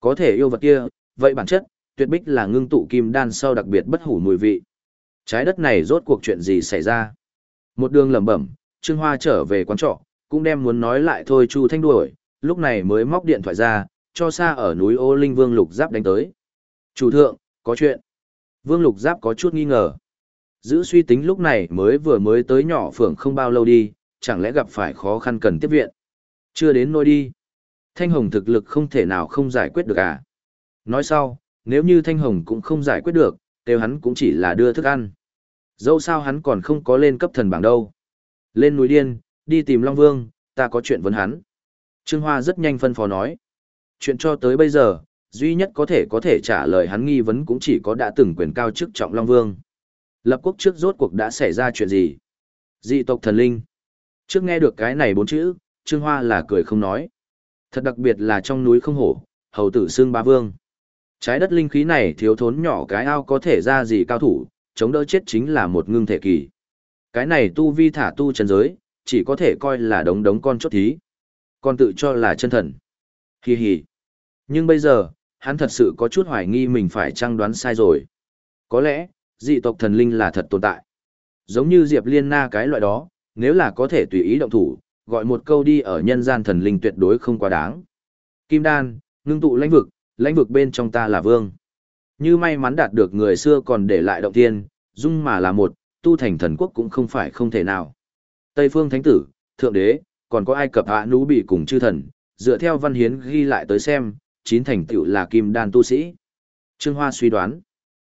Có thể yêu vật kia, vậy bản chất, tuyệt bích là ngưng tụ kim đan sau đặc biệt bất hủ mùi vị. Trái đất này rốt cuộc chuyện gì xảy ra? Một đường lẩm bẩm, Trương Hoa trở về quán trọ, cũng đem muốn nói lại thôi Chu Thanh đuổi, lúc này mới móc điện thoại ra, cho xa ở núi Ô Linh Vương Lục Giáp đánh tới. Chủ thượng, có chuyện. Vương Lục Giáp có chút nghi ngờ. Giữ suy tính lúc này mới vừa mới tới nhỏ phường không bao lâu đi, chẳng lẽ gặp phải khó khăn cần tiếp viện. Chưa đến nơi đi. Thanh Hồng thực lực không thể nào không giải quyết được à. Nói sau, nếu như Thanh Hồng cũng không giải quyết được, đều hắn cũng chỉ là đưa thức ăn. Dẫu sao hắn còn không có lên cấp thần bảng đâu. Lên núi điên, đi tìm Long Vương, ta có chuyện vấn hắn. Trương Hoa rất nhanh phân phó nói. Chuyện cho tới bây giờ, duy nhất có thể có thể trả lời hắn nghi vấn cũng chỉ có đã từng quyền cao chức trọng Long Vương. Lập quốc trước rốt cuộc đã xảy ra chuyện gì? Dị tộc thần linh. Trước nghe được cái này bốn chữ, Trương Hoa là cười không nói. Thật đặc biệt là trong núi không hổ, hầu tử xương ba vương. Trái đất linh khí này thiếu thốn nhỏ cái ao có thể ra gì cao thủ, chống đỡ chết chính là một ngưng thể kỳ. Cái này tu vi thả tu chân giới, chỉ có thể coi là đống đống con chốt thí. con tự cho là chân thần. Hi hi. Nhưng bây giờ, hắn thật sự có chút hoài nghi mình phải trang đoán sai rồi. Có lẽ, dị tộc thần linh là thật tồn tại. Giống như Diệp Liên Na cái loại đó, nếu là có thể tùy ý động thủ, gọi một câu đi ở nhân gian thần linh tuyệt đối không quá đáng. Kim đan, ngưng tụ lãnh vực, lãnh vực bên trong ta là vương. Như may mắn đạt được người xưa còn để lại động thiên, dung mà là một, tu thành thần quốc cũng không phải không thể nào. Tây phương thánh tử, thượng đế, còn có ai cập hạ nú bị cùng chư thần, dựa theo văn hiến ghi lại tới xem, chín thành tựu là kim đan tu sĩ. Trương Hoa suy đoán,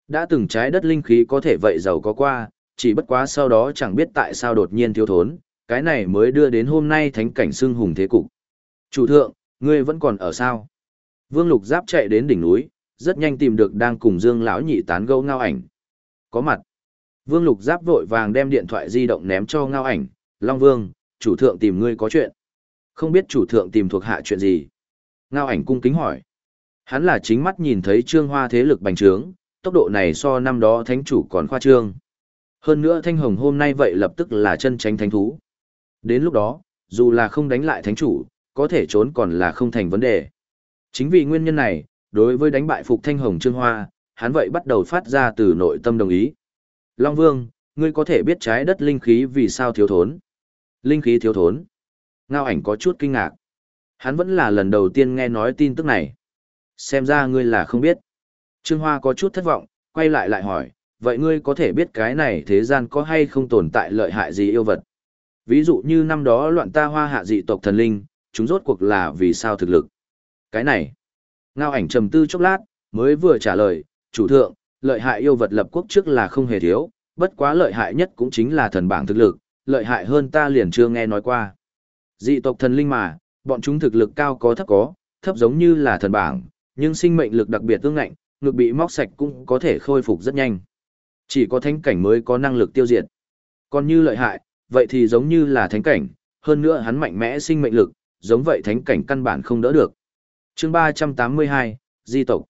đã từng trái đất linh khí có thể vậy giàu có qua, chỉ bất quá sau đó chẳng biết tại sao đột nhiên thiếu thốn, cái này mới đưa đến hôm nay thánh cảnh xưng hùng thế cục. Chủ thượng, ngươi vẫn còn ở sao? Vương Lục Giáp chạy đến đỉnh núi, rất nhanh tìm được đang cùng Dương lão nhị tán gẫu ngao ảnh. Có mặt. Vương Lục Giáp vội vàng đem điện thoại di động ném cho ngao ảnh, Long Vương, chủ thượng tìm ngươi có chuyện. Không biết chủ thượng tìm thuộc hạ chuyện gì. Ngao ảnh cung kính hỏi. Hắn là chính mắt nhìn thấy trương hoa thế lực bành trướng, tốc độ này so năm đó thánh chủ còn khoa trương. Hơn nữa Thanh Hồng hôm nay vậy lập tức là chân tránh thánh thú. Đến lúc đó, dù là không đánh lại thánh chủ, có thể trốn còn là không thành vấn đề. Chính vì nguyên nhân này, đối với đánh bại Phục Thanh Hồng Trương Hoa, hắn vậy bắt đầu phát ra từ nội tâm đồng ý. Long Vương, ngươi có thể biết trái đất linh khí vì sao thiếu thốn. Linh khí thiếu thốn. Ngao ảnh có chút kinh ngạc. Hắn vẫn là lần đầu tiên nghe nói tin tức này. Xem ra ngươi là không biết. Trương Hoa có chút thất vọng, quay lại lại hỏi, vậy ngươi có thể biết cái này thế gian có hay không tồn tại lợi hại gì yêu vật? Ví dụ như năm đó loạn ta hoa hạ dị tộc thần linh, chúng rốt cuộc là vì sao thực lực? Cái này, ngao ảnh trầm tư chốc lát, mới vừa trả lời, chủ thượng, lợi hại yêu vật lập quốc trước là không hề thiếu, bất quá lợi hại nhất cũng chính là thần bảng thực lực, lợi hại hơn ta liền chưa nghe nói qua. Dị tộc thần linh mà, bọn chúng thực lực cao có thấp có, thấp giống như là thần bảng, nhưng sinh mệnh lực đặc biệt tương ngạnh, ngực bị móc sạch cũng có thể khôi phục rất nhanh. Chỉ có thánh cảnh mới có năng lực tiêu diệt. Còn như lợi hại, vậy thì giống như là thánh cảnh, hơn nữa hắn mạnh mẽ sinh mệnh lực, giống vậy thánh cảnh căn bản không đỡ được. chương 382, Di tộc.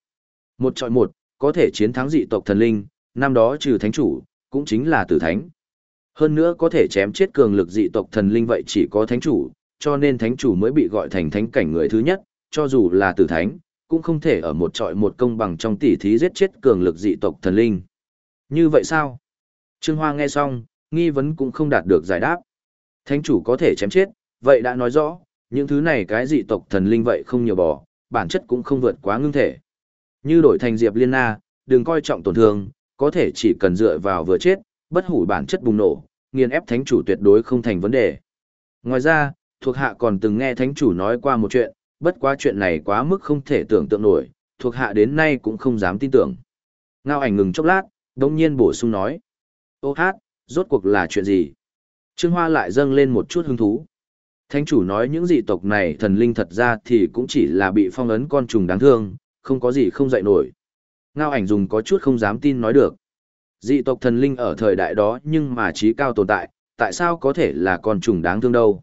Một trọi một, có thể chiến thắng dị tộc thần linh, năm đó trừ thánh chủ, cũng chính là tử thánh. Hơn nữa có thể chém chết cường lực dị tộc thần linh vậy chỉ có thánh chủ, cho nên thánh chủ mới bị gọi thành thánh cảnh người thứ nhất, cho dù là tử thánh, cũng không thể ở một trọi một công bằng trong tỉ thí giết chết cường lực dị tộc thần linh. Như vậy sao? Trương Hoa nghe xong, nghi vấn cũng không đạt được giải đáp. Thánh chủ có thể chém chết, vậy đã nói rõ, những thứ này cái dị tộc thần linh vậy không nhiều bỏ, bản chất cũng không vượt quá ngưng thể. Như đổi thành Diệp Liên Na, đừng coi trọng tổn thương, có thể chỉ cần dựa vào vừa chết, bất hủ bản chất bùng nổ, nghiền ép thánh chủ tuyệt đối không thành vấn đề. Ngoài ra, thuộc hạ còn từng nghe thánh chủ nói qua một chuyện, bất quá chuyện này quá mức không thể tưởng tượng nổi, thuộc hạ đến nay cũng không dám tin tưởng. Ngao ảnh ngừng chốc lát, đông nhiên bổ sung nói. Ô hát, rốt cuộc là chuyện gì? Trương Hoa lại dâng lên một chút hứng thú. Thánh chủ nói những dị tộc này thần linh thật ra thì cũng chỉ là bị phong ấn con trùng đáng thương, không có gì không dạy nổi. Ngao ảnh dùng có chút không dám tin nói được. Dị tộc thần linh ở thời đại đó nhưng mà trí cao tồn tại, tại sao có thể là con trùng đáng thương đâu?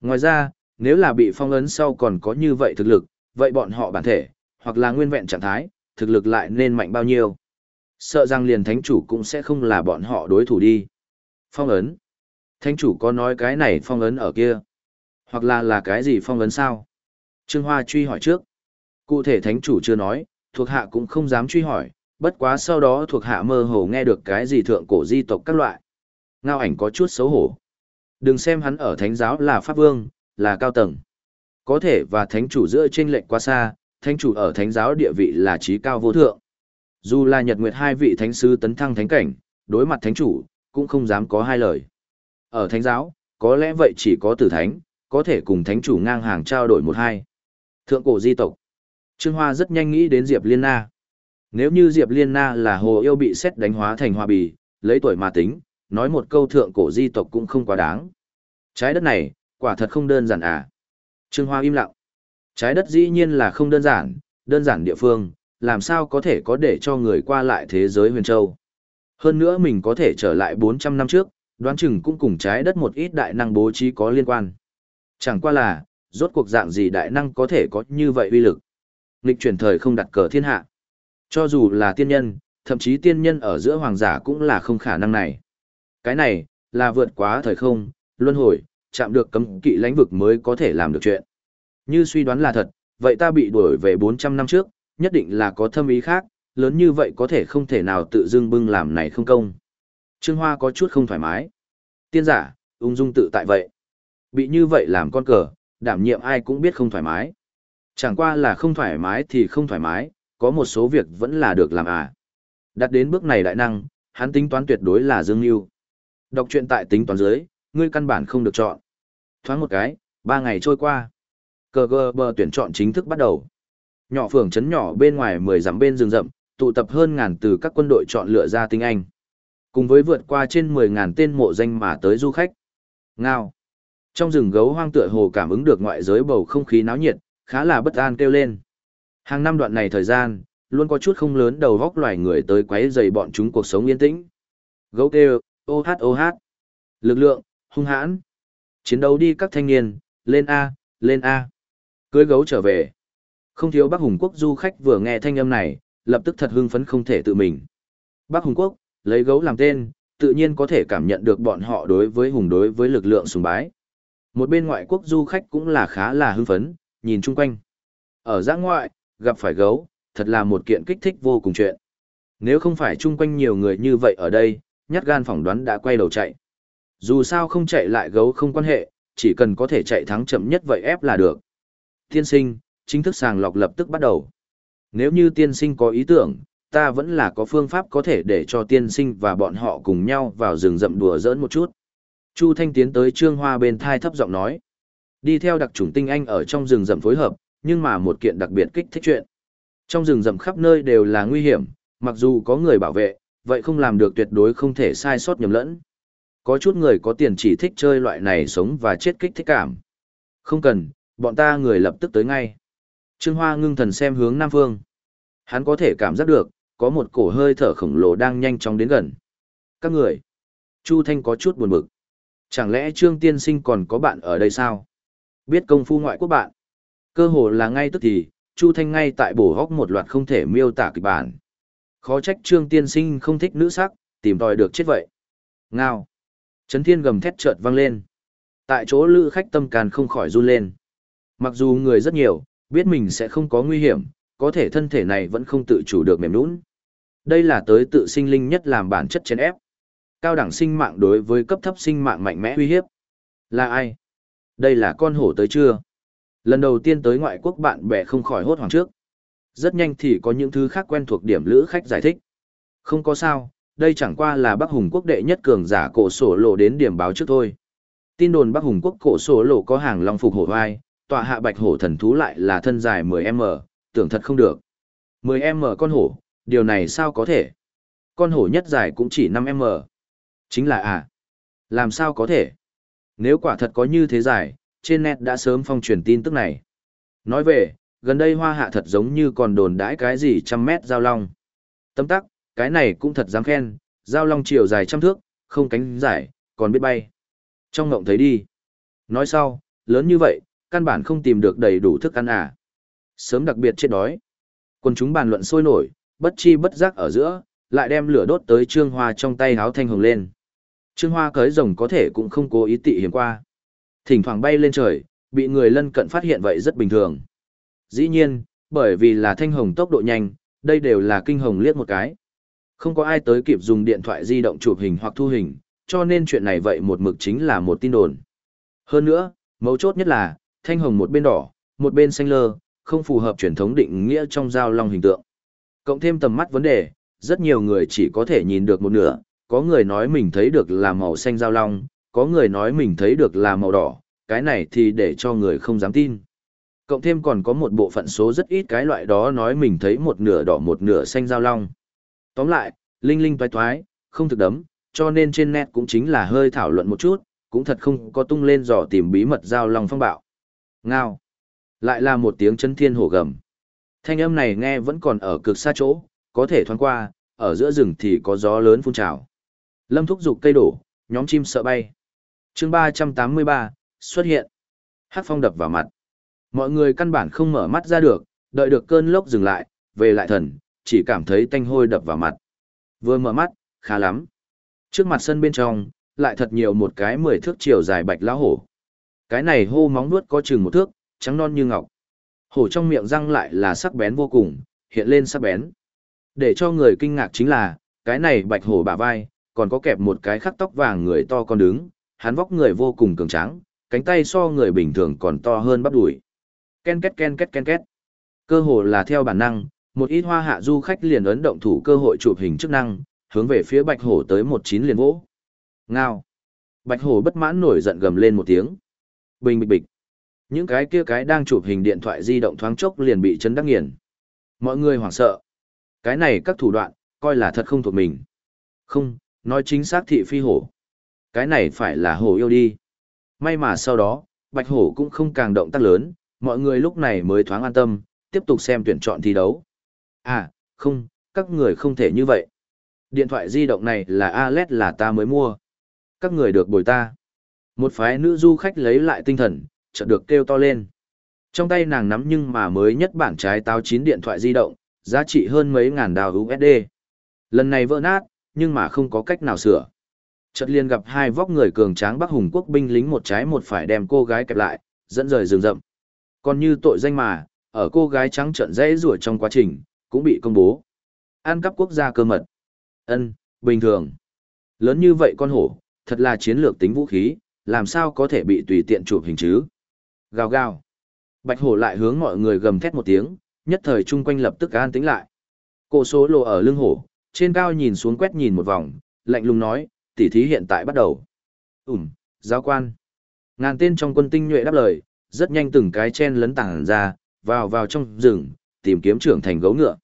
Ngoài ra, nếu là bị phong ấn sau còn có như vậy thực lực, vậy bọn họ bản thể, hoặc là nguyên vẹn trạng thái, thực lực lại nên mạnh bao nhiêu? Sợ rằng liền thánh chủ cũng sẽ không là bọn họ đối thủ đi. Phong ấn. Thánh chủ có nói cái này phong ấn ở kia. Hoặc là là cái gì phong ấn sao? Trương Hoa truy hỏi trước. Cụ thể thánh chủ chưa nói, thuộc hạ cũng không dám truy hỏi, bất quá sau đó thuộc hạ mơ hồ nghe được cái gì thượng cổ di tộc các loại. Ngao ảnh có chút xấu hổ. Đừng xem hắn ở thánh giáo là pháp vương, là cao tầng. Có thể và thánh chủ giữa trên lệnh quá xa, thánh chủ ở thánh giáo địa vị là trí cao vô thượng. Dù là nhật nguyệt hai vị thánh sư tấn thăng thánh cảnh, đối mặt thánh chủ, cũng không dám có hai lời. Ở thánh giáo, có lẽ vậy chỉ có tử thánh, có thể cùng thánh chủ ngang hàng trao đổi một hai. Thượng cổ di tộc. Trương Hoa rất nhanh nghĩ đến Diệp Liên Na. Nếu như Diệp Liên Na là hồ yêu bị xét đánh hóa thành hoa bì, lấy tuổi mà tính, nói một câu thượng cổ di tộc cũng không quá đáng. Trái đất này, quả thật không đơn giản à. Trương Hoa im lặng. Trái đất dĩ nhiên là không đơn giản, đơn giản địa phương, làm sao có thể có để cho người qua lại thế giới huyền châu. Hơn nữa mình có thể trở lại 400 năm trước, đoán chừng cũng cùng trái đất một ít đại năng bố trí có liên quan. Chẳng qua là, rốt cuộc dạng gì đại năng có thể có như vậy uy lực. Lịch chuyển thời không đặt cờ thiên hạ. Cho dù là tiên nhân, thậm chí tiên nhân ở giữa hoàng giả cũng là không khả năng này. Cái này, là vượt quá thời không, luân hồi, chạm được cấm kỵ lãnh vực mới có thể làm được chuyện. Như suy đoán là thật, vậy ta bị đuổi về 400 năm trước, nhất định là có thâm ý khác, lớn như vậy có thể không thể nào tự dưng bưng làm này không công. Trương Hoa có chút không thoải mái. Tiên giả, ung dung tự tại vậy. Bị như vậy làm con cờ, đảm nhiệm ai cũng biết không thoải mái. Chẳng qua là không thoải mái thì không thoải mái, có một số việc vẫn là được làm à. Đặt đến bước này đại năng, hắn tính toán tuyệt đối là dương yêu. Đọc truyện tại tính toán dưới, ngươi căn bản không được chọn. Thoáng một cái, ba ngày trôi qua. Cờ gờ bờ tuyển chọn chính thức bắt đầu. Nhỏ phường trấn nhỏ bên ngoài mười dặm bên rừng rậm, tụ tập hơn ngàn từ các quân đội chọn lựa ra tinh anh. Cùng với vượt qua trên mười ngàn tên mộ danh mà tới du khách. Ngao. Trong rừng gấu hoang tựa hồ cảm ứng được ngoại giới bầu không khí náo nhiệt, khá là bất an kêu lên. Hàng năm đoạn này thời gian, luôn có chút không lớn đầu góc loài người tới quấy rầy bọn chúng cuộc sống yên tĩnh. Gấu kêu, ô hát ô hát. Lực lượng, hung hãn. Chiến đấu đi các thanh niên, lên A, lên A. Cưới gấu trở về. Không thiếu Bắc Hùng Quốc du khách vừa nghe thanh âm này, lập tức thật hưng phấn không thể tự mình. Bắc Hùng Quốc, lấy gấu làm tên, tự nhiên có thể cảm nhận được bọn họ đối với hùng đối với lực lượng sùng bái. Một bên ngoại quốc du khách cũng là khá là hưng phấn, nhìn chung quanh. Ở giã ngoại, gặp phải gấu, thật là một kiện kích thích vô cùng chuyện. Nếu không phải chung quanh nhiều người như vậy ở đây, nhát gan phỏng đoán đã quay đầu chạy. Dù sao không chạy lại gấu không quan hệ, chỉ cần có thể chạy thắng chậm nhất vậy ép là được. Tiên sinh, chính thức sàng lọc lập tức bắt đầu. Nếu như tiên sinh có ý tưởng, ta vẫn là có phương pháp có thể để cho tiên sinh và bọn họ cùng nhau vào rừng rậm đùa giỡn một chút. Chu Thanh tiến tới Trương Hoa bên thai thấp giọng nói. Đi theo đặc chủng tinh anh ở trong rừng rậm phối hợp, nhưng mà một kiện đặc biệt kích thích chuyện. Trong rừng rậm khắp nơi đều là nguy hiểm, mặc dù có người bảo vệ, vậy không làm được tuyệt đối không thể sai sót nhầm lẫn. Có chút người có tiền chỉ thích chơi loại này sống và chết kích thích cảm. Không cần, bọn ta người lập tức tới ngay. Trương Hoa ngưng thần xem hướng Nam Phương. Hắn có thể cảm giác được, có một cổ hơi thở khổng lồ đang nhanh chóng đến gần. Các người. Chu Thanh có chút buồn bực. Chẳng lẽ Trương Tiên Sinh còn có bạn ở đây sao? Biết công phu ngoại quốc bạn. Cơ hồ là ngay tức thì, Chu Thanh ngay tại bổ hóc một loạt không thể miêu tả kịch bản. Khó trách Trương Tiên Sinh không thích nữ sắc, tìm tòi được chết vậy. Ngao. Trấn Thiên gầm thét chợt vang lên. Tại chỗ lữ khách tâm can không khỏi run lên. Mặc dù người rất nhiều, biết mình sẽ không có nguy hiểm, có thể thân thể này vẫn không tự chủ được mềm nũng. Đây là tới tự sinh linh nhất làm bản chất chén ép. Cao đẳng sinh mạng đối với cấp thấp sinh mạng mạnh mẽ uy hiếp. Là ai? Đây là con hổ tới chưa? Lần đầu tiên tới ngoại quốc bạn bè không khỏi hốt hoảng trước. Rất nhanh thì có những thứ khác quen thuộc điểm lữ khách giải thích. Không có sao, đây chẳng qua là Bắc Hùng quốc đệ nhất cường giả cổ sổ lộ đến điểm báo trước thôi. Tin đồn Bắc Hùng quốc cổ sổ lộ có hàng long phục hổ vai, tọa hạ bạch hổ thần thú lại là thân dài 10m, tưởng thật không được. 10m con hổ, điều này sao có thể? Con hổ nhất dài cũng chỉ 5m. Chính là à? Làm sao có thể? Nếu quả thật có như thế dài, trên net đã sớm phong truyền tin tức này. Nói về, gần đây hoa hạ thật giống như còn đồn đãi cái gì trăm mét giao long. Tấm tắc, cái này cũng thật dám khen, giao long chiều dài trăm thước, không cánh dài, còn biết bay. Trong ngộng thấy đi. Nói sau, lớn như vậy, căn bản không tìm được đầy đủ thức ăn à. Sớm đặc biệt chết đói. Quân chúng bàn luận sôi nổi, bất chi bất giác ở giữa, lại đem lửa đốt tới trương hoa trong tay háo thanh hồng lên. Trương hoa cởi rồng có thể cũng không cố ý tị hiểm qua. Thỉnh thoảng bay lên trời, bị người lân cận phát hiện vậy rất bình thường. Dĩ nhiên, bởi vì là thanh hồng tốc độ nhanh, đây đều là kinh hồng liếc một cái. Không có ai tới kịp dùng điện thoại di động chụp hình hoặc thu hình, cho nên chuyện này vậy một mực chính là một tin đồn. Hơn nữa, mấu chốt nhất là, thanh hồng một bên đỏ, một bên xanh lơ, không phù hợp truyền thống định nghĩa trong giao long hình tượng. Cộng thêm tầm mắt vấn đề, rất nhiều người chỉ có thể nhìn được một nửa, có người nói mình thấy được là màu xanh giao long, có người nói mình thấy được là màu đỏ, cái này thì để cho người không dám tin. Cộng thêm còn có một bộ phận số rất ít cái loại đó nói mình thấy một nửa đỏ một nửa xanh giao long. Tóm lại, linh linh toái toái, không thực đấm, cho nên trên net cũng chính là hơi thảo luận một chút, cũng thật không có tung lên dò tìm bí mật giao long phong bạo. Ngao. Lại là một tiếng chân thiên hổ gầm. Thanh âm này nghe vẫn còn ở cực xa chỗ, có thể thoáng qua, ở giữa rừng thì có gió lớn phun trào. Lâm thúc giục cây đổ, nhóm chim sợ bay. chương 383, xuất hiện. Hát phong đập vào mặt. Mọi người căn bản không mở mắt ra được, đợi được cơn lốc dừng lại, về lại thần, chỉ cảm thấy tanh hôi đập vào mặt. Vừa mở mắt, khá lắm. Trước mặt sân bên trong, lại thật nhiều một cái mười thước chiều dài bạch lão hổ. Cái này hô móng nuốt có chừng một thước, trắng non như ngọc. Hổ trong miệng răng lại là sắc bén vô cùng, hiện lên sắc bén. Để cho người kinh ngạc chính là, cái này bạch hổ bả vai, còn có kẹp một cái khắc tóc vàng người to con đứng, hắn vóc người vô cùng cường tráng, cánh tay so người bình thường còn to hơn bắp đùi. Ken két ken két ken két. Cơ hồ là theo bản năng, một ít hoa hạ du khách liền ấn động thủ cơ hội chụp hình chức năng, hướng về phía bạch hổ tới một chín liền vỗ. Ngao. Bạch hổ bất mãn nổi giận gầm lên một tiếng. Bình bịch bịch. Những cái kia cái đang chụp hình điện thoại di động thoáng chốc liền bị chấn đắc nghiền. Mọi người hoảng sợ. Cái này các thủ đoạn, coi là thật không thuộc mình. Không, nói chính xác thị phi hổ. Cái này phải là hổ yêu đi. May mà sau đó, bạch hổ cũng không càng động tác lớn, mọi người lúc này mới thoáng an tâm, tiếp tục xem tuyển chọn thi đấu. À, không, các người không thể như vậy. Điện thoại di động này là Alet là ta mới mua. Các người được bồi ta. Một phái nữ du khách lấy lại tinh thần, chợt được kêu to lên. Trong tay nàng nắm nhưng mà mới nhất bản trái táo chín điện thoại di động, giá trị hơn mấy ngàn đào USD. Lần này vỡ nát, nhưng mà không có cách nào sửa. Chợt liền gặp hai vóc người cường tráng Bắc Hùng quốc binh lính một trái một phải đem cô gái kẹp lại, dẫn rời rừng rậm. Còn như tội danh mà, ở cô gái trắng trợn dễ rủa trong quá trình, cũng bị công bố. An cắp quốc gia cơ mật. Ân, bình thường. Lớn như vậy con hổ, thật là chiến lược tính vũ khí, làm sao có thể bị tùy tiện chụp hình chứ? Gào gào. Bạch hổ lại hướng mọi người gầm thét một tiếng, nhất thời chung quanh lập tức an tĩnh lại. Cổ số lộ ở lưng hổ, trên cao nhìn xuống quét nhìn một vòng, lạnh lùng nói, tỉ thí hiện tại bắt đầu. Ừm, giáo quan. Ngàn tên trong quân tinh nhuệ đáp lời, rất nhanh từng cái chen lấn tảng ra, vào vào trong rừng, tìm kiếm trưởng thành gấu ngựa.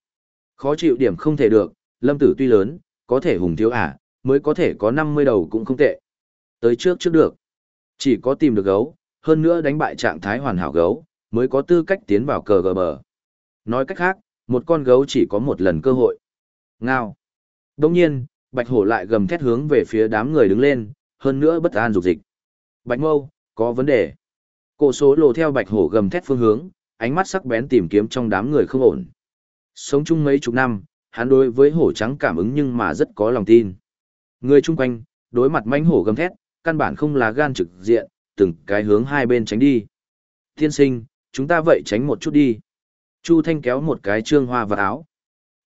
Khó chịu điểm không thể được, lâm tử tuy lớn, có thể hùng thiếu ả, à, mới có thể có 50 đầu cũng không tệ. Tới trước trước được. Chỉ có tìm được gấu, hơn nữa đánh bại trạng thái hoàn hảo gấu, mới có tư cách tiến vào cờ gờ bờ. Nói cách khác, một con gấu chỉ có một lần cơ hội. Ngao. Đồng nhiên, bạch hổ lại gầm thét hướng về phía đám người đứng lên, hơn nữa bất an dục dịch. Bạch mâu, có vấn đề. Cổ số lộ theo bạch hổ gầm thét phương hướng, ánh mắt sắc bén tìm kiếm trong đám người không ổn. Sống chung mấy chục năm, hắn đối với hổ trắng cảm ứng nhưng mà rất có lòng tin. Người chung quanh, đối mặt manh hổ gầm thét, căn bản không là gan trực diện, từng cái hướng hai bên tránh đi. Thiên sinh, chúng ta vậy tránh một chút đi. Chu Thanh kéo một cái trương hoa vào áo.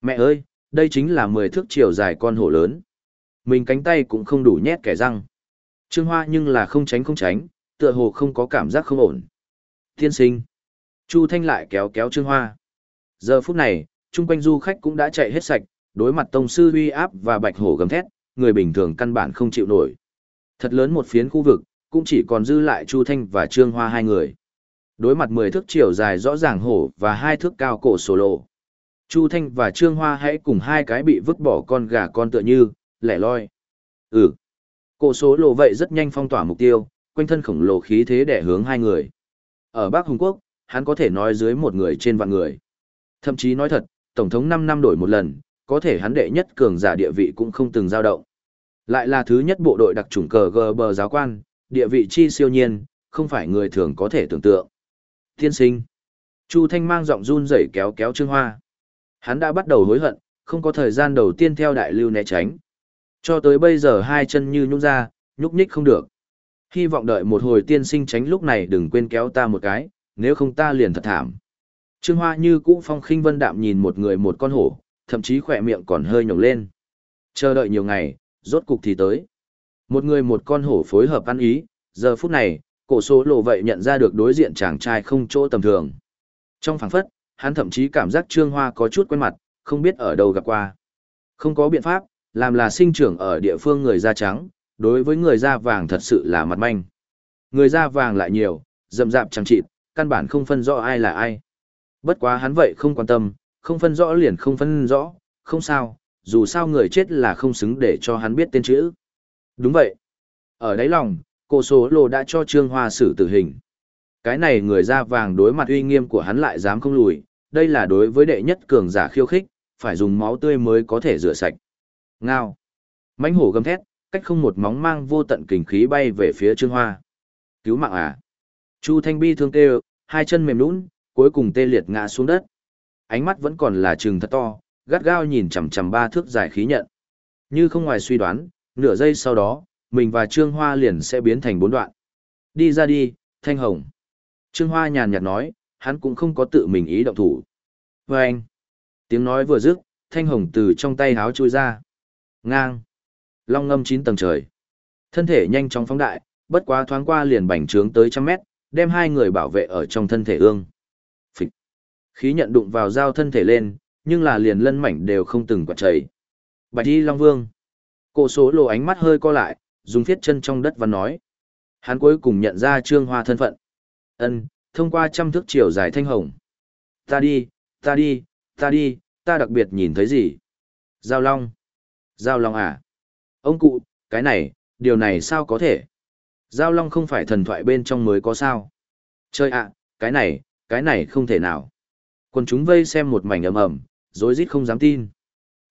Mẹ ơi, đây chính là 10 thước chiều dài con hổ lớn. Mình cánh tay cũng không đủ nhét kẻ răng. Trương hoa nhưng là không tránh không tránh, tựa hồ không có cảm giác không ổn. Thiên sinh. Chu Thanh lại kéo kéo trương hoa. Giờ phút này, chung quanh du khách cũng đã chạy hết sạch, đối mặt tông sư uy áp và bạch hổ gầm thét, người bình thường căn bản không chịu nổi. Thật lớn một phiến khu vực, cũng chỉ còn dư lại Chu Thanh và Trương Hoa hai người. Đối mặt 10 thước chiều dài rõ ràng hổ và hai thước cao cổ solo. Chu Thanh và Trương Hoa hãy cùng hai cái bị vứt bỏ con gà con tựa như, lẻ loi. Ừ. Cổ số lộ vậy rất nhanh phong tỏa mục tiêu, quanh thân khổng lồ khí thế để hướng hai người. Ở Bắc Hùng Quốc, hắn có thể nói dưới một người trên vạn người. Thậm chí nói thật, Tổng thống 5 năm đổi một lần, có thể hắn đệ nhất cường giả địa vị cũng không từng dao động. Lại là thứ nhất bộ đội đặc chủng cờ gờ bờ giáo quan, địa vị chi siêu nhiên, không phải người thường có thể tưởng tượng. Tiên sinh. Chu Thanh mang giọng run rẩy kéo kéo Trương Hoa. Hắn đã bắt đầu hối hận, không có thời gian đầu tiên theo đại lưu né tránh. Cho tới bây giờ hai chân như nhúc ra, nhúc nhích không được. Hy vọng đợi một hồi tiên sinh tránh lúc này đừng quên kéo ta một cái, nếu không ta liền thật thảm. Trương Hoa như cũ phong khinh vân đạm nhìn một người một con hổ, thậm chí khỏe miệng còn hơi nhổng lên. Chờ đợi nhiều ngày, rốt cục thì tới. Một người một con hổ phối hợp ăn ý, giờ phút này, cổ số lộ vậy nhận ra được đối diện chàng trai không chỗ tầm thường. Trong phảng phất, hắn thậm chí cảm giác Trương Hoa có chút quen mặt, không biết ở đâu gặp qua. Không có biện pháp, làm là sinh trưởng ở địa phương người da trắng, đối với người da vàng thật sự là mặt manh. Người da vàng lại nhiều, rậm rạp chẳng chịt, căn bản không phân rõ ai là ai. Bất quá hắn vậy không quan tâm, không phân rõ liền không phân rõ, không sao, dù sao người chết là không xứng để cho hắn biết tên chữ. Đúng vậy. Ở đáy lòng, cô số lô đã cho Trương Hoa xử tử hình. Cái này người da vàng đối mặt uy nghiêm của hắn lại dám không lùi, đây là đối với đệ nhất cường giả khiêu khích, phải dùng máu tươi mới có thể rửa sạch. Ngao. mãnh hổ gầm thét, cách không một móng mang vô tận kình khí bay về phía Trương Hoa. Cứu mạng à? Chu Thanh Bi thương kêu, hai chân mềm nhũn, cuối cùng tê liệt ngã xuống đất. Ánh mắt vẫn còn là trừng thật to, gắt gao nhìn chằm chằm ba thước dài khí nhận. Như không ngoài suy đoán, nửa giây sau đó, mình và Trương Hoa liền sẽ biến thành bốn đoạn. Đi ra đi, Thanh Hồng. Trương Hoa nhàn nhạt nói, hắn cũng không có tự mình ý động thủ. Và anh. Tiếng nói vừa dứt, Thanh Hồng từ trong tay háo chui ra. Ngang. Long ngâm chín tầng trời. Thân thể nhanh chóng phóng đại, bất quá thoáng qua liền bành trướng tới trăm mét, đem hai người bảo vệ ở trong thân thể ương. Phịch. Khí nhận đụng vào dao thân thể lên, nhưng là liền lân mảnh đều không từng quạt chảy. Bạch Y Long Vương. Cổ số lộ ánh mắt hơi co lại, dùng thiết chân trong đất và nói. Hắn cuối cùng nhận ra trương hoa thân phận. ân thông qua trăm thước chiều dài thanh hồng. Ta đi, ta đi, ta đi, ta đặc biệt nhìn thấy gì? Giao Long. Giao Long à? Ông cụ, cái này, điều này sao có thể? Giao Long không phải thần thoại bên trong mới có sao? Chơi ạ, cái này, cái này không thể nào. Quân chúng vây xem một mảnh ầm ầm, rối rít không dám tin.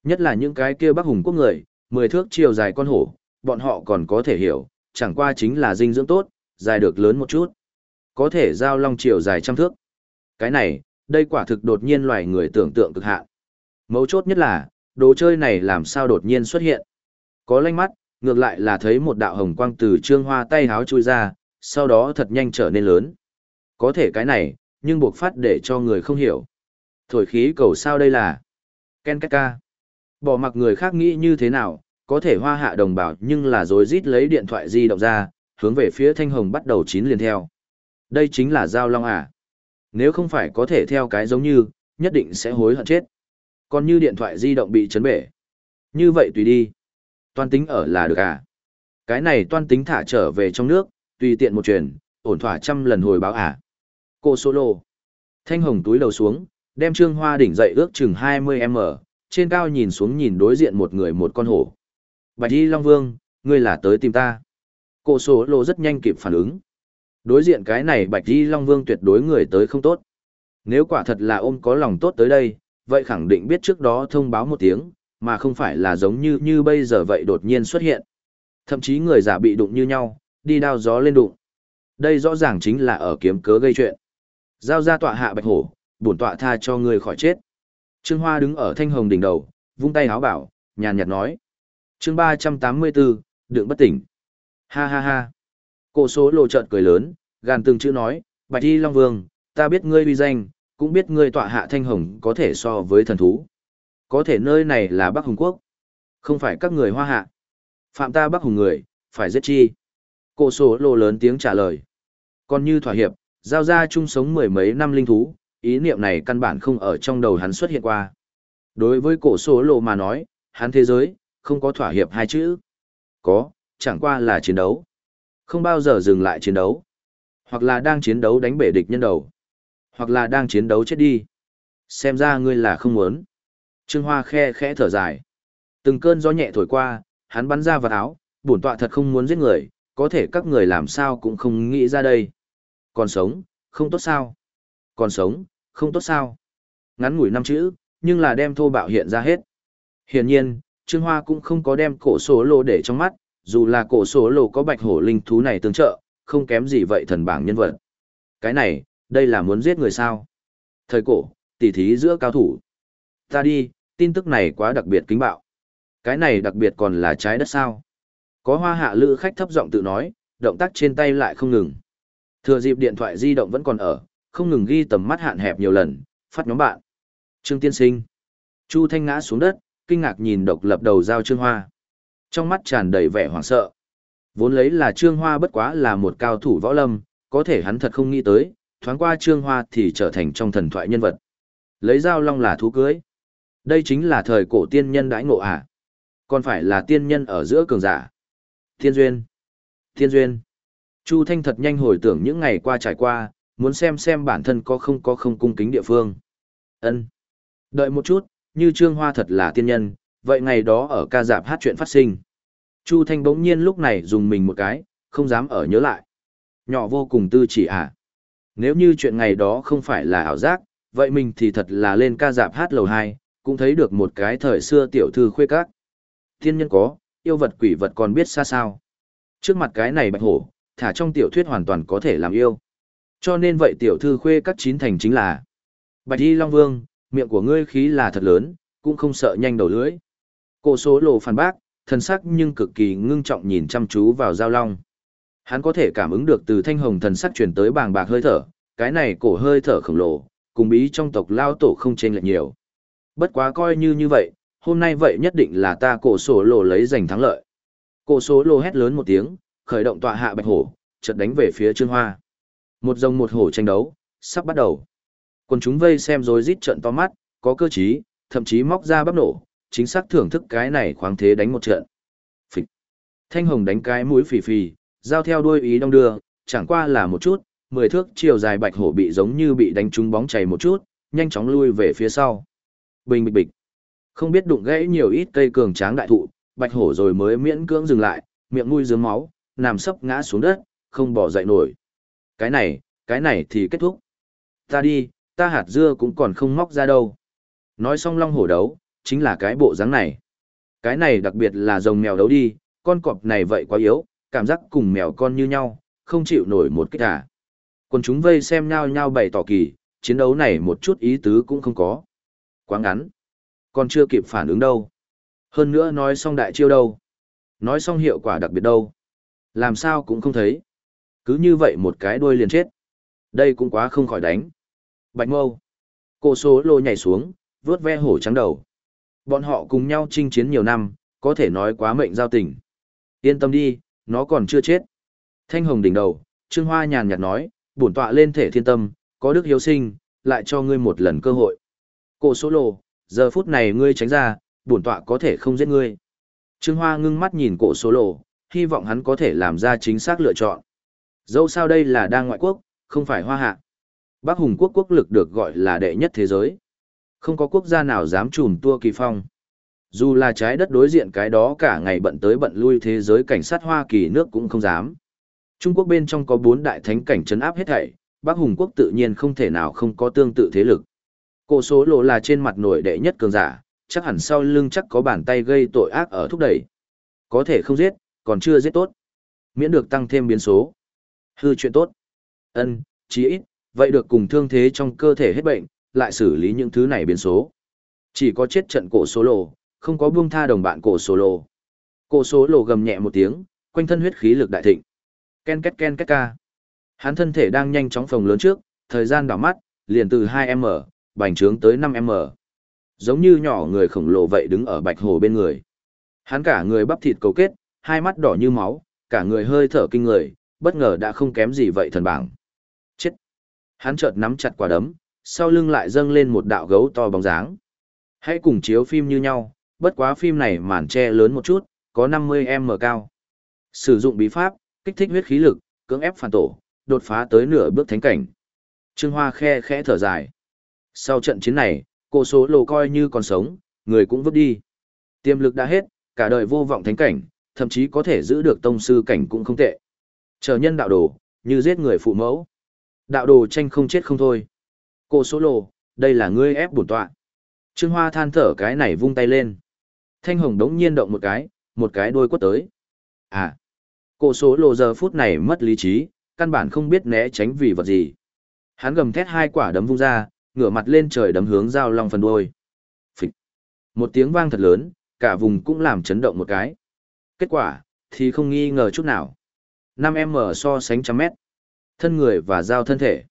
Nhất là những cái kia bắc hùng quốc người, mười thước chiều dài con hổ, bọn họ còn có thể hiểu, chẳng qua chính là dinh dưỡng tốt, dài được lớn một chút. Có thể giao long chiều dài trăm thước. Cái này, đây quả thực đột nhiên loài người tưởng tượng cực hạn. Mấu chốt nhất là, đồ chơi này làm sao đột nhiên xuất hiện. Có lanh mắt, ngược lại là thấy một đạo hồng quang từ trương hoa tay háo chui ra, sau đó thật nhanh trở nên lớn. Có thể cái này, nhưng buộc phát để cho người không hiểu. Thổi khí cầu sao đây là? Ken két ca. Bỏ mặc người khác nghĩ như thế nào, có thể hoa hạ đồng bào nhưng là rồi rít lấy điện thoại di động ra, hướng về phía thanh hồng bắt đầu chín liền theo. Đây chính là giao long à. Nếu không phải có thể theo cái giống như, nhất định sẽ hối hận chết. Còn như điện thoại di động bị chấn bể. Như vậy tùy đi. Toan tính ở là được à. Cái này toan tính thả trở về trong nước, tùy tiện một truyền, ổn thỏa trăm lần hồi báo à. Cô solo. Thanh hồng túi đầu xuống, đem trương hoa đỉnh dậy ước chừng 20m, trên cao nhìn xuống nhìn đối diện một người một con hổ. Bạch Y Long Vương, ngươi là tới tìm ta. Cô số lộ rất nhanh kịp phản ứng. Đối diện cái này Bạch Y Long Vương tuyệt đối người tới không tốt. Nếu quả thật là ôm có lòng tốt tới đây, vậy khẳng định biết trước đó thông báo một tiếng, mà không phải là giống như như bây giờ vậy đột nhiên xuất hiện. Thậm chí người giả bị đụng như nhau, đi đao gió lên đụng. Đây rõ ràng chính là ở kiếm cớ gây chuyện. Giao ra tọa hạ bạch hổ, bổn tọa tha cho ngươi khỏi chết. Trương Hoa đứng ở thanh hồng đỉnh đầu, vung tay háo bảo, nhàn nhạt nói. chương 384, đựng bất tỉnh. Ha ha ha. Cổ số lộ trợn cười lớn, gàn từng chữ nói, Bạch Y Long Vương, ta biết ngươi uy danh, cũng biết ngươi tọa hạ thanh hồng có thể so với thần thú. Có thể nơi này là Bắc Hùng Quốc, không phải các người hoa hạ. Phạm ta Bắc Hùng người, phải giết chi. Cổ số lộ lớn tiếng trả lời. Còn như thỏa hiệp, giao ra chung sống mười mấy năm linh thú, ý niệm này căn bản không ở trong đầu hắn xuất hiện qua. Đối với cổ số lộ mà nói, hắn thế giới, không có thỏa hiệp hai chữ. Có, chẳng qua là chiến đấu. Không bao giờ dừng lại chiến đấu. Hoặc là đang chiến đấu đánh bể địch nhân đầu. Hoặc là đang chiến đấu chết đi. Xem ra ngươi là không muốn. Trương Hoa khe khẽ thở dài. Từng cơn gió nhẹ thổi qua, hắn bắn ra vào áo, bổn tọa thật không muốn giết người, có thể các người làm sao cũng không nghĩ ra đây. Còn sống, không tốt sao? Còn sống, không tốt sao? Ngắn ngủi năm chữ, nhưng là đem thô bạo hiện ra hết. Hiển nhiên, Trương Hoa cũng không có đem cổ số lô để trong mắt, dù là cổ số lô có bạch hổ linh thú này tương trợ, không kém gì vậy thần bảng nhân vật. Cái này, đây là muốn giết người sao? Thời cổ, tỉ thí giữa cao thủ. Ta đi, tin tức này quá đặc biệt kính bạo. Cái này đặc biệt còn là trái đất sao? Có hoa hạ lữ khách thấp giọng tự nói, động tác trên tay lại không ngừng. Thừa dịp điện thoại di động vẫn còn ở, không ngừng ghi tầm mắt hạn hẹp nhiều lần, phát nhóm bạn. Trương Tiên Sinh. Chu Thanh ngã xuống đất, kinh ngạc nhìn độc lập đầu dao Trương Hoa. Trong mắt tràn đầy vẻ hoảng sợ. Vốn lấy là Trương Hoa bất quá là một cao thủ võ lâm, có thể hắn thật không nghĩ tới, thoáng qua Trương Hoa thì trở thành trong thần thoại nhân vật. Lấy dao long là thú cưới. Đây chính là thời cổ tiên nhân đãi ngộ à? Còn phải là tiên nhân ở giữa cường giả. Thiên duyên. Thiên duyên. Chu Thanh thật nhanh hồi tưởng những ngày qua trải qua, muốn xem xem bản thân có không có không cung kính địa phương. Ân. Đợi một chút, như Trương Hoa thật là tiên nhân, vậy ngày đó ở ca giảm hát chuyện phát sinh. Chu Thanh bỗng nhiên lúc này dùng mình một cái, không dám ở nhớ lại. Nhỏ vô cùng tư chỉ à. Nếu như chuyện ngày đó không phải là ảo giác, vậy mình thì thật là lên ca giảm hát lầu 2, cũng thấy được một cái thời xưa tiểu thư khuê các. Thiên nhân có, yêu vật quỷ vật còn biết xa sao. Trước mặt cái này bạch hổ, thả trong tiểu thuyết hoàn toàn có thể làm yêu. Cho nên vậy tiểu thư khuê các chín thành chính là Bạch Y Long Vương, miệng của ngươi khí là thật lớn, cũng không sợ nhanh đầu lưỡi. Cổ số lộ phản bác, thần sắc nhưng cực kỳ ngưng trọng nhìn chăm chú vào giao long. Hắn có thể cảm ứng được từ thanh hồng thần sắc truyền tới bàng bạc hơi thở, cái này cổ hơi thở khổng lồ, cùng bí trong tộc lao tổ không chênh lệch nhiều. Bất quá coi như như vậy, hôm nay vậy nhất định là ta cổ số lộ lấy giành thắng lợi. Cổ số lộ hét lớn một tiếng, khởi động tọa hạ bạch hổ, chợt đánh về phía Trương Hoa. Một rồng một hổ tranh đấu, sắp bắt đầu. quần chúng vây xem rồi rít trận to mắt, có cơ trí, thậm chí móc ra bắp nổ, chính xác thưởng thức cái này khoáng thế đánh một trận. Phịch. Thanh hồng đánh cái mũi phì phì, giao theo đuôi ý đông đưa, chẳng qua là một chút, mười thước chiều dài bạch hổ bị giống như bị đánh trúng bóng chảy một chút, nhanh chóng lui về phía sau. Bình bịch bịch. Không biết đụng gãy nhiều ít cây cường tráng đại thụ, bạch hổ rồi mới miễn cưỡng dừng lại, miệng mũi dướng máu, nằm sấp ngã xuống đất, không bỏ dậy nổi. Cái này, cái này thì kết thúc. Ta đi, ta hạt dưa cũng còn không móc ra đâu. Nói xong long hổ đấu, chính là cái bộ dáng này. Cái này đặc biệt là rồng mèo đấu đi, con cọp này vậy quá yếu, cảm giác cùng mèo con như nhau, không chịu nổi một kích à. Còn chúng vây xem nhau nhau bày tỏ kỳ, chiến đấu này một chút ý tứ cũng không có. Quá ngắn. Còn chưa kịp phản ứng đâu. Hơn nữa nói xong đại chiêu đâu. Nói xong hiệu quả đặc biệt đâu. Làm sao cũng không thấy. Cứ như vậy một cái đuôi liền chết. Đây cũng quá không khỏi đánh. Bạch mâu. Cô số lô nhảy xuống, vớt ve hổ trắng đầu. Bọn họ cùng nhau chinh chiến nhiều năm, có thể nói quá mệnh giao tình. Yên tâm đi, nó còn chưa chết. Thanh hồng đỉnh đầu, Trương Hoa nhàn nhạt nói, bổn tọa lên thể thiên tâm, có đức hiếu sinh, lại cho ngươi một lần cơ hội. Cô số lô, giờ phút này ngươi tránh ra, bổn tọa có thể không giết ngươi. Trương Hoa ngưng mắt nhìn cổ số lô, hy vọng hắn có thể làm ra chính xác lựa chọn. Dẫu sao đây là đang ngoại quốc, không phải hoa hạ. Bắc Hùng quốc quốc lực được gọi là đệ nhất thế giới. Không có quốc gia nào dám trùm tua kỳ phong. Dù là trái đất đối diện cái đó cả ngày bận tới bận lui thế giới cảnh sát Hoa Kỳ nước cũng không dám. Trung Quốc bên trong có bốn đại thánh cảnh trấn áp hết thảy, Bắc Hùng quốc tự nhiên không thể nào không có tương tự thế lực. Cổ số lộ là trên mặt nổi đệ nhất cường giả, chắc hẳn sau lưng chắc có bàn tay gây tội ác ở thúc đẩy. Có thể không giết, còn chưa giết tốt. Miễn được tăng thêm biến số. Hư chuyện tốt. Ân, chí ít, vậy được cùng thương thế trong cơ thể hết bệnh, lại xử lý những thứ này biến số. Chỉ có chết trận cổ số lộ, không có buông tha đồng bạn cổ số lộ. Cổ số lộ gầm nhẹ một tiếng, quanh thân huyết khí lực đại thịnh. Ken két ken két ca. Hắn thân thể đang nhanh chóng phồng lớn trước, thời gian đảo mắt, liền từ 2M, bành trướng tới 5M. Giống như nhỏ người khổng lồ vậy đứng ở bạch hồ bên người. Hắn cả người bắp thịt cầu kết, hai mắt đỏ như máu, cả người hơi thở kinh người, bất ngờ đã không kém gì vậy thần bảng. Chết! Hắn chợt nắm chặt quả đấm, sau lưng lại dâng lên một đạo gấu to bóng dáng. Hãy cùng chiếu phim như nhau, bất quá phim này màn che lớn một chút, có 50m cao. Sử dụng bí pháp, kích thích huyết khí lực, cưỡng ép phản tổ, đột phá tới nửa bước thánh cảnh. Trương Hoa khe khẽ thở dài. Sau trận chiến này, cô số lồ coi như còn sống, người cũng vứt đi. Tiềm lực đã hết, cả đời vô vọng thánh cảnh, thậm chí có thể giữ được tông sư cảnh cũng không tệ. Chờ nhân đạo đồ, như giết người phụ mẫu. Đạo đồ tranh không chết không thôi. Cô số lồ, đây là ngươi ép bổn tọa. Trương Hoa than thở cái này vung tay lên. Thanh hồng đống nhiên động một cái, một cái đôi quất tới. À, cô số lồ giờ phút này mất lý trí, căn bản không biết né tránh vì vật gì. Hắn gầm thét hai quả đấm vung ra, ngửa mặt lên trời đấm hướng giao long phần đuôi. Phịch. Một tiếng vang thật lớn, cả vùng cũng làm chấn động một cái. Kết quả, thì không nghi ngờ chút nào. 5M so sánh trăm mét. Thân người và giao thân thể.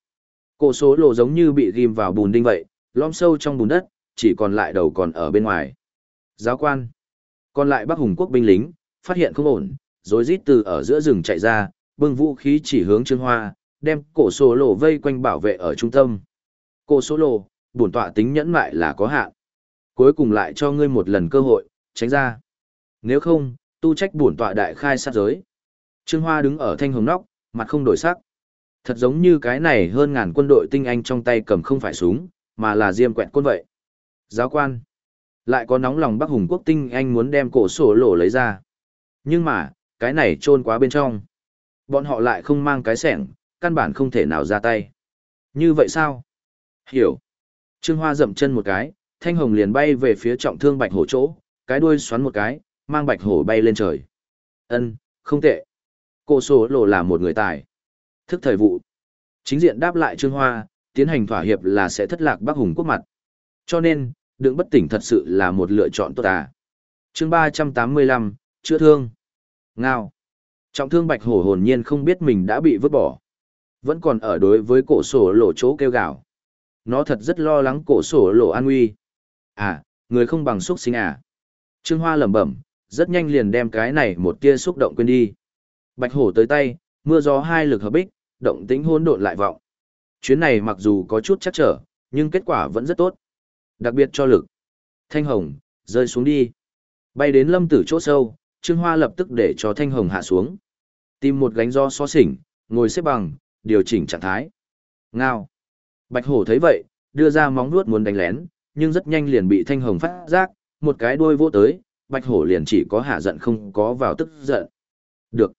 Cổ số lộ giống như bị ghim vào bùn đinh vậy, lõm sâu trong bùn đất, chỉ còn lại đầu còn ở bên ngoài. Giáo quan. Còn lại Bắc Hùng quốc binh lính, phát hiện không ổn, rồi rít từ ở giữa rừng chạy ra, bưng vũ khí chỉ hướng Trương Hoa, đem cổ số lộ vây quanh bảo vệ ở trung tâm. Cổ số lộ, bổn tọa tính nhẫn mại là có hạn. Cuối cùng lại cho ngươi một lần cơ hội, tránh ra. Nếu không, tu trách bổn tọa đại khai sát giới. Trương Hoa đứng ở thanh hồng nóc, mặt không đổi sắc. Thật giống như cái này hơn ngàn quân đội tinh anh trong tay cầm không phải súng, mà là diêm quẹt côn vậy. Giáo quan. Lại có nóng lòng Bắc Hùng quốc tinh anh muốn đem cổ sổ lổ lấy ra. Nhưng mà, cái này trôn quá bên trong. Bọn họ lại không mang cái sẻng, căn bản không thể nào ra tay. Như vậy sao? Hiểu. Trương Hoa dậm chân một cái, thanh hồng liền bay về phía trọng thương bạch hổ chỗ, cái đuôi xoắn một cái, mang bạch hổ bay lên trời. Ân, không tệ. Cổ sổ lộ là một người tài. Thức thời vụ. Chính diện đáp lại Trương Hoa, tiến hành thỏa hiệp là sẽ thất lạc Bắc Hùng quốc mặt. Cho nên, đừng bất tỉnh thật sự là một lựa chọn tốt à. chương 385, chữa thương. Ngao. Trọng thương bạch hổ hồn nhiên không biết mình đã bị vứt bỏ. Vẫn còn ở đối với cổ sổ lộ chỗ kêu gạo. Nó thật rất lo lắng cổ sổ lộ an nguy. À, người không bằng xúc sinh à. Trương Hoa lẩm bẩm, rất nhanh liền đem cái này một tia xúc động quên đi. Bạch hổ tới tay, mưa gió hai lực hợp bích, động tĩnh hỗn độn lại vọng. Chuyến này mặc dù có chút chắc trở, nhưng kết quả vẫn rất tốt. Đặc biệt cho lực. Thanh hồng, rơi xuống đi. Bay đến lâm tử chỗ sâu, Trương Hoa lập tức để cho Thanh hồng hạ xuống. Tìm một gánh do so xỉnh, ngồi xếp bằng, điều chỉnh trạng thái. Ngao. Bạch hổ thấy vậy, đưa ra móng nuốt muốn đánh lén, nhưng rất nhanh liền bị Thanh hồng phát giác, một cái đuôi vô tới, Bạch hổ liền chỉ có hạ giận không có vào tức giận. Được.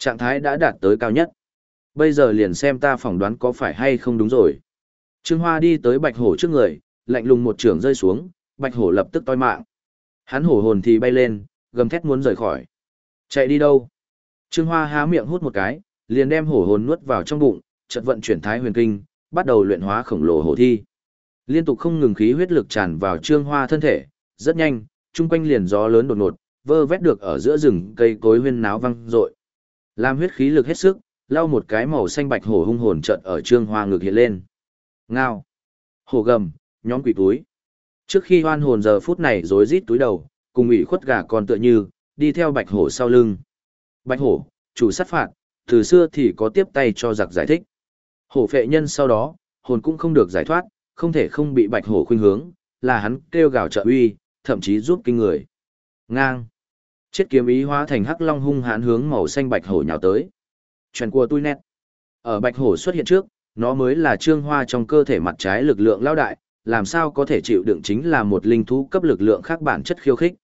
Trạng thái đã đạt tới cao nhất. Bây giờ liền xem ta phỏng đoán có phải hay không đúng rồi. Trương Hoa đi tới bạch hổ trước người, lạnh lùng một trường rơi xuống, bạch hổ lập tức toi mạng. Hắn hổ hồn thì bay lên, gầm thét muốn rời khỏi. Chạy đi đâu? Trương Hoa há miệng hút một cái, liền đem hổ hồn nuốt vào trong bụng, chợt vận chuyển thái huyền kinh, bắt đầu luyện hóa khổng lồ hổ thi. Liên tục không ngừng khí huyết lực tràn vào Trương Hoa thân thể, rất nhanh, chung quanh liền gió lớn đột ngột, vơ vét được ở giữa rừng cây cối huyên náo văng rội lam huyết khí lực hết sức, lau một cái màu xanh bạch hổ hung hồn chợt ở trương hoa ngực hiện lên. Ngao. Hổ gầm, nhóm quỷ túi. Trước khi hoan hồn giờ phút này rối rít túi đầu, cùng ủy khuất gà còn tựa như, đi theo bạch hổ sau lưng. Bạch hổ, chủ sát phạt, từ xưa thì có tiếp tay cho giặc giải thích. Hổ phệ nhân sau đó, hồn cũng không được giải thoát, không thể không bị bạch hổ khuynh hướng, là hắn kêu gào trợ uy, thậm chí giúp kinh người. Ngang. Chết kiếm ý hóa thành hắc long hung hãn hướng màu xanh bạch hổ nhào tới. Chuyện của tôi nét. Ở bạch hổ xuất hiện trước, nó mới là trương hoa trong cơ thể mặt trái lực lượng lao đại, làm sao có thể chịu đựng chính là một linh thú cấp lực lượng khác bản chất khiêu khích.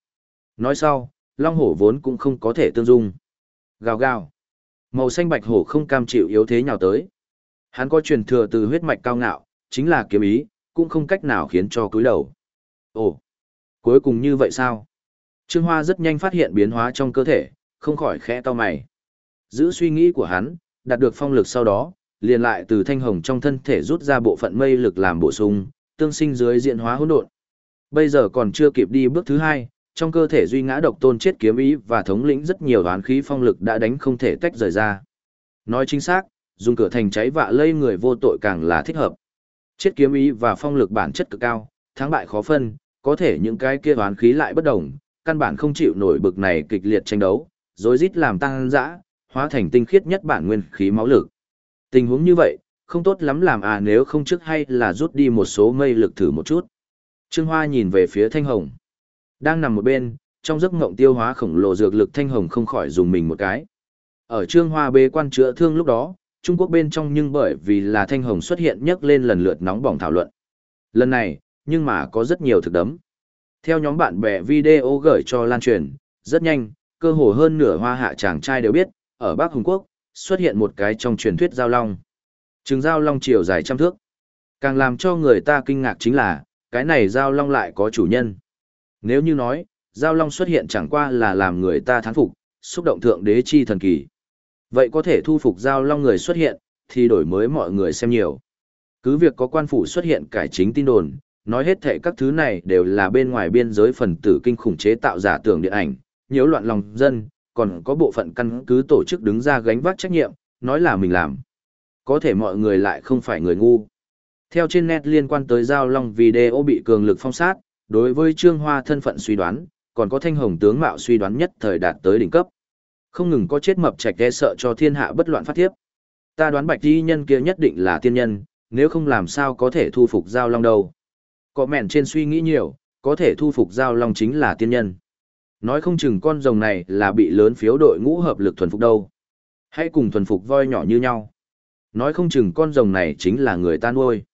Nói sau, long hổ vốn cũng không có thể tương dung. Gào gào. Màu xanh bạch hổ không cam chịu yếu thế nhào tới. Hắn có truyền thừa từ huyết mạch cao ngạo, chính là kiếm ý, cũng không cách nào khiến cho cúi đầu. Ồ, cuối cùng như vậy sao? Trương Hoa rất nhanh phát hiện biến hóa trong cơ thể, không khỏi khẽ to mày. Giữ suy nghĩ của hắn, đạt được phong lực sau đó, liền lại từ thanh hồng trong thân thể rút ra bộ phận mây lực làm bổ sung, tương sinh dưới diện hóa hỗn độn. Bây giờ còn chưa kịp đi bước thứ hai, trong cơ thể duy ngã độc tôn chết kiếm ý và thống lĩnh rất nhiều đoán khí phong lực đã đánh không thể tách rời ra. Nói chính xác, dùng cửa thành cháy vạ lây người vô tội càng là thích hợp. Chết kiếm ý và phong lực bản chất cực cao, thắng bại khó phân, có thể những cái kia đoán khí lại bất đồng, căn bản không chịu nổi bực này kịch liệt tranh đấu, rối rít làm tăng dã, hóa thành tinh khiết nhất bản nguyên khí máu lực. Tình huống như vậy, không tốt lắm làm à nếu không trước hay là rút đi một số mây lực thử một chút. Trương Hoa nhìn về phía Thanh Hồng. Đang nằm một bên, trong giấc ngộng tiêu hóa khổng lồ dược lực Thanh Hồng không khỏi dùng mình một cái. Ở Trương Hoa bê quan chữa thương lúc đó, Trung Quốc bên trong nhưng bởi vì là Thanh Hồng xuất hiện nhấc lên lần lượt nóng bỏng thảo luận. Lần này, nhưng mà có rất nhiều thực đấm. Theo nhóm bạn bè video gửi cho lan truyền, rất nhanh, cơ hồ hơn nửa hoa hạ chàng trai đều biết, ở Bắc Hùng Quốc, xuất hiện một cái trong truyền thuyết giao long. Trừng giao long chiều dài trăm thước. Càng làm cho người ta kinh ngạc chính là, cái này giao long lại có chủ nhân. Nếu như nói, giao long xuất hiện chẳng qua là làm người ta thán phục, xúc động thượng đế chi thần kỳ. Vậy có thể thu phục giao long người xuất hiện, thì đổi mới mọi người xem nhiều. Cứ việc có quan phủ xuất hiện cải chính tin đồn, nói hết thệ các thứ này đều là bên ngoài biên giới phần tử kinh khủng chế tạo giả tưởng điện ảnh, nhiễu loạn lòng dân, còn có bộ phận căn cứ tổ chức đứng ra gánh vác trách nhiệm, nói là mình làm. Có thể mọi người lại không phải người ngu. Theo trên net liên quan tới Giao Long video bị cường lực phong sát, đối với Trương Hoa thân phận suy đoán, còn có thanh hồng tướng mạo suy đoán nhất thời đạt tới đỉnh cấp. Không ngừng có chết mập trạch e sợ cho thiên hạ bất loạn phát thiếp. Ta đoán bạch y nhân kia nhất định là tiên nhân, nếu không làm sao có thể thu phục Giao Long đâu. Có mẹn trên suy nghĩ nhiều, có thể thu phục Giao Long chính là tiên nhân. Nói không chừng con rồng này là bị lớn phiếu đội ngũ hợp lực thuần phục đâu. Hãy cùng thuần phục voi nhỏ như nhau. Nói không chừng con rồng này chính là người ta nuôi.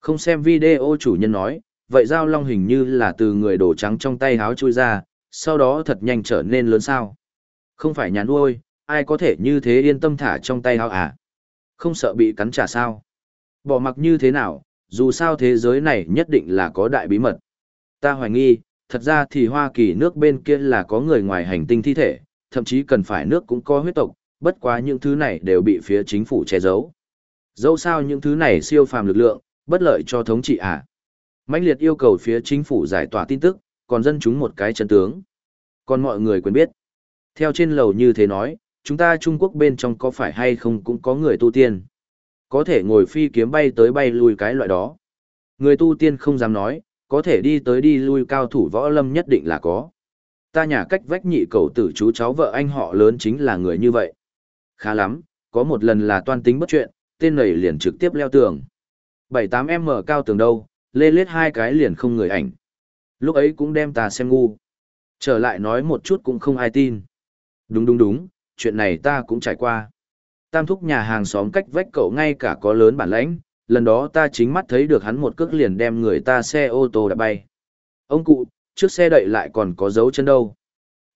Không xem video chủ nhân nói, vậy Giao Long hình như là từ người đổ trắng trong tay háo chui ra, sau đó thật nhanh trở nên lớn sao. Không phải nhà nuôi, ai có thể như thế yên tâm thả trong tay háo à? Không sợ bị cắn trả sao? Bỏ mặc như thế nào, dù sao thế giới này nhất định là có đại bí mật. Ta hoài nghi, thật ra thì Hoa Kỳ nước bên kia là có người ngoài hành tinh thi thể, thậm chí cần phải nước cũng có huyết tộc, bất quá những thứ này đều bị phía chính phủ che giấu. Dẫu sao những thứ này siêu phàm lực lượng, bất lợi cho thống trị à. mãnh liệt yêu cầu phía chính phủ giải tỏa tin tức, còn dân chúng một cái chân tướng. Còn mọi người quên biết. Theo trên lầu như thế nói, chúng ta Trung Quốc bên trong có phải hay không cũng có người tu tiên. Có thể ngồi phi kiếm bay tới bay lui cái loại đó. Người tu tiên không dám nói, có thể đi tới đi lui cao thủ võ lâm nhất định là có. Ta nhà cách vách nhị cầu tử chú cháu vợ anh họ lớn chính là người như vậy. Khá lắm, có một lần là toan tính bất chuyện, tên này liền trực tiếp leo tường. 7-8m cao tường đâu, lê lết hai cái liền không người ảnh. Lúc ấy cũng đem ta xem ngu. Trở lại nói một chút cũng không ai tin. Đúng đúng đúng, chuyện này ta cũng trải qua. Tam thúc nhà hàng xóm cách vách cậu ngay cả có lớn bản lãnh, lần đó ta chính mắt thấy được hắn một cước liền đem người ta xe ô tô đã bay. Ông cụ, trước xe đậy lại còn có dấu chân đâu.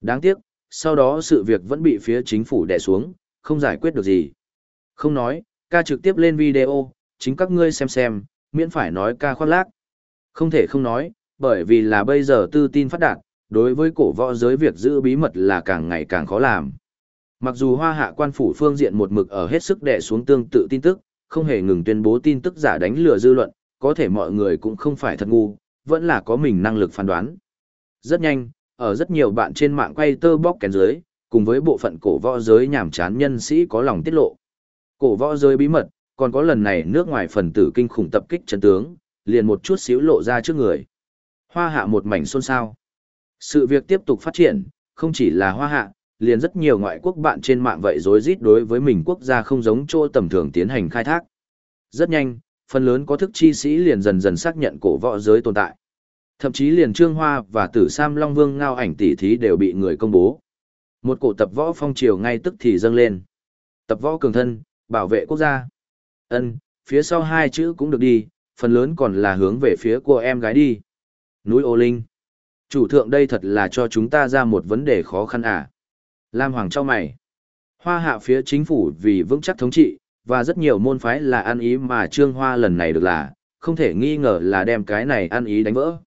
Đáng tiếc, sau đó sự việc vẫn bị phía chính phủ đè xuống, không giải quyết được gì. Không nói, ca trực tiếp lên video, chính các ngươi xem xem, miễn phải nói ca khoác lác. Không thể không nói, bởi vì là bây giờ tư tin phát đạt, đối với cổ võ giới việc giữ bí mật là càng ngày càng khó làm. Mặc dù hoa hạ quan phủ phương diện một mực ở hết sức đè xuống tương tự tin tức, không hề ngừng tuyên bố tin tức giả đánh lừa dư luận, có thể mọi người cũng không phải thật ngu, vẫn là có mình năng lực phán đoán. Rất nhanh, ở rất nhiều bạn trên mạng quay tơ bóc kén dưới, cùng với bộ phận cổ võ giới nhảm chán nhân sĩ có lòng tiết lộ. Cổ võ giới bí mật, còn có lần này nước ngoài phần tử kinh khủng tập kích chân tướng, liền một chút xíu lộ ra trước người. Hoa hạ một mảnh xôn xao. Sự việc tiếp tục phát triển, không chỉ là hoa hạ, liền rất nhiều ngoại quốc bạn trên mạng vậy rối rít đối với mình quốc gia không giống chỗ tầm thường tiến hành khai thác. Rất nhanh, phần lớn có thức chi sĩ liền dần dần xác nhận cổ võ giới tồn tại. Thậm chí liền Trương Hoa và Tử Sam Long Vương ngao ảnh tỷ thí đều bị người công bố. Một cổ tập võ phong triều ngay tức thì dâng lên. Tập võ cường thân, bảo vệ quốc gia. Ân, phía sau hai chữ cũng được đi, phần lớn còn là hướng về phía của em gái đi. Núi Ô Linh. Chủ thượng đây thật là cho chúng ta ra một vấn đề khó khăn à. Lam Hoàng cho mày. Hoa hạ phía chính phủ vì vững chắc thống trị, và rất nhiều môn phái là ăn ý mà Trương Hoa lần này được là, không thể nghi ngờ là đem cái này ăn ý đánh vỡ.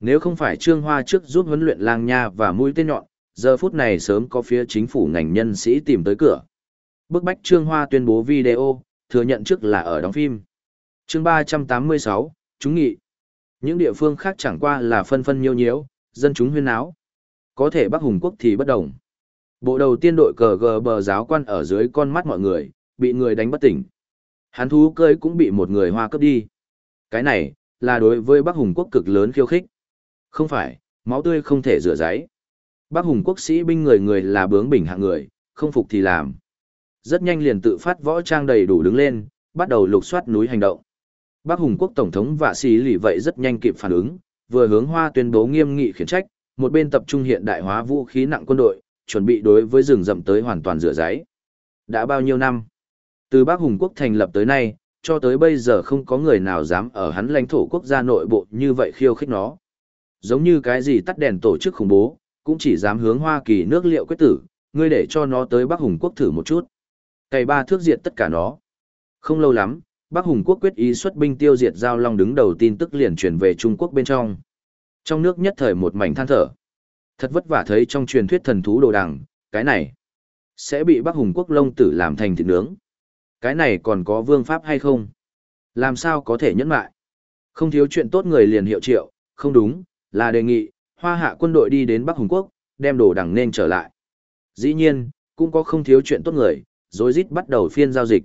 Nếu không phải Trương Hoa trước giúp huấn luyện lang nha và mũi tên nhọn, giờ phút này sớm có phía chính phủ ngành nhân sĩ tìm tới cửa. Bức bách Trương Hoa tuyên bố video, thừa nhận trước là ở đóng phim. chương 386, chúng nghị. Những địa phương khác chẳng qua là phân phân nhiêu nhiễu, dân chúng huyên áo. Có thể Bắc Hùng Quốc thì bất đồng. Bộ đầu tiên đội cờ gờ bờ giáo quan ở dưới con mắt mọi người, bị người đánh bất tỉnh. Hắn thú cơi cũng bị một người hoa cướp đi. Cái này, là đối với Bắc Hùng quốc cực lớn khiêu khích. Không phải, máu tươi không thể rửa giấy. Bắc Hùng quốc sĩ binh người người là bướng bỉnh hạng người, không phục thì làm. Rất nhanh liền tự phát võ trang đầy đủ đứng lên, bắt đầu lục soát núi hành động. Bắc Hùng quốc tổng thống và sĩ lì vậy rất nhanh kịp phản ứng, vừa hướng hoa tuyên bố nghiêm nghị khiển trách, một bên tập trung hiện đại hóa vũ khí nặng quân đội, chuẩn bị đối với rừng rậm tới hoàn toàn rửa giấy. Đã bao nhiêu năm? Từ Bắc Hùng quốc thành lập tới nay, cho tới bây giờ không có người nào dám ở hắn lãnh thổ quốc gia nội bộ như vậy khiêu khích nó. Giống như cái gì tắt đèn tổ chức khủng bố, cũng chỉ dám hướng Hoa Kỳ nước liệu quyết tử, ngươi để cho nó tới Bắc Hùng quốc thử một chút. Cày ba thước diệt tất cả nó. Không lâu lắm, Bắc Hùng quốc quyết ý xuất binh tiêu diệt giao long đứng đầu tin tức liền truyền về Trung Quốc bên trong. Trong nước nhất thời một mảnh than thở. Thật vất vả thấy trong truyền thuyết thần thú đồ đằng, cái này sẽ bị Bắc Hùng quốc lông tử làm thành thịt nướng. Cái này còn có vương pháp hay không? Làm sao có thể nhẫn lại? Không thiếu chuyện tốt người liền hiệu triệu, không đúng, là đề nghị, hoa hạ quân đội đi đến Bắc Hùng quốc, đem đồ đằng nên trở lại. Dĩ nhiên, cũng có không thiếu chuyện tốt người, rồi rít bắt đầu phiên giao dịch.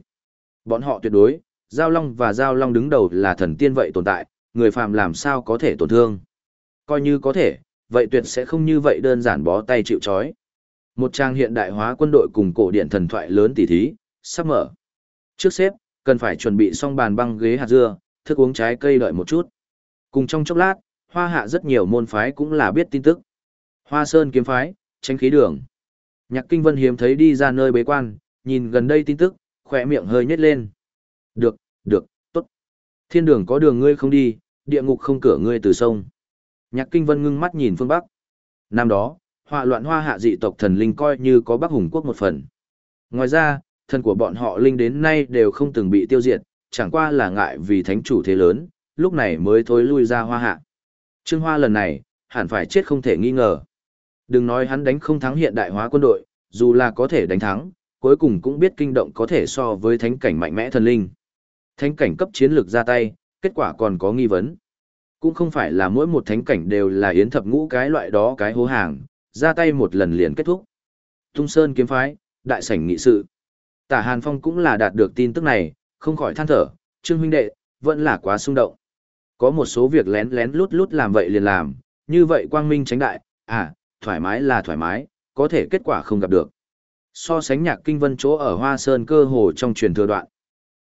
Bọn họ tuyệt đối, Giao Long và Giao Long đứng đầu là thần tiên vậy tồn tại, người phàm làm sao có thể tổn thương. Coi như có thể, vậy tuyệt sẽ không như vậy đơn giản bó tay chịu trói Một trang hiện đại hóa quân đội cùng cổ điện thần thoại lớn tỷ thí, sắp mở. Trước xếp, cần phải chuẩn bị xong bàn băng ghế hạt dưa, thức uống trái cây đợi một chút. Cùng trong chốc lát, hoa hạ rất nhiều môn phái cũng là biết tin tức. Hoa Sơn kiếm phái, tránh khí đường. Nhạc Kinh Vân hiếm thấy đi ra nơi bế quan, nhìn gần đây tin tức, khỏe miệng hơi nhếch lên. Được, được, tốt. Thiên đường có đường ngươi không đi, địa ngục không cửa ngươi từ sông. Nhạc Kinh Vân ngưng mắt nhìn phương Bắc. Năm đó, họa loạn hoa hạ dị tộc thần linh coi như có Bắc Hùng quốc một phần. Ngoài ra, thần của bọn họ linh đến nay đều không từng bị tiêu diệt, chẳng qua là ngại vì thánh chủ thế lớn, lúc này mới thối lui ra hoa hạ. Trương Hoa lần này, hẳn phải chết không thể nghi ngờ. Đừng nói hắn đánh không thắng hiện đại hóa quân đội, dù là có thể đánh thắng, cuối cùng cũng biết kinh động có thể so với thánh cảnh mạnh mẽ thần linh. Thánh cảnh cấp chiến lược ra tay, kết quả còn có nghi vấn. Cũng không phải là mỗi một thánh cảnh đều là yến thập ngũ cái loại đó cái hố hàng, ra tay một lần liền kết thúc. Tung Sơn kiếm phái, đại sảnh nghị sự. Tả Hàn Phong cũng là đạt được tin tức này, không khỏi than thở, Trương huynh đệ, vẫn là quá xung động. Có một số việc lén lén lút lút làm vậy liền làm, như vậy quang minh tránh đại, à, thoải mái là thoải mái, có thể kết quả không gặp được. So sánh nhạc kinh vân chỗ ở Hoa Sơn cơ hồ trong truyền thừa đoạn.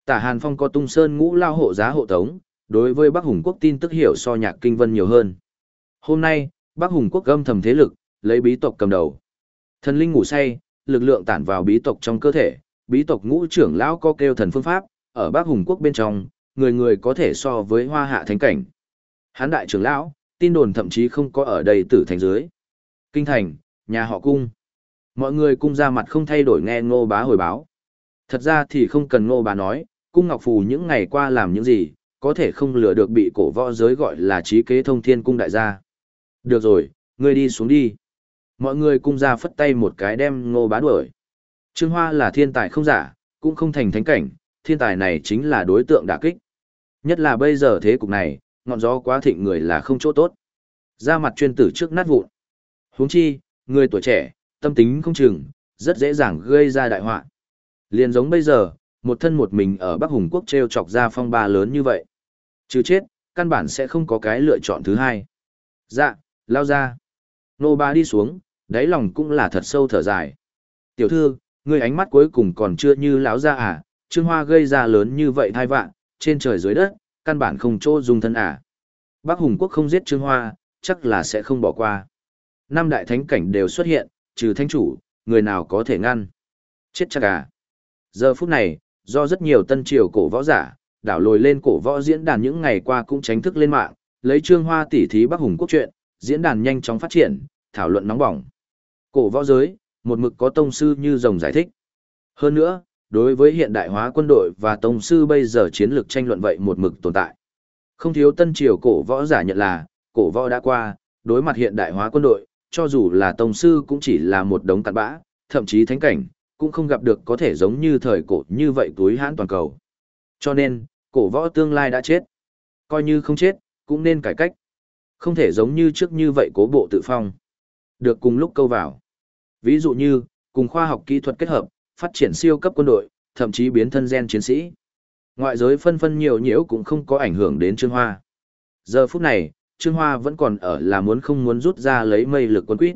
Tả Hàn Phong có tung sơn ngũ lao hộ giá hộ tống, đối với Bắc Hùng quốc tin tức hiểu so nhạc kinh vân nhiều hơn. Hôm nay, Bắc Hùng quốc âm thầm thế lực, lấy bí tộc cầm đầu. Thần linh ngủ say, lực lượng tản vào bí tộc trong cơ thể, bí tộc ngũ trưởng lão có kêu thần phương pháp, ở Bắc Hùng quốc bên trong, người người có thể so với hoa hạ thánh cảnh. Hán đại trưởng lão, tin đồn thậm chí không có ở đây tử thành dưới. Kinh thành, nhà họ cung. Mọi người cung ra mặt không thay đổi nghe ngô bá hồi báo. Thật ra thì không cần ngô bá nói, cung ngọc phù những ngày qua làm những gì, có thể không lừa được bị cổ võ giới gọi là trí kế thông thiên cung đại gia. Được rồi, ngươi đi xuống đi. Mọi người cung ra phất tay một cái đem ngô bá đuổi. Trương Hoa là thiên tài không giả, cũng không thành thánh cảnh, thiên tài này chính là đối tượng đả kích. Nhất là bây giờ thế cục này, ngọn gió quá thịnh người là không chỗ tốt. Ra mặt chuyên tử trước nát vụn. Huống chi, người tuổi trẻ, tâm tính không chừng, rất dễ dàng gây ra đại họa. Liền giống bây giờ, một thân một mình ở Bắc Hùng Quốc treo chọc ra phong ba lớn như vậy. Chứ chết, căn bản sẽ không có cái lựa chọn thứ hai. Dạ, lao ra. Nô ba đi xuống, đáy lòng cũng là thật sâu thở dài. Tiểu thư, người ánh mắt cuối cùng còn chưa như lão ra à, Trương Hoa gây ra lớn như vậy thai vạn, trên trời dưới đất, căn bản không chỗ dùng thân à. Bắc Hùng Quốc không giết Trương Hoa, chắc là sẽ không bỏ qua. Năm đại thánh cảnh đều xuất hiện, trừ thánh chủ, người nào có thể ngăn. Chết chắc à. Giờ phút này, do rất nhiều tân triều cổ võ giả, đảo lồi lên cổ võ diễn đàn những ngày qua cũng tránh thức lên mạng, lấy Trương Hoa tỉ thí Bắc Hùng Quốc chuyện, diễn đàn nhanh chóng phát triển, thảo luận nóng bỏng. Cổ võ giới, một mực có tông sư như rồng giải thích. Hơn nữa, đối với hiện đại hóa quân đội và tông sư bây giờ chiến lược tranh luận vậy một mực tồn tại. Không thiếu tân triều cổ võ giả nhận là, cổ võ đã qua, đối mặt hiện đại hóa quân đội, cho dù là tông sư cũng chỉ là một đống cặn bã, thậm chí thánh cảnh, cũng không gặp được có thể giống như thời cổ như vậy túi hãn toàn cầu. Cho nên, cổ võ tương lai đã chết. Coi như không chết, cũng nên cải cách. Không thể giống như trước như vậy cố bộ tự phong. Được cùng lúc câu vào. Ví dụ như, cùng khoa học kỹ thuật kết hợp, phát triển siêu cấp quân đội, thậm chí biến thân gen chiến sĩ. Ngoại giới phân phân nhiều nhiễu cũng không có ảnh hưởng đến Trương Hoa. Giờ phút này, Trương Hoa vẫn còn ở là muốn không muốn rút ra lấy mây lực quân quýt.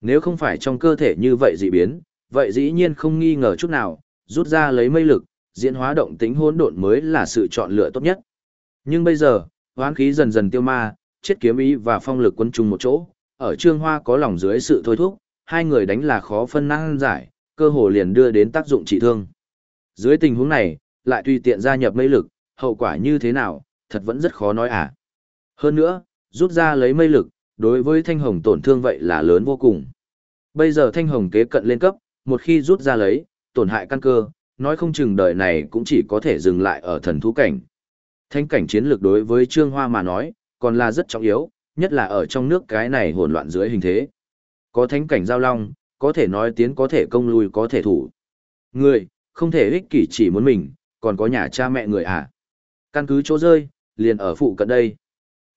Nếu không phải trong cơ thể như vậy dị biến, vậy dĩ nhiên không nghi ngờ chút nào, rút ra lấy mây lực, diễn hóa động tính hỗn độn mới là sự chọn lựa tốt nhất. Nhưng bây giờ, hoán khí dần dần tiêu ma, chết kiếm ý và phong lực quân chung một chỗ, ở Trương Hoa có lòng dưới sự thôi thúc, hai người đánh là khó phân năng giải, cơ hồ liền đưa đến tác dụng trị thương. Dưới tình huống này, lại tùy tiện gia nhập mây lực, hậu quả như thế nào, thật vẫn rất khó nói à. Hơn nữa, rút ra lấy mây lực, đối với thanh hồng tổn thương vậy là lớn vô cùng. Bây giờ thanh hồng kế cận lên cấp, một khi rút ra lấy, tổn hại căn cơ, nói không chừng đời này cũng chỉ có thể dừng lại ở thần thú cảnh. Thanh cảnh chiến lược đối với Trương Hoa mà nói, còn là rất trọng yếu, nhất là ở trong nước cái này hỗn loạn dưới hình thế. Có thánh cảnh giao long, có thể nói tiến có thể công lui có thể thủ. Người, không thể ích kỷ chỉ muốn mình, còn có nhà cha mẹ người à. Căn cứ chỗ rơi, liền ở phụ cận đây.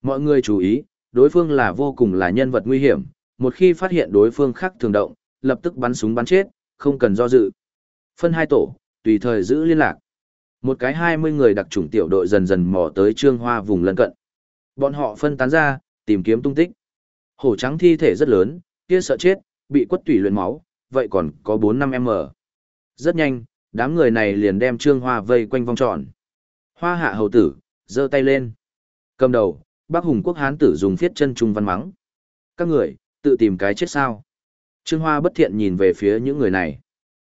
Mọi người chú ý, đối phương là vô cùng là nhân vật nguy hiểm, một khi phát hiện đối phương khác thường động, lập tức bắn súng bắn chết, không cần do dự. Phân hai tổ, tùy thời giữ liên lạc. Một cái 20 người đặc chủng tiểu đội dần dần mò tới Trương Hoa vùng lân cận. Bọn họ phân tán ra, tìm kiếm tung tích. Hổ trắng thi thể rất lớn, kia sợ chết, bị quất tủy luyện máu, vậy còn có 4-5m. Rất nhanh, đám người này liền đem Trương Hoa vây quanh vòng tròn. Hoa hạ hầu tử, giơ tay lên. Cầm đầu, bác hùng quốc hán tử dùng phiết chân trung văn mắng. Các người, tự tìm cái chết sao. Trương Hoa bất thiện nhìn về phía những người này.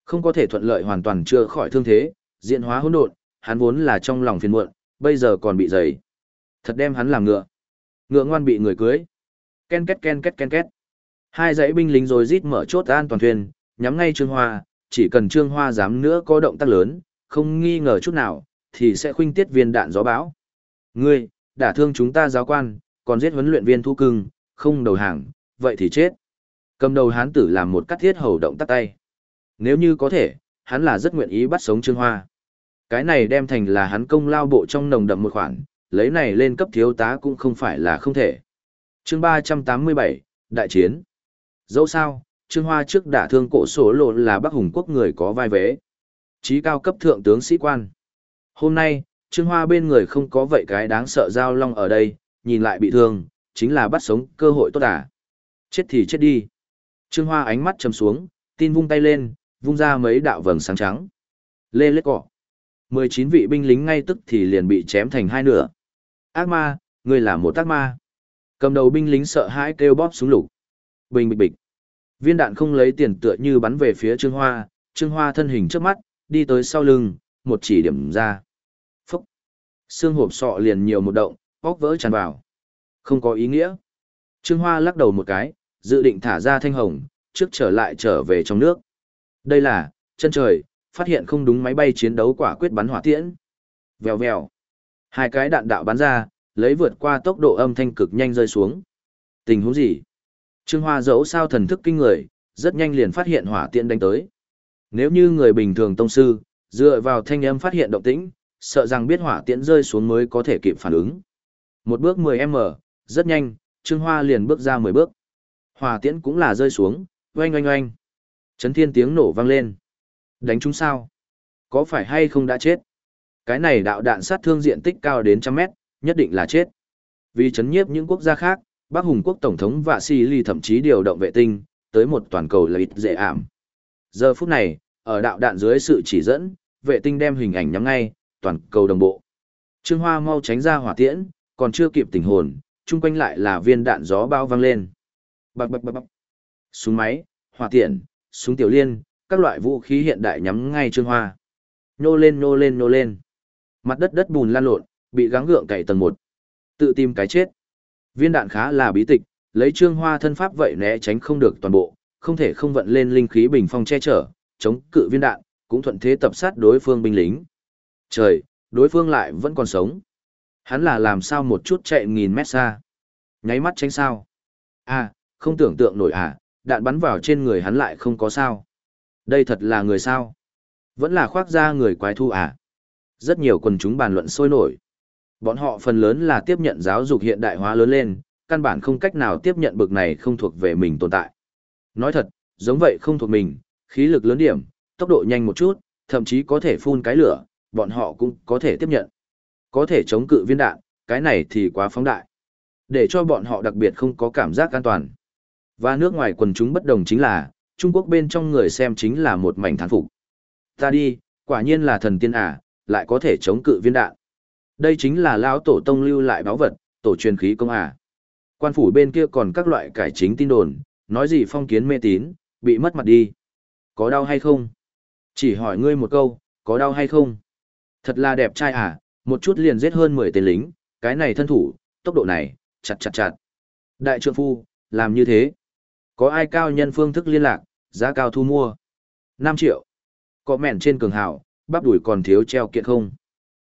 Không có thể thuận lợi hoàn toàn chưa khỏi thương thế, diện hóa hỗn độn, hắn vốn là trong lòng phiền muộn, bây giờ còn bị dày. Thật đem hắn làm ngựa. Ngựa ngoan bị người cưới. Ken két ken két ken két. Hai dãy binh lính rồi rít mở chốt an toàn thuyền, nhắm ngay Trương Hoa, chỉ cần Trương Hoa dám nữa có động tác lớn, không nghi ngờ chút nào, thì sẽ khuynh tiết viên đạn gió bão. Ngươi, đả thương chúng ta giáo quan, còn giết huấn luyện viên thu cưng, không đầu hàng, vậy thì chết. Cầm đầu hán tử làm một cắt thiết hầu động tắt tay. Nếu như có thể, hắn là rất nguyện ý bắt sống Trương Hoa. Cái này đem thành là hắn công lao bộ trong nồng đậm một khoản, lấy này lên cấp thiếu tá cũng không phải là không thể. chương 387, Đại chiến. Dẫu sao, Trương Hoa trước đả thương cổ sổ lộ là Bắc Hùng quốc người có vai vế. Chí cao cấp thượng tướng sĩ quan. Hôm nay, Trương Hoa bên người không có vậy cái đáng sợ giao long ở đây, nhìn lại bị thương, chính là bắt sống cơ hội tốt à. Chết thì chết đi. Trương Hoa ánh mắt trầm xuống, tin vung tay lên, vung ra mấy đạo vầng sáng trắng. Lê lết cỏ. 19 vị binh lính ngay tức thì liền bị chém thành hai nửa. Ác ma, ngươi là một ác ma. Cầm đầu binh lính sợ hãi kêu bóp súng lục. Bình bịch bịch. Viên đạn không lấy tiền tựa như bắn về phía Trương Hoa, Trương Hoa thân hình trước mắt, đi tới sau lưng, một chỉ điểm ra. Phúc. Xương hộp sọ liền nhiều một động, óc vỡ tràn vào. Không có ý nghĩa. Trương Hoa lắc đầu một cái, dự định thả ra thanh hồng, trước trở lại trở về trong nước. Đây là, chân trời, phát hiện không đúng máy bay chiến đấu quả quyết bắn hỏa tiễn. Vèo vèo. Hai cái đạn đạo bắn ra, lấy vượt qua tốc độ âm thanh cực nhanh rơi xuống. Tình huống gì? Trương Hoa dẫu sao thần thức kinh người, rất nhanh liền phát hiện hỏa tiễn đánh tới. Nếu như người bình thường tông sư, dựa vào thanh âm phát hiện động tĩnh, sợ rằng biết hỏa tiễn rơi xuống mới có thể kịp phản ứng. Một bước 10m, rất nhanh, Trương Hoa liền bước ra 10 bước. Hỏa tiễn cũng là rơi xuống, oanh oanh oanh. Chấn thiên tiếng nổ vang lên. Đánh chúng sao? Có phải hay không đã chết? Cái này đạo đạn sát thương diện tích cao đến trăm mét, nhất định là chết. Vì chấn nhiếp những quốc gia khác, Bắc Hùng quốc Tổng thống và Si Ly thậm chí điều động vệ tinh, tới một toàn cầu là ít dễ ảm. Giờ phút này, ở đạo đạn dưới sự chỉ dẫn, vệ tinh đem hình ảnh nhắm ngay, toàn cầu đồng bộ. Trương Hoa mau tránh ra hỏa tiễn, còn chưa kịp tỉnh hồn, chung quanh lại là viên đạn gió bao vang lên. Bạc bạc bạc bạc. Súng máy, hỏa tiễn, súng tiểu liên, các loại vũ khí hiện đại nhắm ngay Trương Hoa. nô lên nô lên nô lên. Mặt đất đất bùn lan lộn, bị gắng gượng cậy tầng một. Tự tìm cái chết. Viên đạn khá là bí tịch, lấy Trương Hoa thân pháp vậy né tránh không được toàn bộ, không thể không vận lên linh khí bình phong che chở, chống cự viên đạn, cũng thuận thế tập sát đối phương binh lính. Trời, đối phương lại vẫn còn sống. Hắn là làm sao một chút chạy nghìn mét xa. Nháy mắt tránh sao. À, không tưởng tượng nổi à, đạn bắn vào trên người hắn lại không có sao. Đây thật là người sao. Vẫn là khoác da người quái thu à. Rất nhiều quần chúng bàn luận sôi nổi. Bọn họ phần lớn là tiếp nhận giáo dục hiện đại hóa lớn lên, căn bản không cách nào tiếp nhận bực này không thuộc về mình tồn tại. Nói thật, giống vậy không thuộc mình, khí lực lớn điểm, tốc độ nhanh một chút, thậm chí có thể phun cái lửa, bọn họ cũng có thể tiếp nhận. Có thể chống cự viên đạn, cái này thì quá phóng đại. Để cho bọn họ đặc biệt không có cảm giác an toàn. Và nước ngoài quần chúng bất đồng chính là, Trung Quốc bên trong người xem chính là một mảnh thán phục. Ta đi, quả nhiên là thần tiên à, lại có thể chống cự viên đạn. Đây chính là lão tổ tông lưu lại báo vật, tổ truyền khí công à. Quan phủ bên kia còn các loại cải chính tin đồn, nói gì phong kiến mê tín, bị mất mặt đi. Có đau hay không? Chỉ hỏi ngươi một câu, có đau hay không? Thật là đẹp trai à, một chút liền giết hơn 10 tên lính, cái này thân thủ, tốc độ này, chặt chặt chặt. Đại trượng phu, làm như thế. Có ai cao nhân phương thức liên lạc, giá cao thu mua? 5 triệu. Có mẹn trên cường hào, bắp đuổi còn thiếu treo kiện không?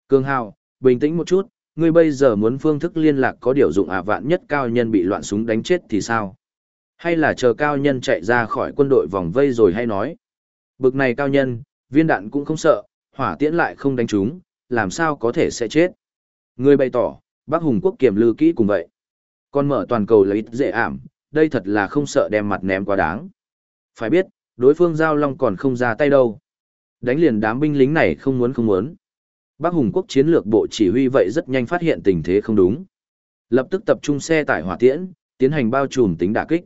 Cường hào, bình tĩnh một chút, ngươi bây giờ muốn phương thức liên lạc có điều dụng à vạn nhất cao nhân bị loạn súng đánh chết thì sao? Hay là chờ cao nhân chạy ra khỏi quân đội vòng vây rồi hay nói? Bực này cao nhân, viên đạn cũng không sợ, hỏa tiễn lại không đánh chúng, làm sao có thể sẽ chết? Ngươi bày tỏ, bác Hùng Quốc kiểm lư kỹ cùng vậy. Còn mở toàn cầu lấy ít dễ ảm, đây thật là không sợ đem mặt ném quá đáng. Phải biết, đối phương giao long còn không ra tay đâu. Đánh liền đám binh lính này không muốn không muốn. Bắc Hùng quốc chiến lược bộ chỉ huy vậy rất nhanh phát hiện tình thế không đúng. Lập tức tập trung xe tải hỏa tiễn, tiến hành bao trùm tính đả kích.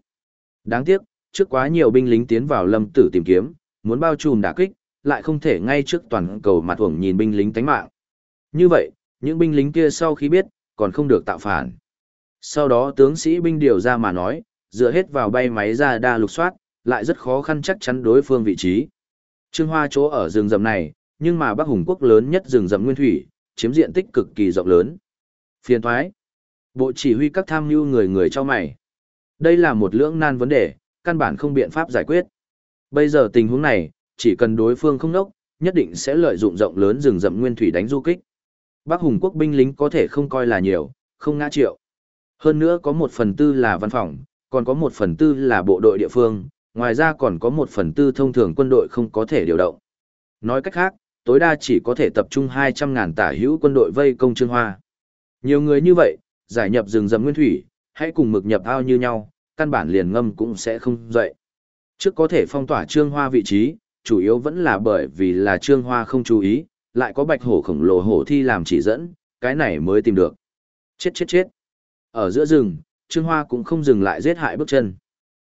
Đáng tiếc, trước quá nhiều binh lính tiến vào lâm tử tìm kiếm, muốn bao trùm đả kích, lại không thể ngay trước toàn cầu mặt hưởng nhìn binh lính tánh mạng. Như vậy, những binh lính kia sau khi biết, còn không được tạo phản. Sau đó tướng sĩ binh điều ra mà nói, dựa hết vào bay máy ra đa lục soát, lại rất khó khăn chắc chắn đối phương vị trí. Trương Hoa chỗ ở rừng rậm này, nhưng mà Bắc Hùng quốc lớn nhất rừng rậm nguyên thủy, chiếm diện tích cực kỳ rộng lớn. Phiền thoái. Bộ chỉ huy các tham mưu người người cho mày. Đây là một lưỡng nan vấn đề, căn bản không biện pháp giải quyết. Bây giờ tình huống này, chỉ cần đối phương không nốc, nhất định sẽ lợi dụng rộng lớn rừng rậm nguyên thủy đánh du kích. Bắc Hùng quốc binh lính có thể không coi là nhiều, không ngã triệu. Hơn nữa có một phần tư là văn phòng, còn có một phần tư là bộ đội địa phương, ngoài ra còn có một phần tư thông thường quân đội không có thể điều động. Nói cách khác, tối đa chỉ có thể tập trung 200.000 tả hữu quân đội vây công Trương Hoa. Nhiều người như vậy, giải nhập rừng rậm nguyên thủy, hãy cùng mực nhập ao như nhau, căn bản liền ngâm cũng sẽ không dậy. Trước có thể phong tỏa Trương Hoa vị trí, chủ yếu vẫn là bởi vì là Trương Hoa không chú ý, lại có bạch hổ khổng lồ hổ thi làm chỉ dẫn, cái này mới tìm được. Chết chết chết. Ở giữa rừng, Trương Hoa cũng không dừng lại giết hại bước chân.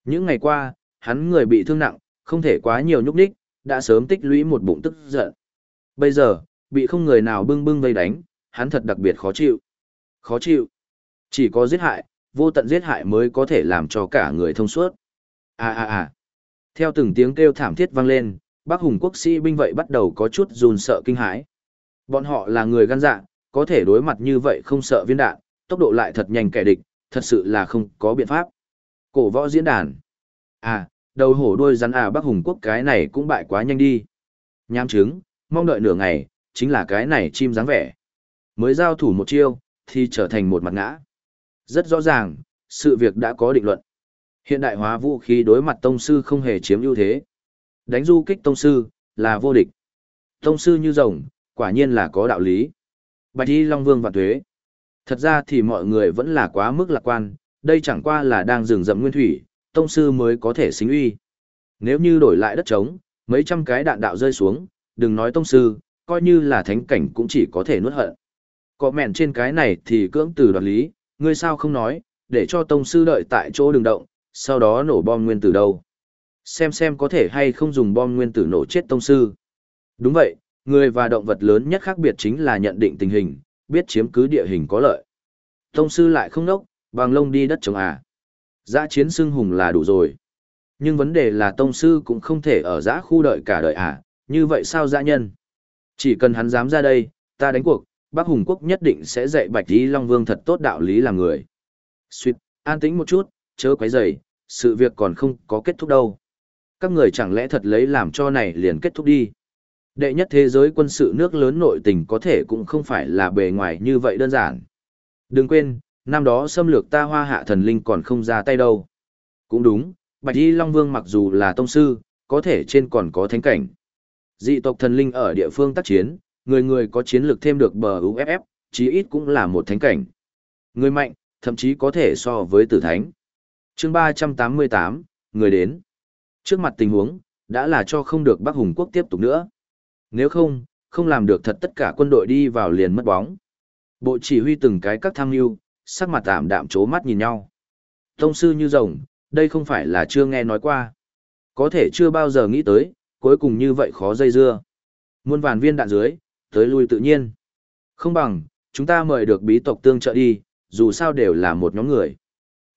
Những ngày qua, hắn người bị thương nặng, không thể quá nhiều nhúc nhích, đã sớm tích lũy một bụng tức giận. Bây giờ, bị không người nào bưng bưng vây đánh, hắn thật đặc biệt khó chịu. Khó chịu. Chỉ có giết hại, vô tận giết hại mới có thể làm cho cả người thông suốt. À à à. Theo từng tiếng kêu thảm thiết vang lên, Bắc Hùng quốc sĩ binh vậy bắt đầu có chút run sợ kinh hãi. Bọn họ là người gan dạ, có thể đối mặt như vậy không sợ viên đạn, tốc độ lại thật nhanh kẻ địch, thật sự là không có biện pháp. Cổ võ diễn đàn. À, đầu hổ đuôi rắn à Bắc Hùng quốc cái này cũng bại quá nhanh đi. Nham trứng, mong đợi nửa ngày, chính là cái này chim dáng vẻ. Mới giao thủ một chiêu, thì trở thành một mặt ngã. Rất rõ ràng, sự việc đã có định luận. Hiện đại hóa vũ khí đối mặt tông sư không hề chiếm ưu thế. Đánh du kích tông sư, là vô địch. Tông sư như rồng, quả nhiên là có đạo lý. Bạch y Long Vương và Tuế. Thật ra thì mọi người vẫn là quá mức lạc quan, đây chẳng qua là đang rừng rậm nguyên thủy, tông sư mới có thể xính uy. Nếu như đổi lại đất trống, mấy trăm cái đạn đạo rơi xuống, đừng nói tông sư, coi như là thánh cảnh cũng chỉ có thể nuốt hận. Có mẹn trên cái này thì cưỡng từ đoạt lý, ngươi sao không nói, để cho tông sư đợi tại chỗ đường động, sau đó nổ bom nguyên tử đâu. Xem xem có thể hay không dùng bom nguyên tử nổ chết tông sư. Đúng vậy, người và động vật lớn nhất khác biệt chính là nhận định tình hình, biết chiếm cứ địa hình có lợi. Tông sư lại không nốc, bằng lông đi đất trồng à. Giã chiến xưng hùng là đủ rồi. Nhưng vấn đề là tông sư cũng không thể ở giã khu đợi cả đời à, như vậy sao giã nhân? Chỉ cần hắn dám ra đây, ta đánh cuộc, Bắc Hùng Quốc nhất định sẽ dạy Bạch Lý Long Vương thật tốt đạo lý làm người. Xuyệt, an tĩnh một chút, chớ quấy rầy, sự việc còn không có kết thúc đâu. Các người chẳng lẽ thật lấy làm cho này liền kết thúc đi. Đệ nhất thế giới quân sự nước lớn nội tình có thể cũng không phải là bề ngoài như vậy đơn giản. Đừng quên, năm đó xâm lược ta hoa hạ thần linh còn không ra tay đâu. Cũng đúng, Bạch Y Long Vương mặc dù là tông sư, có thể trên còn có thánh cảnh. Dị tộc thần linh ở địa phương tác chiến, người người có chiến lược thêm được bờ UFF, chí ít cũng là một thánh cảnh. Người mạnh, thậm chí có thể so với tử thánh. chương 388, người đến. Trước mặt tình huống, đã là cho không được Bắc Hùng Quốc tiếp tục nữa. Nếu không, không làm được thật tất cả quân đội đi vào liền mất bóng. Bộ chỉ huy từng cái các tham mưu, sắc mặt tạm đạm chố mắt nhìn nhau. Tông sư như rồng, đây không phải là chưa nghe nói qua. Có thể chưa bao giờ nghĩ tới, cuối cùng như vậy khó dây dưa. Muôn vàn viên đạn dưới, tới lui tự nhiên. Không bằng, chúng ta mời được bí tộc tương trợ đi, dù sao đều là một nhóm người.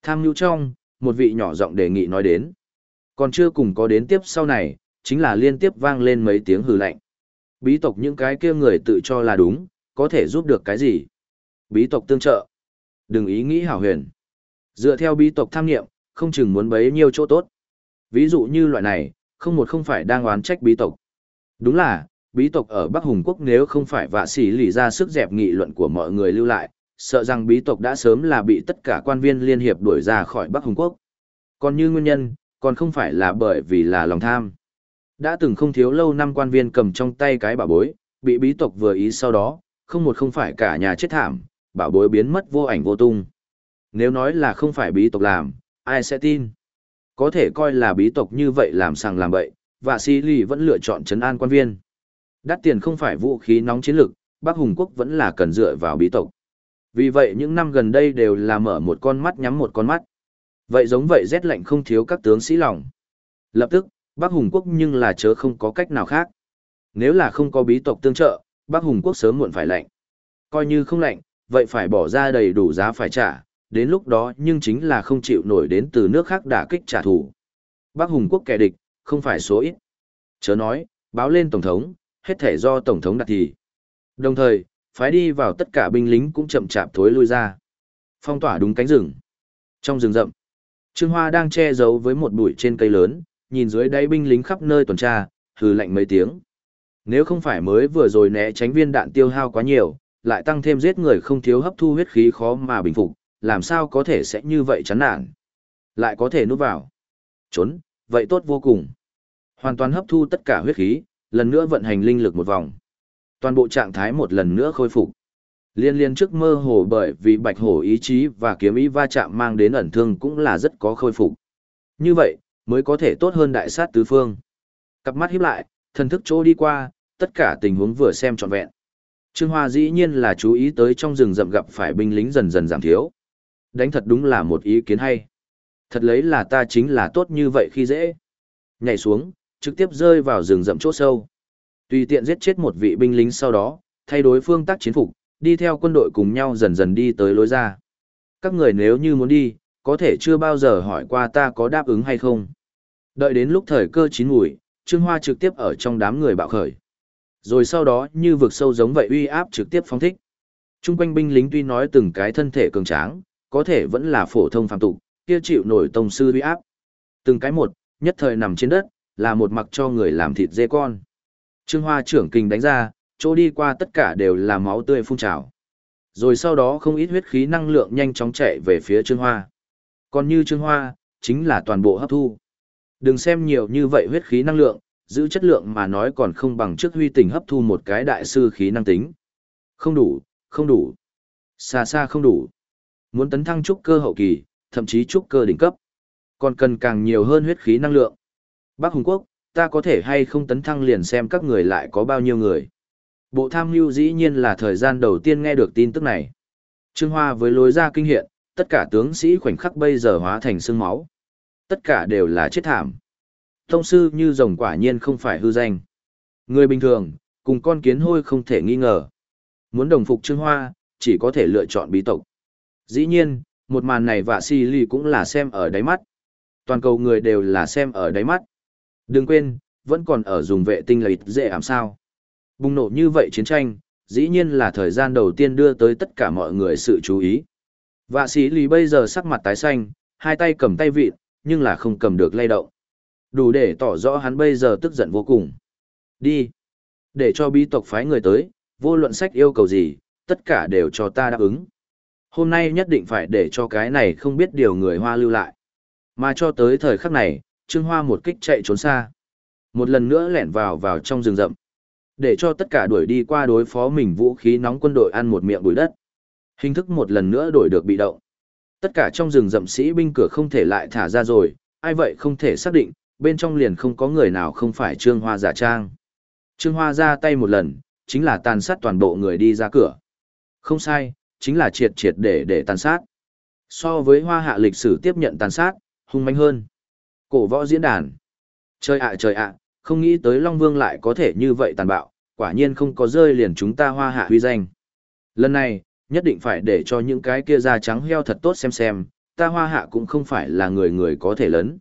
Tham mưu trong, một vị nhỏ giọng đề nghị nói đến. Còn chưa cùng có đến tiếp sau này, chính là liên tiếp vang lên mấy tiếng hừ lạnh. Bí tộc những cái kia người tự cho là đúng, có thể giúp được cái gì? Bí tộc tương trợ. Đừng ý nghĩ hảo huyền. Dựa theo bí tộc tham nghiệm, không chừng muốn bấy nhiêu chỗ tốt. Ví dụ như loại này, không một không phải đang oán trách bí tộc. Đúng là, bí tộc ở Bắc Hùng Quốc nếu không phải vạ sĩ lì ra sức dẹp nghị luận của mọi người lưu lại, sợ rằng bí tộc đã sớm là bị tất cả quan viên liên hiệp đuổi ra khỏi Bắc Hùng Quốc. Còn như nguyên nhân, còn không phải là bởi vì là lòng tham. Đã từng không thiếu lâu năm quan viên cầm trong tay cái bảo bối, bị bí tộc vừa ý sau đó, không một không phải cả nhà chết thảm, bảo bối biến mất vô ảnh vô tung. Nếu nói là không phải bí tộc làm, ai sẽ tin? Có thể coi là bí tộc như vậy làm sàng làm bậy, và Si lì vẫn lựa chọn trấn an quan viên. Đắt tiền không phải vũ khí nóng chiến lực, Bắc Hùng quốc vẫn là cần dựa vào bí tộc. Vì vậy những năm gần đây đều là mở một con mắt nhắm một con mắt. Vậy giống vậy rét lạnh không thiếu các tướng sĩ lòng. Lập tức, Bắc Hùng quốc nhưng là chớ không có cách nào khác. Nếu là không có bí tộc tương trợ, Bắc Hùng quốc sớm muộn phải lạnh. Coi như không lạnh, vậy phải bỏ ra đầy đủ giá phải trả, đến lúc đó nhưng chính là không chịu nổi đến từ nước khác đả kích trả thù. Bắc Hùng quốc kẻ địch, không phải số ít. Chớ nói, báo lên Tổng thống, hết thể do Tổng thống đặt thì. Đồng thời, phái đi vào tất cả binh lính cũng chậm chạp thối lui ra. Phong tỏa đúng cánh rừng. Trong rừng rậm, Trương Hoa đang che giấu với một bụi trên cây lớn, nhìn dưới đáy binh lính khắp nơi tuần tra, hừ lạnh mấy tiếng. Nếu không phải mới vừa rồi né tránh viên đạn tiêu hao quá nhiều, lại tăng thêm giết người không thiếu hấp thu huyết khí khó mà bình phục, làm sao có thể sẽ như vậy chán nản. Lại có thể núp vào. Trốn, vậy tốt vô cùng. Hoàn toàn hấp thu tất cả huyết khí, lần nữa vận hành linh lực một vòng. Toàn bộ trạng thái một lần nữa khôi phục. Liên liên trước mơ hồ bởi vì bạch hổ ý chí và kiếm ý va chạm mang đến ẩn thương cũng là rất có khôi phục. Như vậy, mới có thể tốt hơn đại sát tứ phương. Cặp mắt híp lại, thần thức chỗ đi qua, tất cả tình huống vừa xem trọn vẹn. Trương Hoa dĩ nhiên là chú ý tới trong rừng rậm gặp phải binh lính dần dần giảm thiếu. Đánh thật đúng là một ý kiến hay. Thật lấy là ta chính là tốt như vậy khi dễ. Nhảy xuống, trực tiếp rơi vào rừng rậm chỗ sâu. Tùy tiện giết chết một vị binh lính sau đó, thay đối phương tác chiến phục, đi theo quân đội cùng nhau dần dần đi tới lối ra. Các người nếu như muốn đi, có thể chưa bao giờ hỏi qua ta có đáp ứng hay không. Đợi đến lúc thời cơ chín mùi, Trương Hoa trực tiếp ở trong đám người bạo khởi. Rồi sau đó như vực sâu giống vậy uy áp trực tiếp phóng thích. Trung quanh binh lính tuy nói từng cái thân thể cường tráng, có thể vẫn là phổ thông phàm tục, kia chịu nổi tông sư uy áp. Từng cái một, nhất thời nằm trên đất, là một mặc cho người làm thịt dê con. Trương Hoa trưởng kinh đánh ra, chỗ đi qua tất cả đều là máu tươi phun trào. Rồi sau đó không ít huyết khí năng lượng nhanh chóng chạy về phía Trương Hoa. Còn như Trương Hoa, chính là toàn bộ hấp thu. Đừng xem nhiều như vậy huyết khí năng lượng, giữ chất lượng mà nói còn không bằng trước huy tình hấp thu một cái đại sư khí năng tính. Không đủ, không đủ. Xa xa không đủ. Muốn tấn thăng trúc cơ hậu kỳ, thậm chí trúc cơ đỉnh cấp. Còn cần càng nhiều hơn huyết khí năng lượng. Bác Hùng Quốc, ta có thể hay không tấn thăng liền xem các người lại có bao nhiêu người. Bộ tham mưu dĩ nhiên là thời gian đầu tiên nghe được tin tức này. Trương Hoa với lối ra kinh hiện, tất cả tướng sĩ khoảnh khắc bây giờ hóa thành xương máu. Tất cả đều là chết thảm. Thông sư như rồng quả nhiên không phải hư danh. Người bình thường, cùng con kiến hôi không thể nghi ngờ. Muốn đồng phục Trương Hoa, chỉ có thể lựa chọn bí tộc. Dĩ nhiên, một màn này vạ si ly cũng là xem ở đáy mắt. Toàn cầu người đều là xem ở đáy mắt. Đừng quên, vẫn còn ở dùng vệ tinh lợi dễ ảm sao. Bùng nổ như vậy chiến tranh, dĩ nhiên là thời gian đầu tiên đưa tới tất cả mọi người sự chú ý. Vạ sĩ lì bây giờ sắc mặt tái xanh, hai tay cầm tay vịt, nhưng là không cầm được lay động. Đủ để tỏ rõ hắn bây giờ tức giận vô cùng. Đi. Để cho bí tộc phái người tới, vô luận sách yêu cầu gì, tất cả đều cho ta đáp ứng. Hôm nay nhất định phải để cho cái này không biết điều người hoa lưu lại. Mà cho tới thời khắc này, Trương Hoa một kích chạy trốn xa. Một lần nữa lẻn vào vào trong rừng rậm. Để cho tất cả đuổi đi qua đối phó mình vũ khí nóng quân đội ăn một miệng bụi đất. Hình thức một lần nữa đổi được bị động. Tất cả trong rừng rậm sĩ binh cửa không thể lại thả ra rồi, ai vậy không thể xác định, bên trong liền không có người nào không phải Trương Hoa giả trang. Trương Hoa ra tay một lần, chính là tàn sát toàn bộ người đi ra cửa. Không sai, chính là triệt triệt để để tàn sát. So với hoa hạ lịch sử tiếp nhận tàn sát, hung manh hơn. Cổ võ diễn đàn. Trời ạ trời ạ, không nghĩ tới Long Vương lại có thể như vậy tàn bạo, quả nhiên không có rơi liền chúng ta hoa hạ huy danh. Lần này, nhất định phải để cho những cái kia da trắng heo thật tốt xem xem, ta hoa hạ cũng không phải là người người có thể lớn.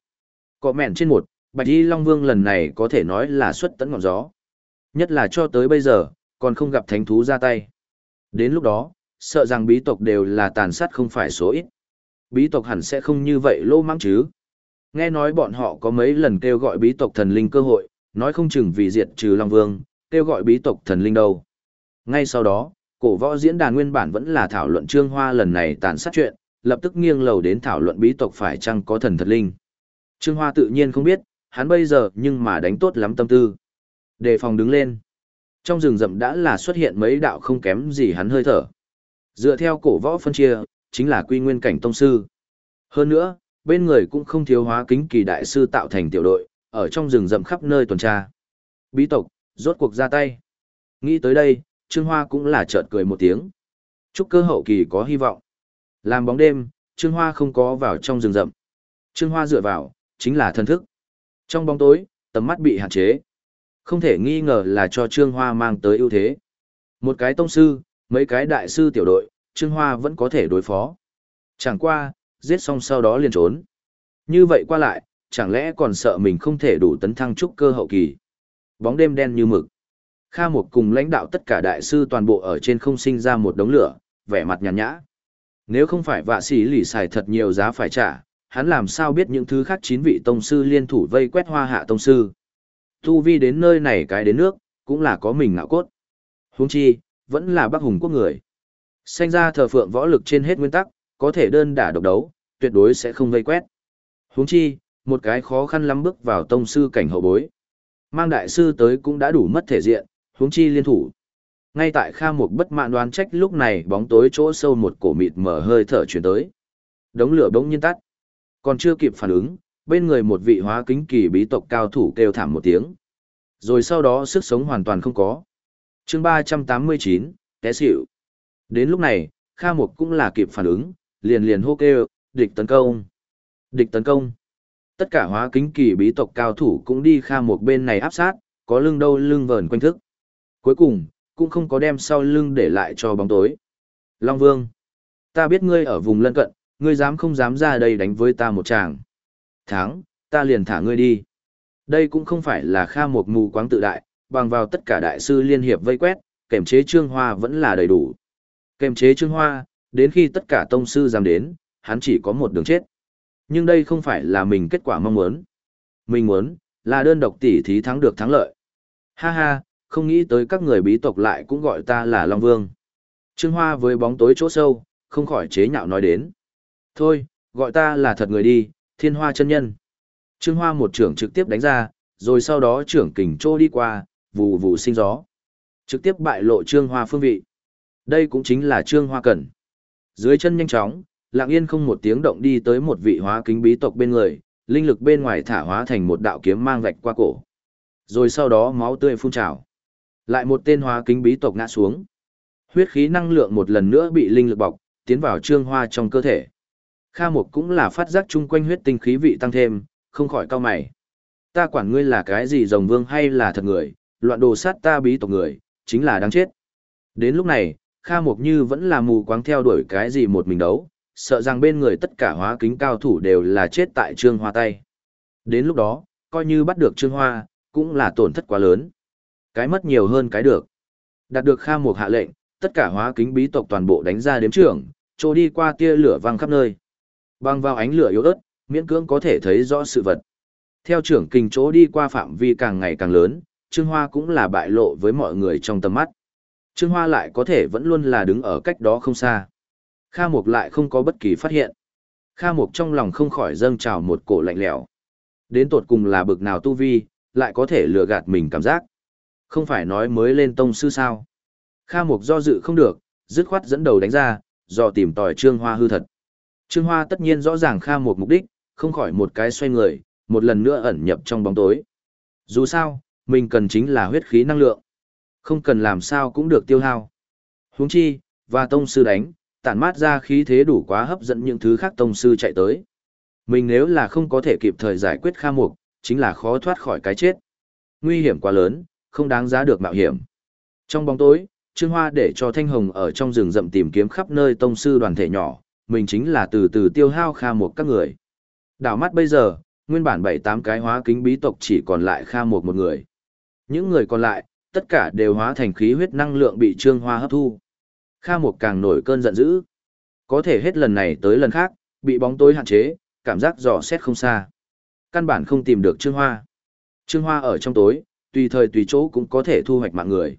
Có mẹn trên một, Bạch Y Long Vương lần này có thể nói là xuất tấn ngọn gió. Nhất là cho tới bây giờ, còn không gặp thánh thú ra tay. Đến lúc đó, sợ rằng bí tộc đều là tàn sát không phải số ít. Bí tộc hẳn sẽ không như vậy lô mắng chứ. Nghe nói bọn họ có mấy lần kêu gọi bí tộc thần linh cơ hội, nói không chừng vì diệt trừ Long Vương, kêu gọi bí tộc thần linh đâu. Ngay sau đó, cổ võ diễn đàn nguyên bản vẫn là thảo luận trương hoa lần này tàn sát chuyện, lập tức nghiêng lầu đến thảo luận bí tộc phải chăng có thần thật linh. Trương Hoa tự nhiên không biết, hắn bây giờ nhưng mà đánh tốt lắm tâm tư. Đề phòng đứng lên. Trong rừng rậm đã là xuất hiện mấy đạo không kém gì hắn hơi thở. Dựa theo cổ võ phân chia, chính là quy nguyên cảnh tông sư. Hơn nữa, bên người cũng không thiếu hóa kính kỳ đại sư tạo thành tiểu đội, ở trong rừng rậm khắp nơi tuần tra. Bí tộc, rốt cuộc ra tay. Nghĩ tới đây, Trương Hoa cũng là chợt cười một tiếng. Chúc cơ hậu kỳ có hy vọng. Làm bóng đêm, Trương Hoa không có vào trong rừng rậm. Trương Hoa dựa vào, chính là thân thức. Trong bóng tối, tầm mắt bị hạn chế. Không thể nghi ngờ là cho Trương Hoa mang tới ưu thế. Một cái tông sư, mấy cái đại sư tiểu đội, Trương Hoa vẫn có thể đối phó. Chẳng qua, giết xong sau đó liền trốn. Như vậy qua lại, chẳng lẽ còn sợ mình không thể đủ tấn thăng trúc cơ hậu kỳ. Bóng đêm đen như mực. Kha Mục cùng lãnh đạo tất cả đại sư toàn bộ ở trên không sinh ra một đống lửa, vẻ mặt nhàn nhã. Nếu không phải vạ sĩ lì xài thật nhiều giá phải trả, hắn làm sao biết những thứ khác chín vị tông sư liên thủ vây quét hoa hạ tông sư. Tu vi đến nơi này cái đến nước, cũng là có mình ngạo cốt. Huống chi, vẫn là bác hùng quốc người. Sanh ra thờ phượng võ lực trên hết nguyên tắc, có thể đơn đả độc đấu, tuyệt đối sẽ không vây quét. Huống chi, một cái khó khăn lắm bước vào tông sư cảnh hậu bối. Mang đại sư tới cũng đã đủ mất thể diện, huống chi liên thủ. Ngay tại Kha Mục bất mãn đoán trách lúc này bóng tối chỗ sâu một cổ mịt mở hơi thở chuyển tới. Đống lửa bỗng nhiên tắt. Còn chưa kịp phản ứng, bên người một vị hóa kính kỳ bí tộc cao thủ kêu thảm một tiếng. Rồi sau đó sức sống hoàn toàn không có. chương 389, té xỉu. Đến lúc này, Kha Mục cũng là kịp phản ứng, liền liền hô kêu, địch tấn công. Địch tấn công. Tất cả hóa kính kỳ bí tộc cao thủ cũng đi Kha Mục bên này áp sát, có lưng đâu lưng vờn quanh thức. Cuối cùng, cũng không có đem sau lưng để lại cho bóng tối. Long Vương, ta biết ngươi ở vùng lân cận, ngươi dám không dám ra đây đánh với ta một tràng. Thắng, ta liền thả ngươi đi. Đây cũng không phải là kha một mù quáng tự đại, bằng vào tất cả đại sư liên hiệp vây quét, kềm chế trương hoa vẫn là đầy đủ. Kềm chế trương hoa, đến khi tất cả tông sư dám đến, hắn chỉ có một đường chết. Nhưng đây không phải là mình kết quả mong muốn. Mình muốn, là đơn độc tỷ thí thắng được thắng lợi. Ha ha, không nghĩ tới các người bí tộc lại cũng gọi ta là Long Vương. Trương Hoa với bóng tối chỗ sâu, không khỏi chế nhạo nói đến. Thôi, gọi ta là thật người đi, thiên hoa chân nhân. Trương Hoa một trưởng trực tiếp đánh ra, rồi sau đó trưởng kình trô đi qua, vù vù sinh gió. Trực tiếp bại lộ Trương Hoa phương vị. Đây cũng chính là Trương Hoa cần. Dưới chân nhanh chóng, lặng yên không một tiếng động đi tới một vị hóa kính bí tộc bên người, linh lực bên ngoài thả hóa thành một đạo kiếm mang vạch qua cổ. Rồi sau đó máu tươi phun trào. Lại một tên hóa kính bí tộc ngã xuống. Huyết khí năng lượng một lần nữa bị linh lực bọc, tiến vào trương hoa trong cơ thể. Kha Mục cũng là phát giác chung quanh huyết tinh khí vị tăng thêm, không khỏi cao mày. Ta quản ngươi là cái gì rồng vương hay là thật người, loạn đồ sát ta bí tộc người, chính là đáng chết. Đến lúc này, Kha Mục như vẫn là mù quáng theo đuổi cái gì một mình đấu, sợ rằng bên người tất cả hóa kính cao thủ đều là chết tại Trương Hoa tay. Đến lúc đó, coi như bắt được Trương Hoa, cũng là tổn thất quá lớn. Cái mất nhiều hơn cái được. Đạt được Kha Mục hạ lệnh, tất cả hóa kính bí tộc toàn bộ đánh ra đếm trưởng, trô đi qua tia lửa vang khắp nơi. Băng vào ánh lửa yếu ớt, miễn cưỡng có thể thấy rõ sự vật. Theo trưởng kình chỗ đi qua phạm vi càng ngày càng lớn, Trương Hoa cũng là bại lộ với mọi người trong tầm mắt. Trương Hoa lại có thể vẫn luôn là đứng ở cách đó không xa. Kha Mục lại không có bất kỳ phát hiện. Kha Mục trong lòng không khỏi dâng trào một cổ lạnh lẽo. Đến tột cùng là bực nào tu vi, lại có thể lừa gạt mình cảm giác. Không phải nói mới lên tông sư sao. Kha Mục do dự không được, dứt khoát dẫn đầu đánh ra, do tìm tòi Trương Hoa hư thật. Trương Hoa tất nhiên rõ ràng Kha Mục mục đích, không khỏi một cái xoay người, một lần nữa ẩn nhập trong bóng tối. Dù sao, mình cần chính là huyết khí năng lượng. Không cần làm sao cũng được tiêu hao. Huống chi, và tông sư đánh, tản mát ra khí thế đủ quá hấp dẫn những thứ khác tông sư chạy tới. Mình nếu là không có thể kịp thời giải quyết Kha Mục, chính là khó thoát khỏi cái chết. Nguy hiểm quá lớn, không đáng giá được mạo hiểm. Trong bóng tối, Trương Hoa để cho Thanh Hồng ở trong rừng rậm tìm kiếm khắp nơi tông sư đoàn thể nhỏ, mình chính là từ từ tiêu hao Kha một các người. Đảo mắt bây giờ, nguyên bản 7-8 cái hóa kính bí tộc chỉ còn lại Kha một một người. Những người còn lại, tất cả đều hóa thành khí huyết năng lượng bị Trương Hoa hấp thu. Kha một càng nổi cơn giận dữ. Có thể hết lần này tới lần khác, bị bóng tối hạn chế, cảm giác dò xét không xa. Căn bản không tìm được Trương Hoa. Trương Hoa ở trong tối, tùy thời tùy chỗ cũng có thể thu hoạch mạng người.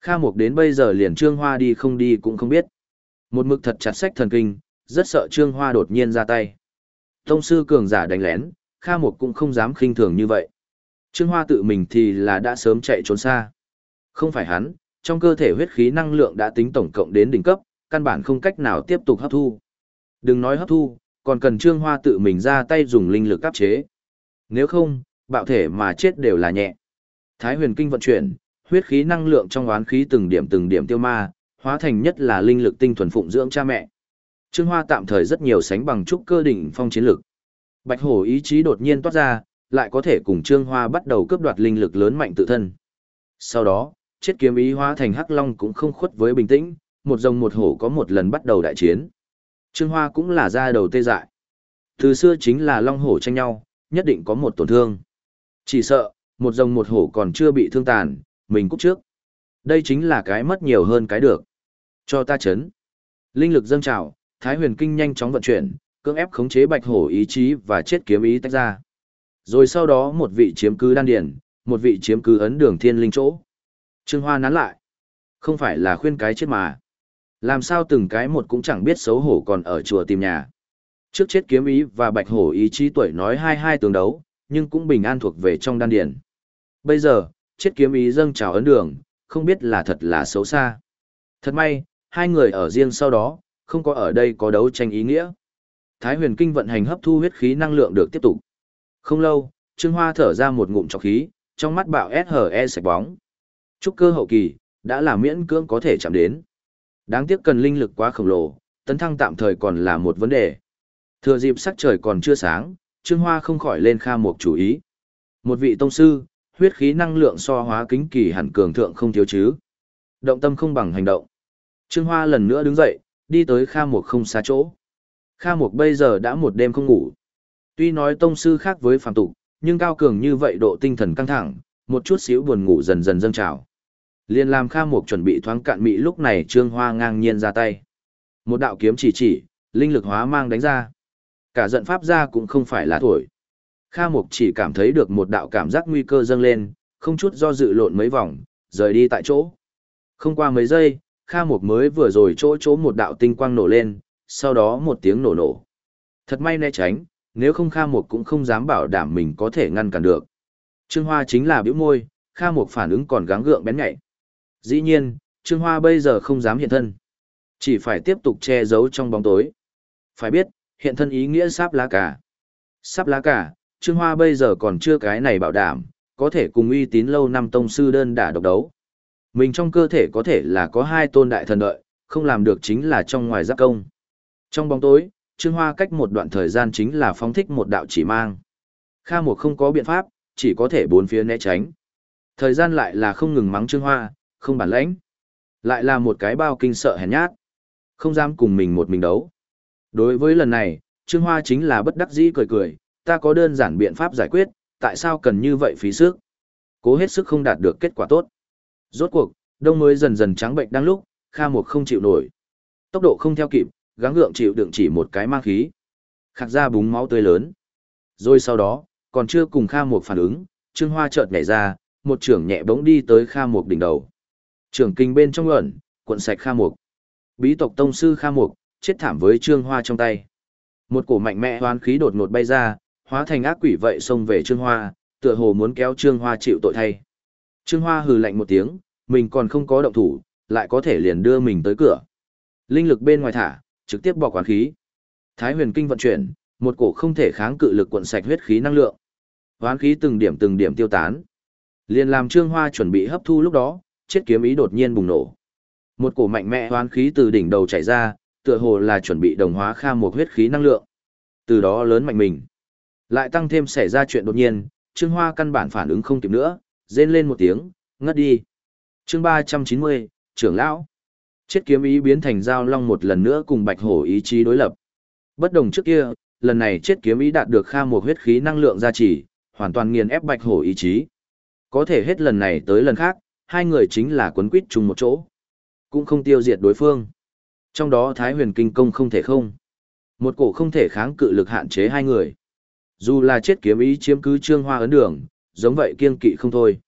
Kha Mục đến bây giờ liền Trương Hoa đi không đi cũng không biết. Một mực thật chặt sách thần kinh, rất sợ Trương Hoa đột nhiên ra tay. Tông sư cường giả đánh lén, Kha Mục cũng không dám khinh thường như vậy. Trương Hoa tự mình thì là đã sớm chạy trốn xa. Không phải hắn, trong cơ thể huyết khí năng lượng đã tính tổng cộng đến đỉnh cấp, căn bản không cách nào tiếp tục hấp thu. Đừng nói hấp thu, còn cần Trương Hoa tự mình ra tay dùng linh lực áp chế. Nếu không, bạo thể mà chết đều là nhẹ. Thái huyền kinh vận chuyển, huyết khí năng lượng trong oán khí từng điểm từng điểm tiêu ma, hóa thành nhất là linh lực tinh thuần phụng dưỡng cha mẹ. Trương Hoa tạm thời rất nhiều sánh bằng trúc cơ đỉnh phong chiến lực. Bạch hổ ý chí đột nhiên toát ra, lại có thể cùng Trương Hoa bắt đầu cướp đoạt linh lực lớn mạnh tự thân. Sau đó, chết kiếm ý hóa thành hắc long cũng không khuất với bình tĩnh, một rồng một hổ có một lần bắt đầu đại chiến. Trương Hoa cũng là ra đầu tê dại. Từ xưa chính là long hổ tranh nhau, nhất định có một tổn thương. Chỉ sợ, một rồng một hổ còn chưa bị thương tàn, mình cúc trước. Đây chính là cái mất nhiều hơn cái được. Cho ta chấn. Linh lực dâng trào, Thái Huyền Kinh nhanh chóng vận chuyển, cưỡng ép khống chế Bạch Hổ ý chí và chết kiếm ý tách ra. Rồi sau đó một vị chiếm cứ đan điển, một vị chiếm cứ ấn đường thiên linh chỗ. Trương Hoa nán lại. Không phải là khuyên cái chết mà. Làm sao từng cái một cũng chẳng biết xấu hổ còn ở chùa tìm nhà. Trước chết kiếm ý và bạch hổ ý chí tuổi nói hai hai tương đấu, nhưng cũng bình an thuộc về trong đan điển. Bây giờ, chết kiếm ý dâng trào ấn đường, không biết là thật là xấu xa. Thật may, hai người ở riêng sau đó, không có ở đây có đấu tranh ý nghĩa. Thái huyền kinh vận hành hấp thu huyết khí năng lượng được tiếp tục. Không lâu, Trương Hoa thở ra một ngụm trọc khí, trong mắt bạo SHE sạch bóng. Trúc cơ hậu kỳ, đã là miễn cưỡng có thể chạm đến. Đáng tiếc cần linh lực quá khổng lồ, tấn thăng tạm thời còn là một vấn đề. Thừa dịp sắc trời còn chưa sáng, Trương Hoa không khỏi lên kha một chủ ý. Một vị tông sư, huyết khí năng lượng so hóa kính kỳ hẳn cường thượng không thiếu chứ. Động tâm không bằng hành động. Trương Hoa lần nữa đứng dậy, đi tới kha một không xa chỗ. Kha một bây giờ đã một đêm không ngủ. Tuy nói tông sư khác với phàm tục, nhưng cao cường như vậy độ tinh thần căng thẳng, một chút xíu buồn ngủ dần dần dâng trào. Liên làm Kha Mục chuẩn bị thoáng cạn mị lúc này Trương Hoa ngang nhiên ra tay. Một đạo kiếm chỉ chỉ, linh lực hóa mang đánh ra. Cả giận pháp ra cũng không phải là thổi. Kha Mục chỉ cảm thấy được một đạo cảm giác nguy cơ dâng lên, không chút do dự lộn mấy vòng, rời đi tại chỗ. Không qua mấy giây, Kha Mục mới vừa rồi chỗ chỗ một đạo tinh quang nổ lên, sau đó một tiếng nổ nổ. Thật may né tránh, nếu không Kha Mục cũng không dám bảo đảm mình có thể ngăn cản được. Trương Hoa chính là biểu môi, Kha Mục phản ứng còn gắng gượng bén nhạy. Dĩ nhiên, Trương Hoa bây giờ không dám hiện thân. Chỉ phải tiếp tục che giấu trong bóng tối. Phải biết, hiện thân ý nghĩa sáp lá cả. Sáp lá cả, Trương Hoa bây giờ còn chưa cái này bảo đảm, có thể cùng uy tín lâu năm tông sư đơn đả độc đấu. Mình trong cơ thể có thể là có hai tôn đại thần đợi, không làm được chính là trong ngoài giáp công. Trong bóng tối, Trương Hoa cách một đoạn thời gian chính là phóng thích một đạo chỉ mang. Kha Mục không có biện pháp, chỉ có thể bốn phía né tránh. Thời gian lại là không ngừng mắng Trương Hoa, không bản lãnh. Lại là một cái bao kinh sợ hèn nhát. Không dám cùng mình một mình đấu. Đối với lần này, Trương Hoa chính là bất đắc dĩ cười cười, ta có đơn giản biện pháp giải quyết, tại sao cần như vậy phí sức? Cố hết sức không đạt được kết quả tốt. Rốt cuộc, đông mới dần dần trắng bệnh đang lúc, Kha Mục không chịu nổi. Tốc độ không theo kịp, gắng gượng chịu đựng chỉ một cái mang khí. Khạc ra búng máu tươi lớn. Rồi sau đó, còn chưa cùng Kha Mục phản ứng, Trương Hoa chợt nhảy ra, một trưởng nhẹ bỗng đi tới Kha Mục đỉnh đầu. Trưởng kinh bên trong ẩn, cuộn sạch Kha Mục. Bí tộc tông sư Kha Mục, chết thảm với Trương Hoa trong tay. Một cổ mạnh mẽ hoán khí đột ngột bay ra, hóa thành ác quỷ vậy xông về Trương Hoa, tựa hồ muốn kéo Trương Hoa chịu tội thay. Trương Hoa hừ lạnh một tiếng, mình còn không có động thủ, lại có thể liền đưa mình tới cửa. Linh lực bên ngoài thả, trực tiếp bỏ quán khí. Thái huyền kinh vận chuyển, một cổ không thể kháng cự lực cuộn sạch huyết khí năng lượng. Hoán khí từng điểm từng điểm tiêu tán. Liền làm Trương Hoa chuẩn bị hấp thu lúc đó, chết kiếm ý đột nhiên bùng nổ. Một cổ mạnh mẽ hoán khí từ đỉnh đầu chảy ra, tựa hồ là chuẩn bị đồng hóa kha một huyết khí năng lượng. Từ đó lớn mạnh mình. Lại tăng thêm xảy ra chuyện đột nhiên, Trương Hoa căn bản phản ứng không kịp nữa, rên lên một tiếng, ngất đi. Chương ba trăm chín mươi, trưởng lão. Chết kiếm ý biến thành giao long một lần nữa cùng bạch hổ ý chí đối lập. Bất đồng trước kia, lần này chết kiếm ý đạt được kha một huyết khí năng lượng gia trì, hoàn toàn nghiền ép bạch hổ ý chí. Có thể hết lần này tới lần khác, hai người chính là quấn quýt chung một chỗ. Cũng không tiêu diệt đối phương. Trong đó Thái huyền kinh công không thể không. Một cổ không thể kháng cự lực hạn chế hai người. Dù là chết kiếm ý chiếm cứ trương hoa ấn đường, giống vậy kiên kỵ không thôi.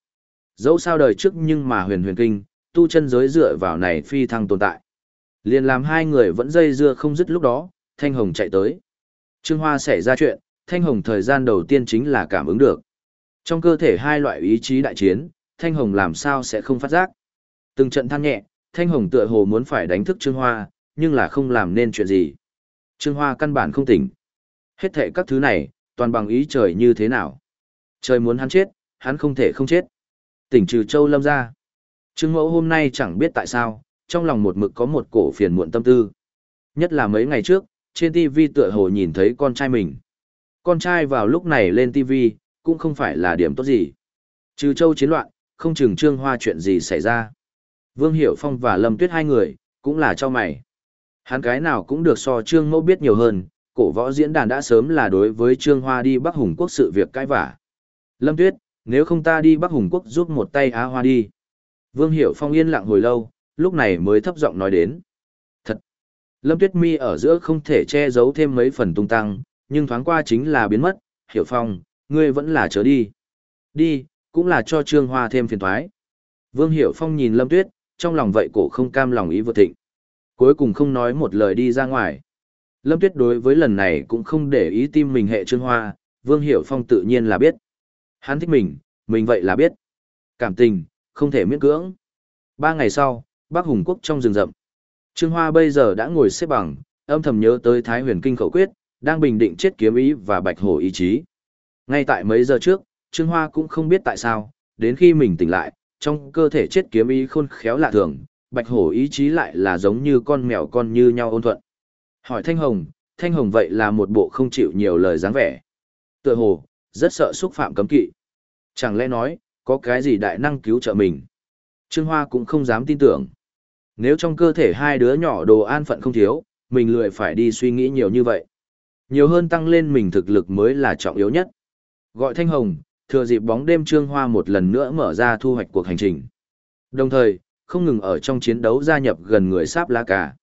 Dẫu sao đời trước nhưng mà huyền huyền kinh, tu chân giới dựa vào này phi thăng tồn tại. Liền làm hai người vẫn dây dưa không dứt lúc đó, Thanh Hồng chạy tới. Trương Hoa xảy ra chuyện, Thanh Hồng thời gian đầu tiên chính là cảm ứng được. Trong cơ thể hai loại ý chí đại chiến, Thanh Hồng làm sao sẽ không phát giác. Từng trận than nhẹ, Thanh Hồng tựa hồ muốn phải đánh thức Trương Hoa, nhưng là không làm nên chuyện gì. Trương Hoa căn bản không tỉnh. Hết thệ các thứ này, toàn bằng ý trời như thế nào. Trời muốn hắn chết, hắn không thể không chết. Tỉnh trừ châu lâm ra. Trương Mẫu hôm nay chẳng biết tại sao, trong lòng một mực có một cổ phiền muộn tâm tư. Nhất là mấy ngày trước, trên TV tựa hồ nhìn thấy con trai mình. Con trai vào lúc này lên TV, cũng không phải là điểm tốt gì. Trừ châu chiến loạn, không chừng Trương Hoa chuyện gì xảy ra. Vương Hiểu Phong và Lâm Tuyết hai người, cũng là cho mày. Hắn cái nào cũng được so Trương Mẫu biết nhiều hơn, cổ võ diễn đàn đã sớm là đối với Trương Hoa đi Bắc Hùng Quốc sự việc cãi vả. Lâm Tuyết, nếu không ta đi Bắc Hùng Quốc giúp một tay Á Hoa đi. Vương Hiểu Phong yên lặng hồi lâu, lúc này mới thấp giọng nói đến. Thật! Lâm Tuyết Mi ở giữa không thể che giấu thêm mấy phần tung tăng, nhưng thoáng qua chính là biến mất. Hiểu Phong, ngươi vẫn là chớ đi. Đi, cũng là cho Trương Hoa thêm phiền thoái. Vương Hiểu Phong nhìn Lâm Tuyết, trong lòng vậy cổ không cam lòng ý vượt thịnh. Cuối cùng không nói một lời đi ra ngoài. Lâm Tuyết đối với lần này cũng không để ý tim mình hệ Trương Hoa, Vương Hiểu Phong tự nhiên là biết. Hắn thích mình, mình vậy là biết. Cảm tình, không thể miễn cưỡng. Ba ngày sau, Bắc Hùng Quốc trong rừng rậm. Trương Hoa bây giờ đã ngồi xếp bằng, âm thầm nhớ tới Thái huyền kinh khẩu quyết, đang bình định chết kiếm ý và bạch hổ ý chí. Ngay tại mấy giờ trước, Trương Hoa cũng không biết tại sao, đến khi mình tỉnh lại, trong cơ thể chết kiếm ý khôn khéo lạ thường, bạch hổ ý chí lại là giống như con mèo con như nhau ôn thuận. Hỏi Thanh Hồng, Thanh Hồng vậy là một bộ không chịu nhiều lời dáng vẻ. Tựa hồ, rất sợ xúc phạm cấm kỵ. Chẳng lẽ nói, có cái gì đại năng cứu trợ mình? Trương Hoa cũng không dám tin tưởng. Nếu trong cơ thể hai đứa nhỏ đồ an phận không thiếu, mình lười phải đi suy nghĩ nhiều như vậy. Nhiều hơn tăng lên mình thực lực mới là trọng yếu nhất. Gọi Thanh Hồng, thừa dịp bóng đêm Trương Hoa một lần nữa mở ra thu hoạch cuộc hành trình. Đồng thời, không ngừng ở trong chiến đấu gia nhập gần người sáp lá cả.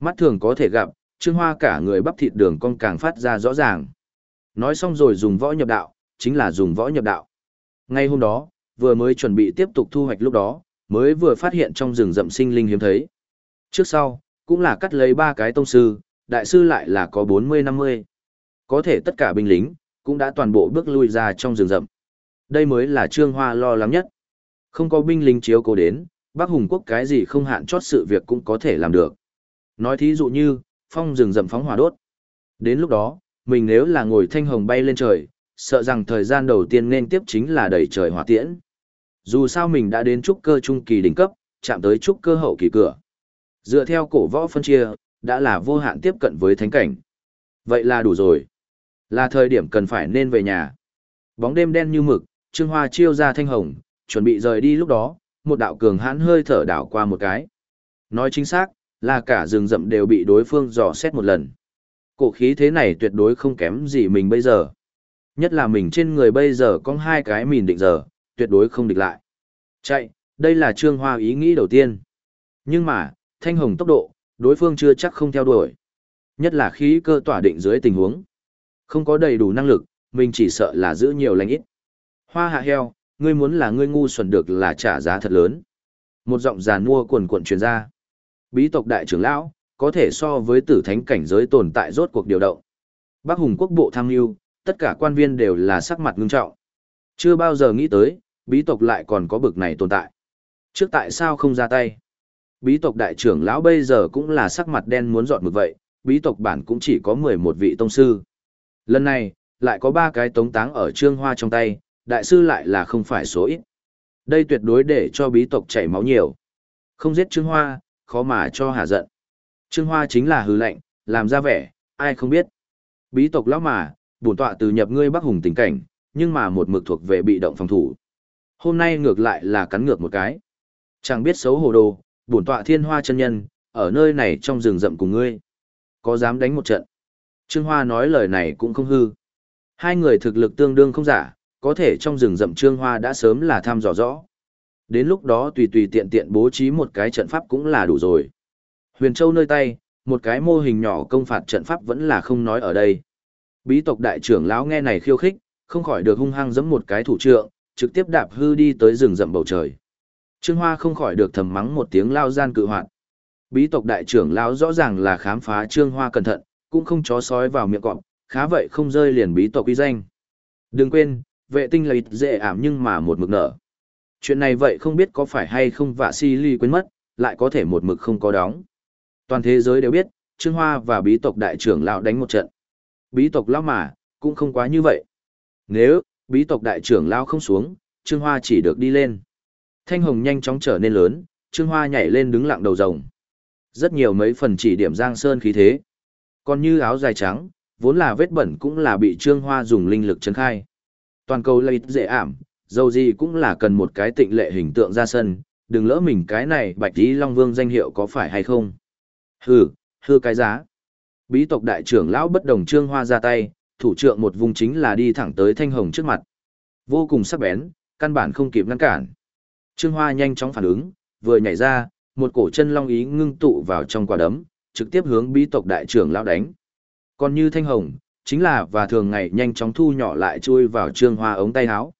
Mắt thường có thể gặp, Trương Hoa cả người bắp thịt đường cong càng phát ra rõ ràng. Nói xong rồi dùng võ nhập đạo, chính là dùng võ nhập đạo. Ngay hôm đó, vừa mới chuẩn bị tiếp tục thu hoạch lúc đó, mới vừa phát hiện trong rừng rậm sinh linh hiếm thấy. Trước sau, cũng là cắt lấy ba cái tông sư, đại sư lại là có 40-50. Có thể tất cả binh lính, cũng đã toàn bộ bước lui ra trong rừng rậm. Đây mới là Trương Hoa lo lắng nhất. Không có binh lính chiếu cố đến, Bắc Hùng Quốc cái gì không hạn chót sự việc cũng có thể làm được. Nói thí dụ như, phong rừng rậm phóng hỏa đốt. Đến lúc đó, mình nếu là ngồi thanh hồng bay lên trời, sợ rằng thời gian đầu tiên nên tiếp chính là đẩy trời hỏa tiễn. Dù sao mình đã đến trúc cơ trung kỳ đỉnh cấp, chạm tới trúc cơ hậu kỳ cửa. Dựa theo cổ võ phân chia, đã là vô hạn tiếp cận với thánh cảnh. Vậy là đủ rồi. Là thời điểm cần phải nên về nhà. Bóng đêm đen như mực, Trương Hoa chiêu ra thanh hồng, chuẩn bị rời đi lúc đó, một đạo cường hãn hơi thở đảo qua một cái. Nói chính xác, là cả rừng rậm đều bị đối phương dò xét một lần. Cổ khí thế này tuyệt đối không kém gì mình bây giờ. Nhất là mình trên người bây giờ có hai cái mìn định giờ, tuyệt đối không địch lại. Chạy, đây là Trương Hoa ý nghĩ đầu tiên. Nhưng mà, thanh hồng tốc độ, đối phương chưa chắc không theo đuổi. Nhất là khí cơ tỏa định dưới tình huống. Không có đầy đủ năng lực, mình chỉ sợ là giữ nhiều lành ít. Hoa hạ heo, ngươi muốn là ngươi ngu xuẩn được là trả giá thật lớn. Một giọng giàn mua cuồn cuộn truyền ra. Bí tộc đại trưởng lão, có thể so với tử thánh cảnh giới tồn tại rốt cuộc điều động. Bắc Hùng quốc bộ tham mưu, tất cả quan viên đều là sắc mặt ngưng trọng. Chưa bao giờ nghĩ tới, bí tộc lại còn có bực này tồn tại. Trước tại sao không ra tay? Bí tộc đại trưởng lão bây giờ cũng là sắc mặt đen muốn dọn mực vậy, bí tộc bản cũng chỉ có 11 vị tông sư. Lần này, lại có ba cái tống táng ở trương hoa trong tay, đại sư lại là không phải số ít. Đây tuyệt đối để cho bí tộc chảy máu nhiều. Không giết trương hoa, khó mà cho hà giận. Trương hoa chính là hư lệnh, làm ra vẻ, ai không biết. Bí tộc lão mà, bổn tọa từ nhập ngươi bắc hùng tình cảnh, nhưng mà một mực thuộc về bị động phòng thủ. Hôm nay ngược lại là cắn ngược một cái. Chẳng biết xấu hổ đồ, bổn tọa thiên hoa chân nhân, ở nơi này trong rừng rậm cùng ngươi. Có dám đánh một trận? Trương Hoa nói lời này cũng không hư. Hai người thực lực tương đương không giả, có thể trong rừng rậm Trương Hoa đã sớm là tham dò rõ. Đến lúc đó tùy tùy tiện tiện bố trí một cái trận pháp cũng là đủ rồi. Huyền Châu nơi tay, một cái mô hình nhỏ công phạt trận pháp vẫn là không nói ở đây. Bí tộc đại trưởng lão nghe này khiêu khích, không khỏi được hung hăng giẫm một cái thủ trượng, trực tiếp đạp hư đi tới rừng rậm bầu trời. Trương Hoa không khỏi được thầm mắng một tiếng lao gian cự hoạn. Bí tộc đại trưởng lão rõ ràng là khám phá Trương Hoa cẩn thận, cũng không chó sói vào miệng cọp, khá vậy không rơi liền bí tộc uy danh. Đừng quên, vệ tinh là ít dễ ảm nhưng mà một mực nở. Chuyện này vậy không biết có phải hay không vạ si ly quên mất, lại có thể một mực không có đóng. Toàn thế giới đều biết, Trương Hoa và bí tộc đại trưởng lão đánh một trận. Bí tộc lão mà, cũng không quá như vậy. Nếu, bí tộc đại trưởng lão không xuống, Trương Hoa chỉ được đi lên. Thanh hồng nhanh chóng trở nên lớn, Trương Hoa nhảy lên đứng lặng đầu rồng. Rất nhiều mấy phần chỉ điểm Giang Sơn khí thế. Còn như áo dài trắng, vốn là vết bẩn cũng là bị Trương Hoa dùng linh lực chấn khai. Toàn cầu lợi dễ ảm, dầu gì cũng là cần một cái tịnh lệ hình tượng ra sân, đừng lỡ mình cái này bạch tí Long Vương danh hiệu có phải hay không. Hừ, hư cái giá. Bí tộc đại trưởng lão bất đồng Trương Hoa ra tay, thủ trưởng một vùng chính là đi thẳng tới Thanh Hồng trước mặt. Vô cùng sắc bén, căn bản không kịp ngăn cản. Trương Hoa nhanh chóng phản ứng, vừa nhảy ra, một cổ chân long ý ngưng tụ vào trong quả đấm, trực tiếp hướng bí tộc đại trưởng lão đánh. Còn như thanh hồng, chính là và thường ngày nhanh chóng thu nhỏ lại chui vào trương hoa ống tay áo.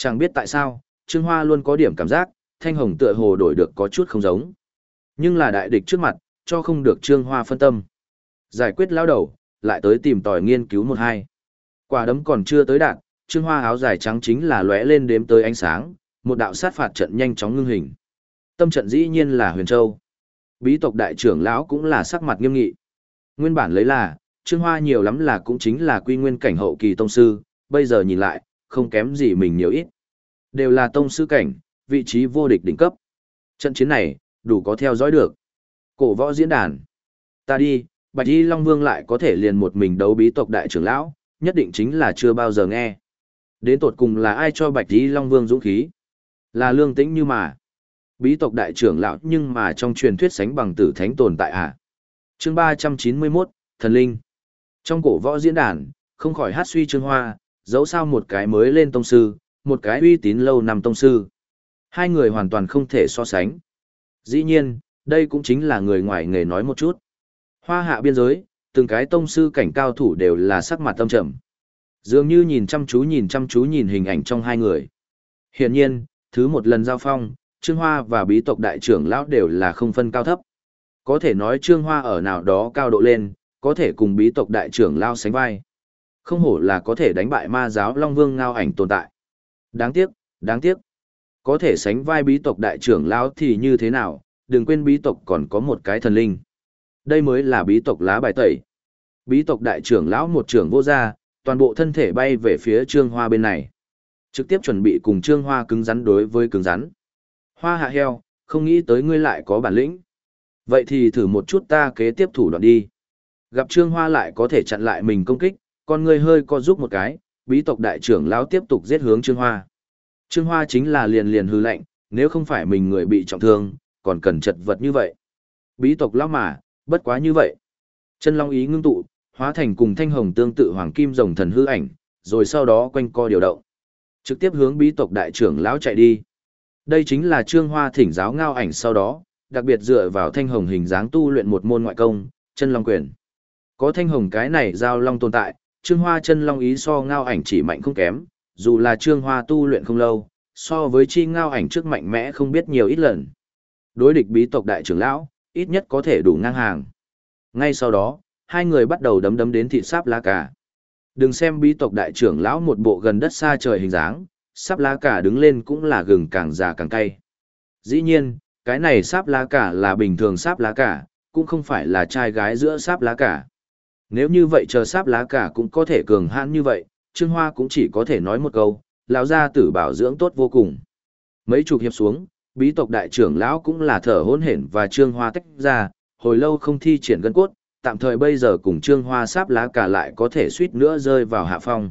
Chẳng biết tại sao, trương hoa luôn có điểm cảm giác, thanh hồng tựa hồ đổi được có chút không giống. Nhưng là đại địch trước mặt, cho không được trương hoa phân tâm. Giải quyết lao đầu, lại tới tìm tòi nghiên cứu một hai. Quả đấm còn chưa tới đạn trương hoa áo dài trắng chính là lóe lên đếm tới ánh sáng, một đạo sát phạt trận nhanh chóng ngưng hình. Tâm trận dĩ nhiên là Huyền Châu. Bí tộc đại trưởng lão cũng là sắc mặt nghiêm nghị. Nguyên bản lấy là, Trương Hoa nhiều lắm là cũng chính là quy nguyên cảnh hậu kỳ tông sư, bây giờ nhìn lại, không kém gì mình nhiều ít. Đều là tông sư cảnh, vị trí vô địch đỉnh cấp. Trận chiến này, đủ có theo dõi được. Cổ võ diễn đàn. Ta đi, Bạch Y Long Vương lại có thể liền một mình đấu bí tộc đại trưởng lão, nhất định chính là chưa bao giờ nghe. Đến tột cùng là ai cho Bạch Y Long Vương dũng khí? Là lương tĩnh như mà. Bí tộc đại trưởng lão nhưng mà trong truyền thuyết sánh bằng tử thánh tồn tại à. chương ba trăm chín mươi 391, Thần Linh. Trong cổ võ diễn đàn, không khỏi hát suy trương hoa, dẫu sao một cái mới lên tông sư, một cái uy tín lâu năm tông sư. Hai người hoàn toàn không thể so sánh. Dĩ nhiên, đây cũng chính là người ngoài nghề nói một chút. Hoa hạ biên giới, từng cái tông sư cảnh cao thủ đều là sắc mặt tâm trầm. Dường như nhìn chăm chú nhìn chăm chú nhìn hình ảnh trong hai người. Hiển nhiên, thứ một lần giao phong, Trương Hoa và bí tộc đại trưởng lão đều là không phân cao thấp. Có thể nói Trương Hoa ở nào đó cao độ lên, có thể cùng bí tộc đại trưởng lao sánh vai. Không hổ là có thể đánh bại ma giáo Long Vương ngao ảnh tồn tại. Đáng tiếc, đáng tiếc. Có thể sánh vai bí tộc đại trưởng lão thì như thế nào, đừng quên bí tộc còn có một cái thần linh. Đây mới là bí tộc lá bài tẩy. Bí tộc đại trưởng lão một trưởng vô gia, toàn bộ thân thể bay về phía Trương Hoa bên này. Trực tiếp chuẩn bị cùng Trương Hoa cứng rắn đối với cứng rắn. Hoa hạ heo, không nghĩ tới ngươi lại có bản lĩnh. Vậy thì thử một chút ta kế tiếp thủ đoạn đi. Gặp Trương Hoa lại có thể chặn lại mình công kích, con ngươi hơi co giúp một cái, bí tộc đại trưởng lão tiếp tục giết hướng Trương Hoa. Trương Hoa chính là liền liền hư lệnh, nếu không phải mình người bị trọng thương, còn cần chật vật như vậy. Bí tộc lão mà, bất quá như vậy. Chân long ý ngưng tụ, hóa thành cùng thanh hồng tương tự hoàng kim rồng thần hư ảnh, rồi sau đó quanh co điều động. Trực tiếp hướng bí tộc đại trưởng lão chạy đi. Đây chính là Trương Hoa thỉnh giáo ngao ảnh sau đó, đặc biệt dựa vào thanh hồng hình dáng tu luyện một môn ngoại công, chân long quyền. Có thanh hồng cái này giao long tồn tại, Trương Hoa chân long ý so ngao ảnh chỉ mạnh không kém, dù là Trương Hoa tu luyện không lâu, so với chi ngao ảnh trước mạnh mẽ không biết nhiều ít lần. Đối địch bí tộc đại trưởng lão, ít nhất có thể đủ ngang hàng. Ngay sau đó, hai người bắt đầu đấm đấm đến thị sáp lá cả. Đừng xem bí tộc đại trưởng lão một bộ gần đất xa trời hình dáng, sáp lá cả đứng lên cũng là gừng càng già càng cay. Dĩ nhiên, cái này sáp lá cả là bình thường sáp lá cả, cũng không phải là trai gái giữa sáp lá cả. Nếu như vậy chờ sáp lá cả cũng có thể cường hãn như vậy, Trương Hoa cũng chỉ có thể nói một câu, lão gia tử bảo dưỡng tốt vô cùng. Mấy chục hiệp xuống, bí tộc đại trưởng lão cũng là thở hỗn hển và Trương Hoa tách ra, hồi lâu không thi triển gân cốt, tạm thời bây giờ cùng Trương Hoa sáp lá cả lại có thể suýt nữa rơi vào hạ phong.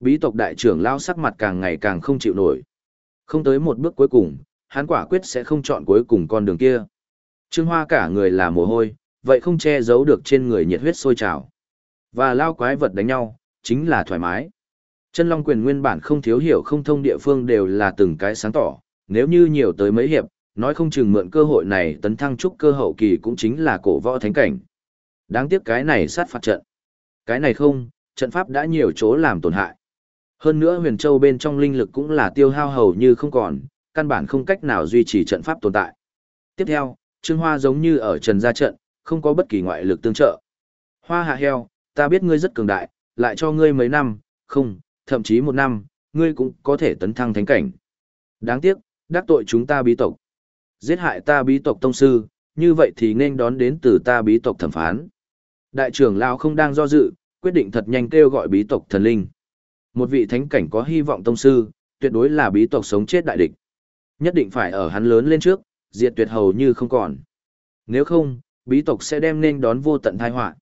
Bí tộc đại trưởng lão sắc mặt càng ngày càng không chịu nổi. Không tới một bước cuối cùng, hắn quả quyết sẽ không chọn cuối cùng con đường kia. Trương Hoa cả người là mồ hôi, vậy không che giấu được trên người nhiệt huyết sôi trào. Và lao quái vật đánh nhau, chính là thoải mái. Chân Long quyền nguyên bản không thiếu hiểu không thông địa phương đều là từng cái sáng tỏ, nếu như nhiều tới mấy hiệp, nói không chừng mượn cơ hội này tấn thăng trúc cơ hậu kỳ cũng chính là cổ võ thánh cảnh. Đáng tiếc cái này sát phạt trận. Cái này không, trận pháp đã nhiều chỗ làm tổn hại. Hơn nữa huyền châu bên trong linh lực cũng là tiêu hao hầu như không còn, căn bản không cách nào duy trì trận pháp tồn tại. Tiếp theo, Trương Hoa giống như ở trần gia trận, không có bất kỳ ngoại lực tương trợ. Hoa hạ heo, ta biết ngươi rất cường đại, lại cho ngươi mấy năm, không, thậm chí một năm, ngươi cũng có thể tấn thăng thánh cảnh. Đáng tiếc, đắc tội chúng ta bí tộc. Giết hại ta bí tộc tông sư, như vậy thì nên đón đến từ ta bí tộc thẩm phán. Đại trưởng Lao không đang do dự, quyết định thật nhanh kêu gọi bí tộc thần linh. Một vị thánh cảnh có hy vọng tông sư, tuyệt đối là bí tộc sống chết đại địch. Nhất định phải ở hắn lớn lên trước, diệt tuyệt hầu như không còn. Nếu không, bí tộc sẽ đem nên đón vô tận tai họa.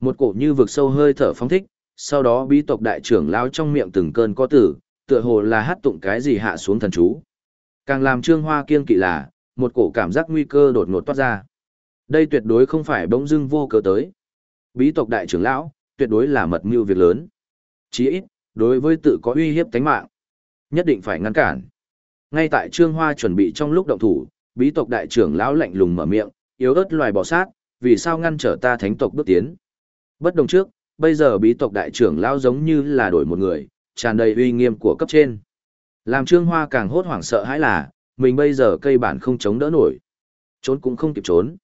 Một cổ như vực sâu hơi thở phóng thích, sau đó bí tộc đại trưởng lao trong miệng từng cơn có tử, tựa hồ là hát tụng cái gì hạ xuống thần chú. Càng làm Trương Hoa kiên kỵ là, một cổ cảm giác nguy cơ đột ngột toát ra. Đây tuyệt đối không phải bỗng dưng vô cớ tới. Bí tộc đại trưởng lão, tuyệt đối là mật mưu việc lớn. Chí ít, đối với tự có uy hiếp tánh mạng, nhất định phải ngăn cản. Ngay tại Trương Hoa chuẩn bị trong lúc động thủ, bí tộc đại trưởng lão lạnh lùng mở miệng, yếu ớt loài bò sát, vì sao ngăn trở ta thánh tộc bước tiến. Bất đồng trước, bây giờ bí tộc đại trưởng lão giống như là đổi một người, tràn đầy uy nghiêm của cấp trên. Làm Trương Hoa càng hốt hoảng sợ hãi là, mình bây giờ cây bản không chống đỡ nổi. Trốn cũng không kịp trốn.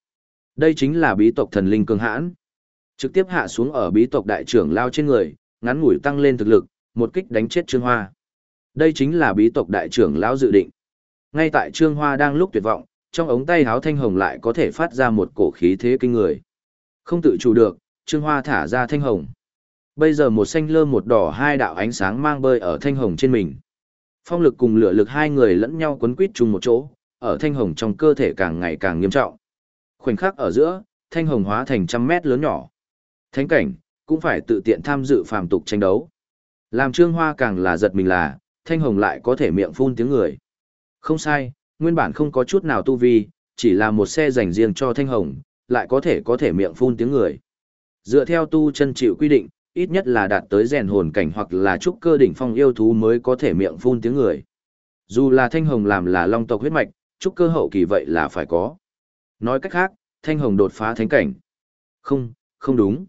Đây chính là bí tộc thần linh cường hãn. Trực tiếp hạ xuống ở bí tộc đại trưởng lao trên người, ngắn ngủi tăng lên thực lực, một kích đánh chết Trương Hoa. Đây chính là bí tộc đại trưởng lão dự định. Ngay tại Trương Hoa đang lúc tuyệt vọng, trong ống tay háo thanh hồng lại có thể phát ra một cổ khí thế kinh người. Không tự chủ được, Trương Hoa thả ra thanh hồng. Bây giờ một xanh lơ một đỏ hai đạo ánh sáng mang bơi ở thanh hồng trên mình. Phong lực cùng lửa lực hai người lẫn nhau quấn quýt chung một chỗ, ở thanh hồng trong cơ thể càng ngày càng nghiêm trọng. Khoảnh khắc ở giữa, thanh hồng hóa thành trăm mét lớn nhỏ. Thánh cảnh, cũng phải tự tiện tham dự phàm tục tranh đấu. Làm trương hoa càng là giật mình là, thanh hồng lại có thể miệng phun tiếng người. Không sai, nguyên bản không có chút nào tu vi, chỉ là một xe dành riêng cho thanh hồng, lại có thể có thể miệng phun tiếng người. Dựa theo tu chân chịu quy định, ít nhất là đạt tới rèn hồn cảnh hoặc là trúc cơ đỉnh phong yêu thú mới có thể miệng phun tiếng người. Dù là thanh hồng làm là long tộc huyết mạch, trúc cơ hậu kỳ vậy là phải có. Nói cách khác, thanh hồng đột phá thánh cảnh. Không, không đúng.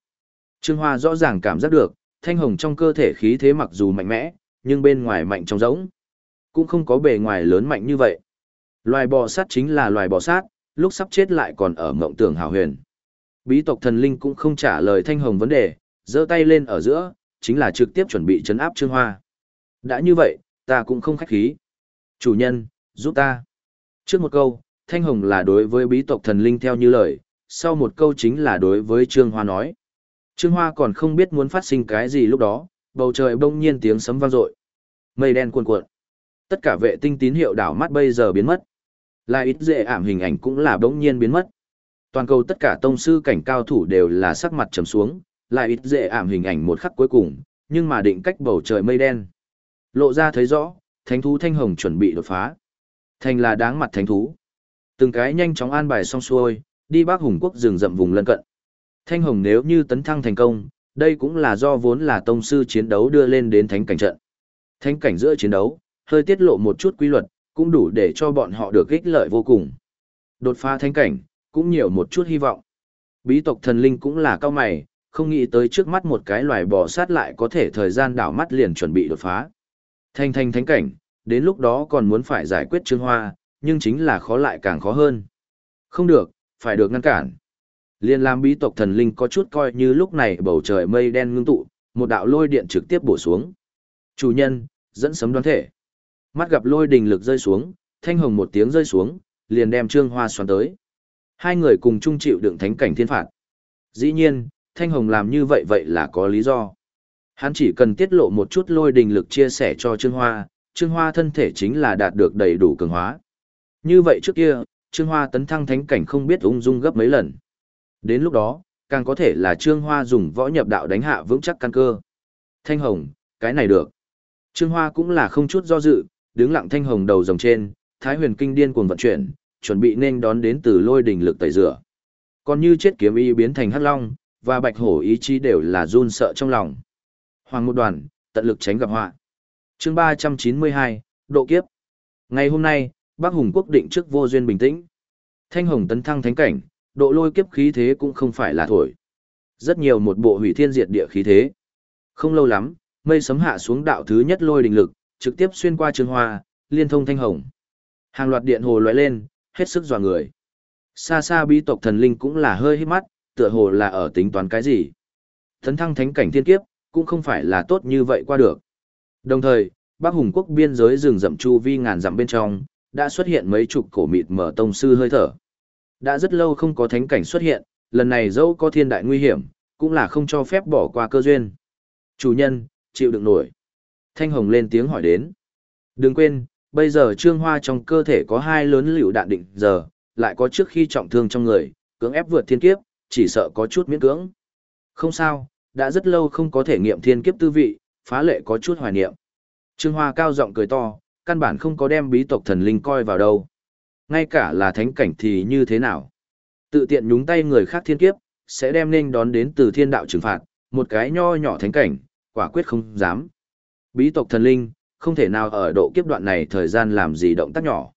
Trương Hoa rõ ràng cảm giác được, thanh hồng trong cơ thể khí thế mặc dù mạnh mẽ, nhưng bên ngoài mạnh trong rỗng. Cũng không có bề ngoài lớn mạnh như vậy. Loài bò sát chính là loài bò sát, lúc sắp chết lại còn ở mộng tưởng hào huyền. Bí tộc thần linh cũng không trả lời thanh hồng vấn đề, giơ tay lên ở giữa, chính là trực tiếp chuẩn bị chấn áp Trương Hoa. Đã như vậy, ta cũng không khách khí. Chủ nhân, giúp ta. Trước một câu, Thanh Hồng là đối với bí tộc thần linh theo như lời, sau một câu chính là đối với Trương Hoa nói. Trương Hoa còn không biết muốn phát sinh cái gì lúc đó, bầu trời bỗng nhiên tiếng sấm vang dội. Mây đen cuồn cuộn. Tất cả vệ tinh tín hiệu đảo mắt bây giờ biến mất. Là ít dễ ảm hình ảnh cũng là bỗng nhiên biến mất. Toàn cầu tất cả tông sư cảnh cao thủ đều là sắc mặt trầm xuống, lại ít dễ ảm hình ảnh một khắc cuối cùng, nhưng mà định cách bầu trời mây đen. Lộ ra thấy rõ, thánh thú thanh hồng chuẩn bị đột phá. Thành là đáng mặt thánh thú. Từng cái nhanh chóng an bài xong xuôi, đi bác hùng quốc rừng rậm vùng lân cận. Thanh hồng nếu như tấn thăng thành công, đây cũng là do vốn là tông sư chiến đấu đưa lên đến thánh cảnh trận. Thánh cảnh giữa chiến đấu, hơi tiết lộ một chút quy luật, cũng đủ để cho bọn họ được ích lợi vô cùng. Đột phá thánh cảnh, cũng nhiều một chút hy vọng. Bí tộc thần linh cũng là cao mày, không nghĩ tới trước mắt một cái loài bò sát lại có thể thời gian đảo mắt liền chuẩn bị đột phá. Thanh thanh thánh cảnh, đến lúc đó còn muốn phải giải quyết Trương Hoa, nhưng chính là khó lại càng khó hơn. Không được, phải được ngăn cản. Liên làm bí tộc thần linh có chút coi như lúc này bầu trời mây đen ngưng tụ, một đạo lôi điện trực tiếp bổ xuống. Chủ nhân, dẫn sấm đoán thể. Mắt gặp lôi đình lực rơi xuống, thanh hồng một tiếng rơi xuống, liền đem Trương Hoa xoắn tới. Hai người cùng chung chịu đựng thánh cảnh thiên phạt. Dĩ nhiên, Thanh Hồng làm như vậy vậy là có lý do. Hắn chỉ cần tiết lộ một chút lôi đình lực chia sẻ cho Trương Hoa, Trương Hoa thân thể chính là đạt được đầy đủ cường hóa. Như vậy trước kia, Trương Hoa tấn thăng thánh cảnh không biết ung dung gấp mấy lần. Đến lúc đó, càng có thể là Trương Hoa dùng võ nhập đạo đánh hạ vững chắc căn cơ. Thanh Hồng, cái này được. Trương Hoa cũng là không chút do dự, đứng lặng Thanh Hồng đầu rồng trên, Thái huyền kinh điên cuồng vận chuyển, chuẩn bị nên đón đến từ lôi đỉnh lực tẩy rửa. Còn như chết kiếm y biến thành hắc long, và bạch hổ ý chí đều là run sợ trong lòng. Hoàng một đoàn, tận lực tránh gặp họa. chương 392, độ kiếp. Ngày hôm nay, Bắc Hùng quốc định trước vô duyên bình tĩnh. Thanh hồng tấn thăng thánh cảnh, độ lôi kiếp khí thế cũng không phải là thổi. Rất nhiều một bộ hủy thiên diệt địa khí thế. Không lâu lắm, mây sấm hạ xuống đạo thứ nhất lôi đình lực, trực tiếp xuyên qua trường hoa, liên thông thanh hồng. Hàng loạt điện hồ lóe lên, hết sức dọa người. Xa xa bí tộc thần linh cũng là hơi hít mắt, tựa hồ là ở tính toán cái gì. Thấn thăng thánh cảnh thiên kiếp, cũng không phải là tốt như vậy qua được. Đồng thời, Bắc Hùng quốc biên giới rừng rậm chu vi ngàn dặm bên trong, đã xuất hiện mấy chục cổ mịt mở tông sư hơi thở. Đã rất lâu không có thánh cảnh xuất hiện, lần này dẫu có thiên đại nguy hiểm, cũng là không cho phép bỏ qua cơ duyên. Chủ nhân, chịu đựng nổi. Thanh Hồng lên tiếng hỏi đến. Đừng quên, bây giờ Trương Hoa trong cơ thể có hai lớn liều đạn định giờ, lại có trước khi trọng thương trong người, cưỡng ép vượt thiên kiếp, chỉ sợ có chút miễn cưỡng. Không sao, đã rất lâu không có thể nghiệm thiên kiếp tư vị, phá lệ có chút hoài niệm. Trương Hoa cao giọng cười to, căn bản không có đem bí tộc thần linh coi vào đâu. Ngay cả là thánh cảnh thì như thế nào? Tự tiện nhúng tay người khác thiên kiếp, sẽ đem nên đón đến từ thiên đạo trừng phạt, một cái nho nhỏ thánh cảnh, quả quyết không dám. Bí tộc thần linh, không thể nào ở độ kiếp đoạn này thời gian làm gì động tác nhỏ.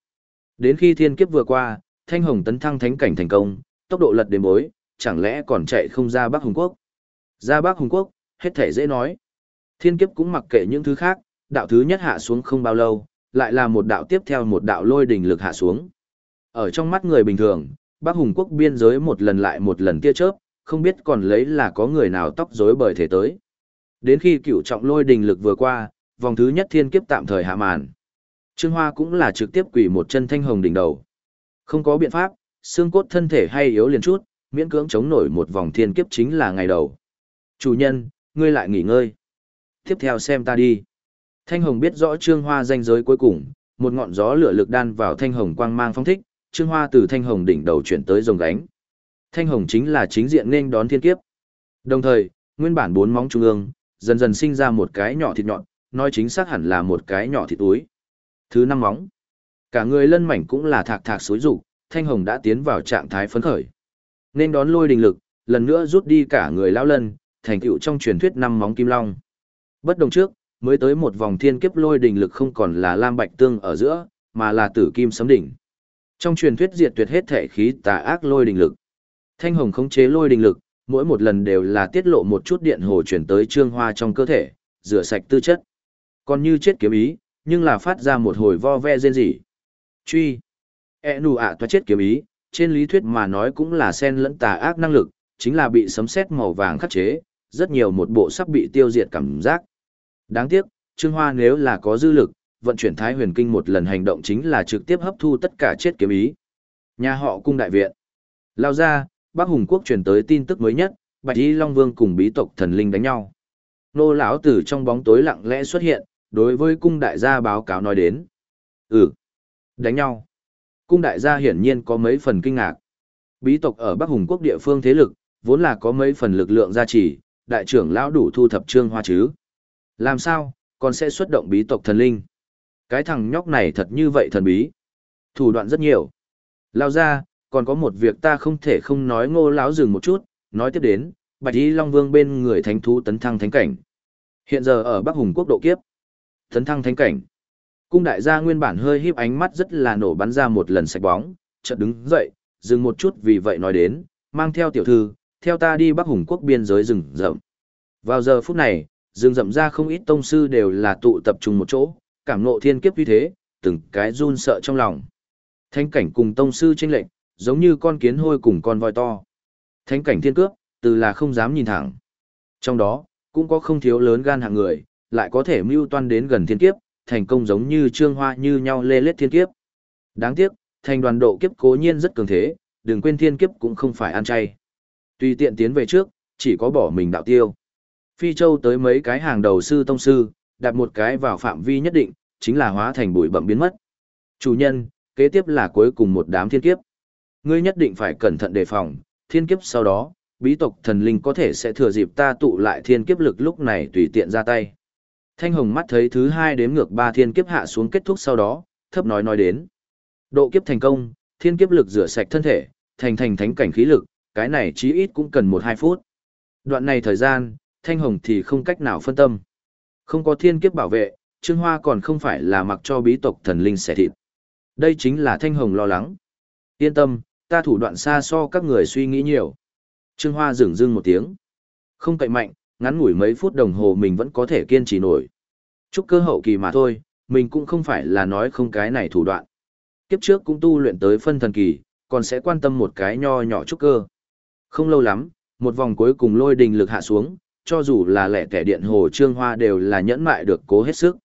Đến khi thiên kiếp vừa qua, thanh hồng tấn thăng thánh cảnh thành công, tốc độ lật đến bối, chẳng lẽ còn chạy không ra Bắc Hùng Quốc. Ra Bắc Hùng Quốc, hết thể dễ nói. Thiên kiếp cũng mặc kệ những thứ khác, đạo thứ nhất hạ xuống không bao lâu, lại là một đạo tiếp theo một đạo lôi đỉnh lực hạ xuống. Ở trong mắt người bình thường, Bắc Hùng Quốc biên giới một lần lại một lần tia chớp, không biết còn lấy là có người nào tóc rối bời thể tới. Đến khi cựu trọng lôi đình lực vừa qua, vòng thứ nhất thiên kiếp tạm thời hạ màn. Trương Hoa cũng là trực tiếp quỷ một chân thanh hồng đỉnh đầu. Không có biện pháp, xương cốt thân thể hay yếu liền chút, miễn cưỡng chống nổi một vòng thiên kiếp chính là ngày đầu. Chủ nhân, ngươi lại nghỉ ngơi. Tiếp theo xem ta đi. Thanh hồng biết rõ Trương Hoa danh giới cuối cùng, một ngọn gió lửa lực đan vào thanh hồng quang mang phong thích, Trương Hoa từ thanh hồng đỉnh đầu chuyển tới rồng gánh. Thanh hồng chính là chính diện nên đón thiên kiếp. Đồng thời, nguyên bản bốn móng trung ương, dần dần sinh ra một cái nhỏ thịt nhọn, nói chính xác hẳn là một cái nhỏ thịt túi. Thứ năm móng. Cả người lân mảnh cũng là thạc thạc xối rụng, thanh hồng đã tiến vào trạng thái phấn khởi. Nên đón lôi đình lực, lần nữa rút đi cả người lão lân, thành tựu trong truyền thuyết năm móng kim long. Bất đồng trước, mới tới một vòng thiên kiếp lôi đình lực không còn là lam bạch tương ở giữa, mà là tử kim sấm đỉnh. Trong truyền thuyết diệt tuyệt hết thể khí tà ác lôi đình lực. Thanh hồng khống chế lôi đình lực, mỗi một lần đều là tiết lộ một chút điện hồ chuyển tới trương hoa trong cơ thể, rửa sạch tư chất. Còn như chết kiếm ý, nhưng là phát ra một hồi vo ve rên rỉ. Truy. E nù ạ toa chết kiếm ý, trên lý thuyết mà nói cũng là sen lẫn tà ác năng lực, chính là bị sấm sét màu vàng khắc chế, rất nhiều một bộ sắp bị tiêu diệt cảm giác. Đáng tiếc, Trương Hoa nếu là có dư lực, vận chuyển Thái Huyền Kinh một lần hành động chính là trực tiếp hấp thu tất cả chết kiếm ý. Nhà họ cung đại viện. Lao ra, Bắc Hùng quốc truyền tới tin tức mới nhất, Bạch Y Long Vương cùng bí tộc thần linh đánh nhau. Nô lão tử trong bóng tối lặng lẽ xuất hiện, đối với cung đại gia báo cáo nói đến. Ừ, đánh nhau. Cung đại gia hiển nhiên có mấy phần kinh ngạc. Bí tộc ở Bắc Hùng quốc địa phương thế lực, vốn là có mấy phần lực lượng gia trì, đại trưởng lão đủ thu thập trương hoa chứ. Làm sao, còn sẽ xuất động bí tộc thần linh. Cái thằng nhóc này thật như vậy thần bí. Thủ đoạn rất nhiều. Lao ra, còn có một việc ta không thể không nói ngô lão dừng một chút, nói tiếp đến, bạch y long vương bên người thánh thú tấn thăng thánh cảnh. Hiện giờ ở Bắc Hùng quốc độ kiếp. Tấn thăng thánh cảnh. Cung đại gia nguyên bản hơi híp ánh mắt rất là nổ bắn ra một lần sạch bóng, chợt đứng dậy, dừng một chút vì vậy nói đến, mang theo tiểu thư, theo ta đi Bắc Hùng quốc biên giới rừng rậm. Vào giờ phút này, rừng rậm ra không ít tông sư đều là tụ tập trung một chỗ, cảm ngộ thiên kiếp như thế, từng cái run sợ trong lòng. Thánh cảnh cùng tông sư tranh lệnh, giống như con kiến hôi cùng con voi to. Thánh cảnh thiên cướp, từ là không dám nhìn thẳng. Trong đó, cũng có không thiếu lớn gan hạng người, lại có thể mưu toan đến gần thiên kiếp, thành công giống như trương hoa như nhau lê lết thiên kiếp. Đáng tiếc, thành đoàn độ kiếp cố nhiên rất cường thế, đừng quên thiên kiếp cũng không phải ăn chay. Tùy tiện tiến về trước, chỉ có bỏ mình đạo tiêu. Phi Châu tới mấy cái hàng đầu sư tông sư, đặt một cái vào phạm vi nhất định, chính là hóa thành bụi bậm biến mất. Chủ nhân, kế tiếp là cuối cùng một đám thiên kiếp. Ngươi nhất định phải cẩn thận đề phòng, thiên kiếp sau đó, bí tộc thần linh có thể sẽ thừa dịp ta tụ lại thiên kiếp lực lúc này tùy tiện ra tay. Thanh hồng mắt thấy thứ hai đếm ngược ba thiên kiếp hạ xuống kết thúc sau đó, thấp nói nói đến. Độ kiếp thành công, thiên kiếp lực rửa sạch thân thể, thành thành thánh cảnh khí lực, cái này chí ít cũng cần một hai phút. Đoạn này thời gian, thanh hồng thì không cách nào phân tâm. Không có thiên kiếp bảo vệ, Trương Hoa còn không phải là mặc cho bí tộc thần linh xẻ thịt. Đây chính là thanh hồng lo lắng. Yên tâm, ta thủ đoạn xa so các người suy nghĩ nhiều. Trương Hoa dừng dưng một tiếng. Không cậy mạnh, ngắn ngủi mấy phút đồng hồ mình vẫn có thể kiên trì nổi. Chúc cơ hậu kỳ mà thôi, mình cũng không phải là nói không cái này thủ đoạn. Kiếp trước cũng tu luyện tới phân thần kỳ, còn sẽ quan tâm một cái nho nhỏ chúc cơ. Không lâu lắm, một vòng cuối cùng lôi đình lực hạ xuống, cho dù là lẻ tẻ điện hồ trương hoa đều là nhẫn mại được cố hết sức.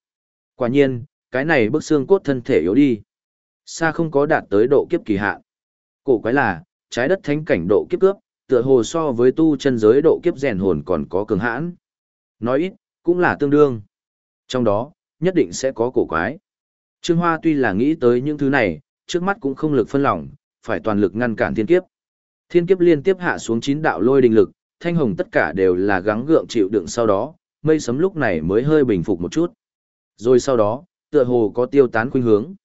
Quả nhiên, cái này bức xương cốt thân thể yếu đi. Xa không có đạt tới độ kiếp kỳ hạn. Cổ quái là, trái đất thánh cảnh độ kiếp cướp, tựa hồ so với tu chân giới độ kiếp rèn hồn còn có cường hãn. Nói ít, cũng là tương đương. Trong đó, nhất định sẽ có cổ quái. Trương Hoa tuy là nghĩ tới những thứ này, trước mắt cũng không lực phân lòng, phải toàn lực ngăn cản thiên kiếp. Thiên kiếp liên tiếp hạ xuống chín đạo lôi đình lực, thanh hồng tất cả đều là gắng gượng chịu đựng sau đó, mây sấm lúc này mới hơi bình phục một chút. Rồi sau đó, tựa hồ có tiêu tán khuynh hướng.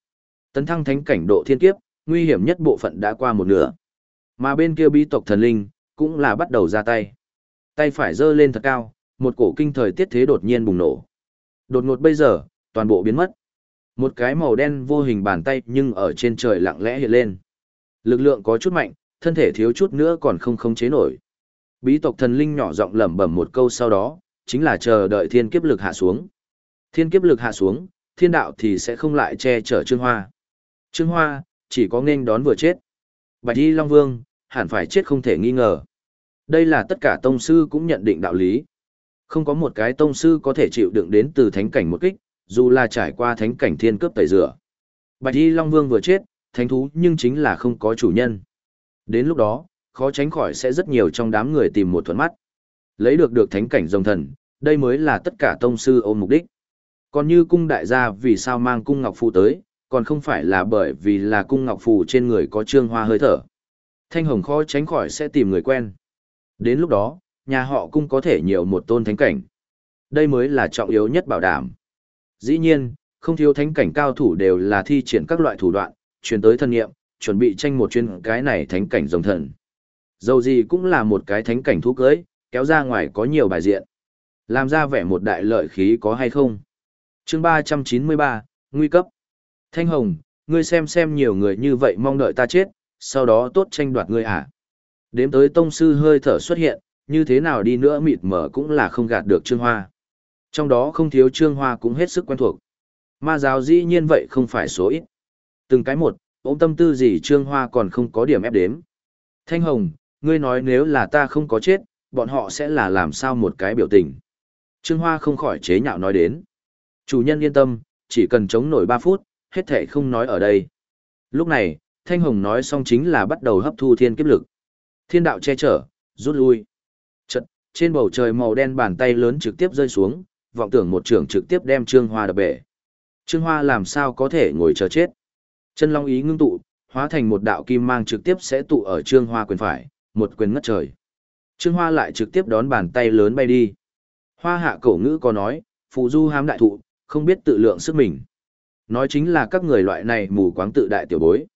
Tấn thăng thánh cảnh độ thiên kiếp, nguy hiểm nhất bộ phận đã qua một nửa. Mà bên kia bí tộc thần linh, cũng là bắt đầu ra tay. Tay phải giơ lên thật cao, một cổ kinh thời tiết thế đột nhiên bùng nổ. Đột ngột bây giờ, toàn bộ biến mất. Một cái màu đen vô hình bàn tay nhưng ở trên trời lặng lẽ hiện lên. Lực lượng có chút mạnh, thân thể thiếu chút nữa còn không khống chế nổi. Bí tộc thần linh nhỏ giọng lẩm bẩm một câu sau đó, chính là chờ đợi thiên kiếp lực hạ xuống. Thiên kiếp lực hạ xuống, thiên đạo thì sẽ không lại che chở Trương Hoa. Trương Hoa, chỉ có nên đón vừa chết. Bạch Y Long Vương, hẳn phải chết không thể nghi ngờ. Đây là tất cả tông sư cũng nhận định đạo lý. Không có một cái tông sư có thể chịu đựng đến từ thánh cảnh một kích, dù là trải qua thánh cảnh thiên cướp tẩy rửa. Bạch Y Long Vương vừa chết, thánh thú nhưng chính là không có chủ nhân. Đến lúc đó, khó tránh khỏi sẽ rất nhiều trong đám người tìm một thuận mắt. Lấy được được thánh cảnh rồng thần, đây mới là tất cả tông sư ôm mục đích. Còn như cung đại gia vì sao mang cung ngọc phụ tới, còn không phải là bởi vì là cung ngọc phù trên người có trương hoa hơi thở. Thanh hồng khó tránh khỏi sẽ tìm người quen. Đến lúc đó, nhà họ cung có thể nhiều một tôn thánh cảnh. Đây mới là trọng yếu nhất bảo đảm. Dĩ nhiên, không thiếu thánh cảnh cao thủ đều là thi triển các loại thủ đoạn, truyền tới thân nghiệm, chuẩn bị tranh một chuyên cái này thánh cảnh rồng thần. Dầu gì cũng là một cái thánh cảnh thú cưới, kéo ra ngoài có nhiều bài diện. Làm ra vẻ một đại lợi khí có hay không? chương 393, Nguy cấp. Thanh Hồng, ngươi xem xem nhiều người như vậy mong đợi ta chết, sau đó tốt tranh đoạt ngươi à? Đếm tới tông sư hơi thở xuất hiện, như thế nào đi nữa mịt mở cũng là không gạt được Trương Hoa. Trong đó không thiếu Trương Hoa cũng hết sức quen thuộc. Ma giáo dĩ nhiên vậy không phải số ít. Từng cái một, ôm tâm tư gì Trương Hoa còn không có điểm ép đếm. Thanh Hồng, ngươi nói nếu là ta không có chết, bọn họ sẽ là làm sao một cái biểu tình. Trương Hoa không khỏi chế nhạo nói đến. Chủ nhân yên tâm, chỉ cần chống nổi 3 phút, hết thể không nói ở đây. Lúc này, Thanh Hồng nói xong chính là bắt đầu hấp thu thiên kiếp lực. Thiên đạo che chở, rút lui. Chật, trên bầu trời màu đen bàn tay lớn trực tiếp rơi xuống, vọng tưởng một trưởng trực tiếp đem Trương Hoa đập bể. Trương Hoa làm sao có thể ngồi chờ chết. Chân long ý ngưng tụ, hóa thành một đạo kim mang trực tiếp sẽ tụ ở Trương Hoa quyền phải, một quyền ngất trời. Trương Hoa lại trực tiếp đón bàn tay lớn bay đi. Hoa hạ cổ ngữ có nói, phụ du hám đại thụ, không biết tự lượng sức mình. Nói chính là các người loại này mù quáng tự đại tiểu bối.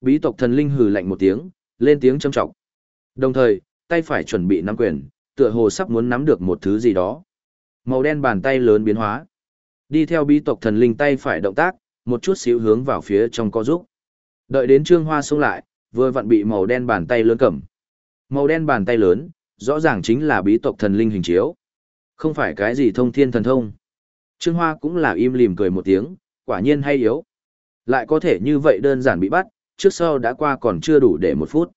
Bí tộc thần linh hừ lạnh một tiếng, lên tiếng châm trọng. Đồng thời, tay phải chuẩn bị nắm quyền, tựa hồ sắp muốn nắm được một thứ gì đó. Màu đen bàn tay lớn biến hóa. Đi theo bí tộc thần linh tay phải động tác, một chút xíu hướng vào phía trong co giúp. Đợi đến trương hoa xông lại, vừa vặn bị màu đen bàn tay lớn cầm. Màu đen bàn tay lớn, rõ ràng chính là bí tộc thần linh hình chiếu. Không phải cái gì thông thiên thần thông. Trương Hoa cũng là im lìm cười một tiếng, quả nhiên hay yếu. Lại có thể như vậy đơn giản bị bắt, trước sau đã qua còn chưa đủ để một phút.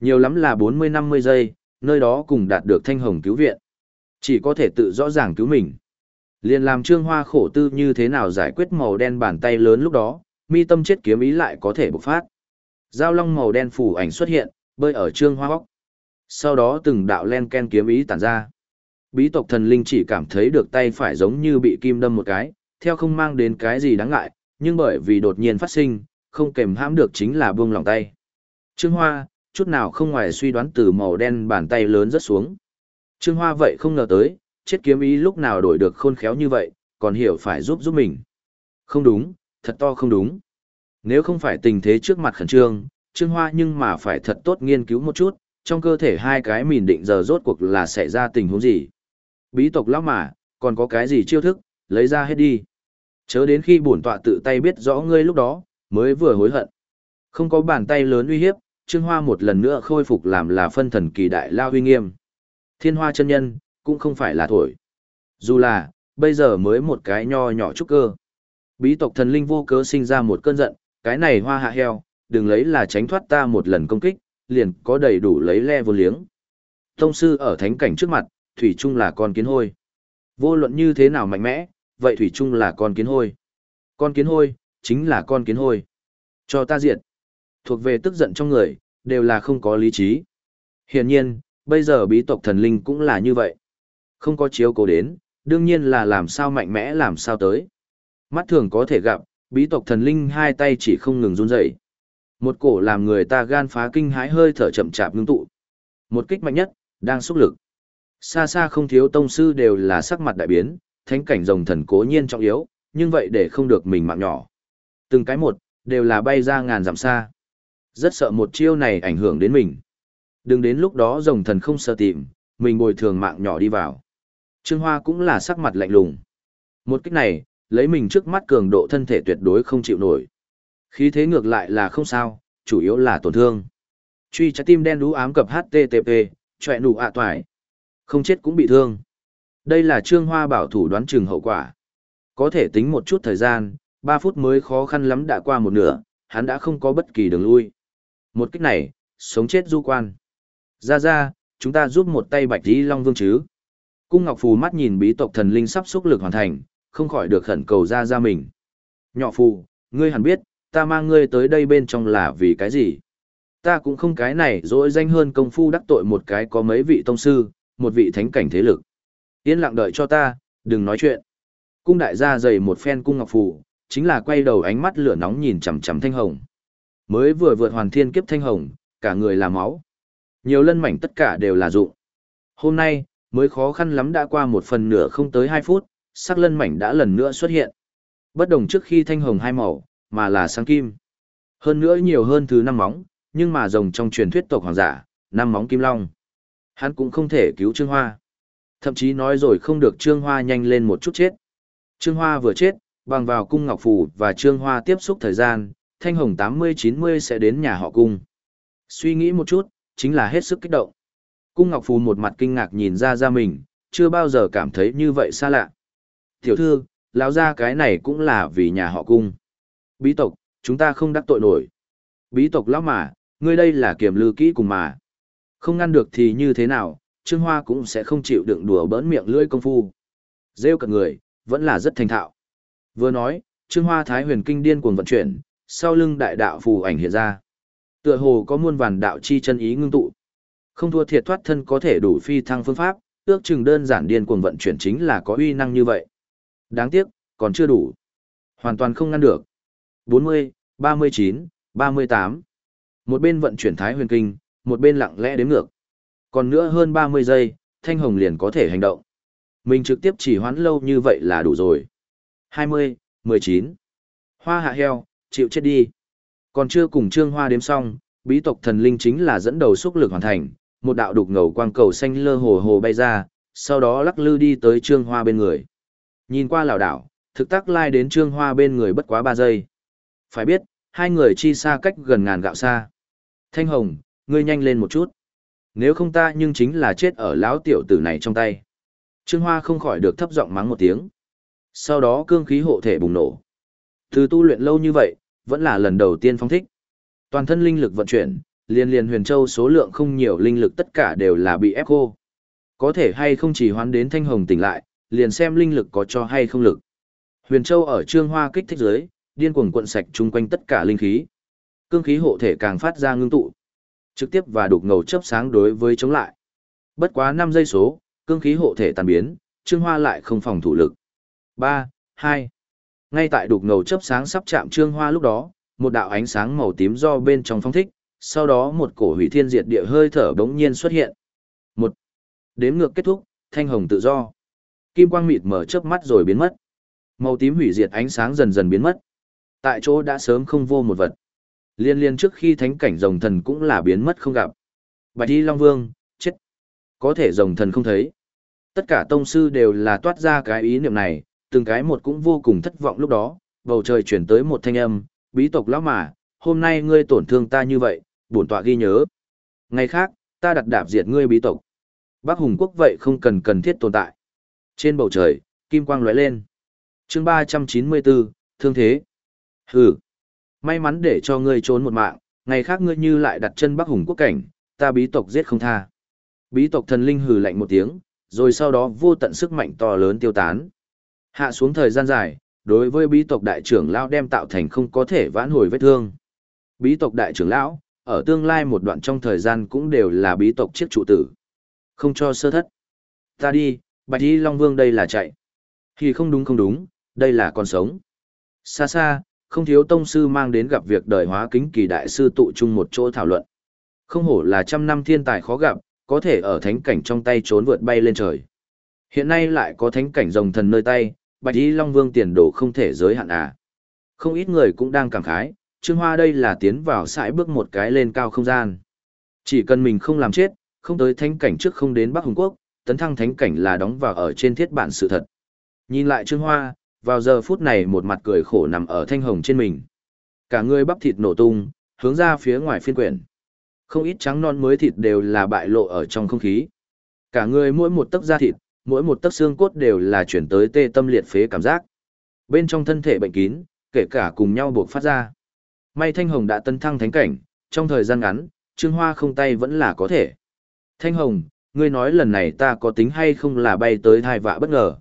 Nhiều lắm là 40-50 giây, nơi đó cùng đạt được thanh hồng cứu viện. Chỉ có thể tự rõ ràng cứu mình. Liền làm Trương Hoa khổ tư như thế nào giải quyết màu đen bàn tay lớn lúc đó, mi tâm chết kiếm ý lại có thể bộc phát. Giao long màu đen phủ ảnh xuất hiện, bơi ở Trương Hoa góc. Sau đó từng đạo len ken kiếm ý tản ra. Bí tộc thần linh chỉ cảm thấy được tay phải giống như bị kim đâm một cái, theo không mang đến cái gì đáng ngại, nhưng bởi vì đột nhiên phát sinh, không kèm hãm được chính là buông lòng tay. Trương Hoa, chút nào không ngoài suy đoán từ màu đen bàn tay lớn rất xuống. Trương Hoa vậy không ngờ tới, chết kiếm ý lúc nào đổi được khôn khéo như vậy, còn hiểu phải giúp giúp mình. Không đúng, thật to không đúng. Nếu không phải tình thế trước mặt khẩn trương, Trương Hoa nhưng mà phải thật tốt nghiên cứu một chút, trong cơ thể hai cái mìn định giờ rốt cuộc là xảy ra tình huống gì. Bí tộc lão mà, còn có cái gì chiêu thức, lấy ra hết đi. Chớ đến khi bổn tọa tự tay biết rõ ngươi lúc đó, mới vừa hối hận. Không có bàn tay lớn uy hiếp, Trương Hoa một lần nữa khôi phục làm là phân thần kỳ đại lao huy nghiêm. Thiên hoa chân nhân, cũng không phải là thổi. Dù là, bây giờ mới một cái nho nhỏ trúc cơ. Bí tộc thần linh vô cớ sinh ra một cơn giận, cái này hoa hạ heo, đừng lấy là tránh thoát ta một lần công kích, liền có đầy đủ lấy le vô liếng. Tông sư ở thánh cảnh trước mặt, Thủy Trung là con kiến hôi. Vô luận như thế nào mạnh mẽ, vậy Thủy Trung là con kiến hôi. Con kiến hôi, chính là con kiến hôi. Cho ta diệt. Thuộc về tức giận trong người, đều là không có lý trí. Hiển nhiên, bây giờ bí tộc thần linh cũng là như vậy. Không có chiếu cố đến, đương nhiên là làm sao mạnh mẽ làm sao tới. Mắt thường có thể gặp, bí tộc thần linh hai tay chỉ không ngừng run rẩy. Một cổ làm người ta gan phá kinh hãi hơi thở chậm chạp ngưng tụ. Một kích mạnh nhất, đang xúc lực. Xa xa không thiếu tông sư đều là sắc mặt đại biến, thánh cảnh rồng thần cố nhiên trọng yếu, nhưng vậy để không được mình mạng nhỏ. Từng cái một, đều là bay ra ngàn dặm xa. Rất sợ một chiêu này ảnh hưởng đến mình. Đừng đến lúc đó rồng thần không sợ tìm, mình bồi thường mạng nhỏ đi vào. Trương Hoa cũng là sắc mặt lạnh lùng. Một cách này, lấy mình trước mắt cường độ thân thể tuyệt đối không chịu nổi. Khí thế ngược lại là không sao, chủ yếu là tổn thương. Truy trái tim đen đú ám cập HTTP, chọe nụ ạ toại. Không chết cũng bị thương. Đây là Trương Hoa bảo thủ đoán chừng hậu quả. Có thể tính một chút thời gian, 3 phút mới khó khăn lắm đã qua một nửa, hắn đã không có bất kỳ đường lui. Một cách này, sống chết du quan. Ra ra, chúng ta giúp một tay bạch đi Long Vương chứ. Cung Ngọc Phù mắt nhìn bí tộc thần linh sắp xúc lực hoàn thành, không khỏi được khẩn cầu ra ra mình. Nhỏ Phù, ngươi hẳn biết, ta mang ngươi tới đây bên trong là vì cái gì? Ta cũng không cái này dỗi danh hơn công phu đắc tội một cái có mấy vị tông sư, một vị thánh cảnh thế lực. Yên lặng đợi cho ta, đừng nói chuyện. Cung đại gia dày một phen cung ngọc phủ, chính là quay đầu ánh mắt lửa nóng nhìn chằm chằm thanh hồng. Mới vừa vượt hoàn thiên kiếp thanh hồng, cả người là máu. Nhiều lân mảnh tất cả đều là dụng. Hôm nay, mới khó khăn lắm đã qua một phần nửa không tới hai phút, sắc lân mảnh đã lần nữa xuất hiện. Bất đồng trước khi thanh hồng hai màu, mà là sáng kim. Hơn nữa nhiều hơn thứ năm móng, nhưng mà rồng trong truyền thuyết tộc hoàng giả, năm móng kim long. Hắn cũng không thể cứu Trương Hoa. Thậm chí nói rồi không được Trương Hoa nhanh lên một chút chết. Trương Hoa vừa chết, bằng vào cung ngọc phủ và Trương Hoa tiếp xúc thời gian, thanh hồng 80-90 sẽ đến nhà họ cung. Suy nghĩ một chút, chính là hết sức kích động. Cung ngọc phù một mặt kinh ngạc nhìn ra ra mình, chưa bao giờ cảm thấy như vậy xa lạ. Tiểu thư, lão ra cái này cũng là vì nhà họ cung. Bí tộc, chúng ta không đắc tội nổi. Bí tộc lão mà, ngươi đây là kiểm lư kỹ cùng mà. Không ngăn được thì như thế nào, Trương Hoa cũng sẽ không chịu đựng đùa bỡn miệng lưỡi công phu. Rêu cận người, vẫn là rất thành thạo. Vừa nói, Trương Hoa Thái huyền kinh điên cuồng vận chuyển, sau lưng đại đạo phù ảnh hiện ra. Tựa hồ có muôn vàn đạo chi chân ý ngưng tụ. Không thua thiệt thoát thân có thể đủ phi thăng phương pháp, ước chừng đơn giản điên cuồng vận chuyển chính là có uy năng như vậy. Đáng tiếc, còn chưa đủ. Hoàn toàn không ngăn được. 40, 39, 38. Một bên vận chuyển Thái huyền kinh, một bên lặng lẽ đếm ngược. Còn nữa hơn 30 giây, Thanh Hồng liền có thể hành động. Mình trực tiếp chỉ hoãn lâu như vậy là đủ rồi. 20, 19. Hoa hạ heo, chịu chết đi. Còn chưa cùng Trương Hoa đếm xong, bí tộc thần linh chính là dẫn đầu xúc lực hoàn thành, một đạo đục ngầu quang cầu xanh lơ hồ hồ bay ra, sau đó lắc lư đi tới Trương Hoa bên người. Nhìn qua lão đảo, thực tác lai đến Trương Hoa bên người bất quá 3 giây. Phải biết, hai người chi xa cách gần ngàn gạo xa. Thanh Hồng, ngươi nhanh lên một chút. Nếu không ta nhưng chính là chết ở lão tiểu tử này trong tay. Trương Hoa không khỏi được thấp giọng mắng một tiếng. Sau đó cương khí hộ thể bùng nổ. Từ tu luyện lâu như vậy, vẫn là lần đầu tiên phong thích. Toàn thân linh lực vận chuyển, liên liên huyền châu số lượng không nhiều linh lực tất cả đều là bị ép khô. Có thể hay không chỉ hoán đến thanh hồng tỉnh lại, liền xem linh lực có cho hay không lực. Huyền châu ở trương hoa kích thích dưới, điên cuồng cuộn sạch chung quanh tất cả linh khí. Cương khí hộ thể càng phát ra ngưng tụ trực tiếp và đục ngầu chớp sáng đối với chống lại. Bất quá 5 giây số, cương khí hộ thể tàn biến, Trương Hoa lại không phòng thủ lực. 3, 2. Ngay tại đục ngầu chớp sáng sắp chạm Trương Hoa lúc đó, một đạo ánh sáng màu tím do bên trong phong thích, sau đó một cổ hủy thiên diệt địa hơi thở bỗng nhiên xuất hiện. Một. Đếm ngược kết thúc, thanh hồng tự do. Kim quang mịt mở chớp mắt rồi biến mất. Màu tím hủy diệt ánh sáng dần dần biến mất. Tại chỗ đã sớm không vô một vật. Liên liên trước khi thánh cảnh rồng thần cũng là biến mất không gặp. Bạch y Long Vương, chết. Có thể rồng thần không thấy. Tất cả tông sư đều là toát ra cái ý niệm này, từng cái một cũng vô cùng thất vọng lúc đó, bầu trời chuyển tới một thanh âm, bí tộc lão mà, hôm nay ngươi tổn thương ta như vậy, bổn tọa ghi nhớ. Ngày khác, ta đặt đạp diệt ngươi bí tộc. Bác Hùng Quốc vậy không cần cần thiết tồn tại. Trên bầu trời, kim quang lóe lên. chương 394, thương thế. Hừ may mắn để cho ngươi trốn một mạng, ngày khác ngươi như lại đặt chân Bắc Hùng quốc cảnh, ta bí tộc giết không tha. Bí tộc thần linh hừ lạnh một tiếng, rồi sau đó vô tận sức mạnh to lớn tiêu tán. Hạ xuống thời gian dài, đối với bí tộc đại trưởng lão đem tạo thành không có thể vãn hồi vết thương. Bí tộc đại trưởng lão, ở tương lai một đoạn trong thời gian cũng đều là bí tộc chiếc trụ tử. Không cho sơ thất. Ta đi, Bạch Y Long Vương đây là chạy. Thì không đúng không đúng, đây là còn sống. Xa xa, không thiếu tông sư mang đến gặp việc đời hóa kính kỳ đại sư tụ chung một chỗ thảo luận. Không hổ là trăm năm thiên tài khó gặp, có thể ở thánh cảnh trong tay trốn vượt bay lên trời. Hiện nay lại có thánh cảnh rồng thần nơi tay, bạch y long vương tiền đồ không thể giới hạn à. Không ít người cũng đang cảm khái, Trương Hoa đây là tiến vào sải bước một cái lên cao không gian. Chỉ cần mình không làm chết, không tới thánh cảnh trước không đến Bắc Hùng Quốc, tấn thăng thánh cảnh là đóng vào ở trên thiết bản sự thật. Nhìn lại Trương Hoa, vào giờ phút này một mặt cười khổ nằm ở thanh hồng trên mình. Cả người bắp thịt nổ tung, hướng ra phía ngoài phiên quyển. Không ít trắng non mới thịt đều là bại lộ ở trong không khí. Cả người mỗi một tấc da thịt, mỗi một tấc xương cốt đều là chuyển tới tê tâm liệt phế cảm giác. Bên trong thân thể bệnh kín, kể cả cùng nhau buộc phát ra. May Thanh Hồng đã tân thăng thánh cảnh, trong thời gian ngắn, Trương Hoa không tay vẫn là có thể. Thanh Hồng, ngươi nói lần này ta có tính hay không là bay tới thai vạ bất ngờ.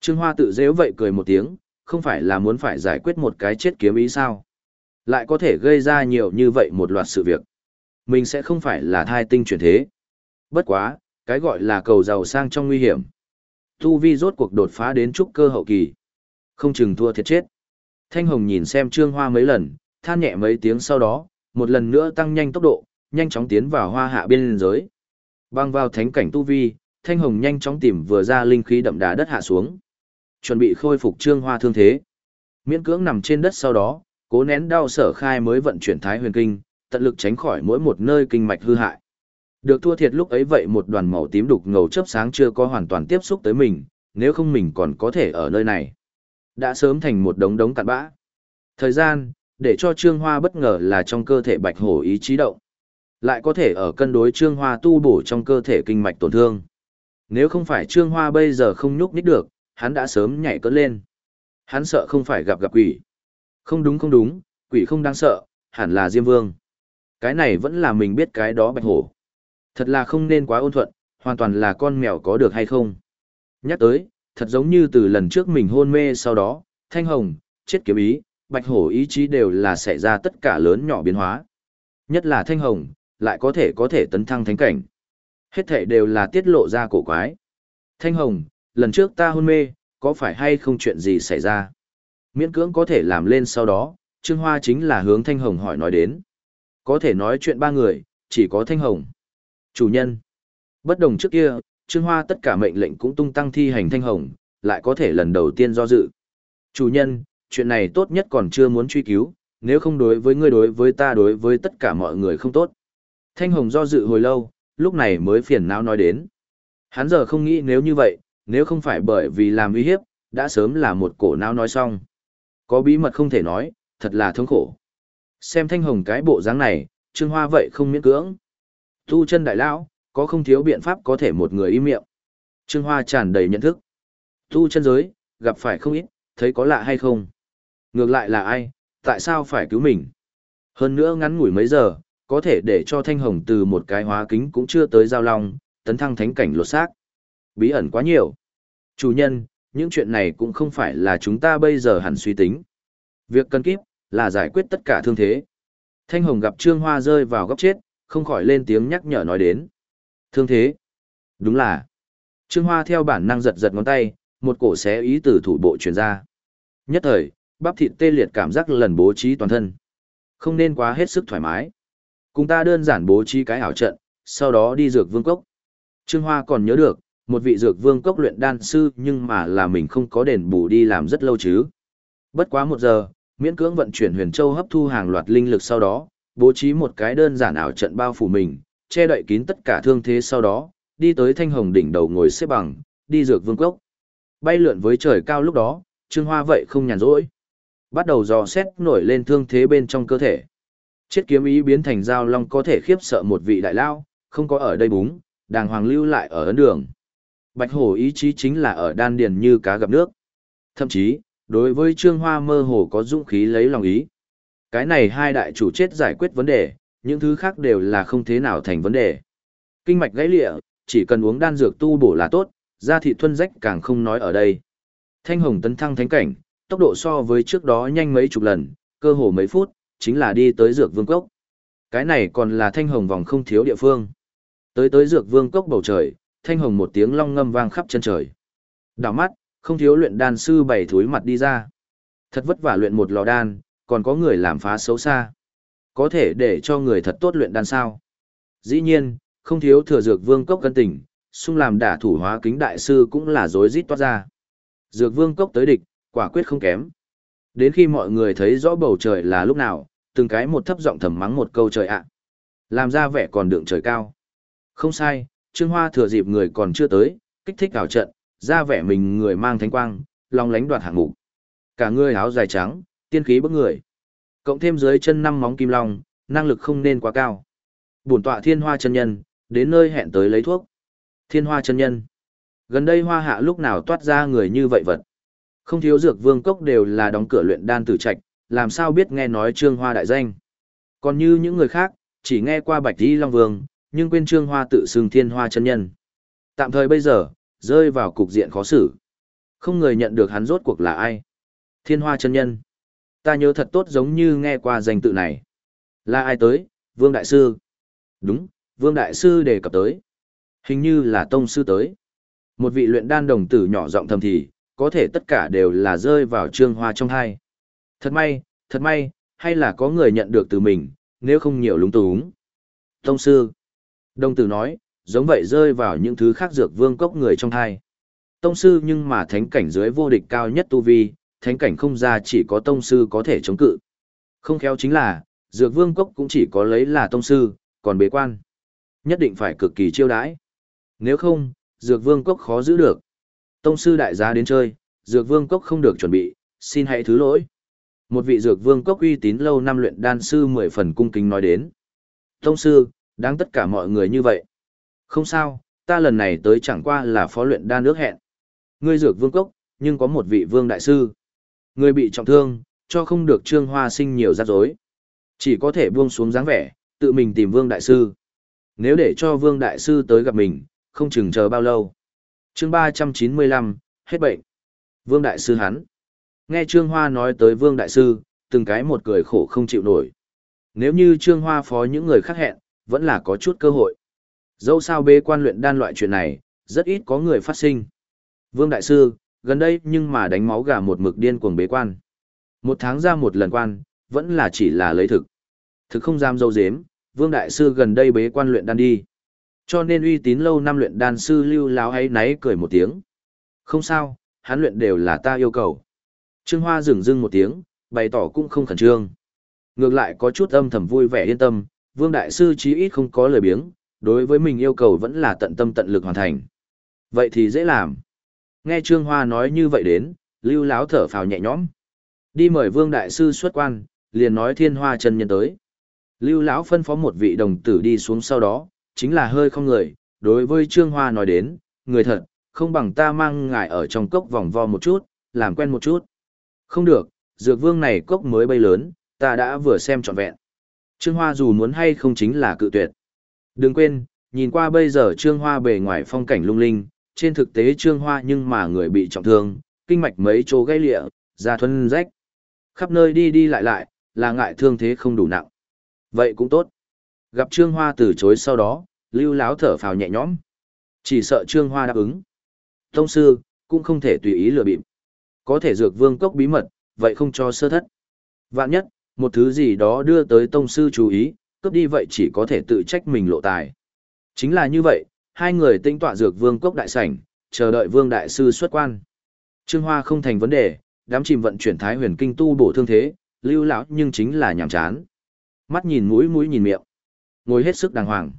Trương Hoa tự dễu vậy cười một tiếng, không phải là muốn phải giải quyết một cái chết kiếm ý sao. Lại có thể gây ra nhiều như vậy một loạt sự việc. Mình sẽ không phải là thai tinh chuyển thế. Bất quá, cái gọi là cầu giàu sang trong nguy hiểm. Tu vi rốt cuộc đột phá đến trúc cơ hậu kỳ. Không chừng thua thiệt chết. Thanh Hồng nhìn xem Trương Hoa mấy lần, than nhẹ mấy tiếng sau đó, một lần nữa tăng nhanh tốc độ, nhanh chóng tiến vào hoa hạ biên giới. Băng vào thánh cảnh tu vi, Thanh Hồng nhanh chóng tìm vừa ra linh khí đậm đà đất hạ xuống. Chuẩn bị khôi phục Trương Hoa thương thế. Miễn cưỡng nằm trên đất sau đó, cố nén đau sở khai mới vận chuyển thái huyền kinh, tận lực tránh khỏi mỗi một nơi kinh mạch hư hại. Được thua thiệt lúc ấy vậy một đoàn màu tím đục ngầu chớp sáng chưa có hoàn toàn tiếp xúc tới mình, nếu không mình còn có thể ở nơi này. Đã sớm thành một đống đống cặn bã. Thời gian, để cho Trương Hoa bất ngờ là trong cơ thể bạch hổ ý chí động. Lại có thể ở cân đối Trương Hoa tu bổ trong cơ thể kinh mạch tổn thương. Nếu không phải Trương Hoa bây giờ không nhúc nhích được, hắn đã sớm nhảy cất lên. Hắn sợ không phải gặp gặp quỷ. Không đúng không đúng, quỷ không đáng sợ, hẳn là Diêm Vương. Cái này vẫn là mình biết cái đó bạch hổ. Thật là không nên quá ôn thuận, hoàn toàn là con mèo có được hay không. Nhắc tới, thật giống như từ lần trước mình hôn mê sau đó, thanh hồng, chết kiếm ý, bạch hổ ý chí đều là xảy ra tất cả lớn nhỏ biến hóa. Nhất là thanh hồng, lại có thể có thể tấn thăng thánh cảnh. Hết thể đều là tiết lộ ra cổ quái. Thanh hồng, lần trước ta hôn mê, có phải hay không chuyện gì xảy ra? Miễn cưỡng có thể làm lên sau đó, Trương Hoa chính là hướng Thanh Hồng hỏi nói đến. Có thể nói chuyện ba người, chỉ có Thanh Hồng. Chủ nhân. Bất đồng trước kia, Trương Hoa tất cả mệnh lệnh cũng tung tăng thi hành Thanh Hồng, lại có thể lần đầu tiên do dự. Chủ nhân, chuyện này tốt nhất còn chưa muốn truy cứu, nếu không đối với ngươi đối với ta đối với tất cả mọi người không tốt. Thanh Hồng do dự hồi lâu, lúc này mới phiền não nói đến. Hắn giờ không nghĩ nếu như vậy, nếu không phải bởi vì làm uy hiếp, đã sớm là một cổ não nói xong. Có bí mật không thể nói, thật là thống khổ. Xem Thanh Hồng cái bộ dáng này, Trương Hoa vậy không miễn cưỡng. Tu chân đại lão, có không thiếu biện pháp có thể một người im miệng. Trương Hoa tràn đầy nhận thức. Tu chân giới, gặp phải không ít, thấy có lạ hay không? Ngược lại là ai, tại sao phải cứu mình? Hơn nữa ngắn ngủi mấy giờ, có thể để cho thanh hồng từ một cái hóa kính cũng chưa tới giao long, tấn thăng thánh cảnh lột xác. Bí ẩn quá nhiều. Chủ nhân, những chuyện này cũng không phải là chúng ta bây giờ hẳn suy tính. Việc cần kíp, là giải quyết tất cả thương thế. Thanh hồng gặp Trương Hoa rơi vào góc chết, không khỏi lên tiếng nhắc nhở nói đến. Thương thế. Đúng là. Trương Hoa theo bản năng giật giật ngón tay, một cổ xé ý từ thủ bộ truyền ra. Nhất thời, bắp thịt tê liệt cảm giác lần bố trí toàn thân. Không nên quá hết sức thoải mái. Cùng ta đơn giản bố trí cái ảo trận, sau đó đi dược vương cốc. Trương Hoa còn nhớ được, một vị dược vương cốc luyện đan sư nhưng mà là mình không có đền bù đi làm rất lâu chứ. Bất quá một giờ, miễn cưỡng vận chuyển huyền châu hấp thu hàng loạt linh lực sau đó, bố trí một cái đơn giản ảo trận bao phủ mình, che đậy kín tất cả thương thế sau đó, đi tới thanh hồng đỉnh đầu ngồi xếp bằng, đi dược vương cốc. Bay lượn với trời cao lúc đó, Trương Hoa vậy không nhàn rỗi. Bắt đầu dò xét nổi lên thương thế bên trong cơ thể. Chết kiếm ý biến thành dao long có thể khiếp sợ một vị đại lao, không có ở đây búng, đàng hoàng lưu lại ở ấn đường. Bạch hổ ý chí chính là ở đan điền như cá gặp nước. Thậm chí, đối với Trương Hoa mơ hồ có dũng khí lấy lòng ý. Cái này hai đại chủ chết giải quyết vấn đề, những thứ khác đều là không thế nào thành vấn đề. Kinh mạch gãy lịa, chỉ cần uống đan dược tu bổ là tốt, da thịt thuân rách càng không nói ở đây. Thanh hồng tấn thăng thánh cảnh, tốc độ so với trước đó nhanh mấy chục lần, cơ hồ mấy phút, chính là đi tới dược vương cốc. Cái này còn là thanh hồng vòng không thiếu địa phương. Tới tới dược vương cốc bầu trời, thanh hồng một tiếng long ngâm vang khắp chân trời. Đảo mắt, không thiếu luyện đan sư bảy thối mặt đi ra. Thật vất vả luyện một lò đan, còn có người làm phá xấu xa. Có thể để cho người thật tốt luyện đan sao. Dĩ nhiên, không thiếu thừa dược vương cốc cân tỉnh, xung làm đả thủ hóa kính đại sư cũng là rối rít toát ra. Dược vương cốc tới địch, quả quyết không kém. Đến khi mọi người thấy rõ bầu trời là lúc nào, từng cái một thấp giọng thầm mắng một câu trời ạ. Làm ra vẻ còn đượng trời cao. Không sai, Trương Hoa thừa dịp người còn chưa tới, kích thích ảo trận, ra vẻ mình người mang thánh quang, long lánh đoạt hạng mục. Cả người áo dài trắng, tiên khí bức người. Cộng thêm dưới chân năm móng kim long, năng lực không nên quá cao. Bổn tọa Thiên Hoa chân nhân, đến nơi hẹn tới lấy thuốc. Thiên Hoa chân nhân. Gần đây Hoa Hạ lúc nào toát ra người như vậy vật. Không thiếu dược vương cốc đều là đóng cửa luyện đan tử trạch, làm sao biết nghe nói Trương Hoa đại danh. Còn như những người khác, chỉ nghe qua Bạch Di Long Vương, nhưng quên Trương Hoa tự xưng Thiên Hoa chân nhân. Tạm thời bây giờ, rơi vào cục diện khó xử. Không người nhận được hắn rốt cuộc là ai. Thiên Hoa chân nhân. Ta nhớ thật tốt giống như nghe qua danh tự này. Là ai tới? Vương Đại Sư. Đúng, Vương Đại Sư đề cập tới. Hình như là Tông Sư tới. Một vị luyện đan đồng tử nhỏ giọng thầm thì, có thể tất cả đều là rơi vào trương hoa trong hai. Thật may, thật may, hay là có người nhận được từ mình, nếu không nhiều lúng túng. Tông sư. Đồng tử nói, giống vậy rơi vào những thứ khác dược vương cốc người trong thai. Tông sư nhưng mà thánh cảnh dưới vô địch cao nhất tu vi, thánh cảnh không ra chỉ có tông sư có thể chống cự. Không khéo chính là, dược vương cốc cũng chỉ có lấy là tông sư, còn bế quan. Nhất định phải cực kỳ chiêu đãi. Nếu không, dược vương cốc khó giữ được. Tông sư đại gia đến chơi, dược vương cốc không được chuẩn bị, xin hãy thứ lỗi. Một vị dược vương cốc uy tín lâu năm luyện đan sư mười phần cung kính nói đến. Tông sư, đáng tất cả mọi người như vậy. Không sao, ta lần này tới chẳng qua là phó luyện đan nước hẹn. Ngươi dược vương cốc, nhưng có một vị vương đại sư. Ngươi bị trọng thương, cho không được trương hoa sinh nhiều rắc rối. Chỉ có thể buông xuống dáng vẻ, tự mình tìm vương đại sư. Nếu để cho vương đại sư tới gặp mình, không chừng chờ bao lâu chương ba trăm chín mươi lăm hết bệnh vương đại sư hắn nghe trương hoa nói tới vương đại sư từng cái một cười khổ không chịu nổi nếu như trương hoa phó những người khác hẹn vẫn là có chút cơ hội dẫu sao bế quan luyện đan loại chuyện này rất ít có người phát sinh vương đại sư gần đây nhưng mà đánh máu gà một mực điên cuồng bế quan một tháng ra một lần quan vẫn là chỉ là lấy thực thực không dám dâu dếm vương đại sư gần đây bế quan luyện đan đi cho nên uy tín lâu năm luyện đan sư lưu láo ấy náy cười một tiếng. Không sao, hắn luyện đều là ta yêu cầu. Trương Hoa dừng dưng một tiếng, bày tỏ cũng không khẩn trương. Ngược lại có chút âm thầm vui vẻ yên tâm, Vương Đại Sư chí ít không có lời biếng, đối với mình yêu cầu vẫn là tận tâm tận lực hoàn thành. Vậy thì dễ làm. Nghe Trương Hoa nói như vậy đến, lưu láo thở phào nhẹ nhõm. Đi mời Vương Đại Sư xuất quan, liền nói thiên hoa chân nhân tới. Lưu lão phân phó một vị đồng tử đi xuống sau đó, chính là hơi không người, đối với Trương Hoa nói đến, người thật, không bằng ta mang ngài ở trong cốc vòng vo một chút, làm quen một chút. Không được, dược vương này cốc mới bay lớn, ta đã vừa xem trọn vẹn. Trương Hoa dù muốn hay không chính là cự tuyệt. Đừng quên, nhìn qua bây giờ Trương Hoa bề ngoài phong cảnh lung linh, trên thực tế Trương Hoa nhưng mà người bị trọng thương, kinh mạch mấy chỗ gây lịa, da thuần rách. Khắp nơi đi đi lại lại, là ngại thương thế không đủ nặng. Vậy cũng tốt. Gặp Trương Hoa từ chối sau đó, lưu láo thở phào nhẹ nhõm. Chỉ sợ Trương Hoa đáp ứng. Tông sư, cũng không thể tùy ý lừa bịp. Có thể dược vương cốc bí mật, vậy không cho sơ thất. Vạn nhất, một thứ gì đó đưa tới tông sư chú ý, cướp đi vậy chỉ có thể tự trách mình lộ tài. Chính là như vậy, hai người tinh tọa dược vương cốc đại sảnh, chờ đợi vương đại sư xuất quan. Trương Hoa không thành vấn đề, đám chìm vận chuyển thái huyền kinh tu bổ thương thế, lưu lão nhưng chính là nhàm chán. Mắt nhìn mũi mũi nhìn miệng ngồi hết sức đàng hoàng.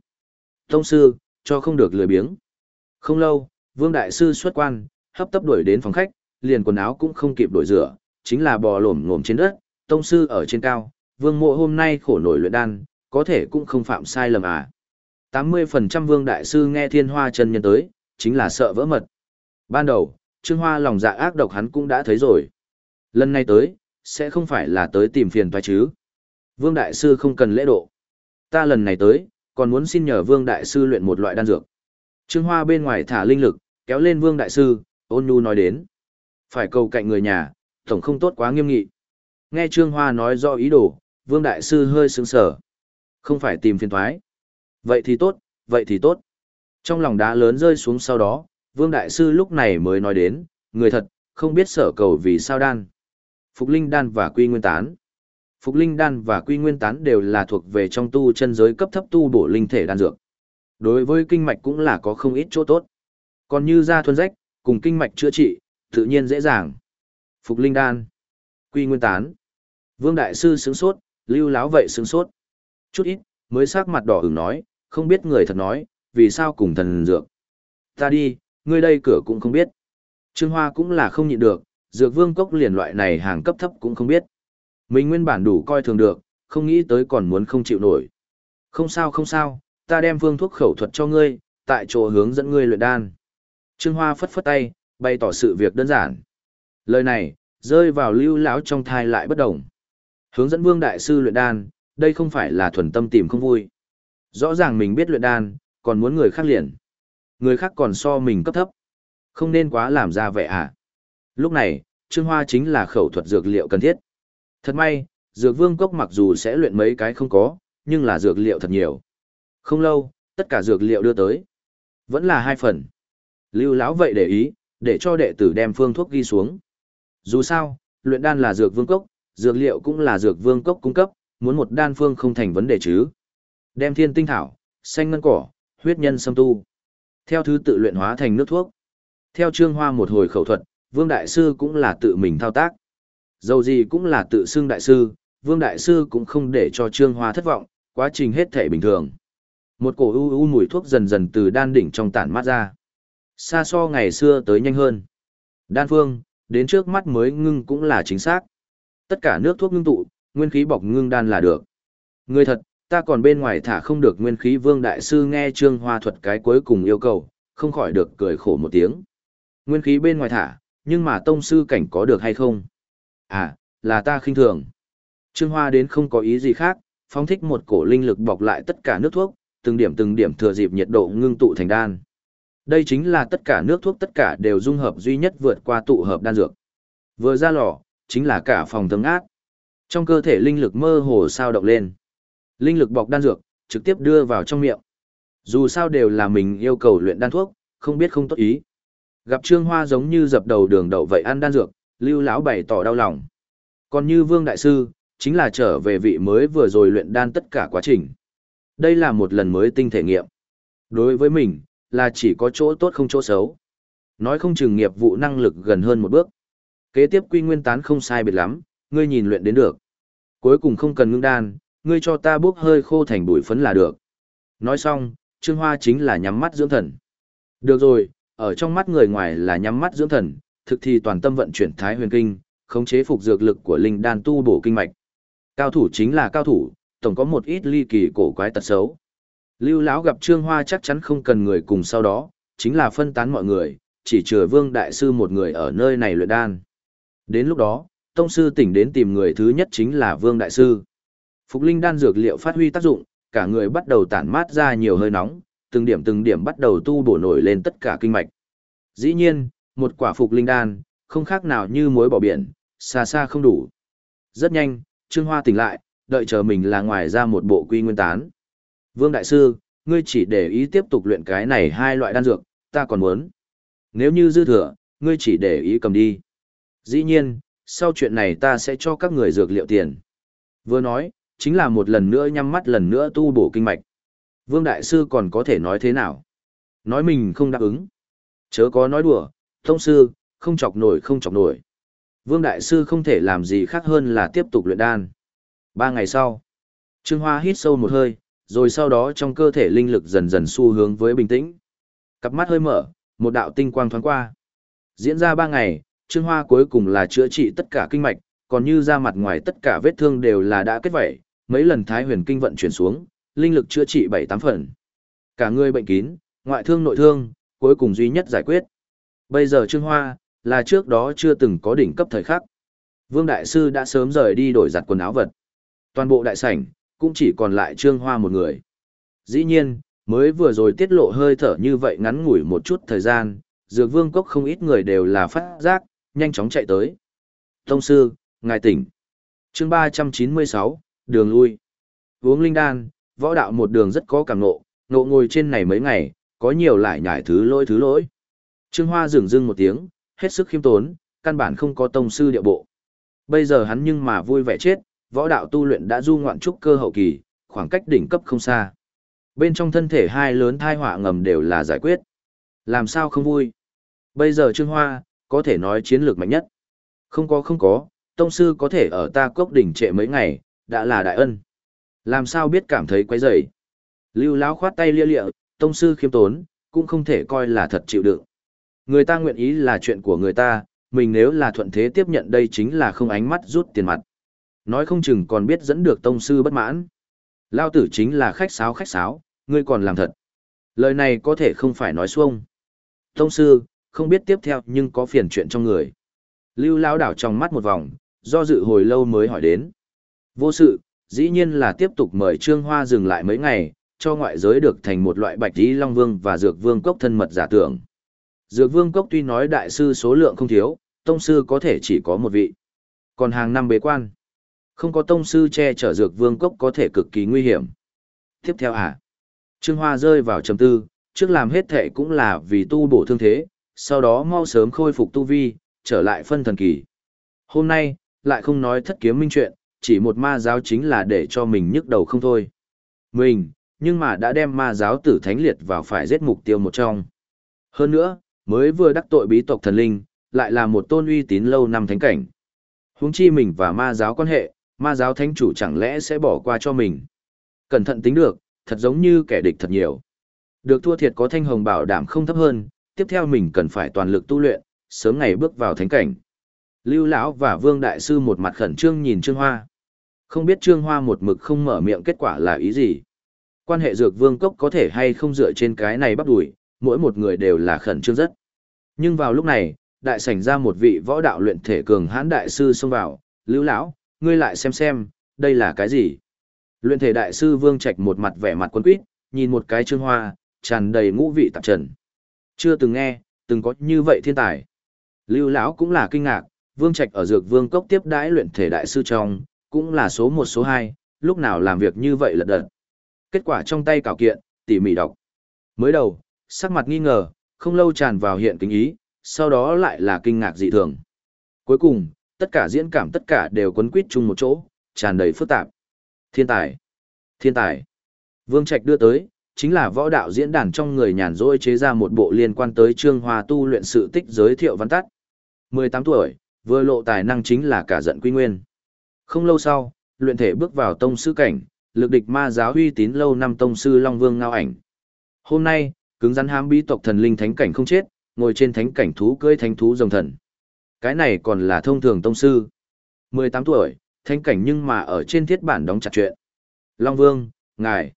Tông sư, cho không được lười biếng. Không lâu, Vương Đại Sư xuất quan, hấp tấp đuổi đến phòng khách, liền quần áo cũng không kịp đổi rửa, chính là bò lổm ngổm trên đất, Tông sư ở trên cao, Vương mộ hôm nay khổ nổi luyện đan, có thể cũng không phạm sai lầm à. 80% Vương Đại Sư nghe thiên hoa chân nhân tới, chính là sợ vỡ mật. Ban đầu, Trương Hoa lòng dạ ác độc hắn cũng đã thấy rồi. Lần này tới, sẽ không phải là tới tìm phiền toái chứ. Vương Đại Sư không cần lễ độ. Ta lần này tới, còn muốn xin nhờ Vương Đại Sư luyện một loại đan dược. Trương Hoa bên ngoài thả linh lực, kéo lên Vương Đại Sư, ôn nhu nói đến. Phải cầu cạnh người nhà, tổng không tốt quá nghiêm nghị. Nghe Trương Hoa nói rõ ý đồ, Vương Đại Sư hơi sướng sở. Không phải tìm phiền thoái. Vậy thì tốt, vậy thì tốt. Trong lòng đá lớn rơi xuống sau đó, Vương Đại Sư lúc này mới nói đến, người thật, không biết sở cầu vì sao đan. Phục linh đan và quy nguyên tán. Phục linh đan và quy nguyên tán đều là thuộc về trong tu chân giới cấp thấp tu bổ linh thể đan dược. Đối với kinh mạch cũng là có không ít chỗ tốt. Còn như da thuần rách, cùng kinh mạch chữa trị, tự nhiên dễ dàng. Phục linh đan, quy nguyên tán. Vương đại sư sướng sốt, lưu láo vậy sướng sốt. Chút ít, mới sắc mặt đỏ ửng nói, không biết người thật nói, vì sao cùng thần dược. Ta đi, ngươi đây cửa cũng không biết. Trương Hoa cũng là không nhịn được, dược vương cốc liền loại này hàng cấp thấp cũng không biết. Mình nguyên bản đủ coi thường được, không nghĩ tới còn muốn không chịu nổi. Không sao không sao, ta đem phương thuốc khẩu thuật cho ngươi, tại chỗ hướng dẫn ngươi luyện đan. Trương Hoa phất phất tay, bày tỏ sự việc đơn giản. Lời này, rơi vào lưu lão trong thai lại bất đồng. Hướng dẫn vương đại sư luyện đan, đây không phải là thuần tâm tìm không vui. Rõ ràng mình biết luyện đan, còn muốn người khác liền. Người khác còn so mình cấp thấp. Không nên quá làm ra vẻ à. Lúc này, Trương Hoa chính là khẩu thuật dược liệu cần thiết. Thật may, dược vương cốc mặc dù sẽ luyện mấy cái không có, nhưng là dược liệu thật nhiều. Không lâu, tất cả dược liệu đưa tới. Vẫn là hai phần. Lưu lão vậy để ý, để cho đệ tử đem phương thuốc ghi xuống. Dù sao, luyện đan là dược vương cốc, dược liệu cũng là dược vương cốc cung cấp, muốn một đan phương không thành vấn đề chứ. Đem thiên tinh thảo, xanh ngân cỏ, huyết nhân xâm tu. Theo thứ tự luyện hóa thành nước thuốc. Theo trương hoa một hồi khẩu thuật, vương đại sư cũng là tự mình thao tác. Dầu gì cũng là tự xưng đại sư, vương đại sư cũng không để cho trương hoa thất vọng, quá trình hết thể bình thường. Một cổ u u mùi thuốc dần dần từ đan đỉnh trong tản mát ra. Xa so ngày xưa tới nhanh hơn. Đan phương, đến trước mắt mới ngưng cũng là chính xác. Tất cả nước thuốc ngưng tụ, nguyên khí bọc ngưng đan là được. Người thật, ta còn bên ngoài thả không được nguyên khí vương đại sư nghe trương hoa thuật cái cuối cùng yêu cầu, không khỏi được cười khổ một tiếng. Nguyên khí bên ngoài thả, nhưng mà tông sư cảnh có được hay không? À, là ta khinh thường. Trương Hoa đến không có ý gì khác, phóng thích một cổ linh lực bọc lại tất cả nước thuốc, từng điểm từng điểm thừa dịp nhiệt độ ngưng tụ thành đan. Đây chính là tất cả nước thuốc tất cả đều dung hợp duy nhất vượt qua tụ hợp đan dược. Vừa ra lò, chính là cả phòng tương ác. Trong cơ thể linh lực mơ hồ sao động lên. Linh lực bọc đan dược, trực tiếp đưa vào trong miệng. Dù sao đều là mình yêu cầu luyện đan thuốc, không biết không tốt ý. Gặp Trương Hoa giống như dập đầu đường đậu vậy ăn đan dược, Lưu lão bày tỏ đau lòng. Còn như Vương đại sư, chính là trở về vị mới vừa rồi luyện đan tất cả quá trình. Đây là một lần mới tinh thể nghiệm. Đối với mình, là chỉ có chỗ tốt không chỗ xấu. Nói không chừng nghiệp vụ năng lực gần hơn một bước. Kế tiếp quy nguyên tán không sai biệt lắm, ngươi nhìn luyện đến được. Cuối cùng không cần ngưng đan, ngươi cho ta bốc hơi khô thành bụi phấn là được. Nói xong, Trương Hoa chính là nhắm mắt dưỡng thần. Được rồi, ở trong mắt người ngoài là nhắm mắt dưỡng thần, thực thì toàn tâm vận chuyển thái huyền kinh, khống chế phục dược lực của linh đan tu bổ kinh mạch. Cao thủ chính là cao thủ, tổng có một ít ly kỳ cổ quái tật xấu. Lưu lão gặp Trương Hoa chắc chắn không cần người cùng sau đó, chính là phân tán mọi người, chỉ chừa Vương đại sư một người ở nơi này luyện đan. Đến lúc đó, tông sư tỉnh đến tìm người thứ nhất chính là Vương đại sư. Phục linh đan dược liệu phát huy tác dụng, cả người bắt đầu tản mát ra nhiều hơi nóng, từng điểm từng điểm bắt đầu tu bổ nổi lên tất cả kinh mạch. Dĩ nhiên, một quả phục linh đan, không khác nào như muối bỏ biển, xa xa không đủ. Rất nhanh, Trương Hoa tỉnh lại, đợi chờ mình là ngoài ra một bộ quy nguyên tán. Vương Đại Sư, ngươi chỉ để ý tiếp tục luyện cái này hai loại đan dược, ta còn muốn. Nếu như dư thừa, ngươi chỉ để ý cầm đi. Dĩ nhiên, sau chuyện này ta sẽ cho các người dược liệu tiền. Vừa nói, chính là một lần nữa nhắm mắt lần nữa tu bổ kinh mạch. Vương Đại Sư còn có thể nói thế nào? Nói mình không đáp ứng. Chớ có nói đùa, thông sư, không chọc nổi không chọc nổi. Vương Đại Sư không thể làm gì khác hơn là tiếp tục luyện đan. Ba ngày sau, Trương Hoa hít sâu một hơi, rồi sau đó trong cơ thể linh lực dần dần xu hướng với bình tĩnh. Cặp mắt hơi mở, một đạo tinh quang thoáng qua. Diễn ra ba ngày, Trương Hoa cuối cùng là chữa trị tất cả kinh mạch, còn như da mặt ngoài tất cả vết thương đều là đã kết vảy. mấy lần thái huyền kinh vận chuyển xuống, linh lực chữa trị bảy tám phần. Cả người bệnh kín, ngoại thương nội thương, cuối cùng duy nhất giải quyết. Bây giờ Trương Hoa, là trước đó chưa từng có đỉnh cấp thời khắc. Vương Đại Sư đã sớm rời đi đổi giặt quần áo vật. Toàn bộ đại sảnh, cũng chỉ còn lại Trương Hoa một người. Dĩ nhiên, mới vừa rồi tiết lộ hơi thở như vậy ngắn ngủi một chút thời gian, dược vương cốc không ít người đều là phát giác, nhanh chóng chạy tới. Tông sư, ngài tỉnh. chương 396, đường lui. Uống linh đan, võ đạo một đường rất có cảm ngộ, ngộ ngồi trên này mấy ngày, có nhiều lại nhải thứ lỗi thứ lỗi. Trương Hoa dừng dưng một tiếng, hết sức khiêm tốn, căn bản không có tông sư địa bộ. Bây giờ hắn nhưng mà vui vẻ chết, võ đạo tu luyện đã du ngoạn trúc cơ hậu kỳ, khoảng cách đỉnh cấp không xa. Bên trong thân thể hai lớn thai họa ngầm đều là giải quyết. Làm sao không vui? Bây giờ Trương Hoa, có thể nói chiến lược mạnh nhất. Không có không có, tông sư có thể ở ta cốc đỉnh trệ mấy ngày, đã là đại ân. Làm sao biết cảm thấy quấy rầy? Lưu Lão khoát tay lia lịa, tông sư khiêm tốn, cũng không thể coi là thật chịu đựng. Người ta nguyện ý là chuyện của người ta, mình nếu là thuận thế tiếp nhận đây chính là không ánh mắt rút tiền mặt. Nói không chừng còn biết dẫn được tông sư bất mãn. Lao tử chính là khách sáo khách sáo, ngươi còn làm thật. Lời này có thể không phải nói xuông. Tông sư, không biết tiếp theo nhưng có phiền chuyện trong người. Lưu Lao đảo trong mắt một vòng, do dự hồi lâu mới hỏi đến. Vô sự, dĩ nhiên là tiếp tục mời Trương Hoa dừng lại mấy ngày, cho ngoại giới được thành một loại bạch tí long vương và dược vương cốc thân mật giả tưởng. Dược vương cốc tuy nói đại sư số lượng không thiếu, tông sư có thể chỉ có một vị. Còn hàng năm bế quan, không có tông sư che chở dược vương cốc có thể cực kỳ nguy hiểm. Tiếp theo à? Trương Hoa rơi vào trầm tư, trước làm hết thệ cũng là vì tu bổ thương thế, sau đó mau sớm khôi phục tu vi, trở lại phân thần kỳ. Hôm nay, lại không nói thất kiếm minh chuyện, chỉ một ma giáo chính là để cho mình nhức đầu không thôi. Mình, nhưng mà đã đem ma giáo tử thánh liệt vào phải giết mục tiêu một trong. Hơn nữa, mới vừa đắc tội bí tộc thần linh, lại là một tôn uy tín lâu năm thánh cảnh. Huống chi mình và ma giáo quan hệ, ma giáo thánh chủ chẳng lẽ sẽ bỏ qua cho mình. Cẩn thận tính được, thật giống như kẻ địch thật nhiều. Được thua thiệt có thanh hồng bảo đảm không thấp hơn, tiếp theo mình cần phải toàn lực tu luyện, sớm ngày bước vào thánh cảnh. Lưu lão và Vương đại sư một mặt khẩn trương nhìn Trương Hoa. Không biết Trương Hoa một mực không mở miệng kết quả là ý gì. Quan hệ dược vương cốc có thể hay không dựa trên cái này bắt đuổi, mỗi một người đều là khẩn trương rất. Nhưng vào lúc này, đại sảnh ra một vị võ đạo luyện thể cường hãn đại sư xông vào, Lưu lão, ngươi lại xem xem, đây là cái gì? Luyện thể đại sư Vương Trạch một mặt vẻ mặt quân quýt, nhìn một cái Trương Hoa, tràn đầy ngũ vị tạp trần. Chưa từng nghe, từng có như vậy thiên tài. Lưu lão cũng là kinh ngạc, Vương Trạch ở Dược Vương cốc tiếp đãi luyện thể đại sư trong, cũng là số một số hai, lúc nào làm việc như vậy lật đật. Kết quả trong tay cảo kiện, tỉ mỉ đọc. Mới đầu, sắc mặt nghi ngờ, không lâu tràn vào hiện kính ý, sau đó lại là kinh ngạc dị thường. Cuối cùng, tất cả diễn cảm tất cả đều quấn quýt chung một chỗ, tràn đầy phức tạp. Thiên tài! Thiên tài! Vương Trạch đưa tới, chính là võ đạo diễn đàn trong người nhàn rỗi chế ra một bộ liên quan tới trương hoa tu luyện sự tích giới thiệu văn tắt. 18 tuổi, vừa lộ tài năng chính là cả giận quy nguyên. Không lâu sau, luyện thể bước vào tông sư cảnh, lực địch ma giáo uy tín lâu năm tông sư Long Vương ngao ảnh. Hôm nay, cứng rắn hám bí tộc thần linh thánh cảnh không chết, ngồi trên thánh cảnh thú cưỡi thánh thú rồng thần. Cái này còn là thông thường tông sư. 18 tuổi, thánh cảnh nhưng mà ở trên thiết bản đóng chặt chuyện. Long Vương, ngài.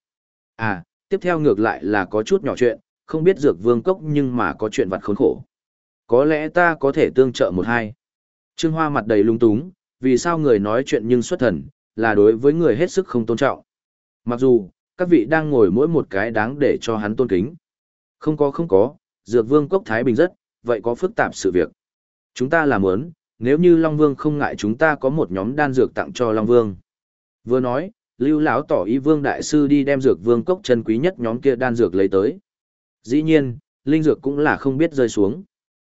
À, tiếp theo ngược lại là có chút nhỏ chuyện, không biết dược vương cốc nhưng mà có chuyện vặt khốn khổ. Có lẽ ta có thể tương trợ một hai. Trương Hoa mặt đầy lung túng, vì sao người nói chuyện nhưng xuất thần, là đối với người hết sức không tôn trọng. Mặc dù, các vị đang ngồi mỗi một cái đáng để cho hắn tôn kính. Không có không có, dược vương cốc Thái Bình rất, vậy có phức tạp sự việc. Chúng ta làm ớn, nếu như Long Vương không ngại chúng ta có một nhóm đan dược tặng cho Long Vương. Vừa nói, Lưu lão tỏ ý Vương đại sư đi đem dược vương cốc chân quý nhất nhóm kia đan dược lấy tới. Dĩ nhiên, linh dược cũng là không biết rơi xuống.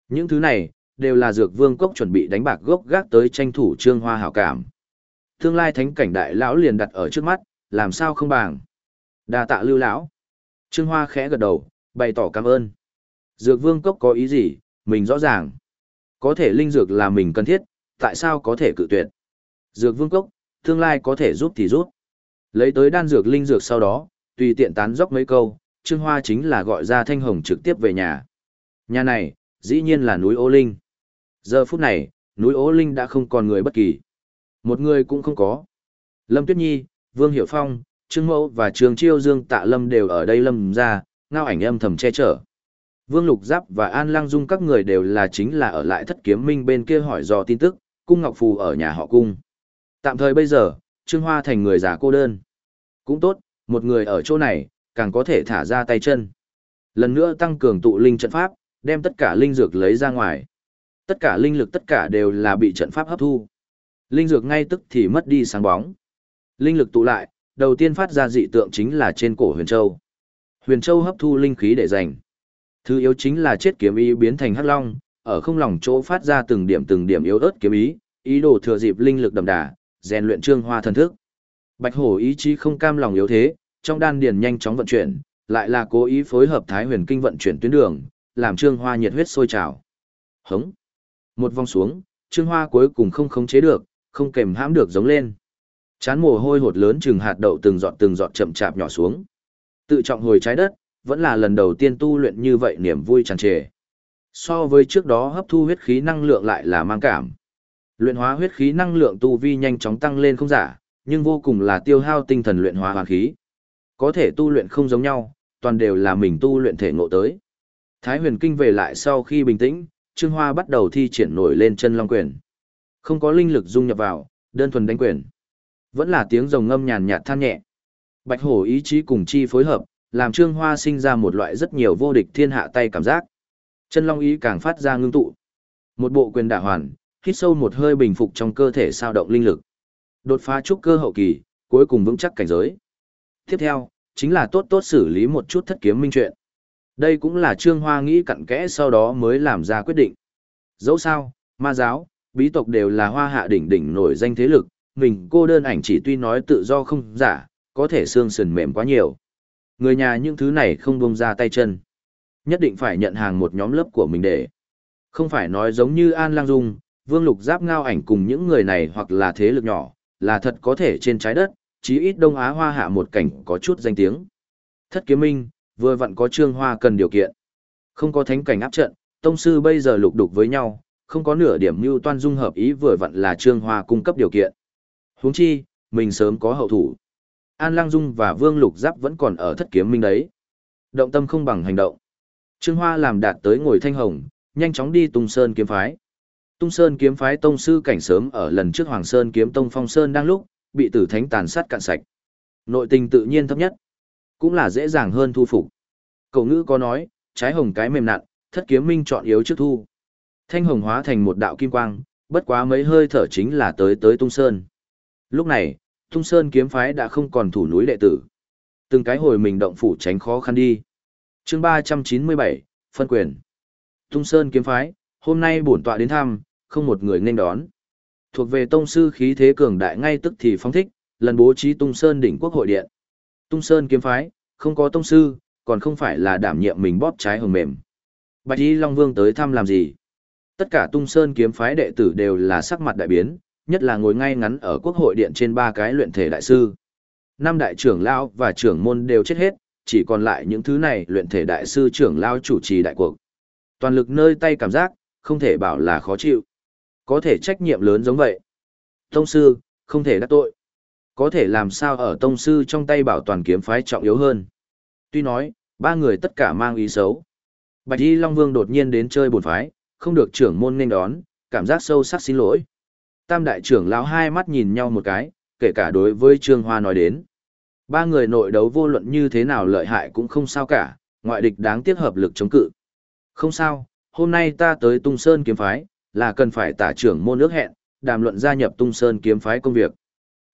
Những thứ này đều là dược vương cốc chuẩn bị đánh bạc gốc gác tới tranh thủ Trương Hoa hảo cảm. Tương lai thánh cảnh đại lão liền đặt ở trước mắt, làm sao không bằng. Đa tạ Lưu lão. Trương Hoa khẽ gật đầu, bày tỏ cảm ơn. Dược vương cốc có ý gì, mình rõ ràng. Có thể linh dược là mình cần thiết, tại sao có thể cự tuyệt. Dược vương cốc, tương lai có thể giúp thì giúp. Lấy tới đan dược linh dược sau đó, tùy tiện tán dốc mấy câu, Trương Hoa chính là gọi ra Thanh Hồng trực tiếp về nhà. Nhà này, dĩ nhiên là núi Ô Linh. Giờ phút này, núi Ô Linh đã không còn người bất kỳ. Một người cũng không có. Lâm Tuyết Nhi, Vương Hiểu Phong, Trương Mẫu và trương Chiêu Dương Tạ Lâm đều ở đây lâm ra, ngao ảnh âm thầm che chở. Vương Lục Giáp và An Lang Dung các người đều là chính là ở lại thất kiếm minh bên kia hỏi dò tin tức, cung Ngọc Phù ở nhà họ cung. Tạm thời bây giờ, Trương Hoa thành người già cô đơn. Cũng tốt, một người ở chỗ này, càng có thể thả ra tay chân. Lần nữa tăng cường tụ linh trận pháp, đem tất cả linh dược lấy ra ngoài. Tất cả linh lực tất cả đều là bị trận pháp hấp thu. Linh dược ngay tức thì mất đi sáng bóng. Linh lực tụ lại, đầu tiên phát ra dị tượng chính là trên cổ Huyền Châu. Huyền Châu hấp thu linh khí để dành. Thứ yếu chính là chết kiếm ý biến thành hắc long, ở không lòng chỗ phát ra từng điểm từng điểm yếu ớt kiếm ý, ý đồ thừa dịp linh lực đậm đà, rèn luyện Trương Hoa thần thức. Bạch Hổ ý chí không cam lòng yếu thế, trong đan điền nhanh chóng vận chuyển, lại là cố ý phối hợp Thái Huyền Kinh vận chuyển tuyến đường, làm Trương Hoa nhiệt huyết sôi trào. Hống. Một vòng xuống, Trương Hoa cuối cùng không khống chế được, không kềm hãm được giống lên. Chán mồ hôi hột lớn chừng hạt đậu từng giọt từng giọt chậm chạp nhỏ xuống. Tự trọng hồi trái đất, vẫn là lần đầu tiên tu luyện như vậy niềm vui tràn trề. So với trước đó hấp thu huyết khí năng lượng lại là mang cảm. Luyện hóa huyết khí năng lượng tu vi nhanh chóng tăng lên không giả, nhưng vô cùng là tiêu hao tinh thần luyện hóa hoàn khí. Có thể tu luyện không giống nhau, toàn đều là mình tu luyện thể ngộ tới. Thái huyền kinh về lại sau khi bình tĩnh, Trương Hoa bắt đầu thi triển nổi lên chân long quyền. Không có linh lực dung nhập vào, đơn thuần đánh quyền. Vẫn là tiếng rồng ngâm nhàn nhạt than nhẹ. Bạch hổ ý chí cùng chi phối hợp, làm Trương Hoa sinh ra một loại rất nhiều vô địch thiên hạ tay cảm giác. Chân long ý càng phát ra ngưng tụ. Một bộ quyền đả hoàn, hít sâu một hơi bình phục trong cơ thể sao động linh lực. Đột phá trúc cơ hậu kỳ, cuối cùng vững chắc cảnh giới. Tiếp theo, chính là tốt tốt xử lý một chút thất kiếm minh chuyện. Đây cũng là Trương Hoa nghĩ cặn kẽ sau đó mới làm ra quyết định. Dẫu sao, ma giáo, bí tộc đều là hoa hạ đỉnh đỉnh nổi danh thế lực, mình cô đơn ảnh chỉ tuy nói tự do không giả, có thể xương sườn mềm quá nhiều. Người nhà những thứ này không buông ra tay chân. Nhất định phải nhận hàng một nhóm lớp của mình để. Không phải nói giống như An Lang Dung, Vương Lục Giáp ngao ảnh cùng những người này hoặc là thế lực nhỏ, là thật có thể trên trái đất, chí ít Đông Á Hoa hạ một cảnh có chút danh tiếng. Thất kiếm minh, vừa vặn có trương hoa cần điều kiện. Không có thánh cảnh áp trận, tông sư bây giờ lục đục với nhau, không có nửa điểm mưu toan dung hợp ý vừa vặn là trương hoa cung cấp điều kiện. huống chi, mình sớm có hậu thủ. An Lang Dung và Vương Lục Giáp vẫn còn ở thất kiếm minh đấy. Động tâm không bằng hành động. Trương Hoa làm đạt tới ngồi thanh hồng, nhanh chóng đi Tung Sơn kiếm phái. Tung Sơn kiếm phái tông sư cảnh sớm ở lần trước Hoàng Sơn kiếm tông Phong Sơn đang lúc, bị tử thánh tàn sát cạn sạch. Nội tình tự nhiên thấp nhất, cũng là dễ dàng hơn thu phục. Cậu ngữ có nói, trái hồng cái mềm nặn, thất kiếm minh chọn yếu trước thu. Thanh hồng hóa thành một đạo kim quang, bất quá mấy hơi thở chính là tới tới Tung Sơn. Lúc này, Tung Sơn kiếm phái đã không còn thủ núi đệ tử. Từng cái hồi mình động phủ tránh khó khăn đi. chương 397, phân quyền. Tung Sơn kiếm phái, hôm nay bổn tọa đến thăm, không một người nên đón. Thuộc về tông sư khí thế cường đại ngay tức thì phóng thích, lần bố trí Tung Sơn đỉnh quốc hội điện. Tung Sơn kiếm phái, không có tông sư, còn không phải là đảm nhiệm mình bóp trái hồng mềm. Bạch Y Long Vương tới thăm làm gì? Tất cả Tung Sơn kiếm phái đệ tử đều là sắc mặt đại biến, nhất là ngồi ngay ngắn ở quốc hội điện trên ba cái luyện thể đại sư. Năm đại trưởng lão và trưởng môn đều chết hết, chỉ còn lại những thứ này luyện thể đại sư trưởng lão chủ trì đại cuộc. Toàn lực nơi tay cảm giác, không thể bảo là khó chịu. Có thể trách nhiệm lớn giống vậy. Tông sư, không thể đắc tội. Có thể làm sao ở tông sư trong tay bảo toàn kiếm phái trọng yếu hơn. Tuy nói, ba người tất cả mang ý xấu. Bạch Y Long Vương đột nhiên đến chơi bổn phái, không được trưởng môn nên đón, cảm giác sâu sắc xin lỗi. Tam đại trưởng lão hai mắt nhìn nhau một cái, kể cả đối với Trương Hoa nói đến. Ba người nội đấu vô luận như thế nào lợi hại cũng không sao cả, ngoại địch đáng tiếc hợp lực chống cự. Không sao, hôm nay ta tới Tung Sơn kiếm phái, là cần phải tả trưởng môn ước hẹn, đàm luận gia nhập Tung Sơn kiếm phái công việc.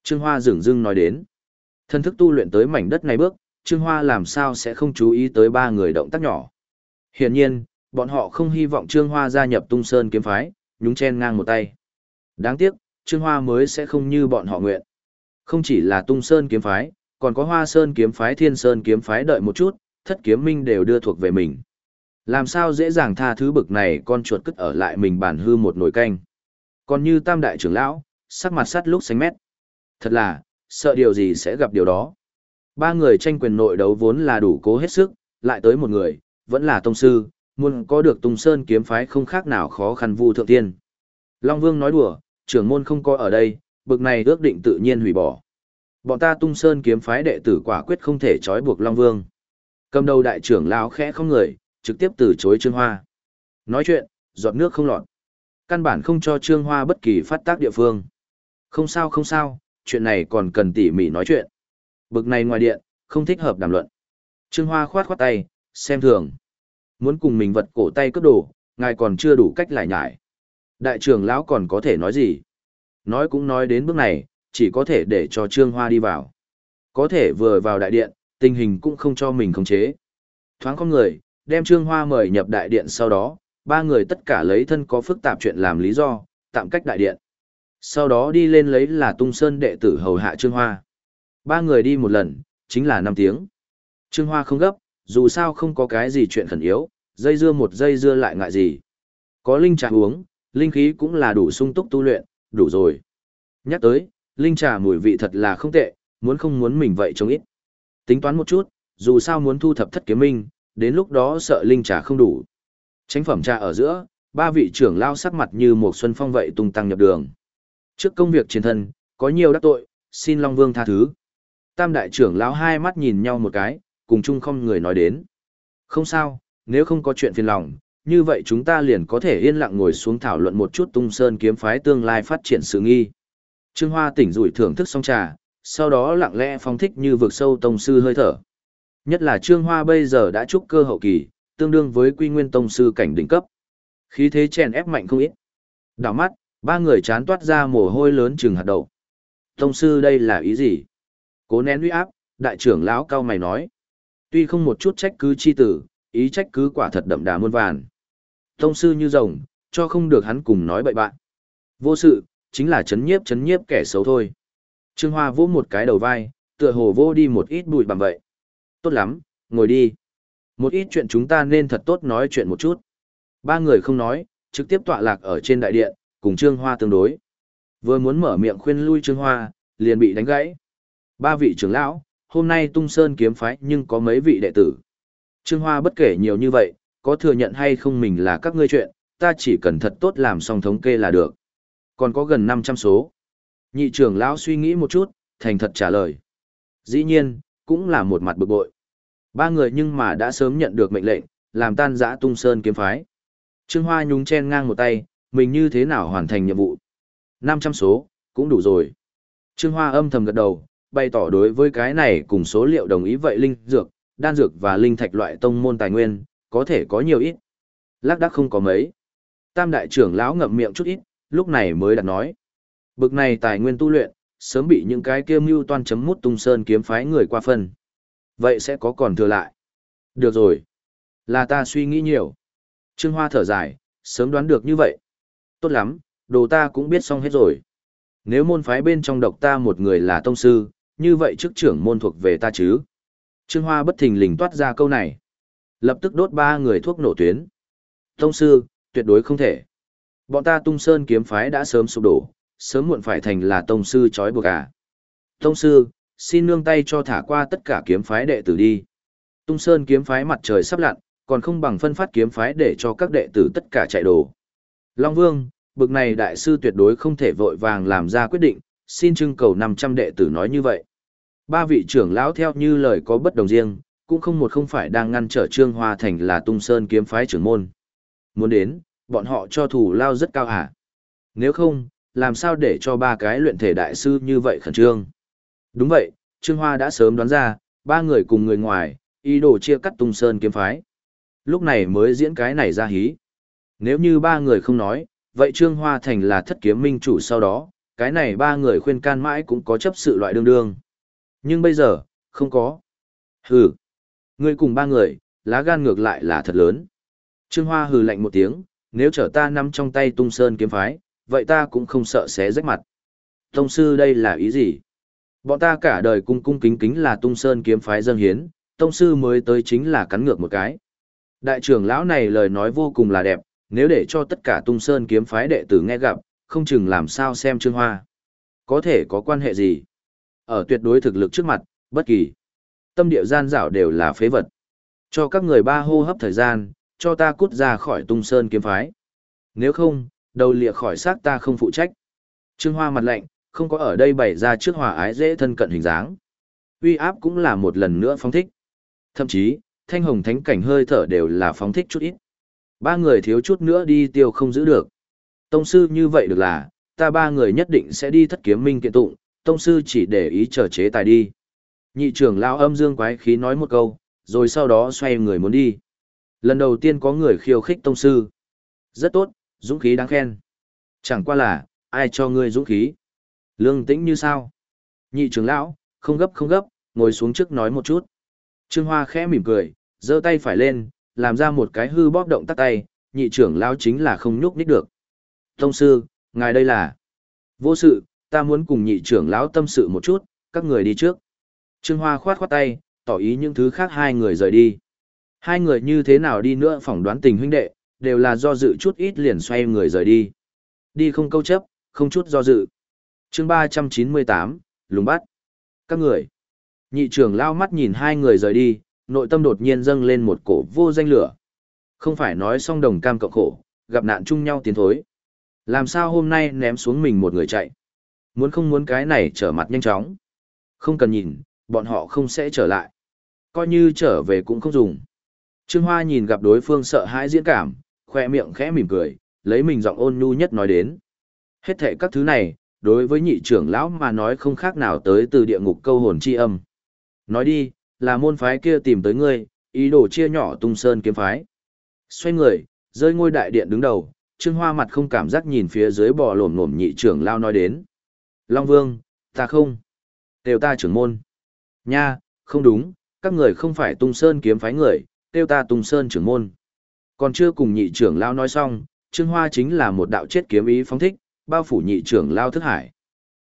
Trương Hoa dừng dưng nói đến. Thân thức tu luyện tới mảnh đất này bước, Trương Hoa làm sao sẽ không chú ý tới ba người động tác nhỏ. Hiển nhiên, bọn họ không hy vọng Trương Hoa gia nhập Tung Sơn kiếm phái, nhúng chen ngang một tay. Đáng tiếc, Trương Hoa mới sẽ không như bọn họ nguyện. Không chỉ là Tung Sơn kiếm phái, còn có Hoa Sơn kiếm phái Thiên Sơn kiếm phái đợi một chút, thất kiếm minh đều đưa thuộc về mình. Làm sao dễ dàng tha thứ bực này con chuột cất ở lại mình bản hư một nồi canh. Còn như tam đại trưởng lão, sắc mặt sắt lúc xanh mét. Thật là, sợ điều gì sẽ gặp điều đó. Ba người tranh quyền nội đấu vốn là đủ cố hết sức, lại tới một người, vẫn là tông sư, muốn có được tung sơn kiếm phái không khác nào khó khăn vu thượng tiên. Long Vương nói đùa, trưởng môn không có ở đây, bực này ước định tự nhiên hủy bỏ. Bọn ta tung sơn kiếm phái đệ tử quả quyết không thể trói buộc Long Vương. Cầm đầu đại trưởng lão khẽ không người, trực tiếp từ chối Trương Hoa. Nói chuyện, giọt nước không lọt. Căn bản không cho Trương Hoa bất kỳ phát tác địa phương. Không sao không sao, chuyện này còn cần tỉ mỉ nói chuyện. Bực này ngoài điện, không thích hợp đàm luận. Trương Hoa khoát khoát tay, xem thường. Muốn cùng mình vật cổ tay cướp đồ, ngài còn chưa đủ cách lại nhải. Đại trưởng lão còn có thể nói gì? Nói cũng nói đến bước này, chỉ có thể để cho Trương Hoa đi vào. Có thể vừa vào đại điện, tình hình cũng không cho mình khống chế. Thoáng con người, đem Trương Hoa mời nhập đại điện sau đó, ba người tất cả lấy thân có phức tạp chuyện làm lý do, tạm cách đại điện. Sau đó đi lên lấy là tung sơn đệ tử hầu hạ Trương Hoa. Ba người đi một lần, chính là 5 tiếng. Trương Hoa không gấp, dù sao không có cái gì chuyện khẩn yếu, dây dưa một dây dưa lại ngại gì. Có linh trà uống, linh khí cũng là đủ sung túc tu luyện, đủ rồi. Nhắc tới, linh trà mùi vị thật là không tệ, muốn không muốn mình vậy trông ít. Tính toán một chút, dù sao muốn thu thập thất kiếm minh, đến lúc đó sợ linh trà không đủ. Tránh phẩm trà ở giữa, ba vị trưởng lao sắc mặt như một xuân phong vậy tung tăng nhập đường. Trước công việc chiến thân, có nhiều đắc tội, xin Long Vương tha thứ. Tam đại trưởng lão hai mắt nhìn nhau một cái, cùng chung không người nói đến. Không sao, nếu không có chuyện phiền lòng, như vậy chúng ta liền có thể yên lặng ngồi xuống thảo luận một chút tung sơn kiếm phái tương lai phát triển sự nghi. Trương Hoa tỉnh rủi thưởng thức xong trà, sau đó lặng lẽ phong thích như vực sâu tông sư hơi thở. Nhất là Trương Hoa bây giờ đã trúc cơ hậu kỳ, tương đương với quy nguyên tông sư cảnh đỉnh cấp. Khí thế chèn ép mạnh không ít. Đảo mắt, ba người chán toát ra mồ hôi lớn chừng hạt đậu. Tông sư đây là ý gì? Cố nén uy áp, đại trưởng lão cao mày nói. Tuy không một chút trách cứ chi tử, ý trách cứ quả thật đậm đà muôn vàn. Tông sư như rồng, cho không được hắn cùng nói bậy bạn. Vô sự, chính là chấn nhiếp chấn nhiếp kẻ xấu thôi. Trương Hoa vỗ một cái đầu vai, tựa hồ vô đi một ít bụi bằng vậy. Tốt lắm, ngồi đi. Một ít chuyện chúng ta nên thật tốt nói chuyện một chút. Ba người không nói, trực tiếp tọa lạc ở trên đại điện, cùng Trương Hoa tương đối. Vừa muốn mở miệng khuyên lui Trương Hoa, liền bị đánh gãy. Ba vị trưởng lão, hôm nay tung sơn kiếm phái nhưng có mấy vị đệ tử. Trương Hoa bất kể nhiều như vậy, có thừa nhận hay không mình là các ngươi chuyện, ta chỉ cần thật tốt làm xong thống kê là được. Còn có gần 500 số. Nhị trưởng lão suy nghĩ một chút, thành thật trả lời. Dĩ nhiên, cũng là một mặt bực bội. Ba người nhưng mà đã sớm nhận được mệnh lệnh, làm tan giã tung sơn kiếm phái. Trương Hoa nhúng chen ngang một tay, mình như thế nào hoàn thành nhiệm vụ. 500 số, cũng đủ rồi. Trương Hoa âm thầm gật đầu, bày tỏ đối với cái này cùng số liệu đồng ý vậy linh dược, đan dược và linh thạch loại tông môn tài nguyên, có thể có nhiều ít. Lác đác không có mấy. Tam đại trưởng lão ngậm miệng chút ít, lúc này mới đặt nói. Bực này tài nguyên tu luyện, sớm bị những cái kia mưu toan chấm mút tung sơn kiếm phái người qua phân. Vậy sẽ có còn thừa lại. Được rồi. Là ta suy nghĩ nhiều. Trương Hoa thở dài, sớm đoán được như vậy. Tốt lắm, đồ ta cũng biết xong hết rồi. Nếu môn phái bên trong độc ta một người là tông sư, như vậy chức trưởng môn thuộc về ta chứ. Trương Hoa bất thình lình toát ra câu này. Lập tức đốt ba người thuốc nổ tuyến. Tông sư, tuyệt đối không thể. Bọn ta tung sơn kiếm phái đã sớm sụp đổ, sớm muộn phải thành là tông sư trói buộc à. Tông sư, xin nương tay cho thả qua tất cả kiếm phái đệ tử đi. Tung sơn kiếm phái mặt trời sắp lặn, còn không bằng phân phát kiếm phái để cho các đệ tử tất cả chạy đồ. Long Vương, bực này đại sư tuyệt đối không thể vội vàng làm ra quyết định, xin trưng cầu 500 đệ tử nói như vậy. Ba vị trưởng lão theo như lời có bất đồng riêng, cũng không một không phải đang ngăn trở Trương Hoa Thành là tung sơn kiếm phái trưởng môn. Muốn đến, bọn họ cho thủ lao rất cao hả? Nếu không, làm sao để cho ba cái luyện thể đại sư như vậy khẩn trương? Đúng vậy, Trương Hoa đã sớm đoán ra, ba người cùng người ngoài, ý đồ chia cắt tung sơn kiếm phái. Lúc này mới diễn cái này ra hí. Nếu như ba người không nói, vậy Trương Hoa Thành là thất kiếm minh chủ sau đó, cái này ba người khuyên can mãi cũng có chấp sự loại đương đương. Nhưng bây giờ, không có. Hừ. Ngươi cùng ba người, lá gan ngược lại là thật lớn. Trương Hoa hừ lạnh một tiếng, nếu trở ta nắm trong tay tung sơn kiếm phái, vậy ta cũng không sợ xé rách mặt. Tông sư đây là ý gì? Bọn ta cả đời cung cung kính kính là tung sơn kiếm phái dân hiến, tông sư mới tới chính là cắn ngược một cái. Đại trưởng lão này lời nói vô cùng là đẹp, nếu để cho tất cả tung sơn kiếm phái đệ tử nghe gặp, không chừng làm sao xem Trương Hoa. Có thể có quan hệ gì? Ở tuyệt đối thực lực trước mặt, bất kỳ. Tâm địa gian dảo đều là phế vật. Cho các người ba hô hấp thời gian, cho ta cút ra khỏi tung sơn kiếm phái. Nếu không, đầu lìa khỏi xác ta không phụ trách. Trương Hoa mặt lạnh, không có ở đây bày ra trước hòa ái dễ thân cận hình dáng. Uy áp cũng là một lần nữa phóng thích. Thậm chí, thanh hồng thánh cảnh hơi thở đều là phóng thích chút ít. Ba người thiếu chút nữa đi tiêu không giữ được. Tông sư như vậy được là, ta ba người nhất định sẽ đi thất kiếm minh kiện tụng, tông sư chỉ để ý trở chế tài đi. Nhị trưởng lão âm dương quái khí nói một câu, rồi sau đó xoay người muốn đi. Lần đầu tiên có người khiêu khích tông sư. Rất tốt, dũng khí đáng khen. Chẳng qua là, ai cho ngươi dũng khí? Lương tĩnh như sao? Nhị trưởng lão, không gấp không gấp, ngồi xuống trước nói một chút. Trương Hoa khẽ mỉm cười, giơ tay phải lên, làm ra một cái hư bóp động tắt tay, nhị trưởng lão chính là không nhúc nhích được. Tông sư, ngài đây là... Vô sự, ta muốn cùng nhị trưởng lão tâm sự một chút, các người đi trước. Trương Hoa khoát khoát tay, tỏ ý những thứ khác hai người rời đi. Hai người như thế nào đi nữa phỏng đoán tình huynh đệ, đều là do dự chút ít liền xoay người rời đi. Đi không câu chấp, không chút do dự. chương 398, lùng bắt. Các người. Nhị trưởng lao mắt nhìn hai người rời đi, nội tâm đột nhiên dâng lên một cổ vô danh lửa. Không phải nói song đồng cam cộng khổ, gặp nạn chung nhau tiến thối. Làm sao hôm nay ném xuống mình một người chạy? Muốn không muốn cái này trở mặt nhanh chóng. Không cần nhìn, bọn họ không sẽ trở lại. Coi như trở về cũng không dùng. Trương Hoa nhìn gặp đối phương sợ hãi diễn cảm, khoe miệng khẽ mỉm cười, lấy mình giọng ôn nhu nhất nói đến. Hết thệ các thứ này, đối với nhị trưởng lão mà nói không khác nào tới từ địa ngục câu hồn chi âm. Nói đi, là môn phái kia tìm tới ngươi, ý đồ chia nhỏ tung sơn kiếm phái. Xoay người, rơi ngôi đại điện đứng đầu, Trương Hoa mặt không cảm giác nhìn phía dưới bò lổm lổm nhị trưởng lao nói đến. Long Vương, ta không. Đều ta trưởng môn. Nha, không đúng, các người không phải tung sơn kiếm phái người, tiêu ta tung sơn trưởng môn. Còn chưa cùng nhị trưởng lao nói xong, Trương Hoa chính là một đạo chết kiếm ý phóng thích, bao phủ nhị trưởng lao thức hải.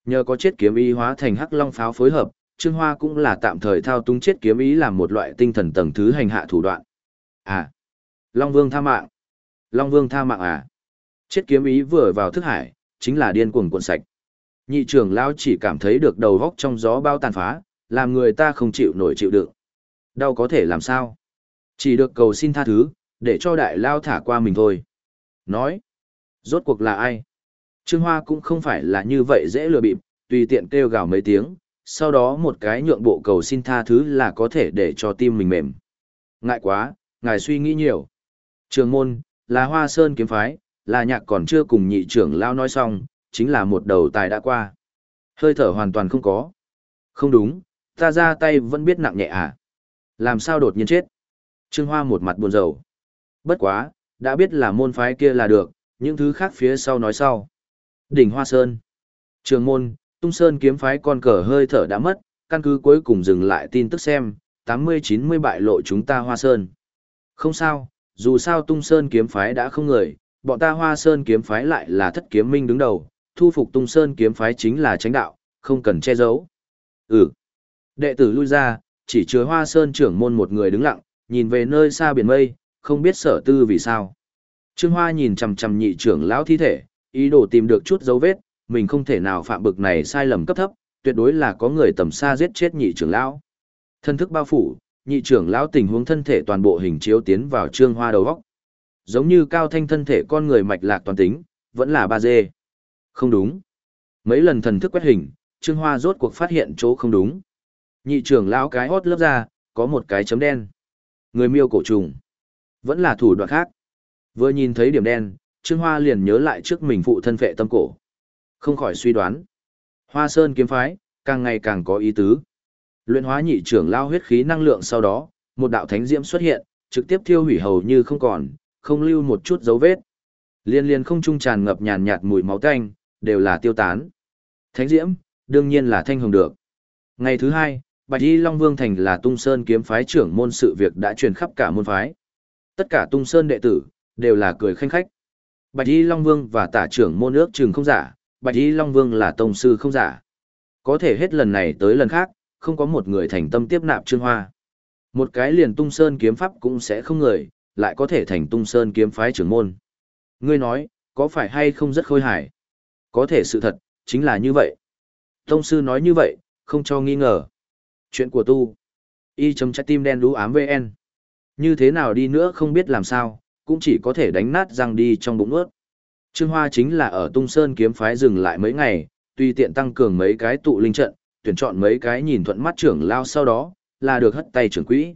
Nhờ có chết kiếm ý hóa thành hắc long pháo phối hợp, Trương Hoa cũng là tạm thời thao túng chết kiếm ý làm một loại tinh thần tầng thứ hành hạ thủ đoạn. À, Long Vương tha mạng. Long Vương tha mạng à. Chết kiếm ý vừa vào thức hải, chính là điên cuồng cuộn sạch. Nhị trưởng lao chỉ cảm thấy được đầu góc trong gió bao tàn phá, làm người ta không chịu nổi chịu đựng. Đau có thể làm sao? Chỉ được cầu xin tha thứ, để cho đại lao thả qua mình thôi. Nói, rốt cuộc là ai? Trương Hoa cũng không phải là như vậy dễ lừa bịp, tùy tiện kêu gào mấy tiếng, sau đó một cái nhượng bộ cầu xin tha thứ là có thể để cho tim mình mềm. Ngại quá, ngài suy nghĩ nhiều. Trường môn, là Hoa Sơn kiếm phái, là nhạc còn chưa cùng nhị trưởng lao nói xong, chính là một đầu tài đã qua. Hơi thở hoàn toàn không có. Không đúng, ta ra tay vẫn biết nặng nhẹ à. Làm sao đột nhiên chết? Trương Hoa một mặt buồn rầu. Bất quá, đã biết là môn phái kia là được, những thứ khác phía sau nói sau. Đỉnh Hoa Sơn. Trường môn, Tung Sơn kiếm phái con cờ hơi thở đã mất, căn cứ cuối cùng dừng lại tin tức xem, 80-90 bại lộ chúng ta Hoa Sơn. Không sao, dù sao Tung Sơn kiếm phái đã không người, bọn ta Hoa Sơn kiếm phái lại là thất kiếm minh đứng đầu, thu phục Tung Sơn kiếm phái chính là tránh đạo, không cần che giấu. Ừ. Đệ tử lui ra, chỉ chứa Hoa Sơn trưởng môn một người đứng lặng, nhìn về nơi xa biển mây, không biết sở tư vì sao. Trương Hoa nhìn chằm chằm nhị trưởng lão thi thể, ý đồ tìm được chút dấu vết, mình không thể nào phạm bực này sai lầm cấp thấp, tuyệt đối là có người tầm xa giết chết nhị trưởng lão. Thân thức bao phủ, nhị trưởng lão tình huống thân thể toàn bộ hình chiếu tiến vào Trương Hoa đầu góc. Giống như cao thanh thân thể con người mạch lạc toàn tính, vẫn là ba dê. Không đúng. Mấy lần thần thức quét hình, Trương Hoa rốt cuộc phát hiện chỗ không đúng. Nhị trưởng lão cái hót lớp ra, có một cái chấm đen. Người miêu cổ trùng. Vẫn là thủ đoạn khác. Vừa nhìn thấy điểm đen, Trương Hoa liền nhớ lại trước mình phụ thân vệ tâm cổ. Không khỏi suy đoán. Hoa Sơn kiếm phái, càng ngày càng có ý tứ. Luyện hóa nhị trưởng lao huyết khí năng lượng sau đó, một đạo thánh diễm xuất hiện, trực tiếp thiêu hủy hầu như không còn, không lưu một chút dấu vết. Liên liên không trung tràn ngập nhàn nhạt mùi máu tanh, đều là tiêu tán. Thánh diễm, đương nhiên là thanh hồng được. Ngày thứ hai, Bạch Y Long Vương Thành là Tung Sơn kiếm phái trưởng môn sự việc đã truyền khắp cả môn phái. Tất cả Tung Sơn đệ tử, đều là cười khanh khách. Bạch Y Long Vương và tả trưởng môn ước chừng không giả, Bạch Y Long Vương là tông sư không giả. Có thể hết lần này tới lần khác, không có một người thành tâm tiếp nạp Trương Hoa. Một cái liền tung sơn kiếm pháp cũng sẽ không người, lại có thể thành tung sơn kiếm phái trưởng môn. Ngươi nói, có phải hay không rất khôi hài? Có thể sự thật, chính là như vậy. Tông sư nói như vậy, không cho nghi ngờ. Chuyện của tu. Y chấm trái tim đen đú ám VN. Như thế nào đi nữa không biết làm sao, cũng chỉ có thể đánh nát răng đi trong bụng ướt. Trương Hoa chính là ở Tung Sơn kiếm phái dừng lại mấy ngày, tùy tiện tăng cường mấy cái tụ linh trận, tuyển chọn mấy cái nhìn thuận mắt trưởng lao sau đó, là được hất tay trưởng quỹ.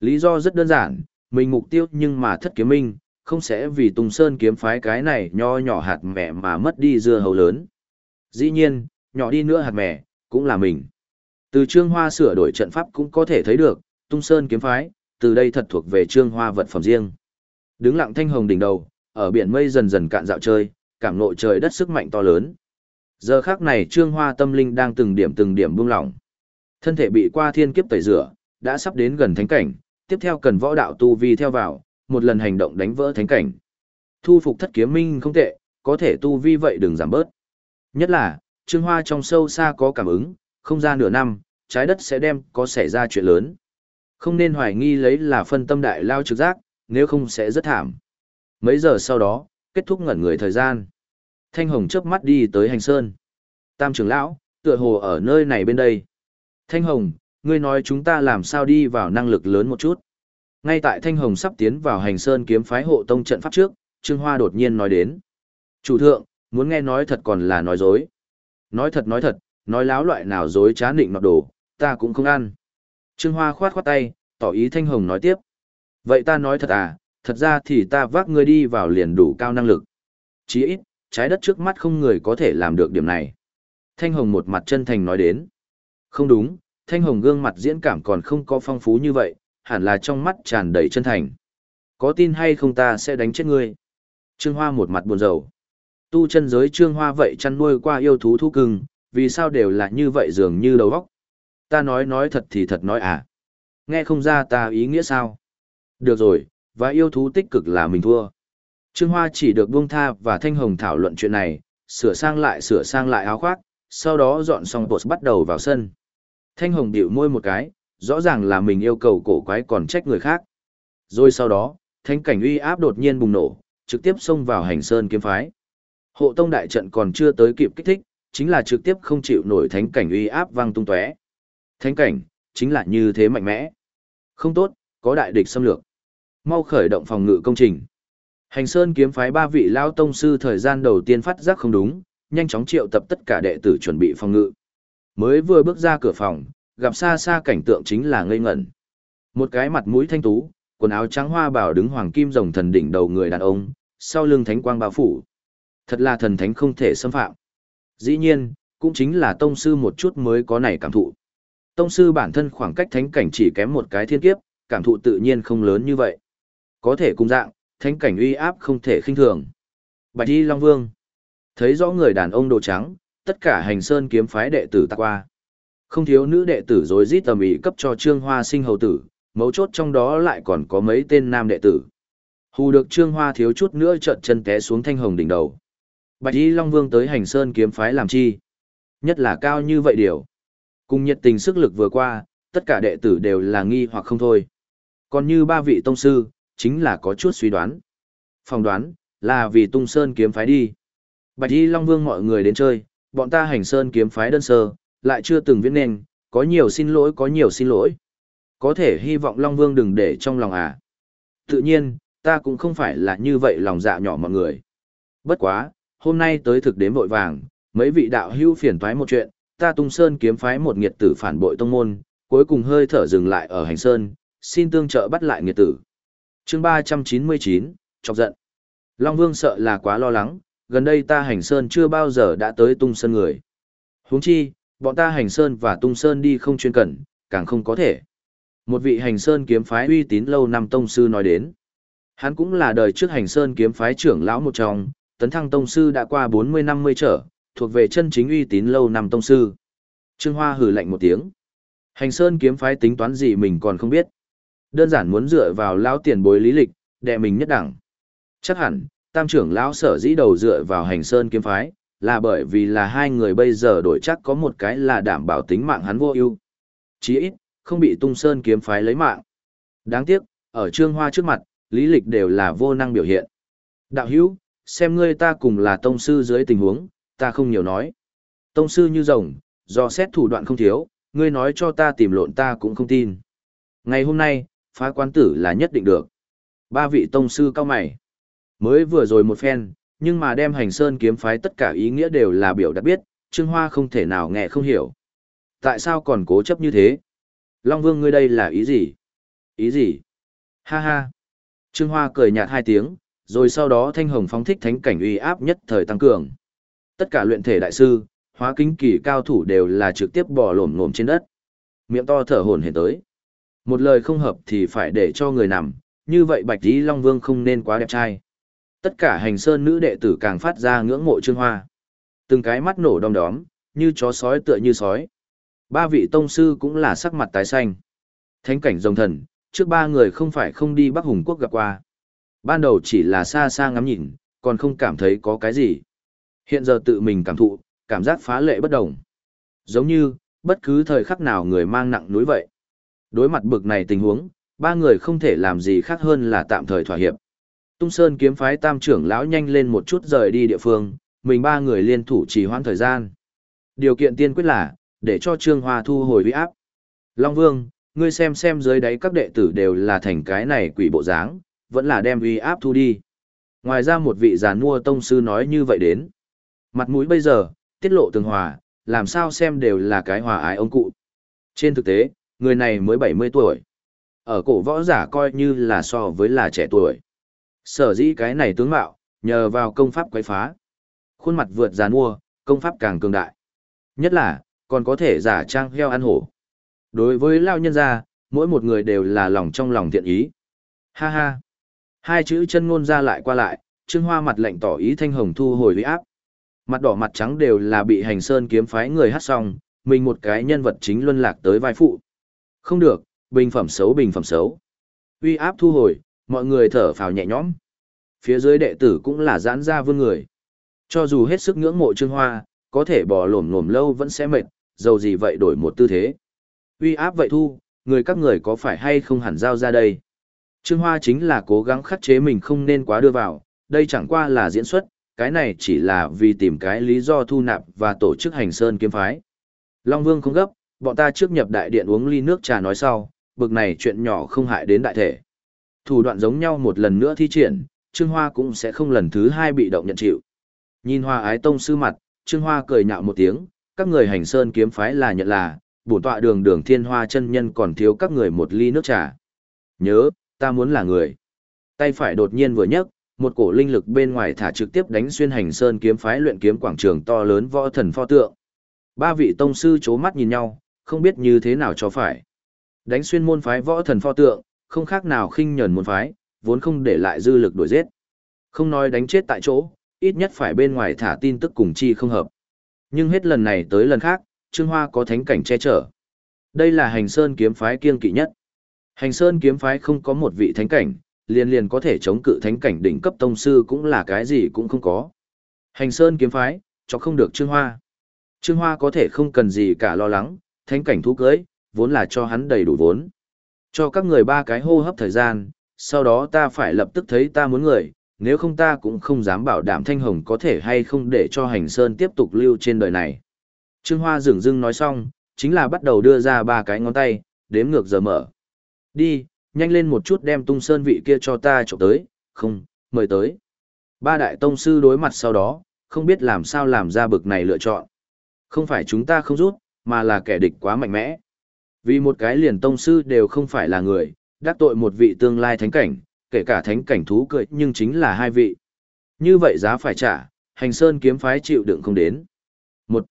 Lý do rất đơn giản, mình mục tiêu nhưng mà thất kiếm minh, không sẽ vì Tung Sơn kiếm phái cái này nho nhỏ hạt mẹ mà mất đi dưa hầu lớn. Dĩ nhiên, nhỏ đi nữa hạt mẹ, cũng là mình. Từ Trương Hoa sửa đổi trận pháp cũng có thể thấy được, Tung Sơn kiếm phái, từ đây thật thuộc về Trương Hoa vật phẩm riêng. Đứng lặng thanh hồng đỉnh đầu, ở biển mây dần dần cạn dạo chơi, cảm nội trời đất sức mạnh to lớn. Giờ khắc này Trương Hoa tâm linh đang từng điểm từng điểm buông lỏng. Thân thể bị qua thiên kiếp tẩy rửa, đã sắp đến gần thánh cảnh, tiếp theo cần võ đạo tu vi theo vào, một lần hành động đánh vỡ thánh cảnh. Thu phục thất kiếm minh không tệ, có thể tu vi vậy đừng giảm bớt. Nhất là, Trương Hoa trong sâu xa có cảm ứng, không ra nửa năm, trái đất sẽ đem có xảy ra chuyện lớn. Không nên hoài nghi lấy là phân tâm đại lao trực giác, nếu không sẽ rất thảm. Mấy giờ sau đó, kết thúc ngẩn người thời gian. Thanh Hồng chớp mắt đi tới hành sơn. Tam trưởng lão, tựa hồ ở nơi này bên đây. Thanh Hồng, ngươi nói chúng ta làm sao đi vào năng lực lớn một chút. Ngay tại Thanh Hồng sắp tiến vào hành sơn kiếm phái hộ tông trận pháp trước, Trương Hoa đột nhiên nói đến. Chủ thượng, muốn nghe nói thật còn là nói dối. Nói thật nói thật, nói láo loại nào dối trá định nọt đồ, ta cũng không ăn. Trương Hoa khoát khoát tay, tỏ ý Thanh Hồng nói tiếp. Vậy ta nói thật à, thật ra thì ta vác ngươi đi vào liền đủ cao năng lực. Chỉ ít, trái đất trước mắt không người có thể làm được điểm này. Thanh Hồng một mặt chân thành nói đến. Không đúng, Thanh Hồng gương mặt diễn cảm còn không có phong phú như vậy, hẳn là trong mắt tràn đầy chân thành. Có tin hay không ta sẽ đánh chết ngươi. Trương Hoa một mặt buồn rầu. Tu chân giới Trương Hoa vậy chăn nuôi qua yêu thú thú cưng, vì sao đều là như vậy dường như đầu óc. Ta nói nói thật thì thật nói à. Nghe không ra ta ý nghĩa sao. Được rồi, và yêu thú tích cực là mình thua. Trương Hoa chỉ được buông tha và Thanh Hồng thảo luận chuyện này, sửa sang lại sửa sang lại áo khoác, sau đó dọn xong bột bắt đầu vào sân. Thanh Hồng điệu môi một cái, rõ ràng là mình yêu cầu cổ quái còn trách người khác. Rồi sau đó, thanh cảnh uy áp đột nhiên bùng nổ, trực tiếp xông vào hành sơn kiếm phái. Hộ tông đại trận còn chưa tới kịp kích thích, chính là trực tiếp không chịu nổi thánh cảnh uy áp vang tung tóe. Thánh cảnh, chính là như thế mạnh mẽ. Không tốt, có đại địch xâm lược. Mau khởi động phòng ngự công trình. Hành Sơn kiếm phái ba vị lao tông sư thời gian đầu tiên phát giác không đúng, nhanh chóng triệu tập tất cả đệ tử chuẩn bị phòng ngự. Mới vừa bước ra cửa phòng, gặp xa xa cảnh tượng chính là ngây ngẩn. Một cái mặt mũi thanh tú, quần áo trắng hoa bảo đứng hoàng kim rồng thần đỉnh đầu người đàn ông, sau lưng thánh quang bao phủ. Thật là thần thánh không thể xâm phạm. Dĩ nhiên, cũng chính là tông sư một chút mới có này cảm thụ. Tông sư bản thân khoảng cách thánh cảnh chỉ kém một cái thiên kiếp, cảm thụ tự nhiên không lớn như vậy. Có thể cùng dạng, thánh cảnh uy áp không thể khinh thường. Bạch Y Long Vương. Thấy rõ người đàn ông đồ trắng, tất cả hành sơn kiếm phái đệ tử tạc qua. Không thiếu nữ đệ tử rồi rít tầm ý cấp cho Trương Hoa sinh hầu tử, mấu chốt trong đó lại còn có mấy tên nam đệ tử. Hù được Trương Hoa thiếu chút nữa trợn chân té xuống thanh hồng đỉnh đầu. Bạch Y Long Vương tới hành sơn kiếm phái làm chi? Nhất là cao như vậy điều. Cùng nhiệt tình sức lực vừa qua, tất cả đệ tử đều là nghi hoặc không thôi. Còn như ba vị tông sư, chính là có chút suy đoán. Phòng đoán, là vì tung sơn kiếm phái đi. Bạch Y Long Vương mọi người đến chơi, bọn ta hành sơn kiếm phái đơn sơ, lại chưa từng viết nên, có nhiều xin lỗi có nhiều xin lỗi. Có thể hy vọng Long Vương đừng để trong lòng à. Tự nhiên, ta cũng không phải là như vậy lòng dạ nhỏ mọi người. Bất quá, hôm nay tới thực đếm vội vàng, mấy vị đạo hưu phiền toái một chuyện, ta tung sơn kiếm phái một nghiệt tử phản bội tông môn, cuối cùng hơi thở dừng lại ở hành sơn, xin tương trợ bắt lại nghiệt tử. chương 399, chọc giận. Long Vương sợ là quá lo lắng, gần đây ta hành sơn chưa bao giờ đã tới tung sơn người. huống chi, bọn ta hành sơn và tung sơn đi không chuyên cần, càng không có thể. Một vị hành sơn kiếm phái uy tín lâu năm tông sư nói đến. Hắn cũng là đời trước hành sơn kiếm phái trưởng lão một trong, tấn thăng tông sư đã qua 40-50 trở, thuộc về chân chính uy tín lâu năm tông sư. Trương Hoa hừ lạnh một tiếng. Hành sơn kiếm phái tính toán gì mình còn không biết. Đơn giản muốn dựa vào lão tiền bối lý lịch, đệ mình nhất đẳng. Chắc hẳn, tam trưởng lão sở dĩ đầu dựa vào hành sơn kiếm phái, là bởi vì là hai người bây giờ đổi chắc có một cái là đảm bảo tính mạng hắn vô ưu. Chí ít, không bị tung sơn kiếm phái lấy mạng. Đáng tiếc, ở trương hoa trước mặt, lý lịch đều là vô năng biểu hiện. Đạo hữu, xem ngươi ta cùng là tông sư dưới tình huống, ta không nhiều nói. Tông sư như rồng, do xét thủ đoạn không thiếu, ngươi nói cho ta tìm lộn ta cũng không tin. Ngày hôm nay, phá quán tử là nhất định được. Ba vị tông sư cao mày. Mới vừa rồi một phen, nhưng mà đem hành sơn kiếm phái tất cả ý nghĩa đều là biểu đã biết, Trương Hoa không thể nào nghe không hiểu. Tại sao còn cố chấp như thế? Long Vương ngươi đây là ý gì? Ý gì? Ha ha. Trương Hoa cười nhạt hai tiếng, rồi sau đó thanh hồng phóng thích thánh cảnh uy áp nhất thời tăng cường. Tất cả luyện thể đại sư, hóa kính kỳ cao thủ đều là trực tiếp bò lổm ngổm trên đất. Miệng to thở hổn hển tới. Một lời không hợp thì phải để cho người nằm, như vậy Bạch Lý Long Vương không nên quá đẹp trai. Tất cả hành sơn nữ đệ tử càng phát ra ngưỡng mộ Trương Hoa. Từng cái mắt nổ đom đóm, như chó sói tựa như sói. Ba vị tông sư cũng là sắc mặt tái xanh. Thánh cảnh rồng thần, trước ba người không phải không đi Bắc Hùng Quốc gặp qua. Ban đầu chỉ là xa xa ngắm nhìn, còn không cảm thấy có cái gì. Hiện giờ tự mình cảm thụ, cảm giác phá lệ bất đồng. Giống như, bất cứ thời khắc nào người mang nặng núi vậy. Đối mặt bực này tình huống, ba người không thể làm gì khác hơn là tạm thời thỏa hiệp. Tung Sơn kiếm phái tam trưởng lão nhanh lên một chút rời đi địa phương, mình ba người liên thủ trì hoãn thời gian. Điều kiện tiên quyết là, để cho Trương Hoa thu hồi uy áp. Long Vương, ngươi xem xem dưới đáy các đệ tử đều là thành cái này quỷ bộ dáng, vẫn là đem uy áp thu đi. Ngoài ra một vị giàn mua tông sư nói như vậy đến. Mặt mũi bây giờ, tiết lộ tường hòa, làm sao xem đều là cái hòa ái ông cụ. Trên thực tế, người này mới 70 tuổi. Ở cổ võ giả coi như là so với là trẻ tuổi. Sở dĩ cái này tướng mạo, nhờ vào công pháp quấy phá. Khuôn mặt vượt giàn mua, công pháp càng cường đại. Nhất là, còn có thể giả trang heo ăn hổ. Đối với lao nhân gia, mỗi một người đều là lòng trong lòng thiện ý. Ha ha. Hai chữ chân ngôn ra lại qua lại, Trương Hoa mặt lệnh tỏ ý thanh hồng thu hồi uy áp. Mặt đỏ mặt trắng đều là bị hành sơn kiếm phái người hát xong, mình một cái nhân vật chính luân lạc tới vai phụ. Không được, bình phẩm xấu bình phẩm xấu. Uy áp thu hồi, mọi người thở phào nhẹ nhõm. Phía dưới đệ tử cũng là giãn ra vương người. Cho dù hết sức ngưỡng mộ Trương Hoa, có thể bò lổm lổm lâu vẫn sẽ mệt, dầu gì vậy đổi một tư thế. Uy áp vậy thu, người các người có phải hay không hẳn giao ra đây. Trương Hoa chính là cố gắng khắc chế mình không nên quá đưa vào, đây chẳng qua là diễn xuất, cái này chỉ là vì tìm cái lý do thu nạp và tổ chức hành sơn kiếm phái. Long Vương không gấp, bọn ta trước nhập đại điện uống ly nước trà nói sau, bực này chuyện nhỏ không hại đến đại thể. Thủ đoạn giống nhau một lần nữa thi triển, Trương Hoa cũng sẽ không lần thứ hai bị động nhận chịu. Nhìn Hoa ái tông sư mặt, Trương Hoa cười nhạo một tiếng, các người hành sơn kiếm phái là nhận là, bổn tọa đường đường thiên hoa chân nhân còn thiếu các người một ly nước trà. Nhớ, ta muốn là người. Tay phải đột nhiên vừa nhấc, một cổ linh lực bên ngoài thả trực tiếp đánh xuyên hành sơn kiếm phái luyện kiếm quảng trường to lớn võ thần pho tượng. Ba vị tông sư chố mắt nhìn nhau, không biết như thế nào cho phải. Đánh xuyên môn phái võ thần pho tượng, không khác nào khinh nhẫn môn phái, vốn không để lại dư lực đuổi giết. Không nói đánh chết tại chỗ, ít nhất phải bên ngoài thả tin tức cùng chi không hợp. Nhưng hết lần này tới lần khác, Trương Hoa có thánh cảnh che chở. Đây là hành sơn kiếm phái kiêng kỵ nhất. Hành sơn kiếm phái không có một vị thánh cảnh, liền liền có thể chống cự thánh cảnh đỉnh cấp tông sư cũng là cái gì cũng không có. Hành sơn kiếm phái, cho không được Trương Hoa. Trương Hoa có thể không cần gì cả lo lắng, thánh cảnh thú cưới, vốn là cho hắn đầy đủ vốn. Cho các người ba cái hô hấp thời gian, sau đó ta phải lập tức thấy ta muốn người, nếu không ta cũng không dám bảo đảm Thanh Hồng có thể hay không để cho Hành Sơn tiếp tục lưu trên đời này. Trương Hoa dừng dưng nói xong, chính là bắt đầu đưa ra ba cái ngón tay, đếm ngược giờ mở. Đi, nhanh lên một chút đem tung sơn vị kia cho ta trộm tới, không, mời tới. Ba đại tông sư đối mặt sau đó, không biết làm sao làm ra bực này lựa chọn. Không phải chúng ta không rút, mà là kẻ địch quá mạnh mẽ. Vì một cái liền tông sư đều không phải là người, đắc tội một vị tương lai thánh cảnh, kể cả thánh cảnh thú cười nhưng chính là hai vị. Như vậy giá phải trả, hành sơn kiếm phái chịu đựng không đến. Một,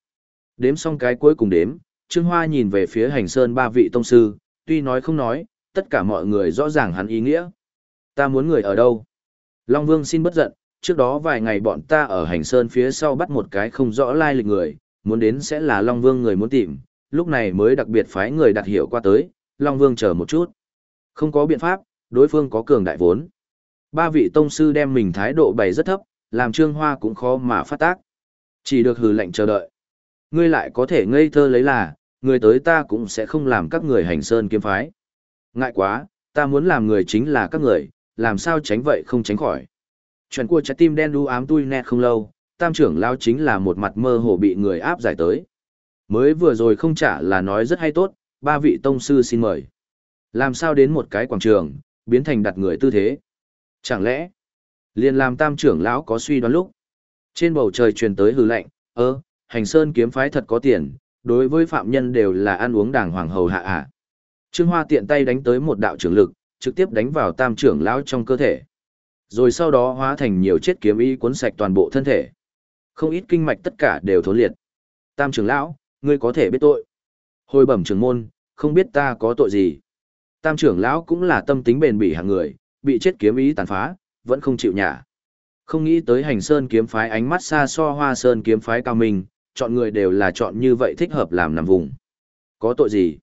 đếm xong cái cuối cùng đếm, Trương Hoa nhìn về phía hành sơn ba vị tông sư, tuy nói không nói, tất cả mọi người rõ ràng hắn ý nghĩa. Ta muốn người ở đâu? Long Vương xin bất giận, trước đó vài ngày bọn ta ở hành sơn phía sau bắt một cái không rõ lai lịch người, muốn đến sẽ là Long Vương người muốn tìm, lúc này mới đặc biệt phái người đặt hiểu qua tới, Long Vương chờ một chút. Không có biện pháp, đối phương có cường đại vốn. Ba vị tông sư đem mình thái độ bày rất thấp, làm Trương Hoa cũng khó mà phát tác. Chỉ được hừ lệnh chờ đợi. Ngươi lại có thể ngây thơ lấy là, người tới ta cũng sẽ không làm các người hành sơn kiếm phái. Ngại quá, ta muốn làm người chính là các người, làm sao tránh vậy không tránh khỏi. Chuyện của trái tim đen đu ám tui nét không lâu, tam trưởng lao chính là một mặt mơ hồ bị người áp giải tới. Mới vừa rồi không trả là nói rất hay tốt, ba vị tông sư xin mời. Làm sao đến một cái quảng trường, biến thành đặt người tư thế. Chẳng lẽ, liền làm tam trưởng lão có suy đoán lúc. Trên bầu trời truyền tới hư lệnh, ơ, hành sơn kiếm phái thật có tiền, đối với phạm nhân đều là ăn uống đàng hoàng hầu hạ ạ. À. Trương Hoa tiện tay đánh tới một đạo trưởng lực, trực tiếp đánh vào tam trưởng lão trong cơ thể. Rồi sau đó hóa thành nhiều chết kiếm ý cuốn sạch toàn bộ thân thể. Không ít kinh mạch tất cả đều thốn liệt. Tam trưởng lão, ngươi có thể biết tội. Hồi bẩm trưởng môn, không biết ta có tội gì. Tam trưởng lão cũng là tâm tính bền bỉ hàng người, bị chết kiếm ý tàn phá, vẫn không chịu nhả. Không nghĩ tới hành sơn kiếm phái ánh mắt xa so hoa sơn kiếm phái cao minh, chọn người đều là chọn như vậy thích hợp làm nằm vùng. Có tội gì?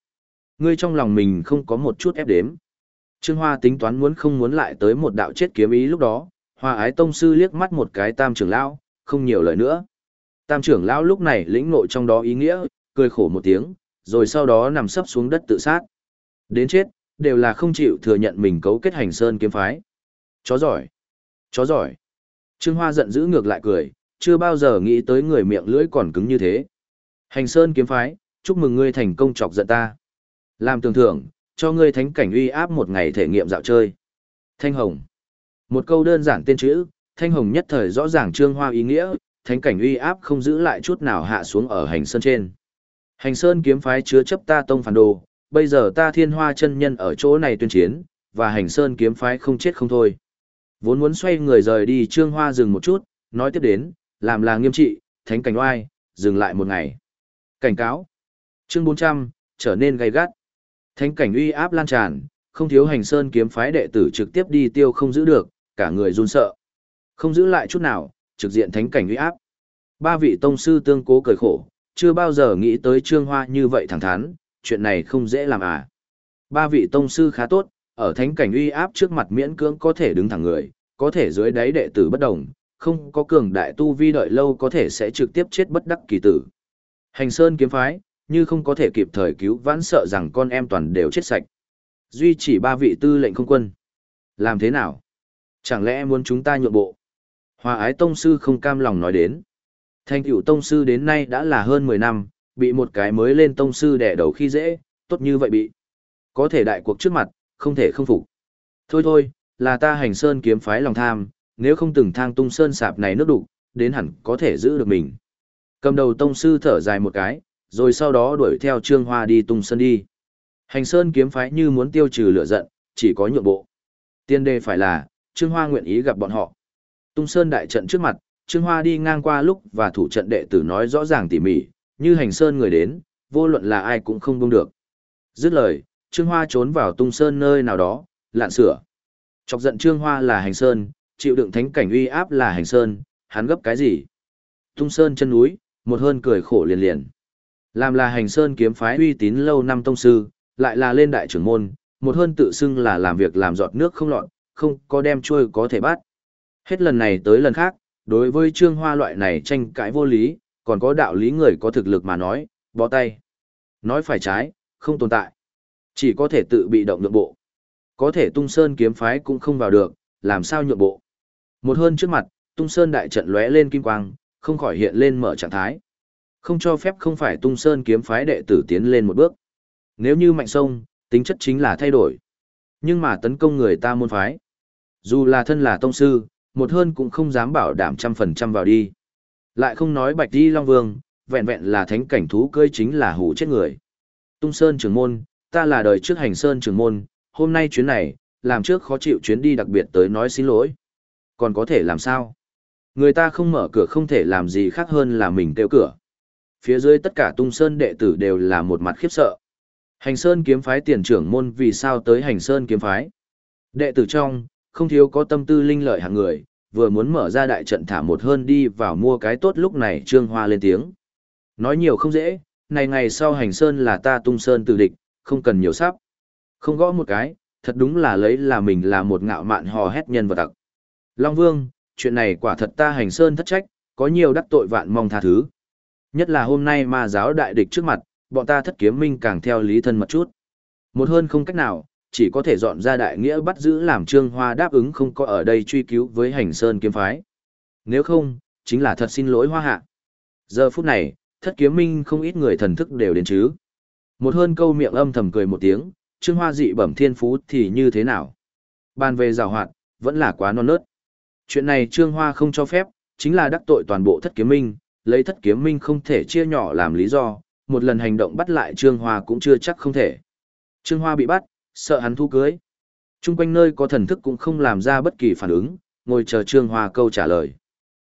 Ngươi trong lòng mình không có một chút ép đếm. Trương Hoa tính toán muốn không muốn lại tới một đạo chết kiếm ý lúc đó, Hoa Ái Tông Sư liếc mắt một cái tam trưởng lão, không nhiều lời nữa. Tam trưởng lão lúc này lĩnh ngộ trong đó ý nghĩa, cười khổ một tiếng, rồi sau đó nằm sấp xuống đất tự sát. Đến chết, đều là không chịu thừa nhận mình cấu kết hành sơn kiếm phái. Chó giỏi. Chó giỏi. Trương Hoa giận dữ ngược lại cười, chưa bao giờ nghĩ tới người miệng lưỡi còn cứng như thế. Hành sơn kiếm phái, chúc mừng ngươi thành công chọc giận ta. Làm tưởng thưởng, cho ngươi thánh cảnh uy áp một ngày thể nghiệm dạo chơi. Thanh Hồng. Một câu đơn giản tên chữ, Thanh Hồng nhất thời rõ ràng Trương Hoa ý nghĩa, thánh cảnh uy áp không giữ lại chút nào hạ xuống ở hành sơn trên. Hành sơn kiếm phái chứa chấp ta tông phản đồ, bây giờ ta thiên hoa chân nhân ở chỗ này tuyên chiến, và hành sơn kiếm phái không chết không thôi. Vốn muốn xoay người rời đi trương hoa dừng một chút, nói tiếp đến, làm là nghiêm trị, thánh cảnh oai, dừng lại một ngày. Cảnh cáo. Chương 400, trở nên gay gắt. Thánh cảnh uy áp lan tràn, không thiếu hành sơn kiếm phái đệ tử trực tiếp đi tiêu không giữ được, cả người run sợ. Không giữ lại chút nào, trực diện thánh cảnh uy áp. Ba vị tông sư tương cố cười khổ, chưa bao giờ nghĩ tới trương hoa như vậy thẳng thắn, chuyện này không dễ làm à. Ba vị tông sư khá tốt, ở thánh cảnh uy áp trước mặt miễn cưỡng có thể đứng thẳng người, có thể dưới đáy đệ tử bất đồng, không có cường đại tu vi đợi lâu có thể sẽ trực tiếp chết bất đắc kỳ tử. Hành sơn kiếm phái, như không có thể kịp thời cứu vãn sợ rằng con em toàn đều chết sạch. Duy chỉ ba vị tư lệnh không quân. Làm thế nào? Chẳng lẽ muốn chúng ta nhượng bộ? Hòa ái tông sư không cam lòng nói đến. Thanh cửu tông sư đến nay đã là hơn 10 năm, bị một cái mới lên tông sư đẻ đầu khi dễ, tốt như vậy bị. Có thể đại cuộc trước mặt, không thể không phục. Thôi thôi, là ta hành sơn kiếm phái lòng tham, nếu không từng thang tung sơn sạp này nước đủ đến hẳn có thể giữ được mình. Cầm đầu tông sư thở dài một cái, rồi sau đó đuổi theo Trương Hoa đi tung sơn đi. Hành sơn kiếm phái như muốn tiêu trừ lửa giận, chỉ có nhượng bộ. Tiên đề phải là, Trương Hoa nguyện ý gặp bọn họ. Tung sơn đại trận trước mặt, Trương Hoa đi ngang qua lúc và thủ trận đệ tử nói rõ ràng tỉ mỉ, như hành sơn người đến, vô luận là ai cũng không buông được. Dứt lời, Trương Hoa trốn vào tung sơn nơi nào đó, lạn sửa. Chọc giận Trương Hoa là hành sơn, chịu đựng thánh cảnh uy áp là hành sơn, hắn gấp cái gì? Tung sơn chân núi, một hơn cười khổ liền liền. Làm là hành sơn kiếm phái uy tín lâu năm tông sư, lại là lên đại trưởng môn, một hơn tự xưng là làm việc làm giọt nước không lọt, không có đem trôi có thể bắt. Hết lần này tới lần khác, đối với Trương Hoa loại này tranh cãi vô lý, còn có đạo lý người có thực lực mà nói, bó tay. Nói phải trái, không tồn tại. Chỉ có thể tự bị động nhượng bộ. Có thể tung sơn kiếm phái cũng không vào được, làm sao nhượng bộ. Một hơn trước mặt, tung sơn đại trận lóe lên kim quang, không khỏi hiện lên mở trạng thái. Không cho phép không phải tung sơn kiếm phái đệ tử tiến lên một bước. Nếu như mạnh sông, tính chất chính là thay đổi. Nhưng mà tấn công người ta môn phái. Dù là thân là tông sư, một hơn cũng không dám bảo đảm trăm phần trăm vào đi. Lại không nói bạch đi long vương, vẹn vẹn là thánh cảnh thú cơi chính là hủ chết người. Tung sơn trưởng môn, ta là đời trước hành sơn trưởng môn, hôm nay chuyến này, làm trước khó chịu chuyến đi đặc biệt tới nói xin lỗi. Còn có thể làm sao? Người ta không mở cửa không thể làm gì khác hơn là mình kêu cửa. Phía dưới tất cả tung sơn đệ tử đều là một mặt khiếp sợ. Hành sơn kiếm phái tiền trưởng môn vì sao tới hành sơn kiếm phái? Đệ tử trong, không thiếu có tâm tư linh lợi hạng người, vừa muốn mở ra đại trận thả một hơn đi vào mua cái tốt lúc này Trương Hoa lên tiếng. Nói nhiều không dễ, này ngày sau hành sơn là ta tung sơn từ địch, không cần nhiều sắp. Không gõ một cái, thật đúng là lấy là mình là một ngạo mạn hò hét nhân vật tặc. Long Vương, chuyện này quả thật ta hành sơn thất trách, có nhiều đắc tội vạn mong tha thứ. Nhất là hôm nay ma giáo đại địch trước mặt, bọn ta thất kiếm minh càng theo lý thân mật chút. Một hơn không cách nào, chỉ có thể dọn ra đại nghĩa bắt giữ làm trương hoa đáp ứng không có ở đây truy cứu với hành sơn kiếm phái. Nếu không, chính là thật xin lỗi hoa hạ. Giờ phút này, thất kiếm minh không ít người thần thức đều đến chứ. Một hơn câu miệng âm thầm cười một tiếng, trương hoa dị bẩm thiên phú thì như thế nào? Bàn về rào hoạt, vẫn là quá non nớt. Chuyện này trương hoa không cho phép, chính là đắc tội toàn bộ thất kiếm minh, lấy thất kiếm minh không thể chia nhỏ làm lý do, một lần hành động bắt lại trương hoa cũng chưa chắc không thể. Trương hoa bị bắt, sợ hắn thu cưới. Trung quanh nơi có thần thức cũng không làm ra bất kỳ phản ứng, ngồi chờ Trương Hoa câu trả lời.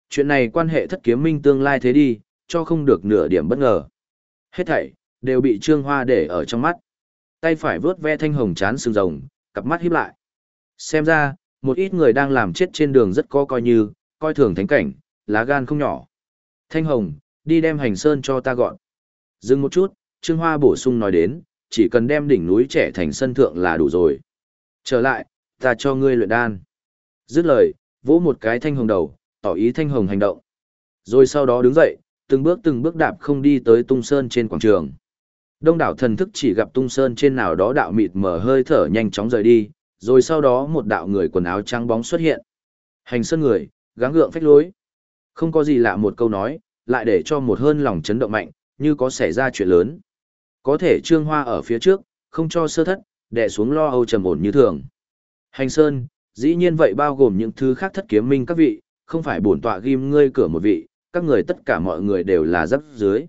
Chuyện này quan hệ thất kiếm minh tương lai thế đi, cho không được nửa điểm bất ngờ. Hết thảy, đều bị Trương Hoa để ở trong mắt. Tay phải vướt ve thanh hồng chán sừng rồng, cặp mắt híp lại. Xem ra, một ít người đang làm chết trên đường rất có coi như, coi thường thánh cảnh, lá gan không nhỏ. Thanh hồng, đi đem hành sơn cho ta gọn. Dừng một chút, Trương Hoa bổ sung nói đến, chỉ cần đem đỉnh núi trẻ thành sân thượng là đủ rồi. Trở lại, ta cho ngươi luyện đan. Dứt lời, vỗ một cái thanh hồng đầu, tỏ ý thanh hồng hành động. Rồi sau đó đứng dậy, từng bước từng bước đạp không đi tới tung sơn trên quảng trường. Đông đảo thần thức chỉ gặp tung sơn trên nào đó đạo mịt mở hơi thở nhanh chóng rời đi, rồi sau đó một đạo người quần áo trắng bóng xuất hiện. Hành sơn người, gắng gượng phách lối. Không có gì lạ một câu nói, lại để cho một hơn lòng chấn động mạnh, như có xảy ra chuyện lớn. Có thể trương hoa ở phía trước, không cho sơ thất, đè xuống lo âu trầm ổn như thường. Hành sơn, dĩ nhiên vậy bao gồm những thứ khác thất kiếm minh các vị, không phải bổn tọa ghim ngươi cửa một vị, các người tất cả mọi người đều là dấp dưới.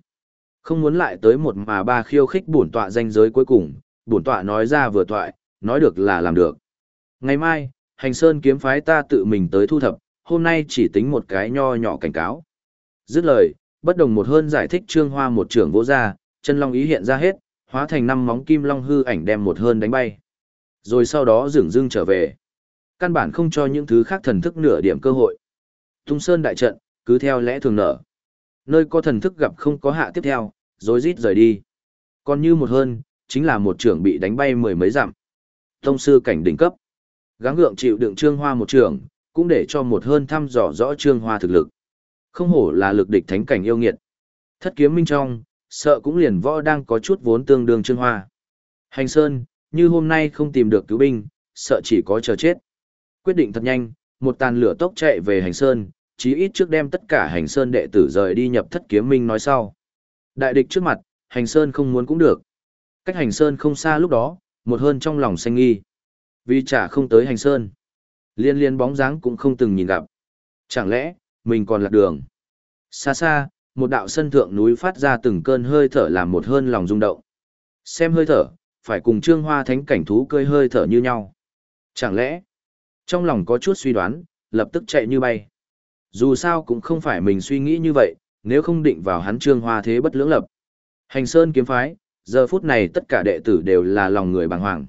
Không muốn lại tới một mà ba khiêu khích bổn tọa danh giới cuối cùng, bổn tọa nói ra vừa thoại, nói được là làm được. Ngày mai, hành sơn kiếm phái ta tự mình tới thu thập, hôm nay chỉ tính một cái nho nhỏ cảnh cáo. Dứt lời, bất đồng một hơn giải thích trương hoa một trưởng vỗ ra, chân long ý hiện ra hết, hóa thành năm móng kim long hư ảnh đem một hơn đánh bay. Rồi sau đó dừng dưng trở về. Căn bản không cho những thứ khác thần thức nửa điểm cơ hội. Tung sơn đại trận, cứ theo lẽ thường nở. Nơi có thần thức gặp không có hạ tiếp theo, rồi rít rời đi. Còn như một hơn, chính là một trưởng bị đánh bay mười mấy dặm. Tông sư cảnh đỉnh cấp. Gắng gượng chịu đựng trương hoa một trưởng, cũng để cho một hơn thăm dò rõ trương hoa thực lực. Không hổ là lực địch thánh cảnh yêu nghiệt. Thất kiếm minh trong, sợ cũng liền võ đang có chút vốn tương đương trương hoa. Hành sơn, như hôm nay không tìm được cứu binh, sợ chỉ có chờ chết. Quyết định thật nhanh, một tàn lửa tốc chạy về hành sơn, chí ít trước đem tất cả hành sơn đệ tử rời đi nhập thất kiếm minh nói sau. Đại địch trước mặt, hành sơn không muốn cũng được. Cách hành sơn không xa lúc đó, một hơn trong lòng xanh nghi. Vì chả không tới hành sơn. Liên liên bóng dáng cũng không từng nhìn gặp. Chẳng lẽ, mình còn lạc đường. Xa xa, một đạo sân thượng núi phát ra từng cơn hơi thở làm một hơn lòng rung động. Xem hơi thở, phải cùng trương hoa thánh cảnh thú cơi hơi thở như nhau. Chẳng lẽ, trong lòng có chút suy đoán, lập tức chạy như bay. Dù sao cũng không phải mình suy nghĩ như vậy, nếu không định vào hắn trương hoa thế bất lưỡng lập. Hành sơn kiếm phái, giờ phút này tất cả đệ tử đều là lòng người bàng hoàng.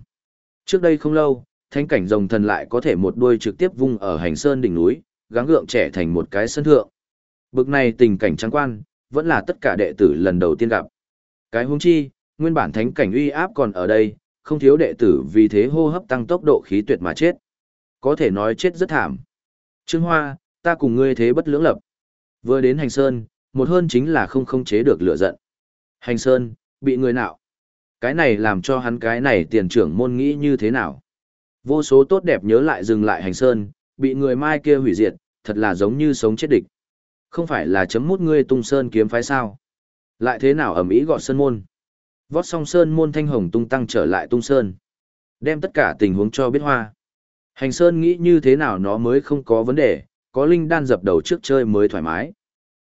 Trước đây không lâu, thánh cảnh rồng thần lại có thể một đuôi trực tiếp vung ở hành sơn đỉnh núi, gắng gượng trẻ thành một cái sân thượng. Bực này tình cảnh trắng quan, vẫn là tất cả đệ tử lần đầu tiên gặp. Cái huống chi, nguyên bản thánh cảnh uy áp còn ở đây, không thiếu đệ tử vì thế hô hấp tăng tốc độ khí tuyệt mà chết. Có thể nói chết rất thảm. Trương Hoa, ta cùng ngươi thế bất lưỡng lập. Vừa đến hành sơn, một hơn chính là không không chế được lửa giận. Hành sơn, bị người nào? Cái này làm cho hắn cái này tiền trưởng môn nghĩ như thế nào? Vô số tốt đẹp nhớ lại dừng lại hành sơn, bị người mai kia hủy diệt, thật là giống như sống chết địch. Không phải là chấm mút ngươi tung sơn kiếm phái sao? Lại thế nào ẩm ý gọt sơn môn? Vót song sơn môn thanh hồng tung tăng trở lại tung sơn. Đem tất cả tình huống cho biết hoa. Hành sơn nghĩ như thế nào nó mới không có vấn đề, có linh đan dập đầu trước chơi mới thoải mái.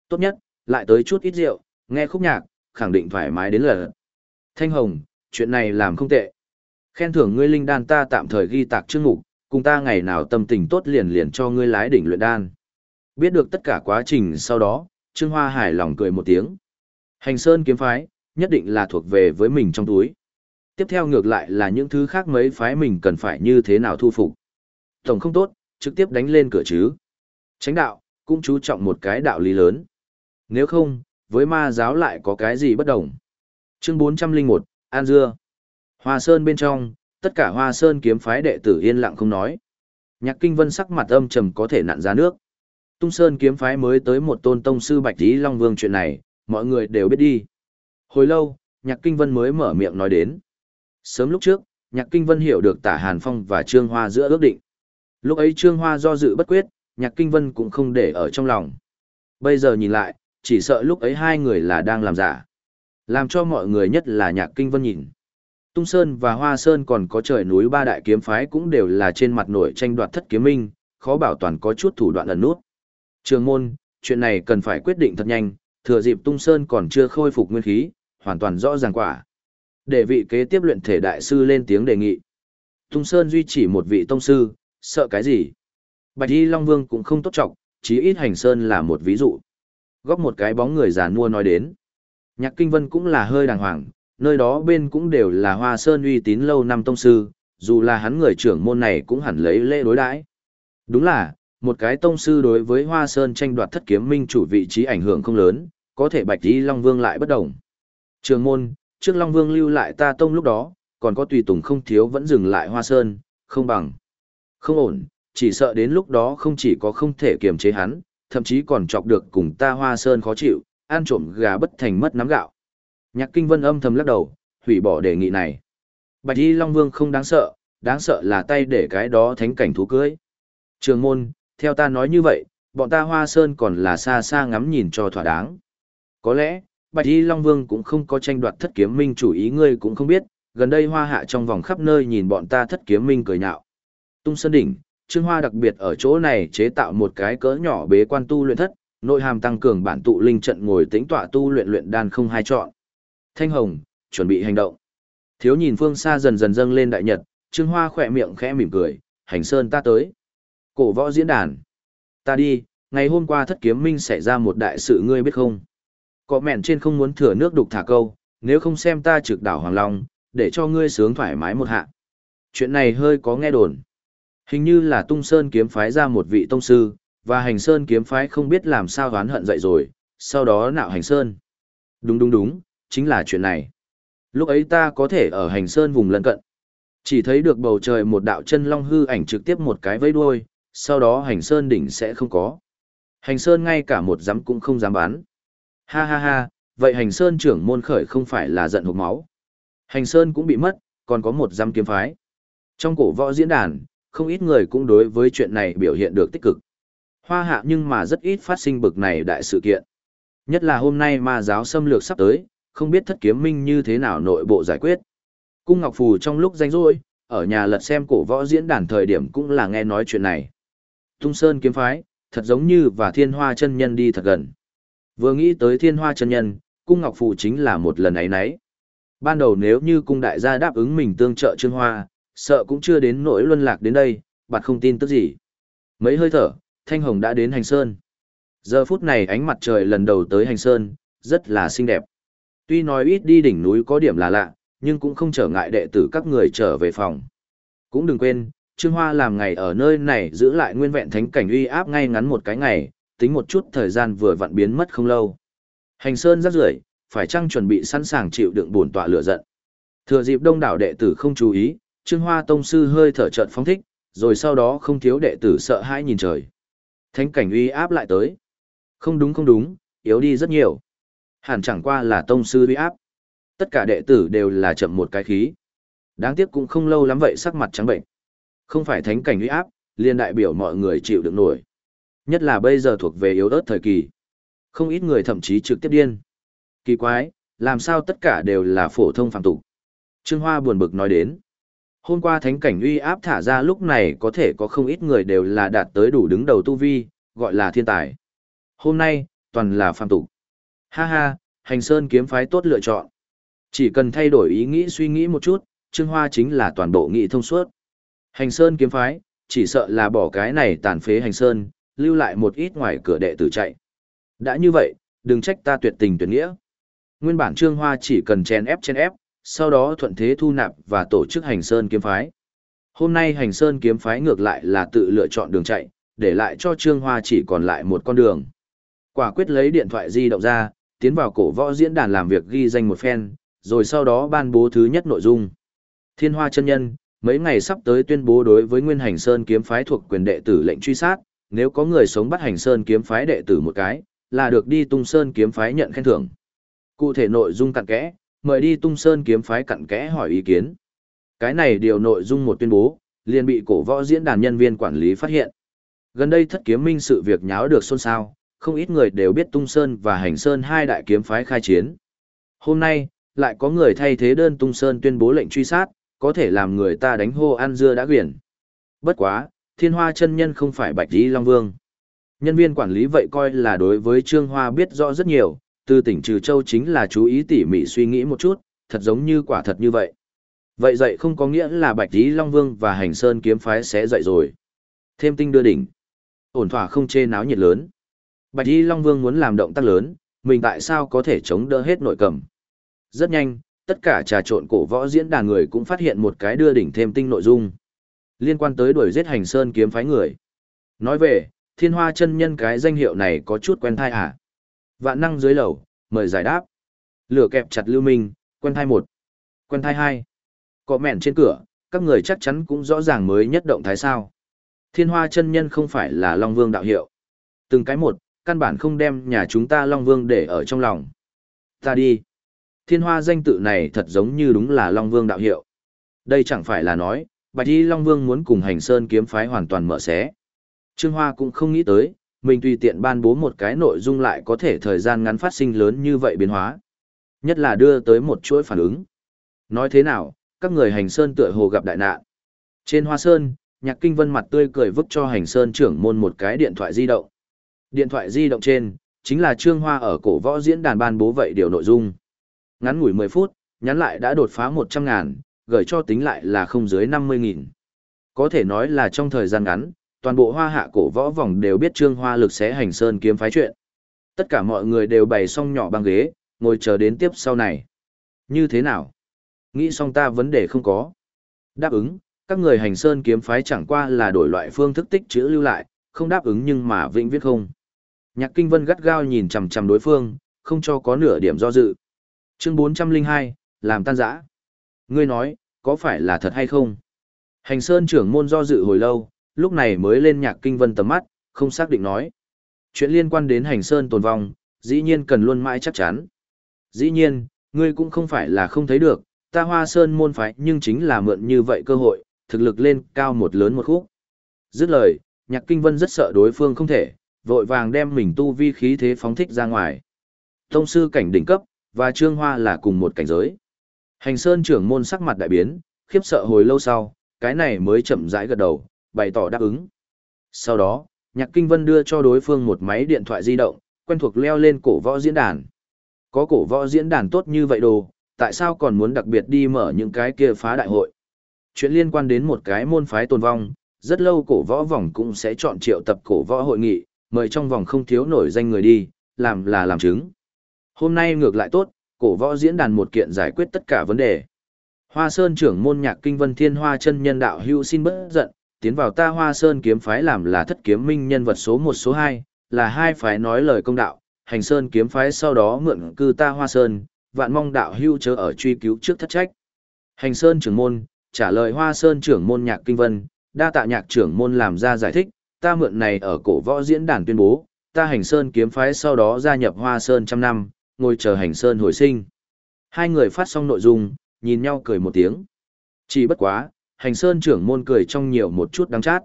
Tốt nhất, lại tới chút ít rượu, nghe khúc nhạc, khẳng định thoải mái đến lần. Thanh hồng, chuyện này làm không tệ. Khen thưởng ngươi linh đan ta tạm thời ghi tạc chương mục, cùng ta ngày nào tâm tình tốt liền liền cho ngươi lái đỉnh luyện đan. Biết được tất cả quá trình sau đó, Trương Hoa hài lòng cười một tiếng. Hành Sơn kiếm phái, nhất định là thuộc về với mình trong túi. Tiếp theo ngược lại là những thứ khác mấy phái mình cần phải như thế nào thu phục. Tổng không tốt, trực tiếp đánh lên cửa chứ. Tránh đạo, cũng chú trọng một cái đạo lý lớn. Nếu không, với ma giáo lại có cái gì bất đồng. Chương 401, An Dưa. Hoa Sơn bên trong, tất cả Hoa Sơn kiếm phái đệ tử yên lặng không nói. Nhạc Kinh Vân sắc mặt âm trầm có thể nặn ra nước. Tung Sơn kiếm phái mới tới một tôn tông sư Bạch Tí Long Vương chuyện này, mọi người đều biết đi. Hồi lâu, Nhạc Kinh Vân mới mở miệng nói đến. Sớm lúc trước, Nhạc Kinh Vân hiểu được tả Hàn Phong và Trương Hoa giữa ước định. Lúc ấy Trương Hoa do dự bất quyết, Nhạc Kinh Vân cũng không để ở trong lòng. Bây giờ nhìn lại, chỉ sợ lúc ấy hai người là đang làm giả. Làm cho mọi người nhất là Nhạc Kinh Vân nhìn. Tung Sơn và Hoa Sơn còn có trời núi ba đại kiếm phái cũng đều là trên mặt nổi tranh đoạt thất kiếm minh, khó bảo toàn có chút thủ đoạn ẩn nút. Trường môn, chuyện này cần phải quyết định thật nhanh, thừa dịp Tung Sơn còn chưa khôi phục nguyên khí, hoàn toàn rõ ràng quả. Để vị kế tiếp luyện thể đại sư lên tiếng đề nghị. Tung Sơn duy chỉ một vị tông sư, sợ cái gì? Bạch Y Long Vương cũng không tốt trọng, chí ít hành sơn là một ví dụ. Góp một cái bóng người già mua nói đến. Nhạc Kinh Vân cũng là hơi đàng hoàng, nơi đó bên cũng đều là hoa sơn uy tín lâu năm tông sư, dù là hắn người trưởng môn này cũng hẳn lấy lễ đối đãi. Đúng là, một cái tông sư đối với hoa sơn tranh đoạt thất kiếm minh chủ vị trí ảnh hưởng không lớn, có thể bạch đi Long Vương lại bất đồng. Trường môn, trước Long Vương lưu lại ta tông lúc đó, còn có tùy tùng không thiếu vẫn dừng lại hoa sơn, không bằng. Không ổn, chỉ sợ đến lúc đó không chỉ có không thể kiềm chế hắn, thậm chí còn chọc được cùng ta hoa sơn khó chịu, ăn trộm gà bất thành mất nắm gạo. Nhạc Kinh Vân âm thầm lắc đầu, hủy bỏ đề nghị này. Bạch Y Long Vương không đáng sợ, đáng sợ là tay để cái đó thánh cảnh thú cưới. Trường môn, theo ta nói như vậy, bọn ta Hoa Sơn còn là xa xa ngắm nhìn cho thỏa đáng. Có lẽ, Bạch Y Long Vương cũng không có tranh đoạt thất kiếm minh chủ ý ngươi cũng không biết, gần đây hoa hạ trong vòng khắp nơi nhìn bọn ta thất kiếm minh cười nhạo. Tung Sơn Đỉnh, Trương Hoa đặc biệt ở chỗ này chế tạo một cái cỡ nhỏ bế quan tu luyện thất, nội hàm tăng cường bản tụ linh trận ngồi tĩnh tọa tu luyện luyện đan không hai chọn. Thanh Hồng, chuẩn bị hành động. Thiếu nhìn phương xa dần dần dâng lên đại nhật, Trương Hoa khỏe miệng khẽ mỉm cười, hành sơn ta tới. Cổ võ diễn đàn. Ta đi, ngày hôm qua thất kiếm minh xảy ra một đại sự ngươi biết không? Có mẹn trên không muốn thừa nước đục thả câu, nếu không xem ta trực đảo Hoàng Long, để cho ngươi sướng thoải mái một hạ. Chuyện này hơi có nghe đồn. Hình như là tung sơn kiếm phái ra một vị tông sư, và hành sơn kiếm phái không biết làm sao oán hận dậy rồi, sau đó nạo hành sơn. Đúng đúng đúng, chính là chuyện này. Lúc ấy ta có thể ở hành sơn vùng lân cận. Chỉ thấy được bầu trời một đạo chân long hư ảnh trực tiếp một cái vây đuôi, sau đó hành sơn đỉnh sẽ không có. Hành sơn ngay cả một giám cũng không dám bán. Ha ha ha, vậy hành sơn trưởng môn khởi không phải là giận hộp máu. Hành sơn cũng bị mất, còn có một giám kiếm phái. Trong cổ võ diễn đàn, không ít người cũng đối với chuyện này biểu hiện được tích cực. Hoa hạ nhưng mà rất ít phát sinh bực này đại sự kiện. Nhất là hôm nay ma giáo xâm lược sắp tới, không biết thất kiếm minh như thế nào nội bộ giải quyết. Cung Ngọc Phù trong lúc danh rỗi, ở nhà lật xem cổ võ diễn đàn thời điểm cũng là nghe nói chuyện này. Tung Sơn kiếm phái, thật giống như và thiên hoa chân nhân đi thật gần. Vừa nghĩ tới thiên hoa chân nhân, Cung Ngọc Phù chính là một lần ấy nấy. Ban đầu nếu như cung đại gia đáp ứng mình tương trợ Trương Hoa, sợ cũng chưa đến nỗi luân lạc đến đây, bạn không tin tức gì. Mấy hơi thở, Thanh Hồng đã đến hành sơn. Giờ phút này ánh mặt trời lần đầu tới hành sơn, rất là xinh đẹp. Tuy nói ít đi đỉnh núi có điểm là lạ, nhưng cũng không trở ngại đệ tử các người trở về phòng. Cũng đừng quên, Trương Hoa làm ngày ở nơi này giữ lại nguyên vẹn thánh cảnh uy áp ngay ngắn một cái ngày, tính một chút thời gian vừa vặn biến mất không lâu. Hành sơn rất rưởi, phải chăng chuẩn bị sẵn sàng chịu đựng buồn tọa lửa giận. Thừa dịp đông đảo đệ tử không chú ý, Trương Hoa tông sư hơi thở chợt phóng thích, rồi sau đó không thiếu đệ tử sợ hãi nhìn trời. Thánh cảnh uy áp lại tới. Không đúng không đúng, yếu đi rất nhiều. Hẳn chẳng qua là tông sư uy áp. Tất cả đệ tử đều là chậm một cái khí. Đáng tiếc cũng không lâu lắm vậy sắc mặt trắng bệnh. Không phải thánh cảnh uy áp, liên đại biểu mọi người chịu được nổi. Nhất là bây giờ thuộc về yếu ớt thời kỳ. Không ít người thậm chí trực tiếp điên. Kỳ quái, làm sao tất cả đều là phổ thông phàm tục. Trương Hoa buồn bực nói đến. Hôm qua thánh cảnh uy áp thả ra lúc này có thể có không ít người đều là đạt tới đủ đứng đầu tu vi, gọi là thiên tài. Hôm nay, toàn là phàm tục. Ha ha, hành sơn kiếm phái tốt lựa chọn. Chỉ cần thay đổi ý nghĩ suy nghĩ một chút, Trương Hoa chính là toàn bộ nghị thông suốt. Hành sơn kiếm phái, chỉ sợ là bỏ cái này tàn phế hành sơn, lưu lại một ít ngoài cửa đệ tử chạy. Đã như vậy, đừng trách ta tuyệt tình tuyệt nghĩa. Nguyên bản Trương Hoa chỉ cần chen ép chen ép, sau đó thuận thế thu nạp và tổ chức hành sơn kiếm phái. Hôm nay hành sơn kiếm phái ngược lại là tự lựa chọn đường chạy, để lại cho Trương Hoa chỉ còn lại một con đường. Quả quyết lấy điện thoại di động ra, tiến vào cổ võ diễn đàn làm việc ghi danh một phen, rồi sau đó ban bố thứ nhất nội dung. Thiên Hoa chân nhân, mấy ngày sắp tới tuyên bố đối với Nguyên Hành Sơn kiếm phái thuộc quyền đệ tử lệnh truy sát, nếu có người sống bắt Hành Sơn kiếm phái đệ tử một cái, là được đi Tung Sơn kiếm phái nhận khen thưởng. Cụ thể nội dung cặn kẽ, mời đi Tung Sơn kiếm phái cặn kẽ hỏi ý kiến. Cái này điều nội dung một tuyên bố, liền bị cổ võ diễn đàn nhân viên quản lý phát hiện. Gần đây thất kiếm minh sự việc nháo được xôn xao, không ít người đều biết Tung Sơn và Hành Sơn hai đại kiếm phái khai chiến. Hôm nay, lại có người thay thế đơn Tung Sơn tuyên bố lệnh truy sát, có thể làm người ta đánh hô ăn dưa đã quyển. Bất quá, thiên hoa chân nhân không phải bạch lý Long Vương. Nhân viên quản lý vậy coi là đối với Trương Hoa biết rõ rất nhiều, từ tỉnh Trừ Châu chính là chú ý tỉ mỉ suy nghĩ một chút, thật giống như quả thật như vậy. Vậy dậy không có nghĩa là Bạch Lý Long Vương và Hành Sơn kiếm phái sẽ dậy rồi. Thêm tinh đưa đỉnh. Ổn thỏa không chê náo nhiệt lớn. Bạch Y Long Vương muốn làm động tác lớn, mình tại sao có thể chống đỡ hết nội cầm. Rất nhanh, tất cả trà trộn cổ võ diễn đàn người cũng phát hiện một cái đưa đỉnh thêm tinh nội dung. Liên quan tới đuổi giết Hành Sơn kiếm phái người. Nói về, thiên hoa chân nhân cái danh hiệu này có chút quen thai à? Vạn năng dưới lầu, mời giải đáp. Lửa kẹp chặt lưu minh, quen thai một, quen thai hai. Có mẹn trên cửa, các người chắc chắn cũng rõ ràng mới nhất động thái sao. Thiên hoa chân nhân không phải là Long Vương đạo hiệu. Từng cái một, căn bản không đem nhà chúng ta Long Vương để ở trong lòng. Ta đi. Thiên hoa danh tự này thật giống như đúng là Long Vương đạo hiệu. Đây chẳng phải là nói, Bạch Y Long Vương muốn cùng hành sơn kiếm phái hoàn toàn mở xé. Trương Hoa cũng không nghĩ tới, mình tùy tiện ban bố một cái nội dung lại có thể thời gian ngắn phát sinh lớn như vậy biến hóa. Nhất là đưa tới một chuỗi phản ứng. Nói thế nào, các người hành sơn tựa hồ gặp đại nạn. Trên hoa sơn, nhạc kinh vân mặt tươi cười vứt cho hành sơn trưởng môn một cái điện thoại di động. Điện thoại di động trên, chính là Trương Hoa ở cổ võ diễn đàn ban bố vậy điều nội dung. Ngắn ngủi 10 phút, nhắn lại đã đột phá 100 ngàn, gửi cho tính lại là không dưới 50 nghìn. Có thể nói là trong thời gian ngắn, toàn bộ hoa hạ cổ võ vòng đều biết Trương Hoa lực sẽ hành sơn kiếm phái chuyện. Tất cả mọi người đều bày xong nhỏ băng ghế, ngồi chờ đến tiếp sau này. Như thế nào? Nghĩ xong ta vấn đề không có. Đáp ứng, các người hành sơn kiếm phái chẳng qua là đổi loại phương thức tích chữ lưu lại, không đáp ứng nhưng mà vĩnh viết không. Nhạc Kinh Vân gắt gao nhìn chằm chằm đối phương, không cho có nửa điểm do dự. Chương 402, làm tan rã. Ngươi nói, có phải là thật hay không? Hành Sơn trưởng môn do dự hồi lâu, lúc này mới lên Nhạc Kinh Vân tầm mắt, không xác định nói. Chuyện liên quan đến Hành Sơn tồn vong, dĩ nhiên cần luôn mãi chắc chắn. Dĩ nhiên, ngươi cũng không phải là không thấy được, ta Hoa Sơn môn phái nhưng chính là mượn như vậy cơ hội, thực lực lên cao một lớn một khúc. Dứt lời, Nhạc Kinh Vân rất sợ đối phương không thể, vội vàng đem mình tu vi khí thế phóng thích ra ngoài. Tông sư cảnh đỉnh cấp, và Trương Hoa là cùng một cảnh giới. Hành Sơn trưởng môn sắc mặt đại biến, khiếp sợ hồi lâu sau, cái này mới chậm rãi gật đầu, bày tỏ đáp ứng. Sau đó, Nhạc Kinh Vân đưa cho đối phương một máy điện thoại di động, quen thuộc leo lên cổ võ diễn đàn. Có cổ võ diễn đàn tốt như vậy đồ, tại sao còn muốn đặc biệt đi mở những cái kia phá đại hội? Chuyện liên quan đến một cái môn phái tồn vong, rất lâu cổ võ vòng cũng sẽ chọn triệu tập cổ võ hội nghị, mời trong vòng không thiếu nổi danh người đi, làm là làm chứng. Hôm nay ngược lại tốt, cổ võ diễn đàn một kiện giải quyết tất cả vấn đề. Hoa Sơn trưởng môn nhạc kinh vân thiên hoa chân nhân đạo hữu xin bớt giận, tiến vào ta Hoa Sơn kiếm phái làm là thất kiếm minh nhân vật số 1 số 2, là hai phái nói lời công đạo, hành Sơn kiếm phái sau đó mượn cư ta Hoa Sơn, vạn mong đạo hữu chớ ở truy cứu trước thất trách. Hành Sơn trưởng môn, trả lời Hoa Sơn trưởng môn nhạc kinh vân, đa tạ nhạc trưởng môn làm ra giải thích, ta mượn này ở cổ võ diễn đàn tuyên bố, ta hành Sơn kiếm phái sau đó gia nhập Hoa Sơn trăm năm, ngồi chờ hành Sơn hồi sinh. Hai người phát xong nội dung, nhìn nhau cười một tiếng. Chỉ bất quá, hành Sơn trưởng môn cười trong nhiều một chút đắng chát.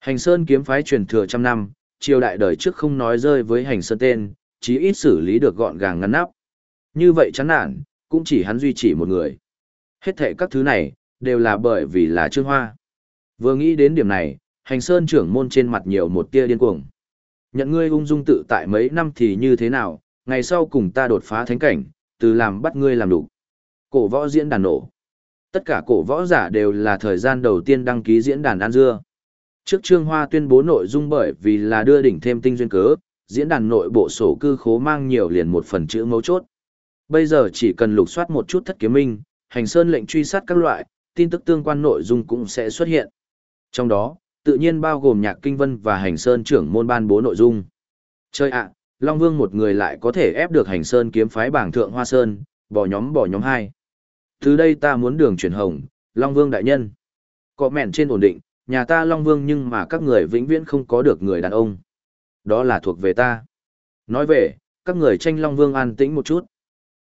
Hành Sơn kiếm phái truyền thừa trăm năm, triều đại đời trước không nói rơi với hành Sơn tên, chí ít xử lý được gọn gàng ngăn nắp. Như vậy chán nản, cũng chỉ hắn duy trì một người. Hết thệ các thứ này, đều là bởi vì là Trương Hoa. Vừa nghĩ đến điểm này, hành sơn trưởng môn trên mặt nhiều một tia điên cuồng. Nhận ngươi ung dung tự tại mấy năm thì như thế nào, ngày sau cùng ta đột phá thánh cảnh, từ làm bắt ngươi làm đủ. Cổ võ diễn đàn nổ. Tất cả cổ võ giả đều là thời gian đầu tiên đăng ký diễn đàn An Dưa. Trước Trương Hoa tuyên bố nội dung bởi vì là đưa đỉnh thêm tinh duyên cớ, diễn đàn nội bộ sổ cư khố mang nhiều liền một phần chữ mấu chốt. Bây giờ chỉ cần lục soát một chút thất kiếm minh, hành sơn lệnh truy sát các loại, tin tức tương quan nội dung cũng sẽ xuất hiện. Trong đó, tự nhiên bao gồm nhạc kinh vân và hành sơn trưởng môn ban bố nội dung. Chơi ạ, Long Vương một người lại có thể ép được hành sơn kiếm phái bảng thượng Hoa Sơn, bỏ nhóm bỏ nhóm hai. Từ đây ta muốn đường chuyển hồng, Long Vương đại nhân. Có mẹn trên ổn định, nhà ta Long Vương nhưng mà các người vĩnh viễn không có được người đàn ông. Đó là thuộc về ta. Nói về, các người tranh Long Vương an tĩnh một chút.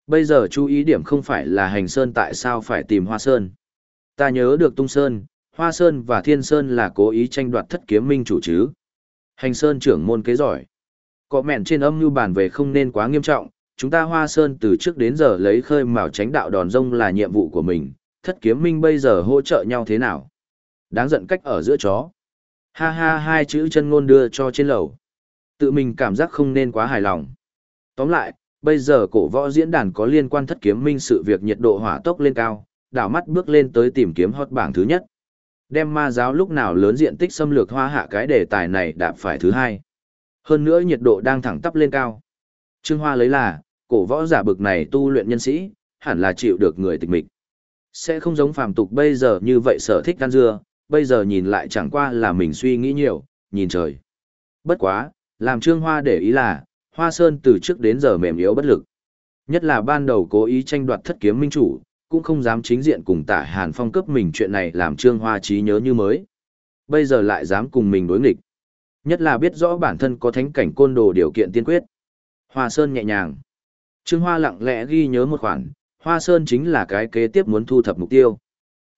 Bây giờ chú ý điểm không phải là hành sơn tại sao phải tìm Hoa Sơn. Ta nhớ được Tung Sơn, Hoa Sơn và Thiên Sơn là cố ý tranh đoạt thất kiếm minh chủ chứ. Hành Sơn trưởng môn kế giỏi. Có mẹn trên âm như bàn về không nên quá nghiêm trọng, chúng ta Hoa Sơn từ trước đến giờ lấy khơi mào tránh đạo đòn rông là nhiệm vụ của mình, thất kiếm minh bây giờ hỗ trợ nhau thế nào. Đáng giận cách ở giữa chó. Ha ha hai chữ chân ngôn đưa cho trên lầu. Tự mình cảm giác không nên quá hài lòng. Tóm lại, bây giờ cổ võ diễn đàn có liên quan thất kiếm minh sự việc nhiệt độ hỏa tốc lên cao, đảo mắt bước lên tới tìm kiếm hot bảng thứ nhất. Đem ma giáo lúc nào lớn diện tích xâm lược hoa hạ cái đề tài này đạp phải thứ hai. Hơn nữa nhiệt độ đang thẳng tắp lên cao. Trương Hoa lấy là, cổ võ giả bực này tu luyện nhân sĩ, hẳn là chịu được người tịch mịch. Sẽ không giống phàm tục bây giờ như vậy sở thích ăn dưa, bây giờ nhìn lại chẳng qua là mình suy nghĩ nhiều, nhìn trời. Bất quá, làm Trương Hoa để ý là, Hoa Sơn từ trước đến giờ mềm yếu bất lực. Nhất là ban đầu cố ý tranh đoạt thất kiếm minh chủ, cũng không dám chính diện cùng tả Hàn Phong cướp mình chuyện này làm Trương Hoa trí nhớ như mới. Bây giờ lại dám cùng mình đối nghịch. Nhất là biết rõ bản thân có thánh cảnh côn đồ điều kiện tiên quyết. Hoa Sơn nhẹ nhàng. Trương Hoa lặng lẽ ghi nhớ một khoản, Hoa Sơn chính là cái kế tiếp muốn thu thập mục tiêu.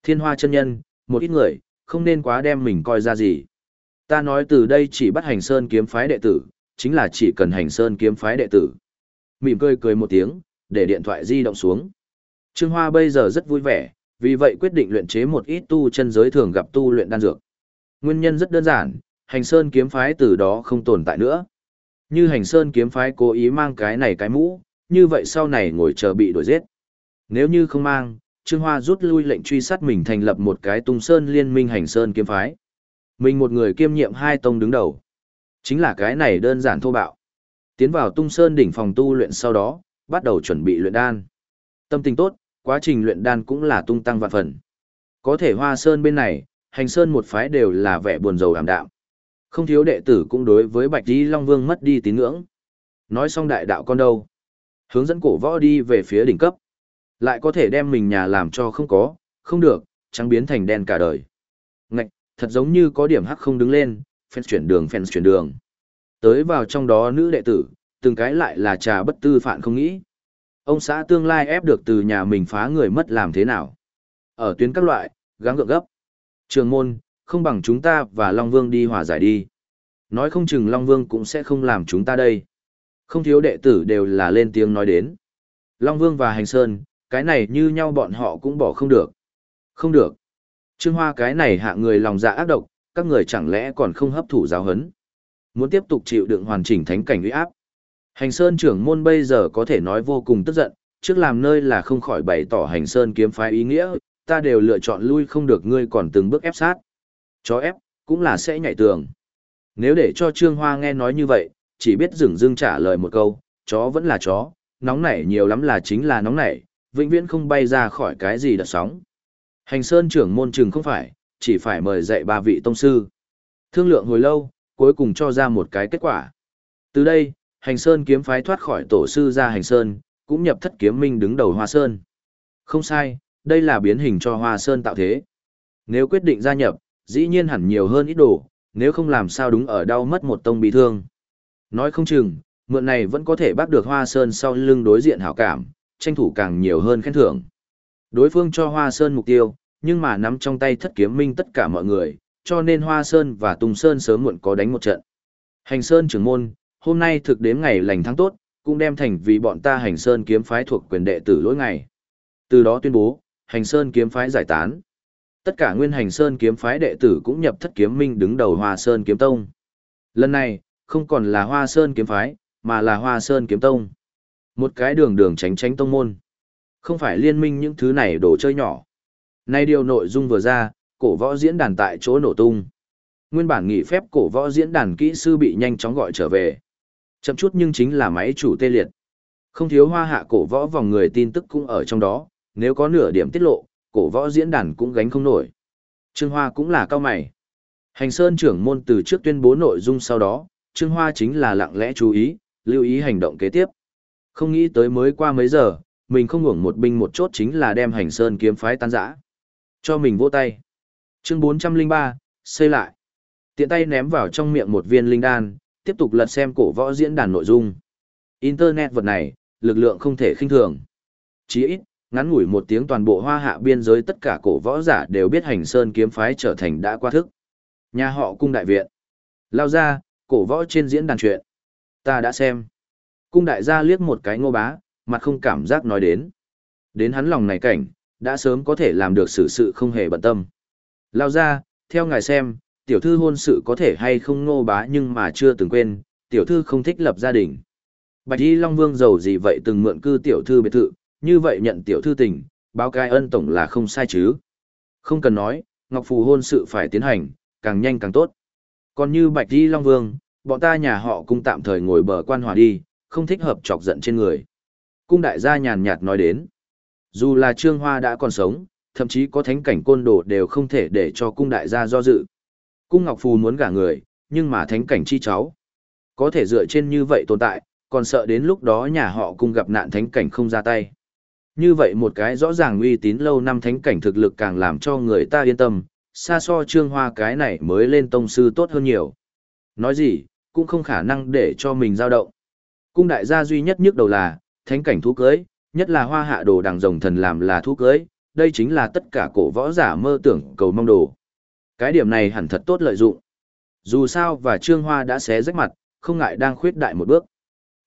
Thiên Hoa chân nhân, một ít người, không nên quá đem mình coi ra gì. Ta nói từ đây chỉ bắt hành Sơn kiếm phái đệ tử, chính là chỉ cần hành Sơn kiếm phái đệ tử. Mỉm cười cười một tiếng, để điện thoại di động xuống. Trương Hoa bây giờ rất vui vẻ, vì vậy quyết định luyện chế một ít tu chân giới thường gặp tu luyện đan dược. Nguyên nhân rất đơn giản, hành sơn kiếm phái từ đó không tồn tại nữa. Như hành sơn kiếm phái cố ý mang cái này cái mũ, như vậy sau này ngồi chờ bị đuổi giết. Nếu như không mang, Trương Hoa rút lui lệnh truy sát mình thành lập một cái tung sơn liên minh hành sơn kiếm phái. Mình một người kiêm nhiệm hai tông đứng đầu. Chính là cái này đơn giản thô bạo. Tiến vào tung sơn đỉnh phòng tu luyện sau đó, bắt đầu chuẩn bị luyện đan. Tâm tình tốt, quá trình luyện đan cũng là tung tăng vạn phần. Có thể hoa sơn bên này, hành sơn một phái đều là vẻ buồn rầu ảm đạm. Không thiếu đệ tử cũng đối với Bạch Di Long Vương mất đi tín ngưỡng. Nói xong đại đạo con đâu? Hướng dẫn cổ võ đi về phía đỉnh cấp. Lại có thể đem mình nhà làm cho không có, không được, trắng biến thành đen cả đời. Ngạch, thật giống như có điểm hắc không đứng lên, phèn chuyển đường phèn chuyển đường. Tới vào trong đó nữ đệ tử, từng cái lại là trà bất tư phản không nghĩ. Ông xã tương lai ép được từ nhà mình phá người mất làm thế nào? Ở tuyến các loại, gắng gượng gấp. Trường môn, không bằng chúng ta và Long Vương đi hòa giải đi. Nói không chừng Long Vương cũng sẽ không làm chúng ta đây. Không thiếu đệ tử đều là lên tiếng nói đến. Long Vương và Hành Sơn, cái này như nhau bọn họ cũng bỏ không được. Không được. Trương Hoa cái này hạ người lòng dạ ác độc, các người chẳng lẽ còn không hấp thụ giáo hấn. Muốn tiếp tục chịu đựng hoàn chỉnh thánh cảnh uy áp. Hành Sơn trưởng môn bây giờ có thể nói vô cùng tức giận, trước làm nơi là không khỏi bày tỏ Hành Sơn kiếm phái ý nghĩa, ta đều lựa chọn lui không được ngươi còn từng bước ép sát. Chó ép, cũng là sẽ nhảy tường. Nếu để cho Trương Hoa nghe nói như vậy, chỉ biết dừng dưng trả lời một câu, chó vẫn là chó, nóng nảy nhiều lắm là chính là nóng nảy, vĩnh viễn không bay ra khỏi cái gì đợt sóng. Hành Sơn trưởng môn trường không phải, chỉ phải mời dạy ba vị tông sư. Thương lượng hồi lâu, cuối cùng cho ra một cái kết quả. Từ đây, Hành Sơn kiếm phái thoát khỏi tổ sư ra Hành Sơn, cũng nhập thất kiếm minh đứng đầu Hoa Sơn. Không sai, đây là biến hình cho Hoa Sơn tạo thế. Nếu quyết định gia nhập, dĩ nhiên hẳn nhiều hơn ít đồ, nếu không làm sao đúng ở đau mất một tông bị thương. Nói không chừng, mượn này vẫn có thể bắt được Hoa Sơn sau lưng đối diện hảo cảm, tranh thủ càng nhiều hơn khen thưởng. Đối phương cho Hoa Sơn mục tiêu, nhưng mà nắm trong tay thất kiếm minh tất cả mọi người, cho nên Hoa Sơn và Tùng Sơn sớm muộn có đánh một trận. Hành Sơn trưởng môn, hôm nay thực đến ngày lành tháng tốt, cũng đem thành vì bọn ta Hành Sơn kiếm phái thuộc quyền đệ tử lỗi ngày. Từ đó tuyên bố, Hành Sơn kiếm phái giải tán. Tất cả nguyên Hành Sơn kiếm phái đệ tử cũng nhập thất kiếm minh đứng đầu Hoa Sơn kiếm tông. Lần này, không còn là Hoa Sơn kiếm phái, mà là Hoa Sơn kiếm tông. Một cái đường đường tránh tránh tông môn. Không phải liên minh những thứ này đồ chơi nhỏ. Nay điều nội dung vừa ra, cổ võ diễn đàn tại chỗ nổ tung. Nguyên bản nghỉ phép cổ võ diễn đàn kỹ sư bị nhanh chóng gọi trở về. Chậm chút nhưng chính là máy chủ tê liệt. Không thiếu hoa hạ cổ võ vòng người tin tức cũng ở trong đó, nếu có nửa điểm tiết lộ, cổ võ diễn đàn cũng gánh không nổi. Trương Hoa cũng là cao mày. Hành Sơn trưởng môn từ trước tuyên bố nội dung sau đó, Trương Hoa chính là lặng lẽ chú ý, lưu ý hành động kế tiếp. Không nghĩ tới mới qua mấy giờ, mình không ngủng một binh một chốt chính là đem hành sơn kiếm phái tan rã. Cho mình vỗ tay. Chương 403, xây lại. Tiện tay ném vào trong miệng một viên linh đan, tiếp tục lật xem cổ võ diễn đàn nội dung. Internet vật này, lực lượng không thể khinh thường. Chỉ ít, ngắn ngủi một tiếng toàn bộ hoa hạ biên giới tất cả cổ võ giả đều biết hành sơn kiếm phái trở thành đã qua thức. Nhà họ cung đại viện. Lao ra, cổ võ trên diễn đàn chuyện. Ta đã xem. Cung đại gia liếc một cái ngô bá, mặt không cảm giác nói đến. Đến hắn lòng này cảnh, đã sớm có thể làm được sự sự không hề bận tâm. Lao ra, theo ngài xem, tiểu thư hôn sự có thể hay không ngô bá nhưng mà chưa từng quên, tiểu thư không thích lập gia đình. Bạch Y Long Vương giàu gì vậy từng mượn cư tiểu thư biệt thự, như vậy nhận tiểu thư tình, báo cai ân tổng là không sai chứ. Không cần nói, Ngọc Phù hôn sự phải tiến hành, càng nhanh càng tốt. Còn như Bạch Y Long Vương, bọn ta nhà họ cũng tạm thời ngồi bờ quan hòa đi, không thích hợp chọc giận trên người. Cung đại gia nhàn nhạt nói đến, dù là Trương Hoa đã còn sống, thậm chí có thánh cảnh côn đồ đều không thể để cho cung đại gia do dự. Cung Ngọc Phù muốn gả người, nhưng mà thánh cảnh chi cháu. Có thể dựa trên như vậy tồn tại, còn sợ đến lúc đó nhà họ cung gặp nạn thánh cảnh không ra tay. Như vậy một cái rõ ràng uy tín lâu năm thánh cảnh thực lực càng làm cho người ta yên tâm, xa so trương hoa cái này mới lên tông sư tốt hơn nhiều. Nói gì, cũng không khả năng để cho mình dao động. Cung đại gia duy nhất nhức đầu là, thánh cảnh thú cưới, nhất là hoa hạ đồ đằng rồng thần làm là thú cưới, đây chính là tất cả cổ võ giả mơ tưởng cầu mong đồ. Cái điểm này hẳn thật tốt lợi dụng. Dù sao và Trương Hoa đã xé rách mặt, không ngại đang khuyết đại một bước.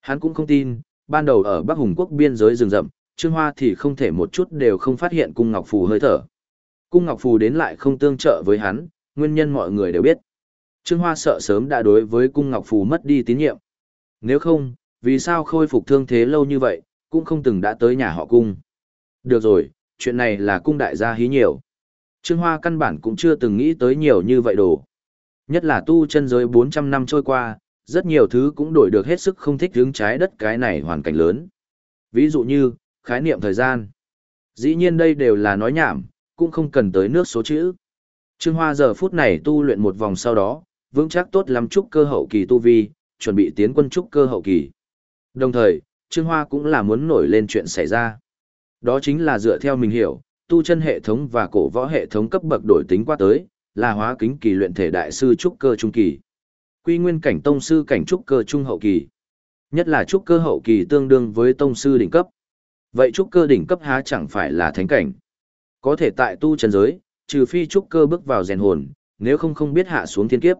Hắn cũng không tin, ban đầu ở Bắc Hùng quốc biên giới rừng rậm, Trương Hoa thì không thể một chút đều không phát hiện cung Ngọc Phù hơi thở. Cung Ngọc Phù đến lại không tương trợ với hắn, nguyên nhân mọi người đều biết. Trương Hoa sợ sớm đã đối với cung Ngọc Phù mất đi tín nhiệm. Nếu không, vì sao khôi phục thương thế lâu như vậy, cũng không từng đã tới nhà họ cung. Được rồi, chuyện này là cung đại gia hí nhiều. Trương Hoa căn bản cũng chưa từng nghĩ tới nhiều như vậy đồ. Nhất là tu chân giới 400 năm trôi qua, rất nhiều thứ cũng đổi được hết sức không thích hướng trái đất cái này hoàn cảnh lớn. Ví dụ như, khái niệm thời gian. Dĩ nhiên đây đều là nói nhảm, cũng không cần tới nước số chữ. Trương Hoa giờ phút này tu luyện một vòng sau đó, vững chắc tốt lắm trúc cơ hậu kỳ tu vi, chuẩn bị tiến quân trúc cơ hậu kỳ. Đồng thời, Trương Hoa cũng là muốn nổi lên chuyện xảy ra. Đó chính là dựa theo mình hiểu, tu chân hệ thống và cổ võ hệ thống cấp bậc đổi tính qua tới, là hóa kính kỳ luyện thể đại sư trúc cơ trung kỳ. Quy nguyên cảnh tông sư cảnh trúc cơ trung hậu kỳ. Nhất là trúc cơ hậu kỳ tương đương với tông sư đỉnh cấp. Vậy trúc cơ đỉnh cấp há chẳng phải là thánh cảnh. Có thể tại tu chân giới, trừ phi trúc cơ bước vào rèn hồn, nếu không không biết hạ xuống thiên kiếp.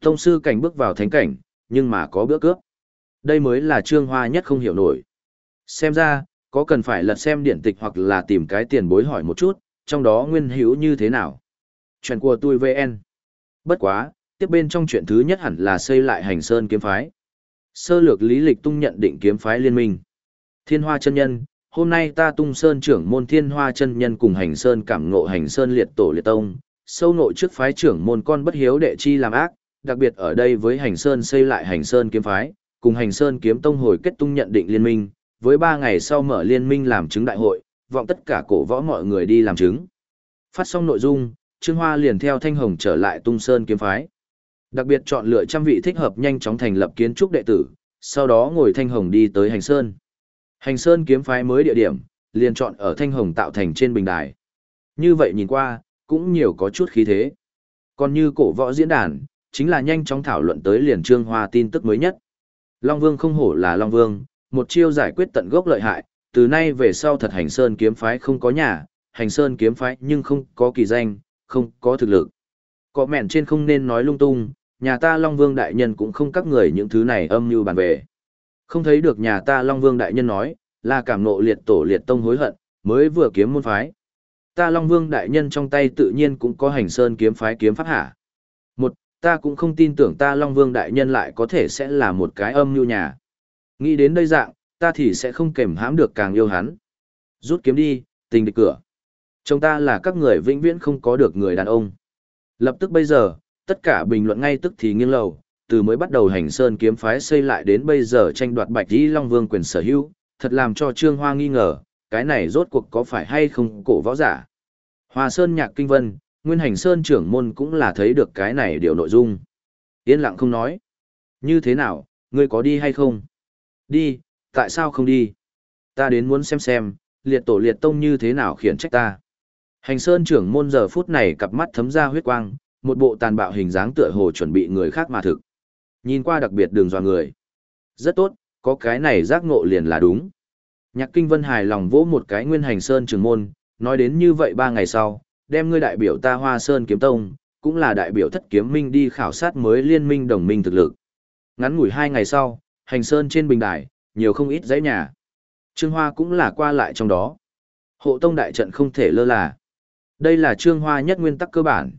Tông sư cảnh bước vào thánh cảnh, nhưng mà có bước cướp. Đây mới là trương hoa nhất không hiểu nổi. Xem ra, có cần phải lật xem điện tịch hoặc là tìm cái tiền bối hỏi một chút, trong đó nguyên hữu như thế nào. Chuyện của tôi VN. Bất quá, tiếp bên trong chuyện thứ nhất hẳn là xây lại hành sơn kiếm phái. Sơ lược lý lịch tung nhận định kiếm phái liên minh. Thiên hoa chân nhân, hôm nay ta tung sơn trưởng môn thiên hoa chân nhân cùng hành sơn cảm ngộ hành sơn liệt tổ liệt tông, sâu nội trước phái trưởng môn con bất hiếu đệ chi làm ác, đặc biệt ở đây với hành sơn xây lại hành sơn kiếm phái, cùng hành sơn kiếm tông hồi kết tung nhận định liên minh, với ba ngày sau mở liên minh làm chứng đại hội, vọng tất cả cổ võ mọi người đi làm chứng. Phát xong nội dung, Trương Hoa liền theo Thanh Hồng trở lại tung sơn kiếm phái. Đặc biệt chọn lựa trăm vị thích hợp nhanh chóng thành lập kiến trúc đệ tử, sau đó ngồi Thanh Hồng đi tới Hành Sơn. Hành Sơn kiếm phái mới địa điểm, liền chọn ở Thanh Hồng tạo thành trên bình đài. Như vậy nhìn qua, cũng nhiều có chút khí thế. Còn như cổ võ diễn đàn, chính là nhanh chóng thảo luận tới liền Trương Hoa tin tức mới nhất. Long Vương không hổ là Long Vương, một chiêu giải quyết tận gốc lợi hại, từ nay về sau thật Hành Sơn kiếm phái không có nhà, Hành Sơn kiếm phái nhưng không có kỳ danh, không có thực lực. Có mẹn trên không nên nói lung tung, nhà ta Long Vương Đại Nhân cũng không các người những thứ này âm như bàn về. Không thấy được nhà ta Long Vương Đại Nhân nói, là cảm nộ liệt tổ liệt tông hối hận, mới vừa kiếm môn phái. Ta Long Vương Đại Nhân trong tay tự nhiên cũng có hành sơn kiếm phái kiếm pháp hạ. Một, ta cũng không tin tưởng ta Long Vương Đại Nhân lại có thể sẽ là một cái âm như nhà. Nghĩ đến đây dạng, ta thì sẽ không kềm hãm được càng yêu hắn. Rút kiếm đi, tình địch cửa. Chúng ta là các người vĩnh viễn không có được người đàn ông. Lập tức bây giờ, tất cả bình luận ngay tức thì nghiêng lầu, từ mới bắt đầu hành sơn kiếm phái xây lại đến bây giờ tranh đoạt bạch đi long vương quyền sở hữu, thật làm cho Trương Hoa nghi ngờ, cái này rốt cuộc có phải hay không cổ võ giả. Hoa sơn nhạc kinh vân, nguyên hành sơn trưởng môn cũng là thấy được cái này điều nội dung. Yên lặng không nói. Như thế nào, ngươi có đi hay không? Đi, tại sao không đi? Ta đến muốn xem xem, liệt tổ liệt tông như thế nào khiển trách ta. Hành sơn trưởng môn giờ phút này cặp mắt thấm ra huyết quang, một bộ tàn bạo hình dáng tựa hồ chuẩn bị người khác mà thực. Nhìn qua đặc biệt đường dò người. Rất tốt, có cái này giác ngộ liền là đúng. Nhạc Kinh Vân hài lòng vỗ một cái nguyên hành sơn trưởng môn, nói đến như vậy ba ngày sau, đem ngươi đại biểu ta Hoa Sơn Kiếm Tông, cũng là đại biểu thất kiếm minh đi khảo sát mới liên minh đồng minh thực lực. Ngắn ngủi hai ngày sau, hành sơn trên bình đài, nhiều không ít dãy nhà. Trương Hoa cũng là qua lại trong đó. Hộ tông đại trận không thể lơ là. Đây là Trương Hoa nhất nguyên tắc cơ bản.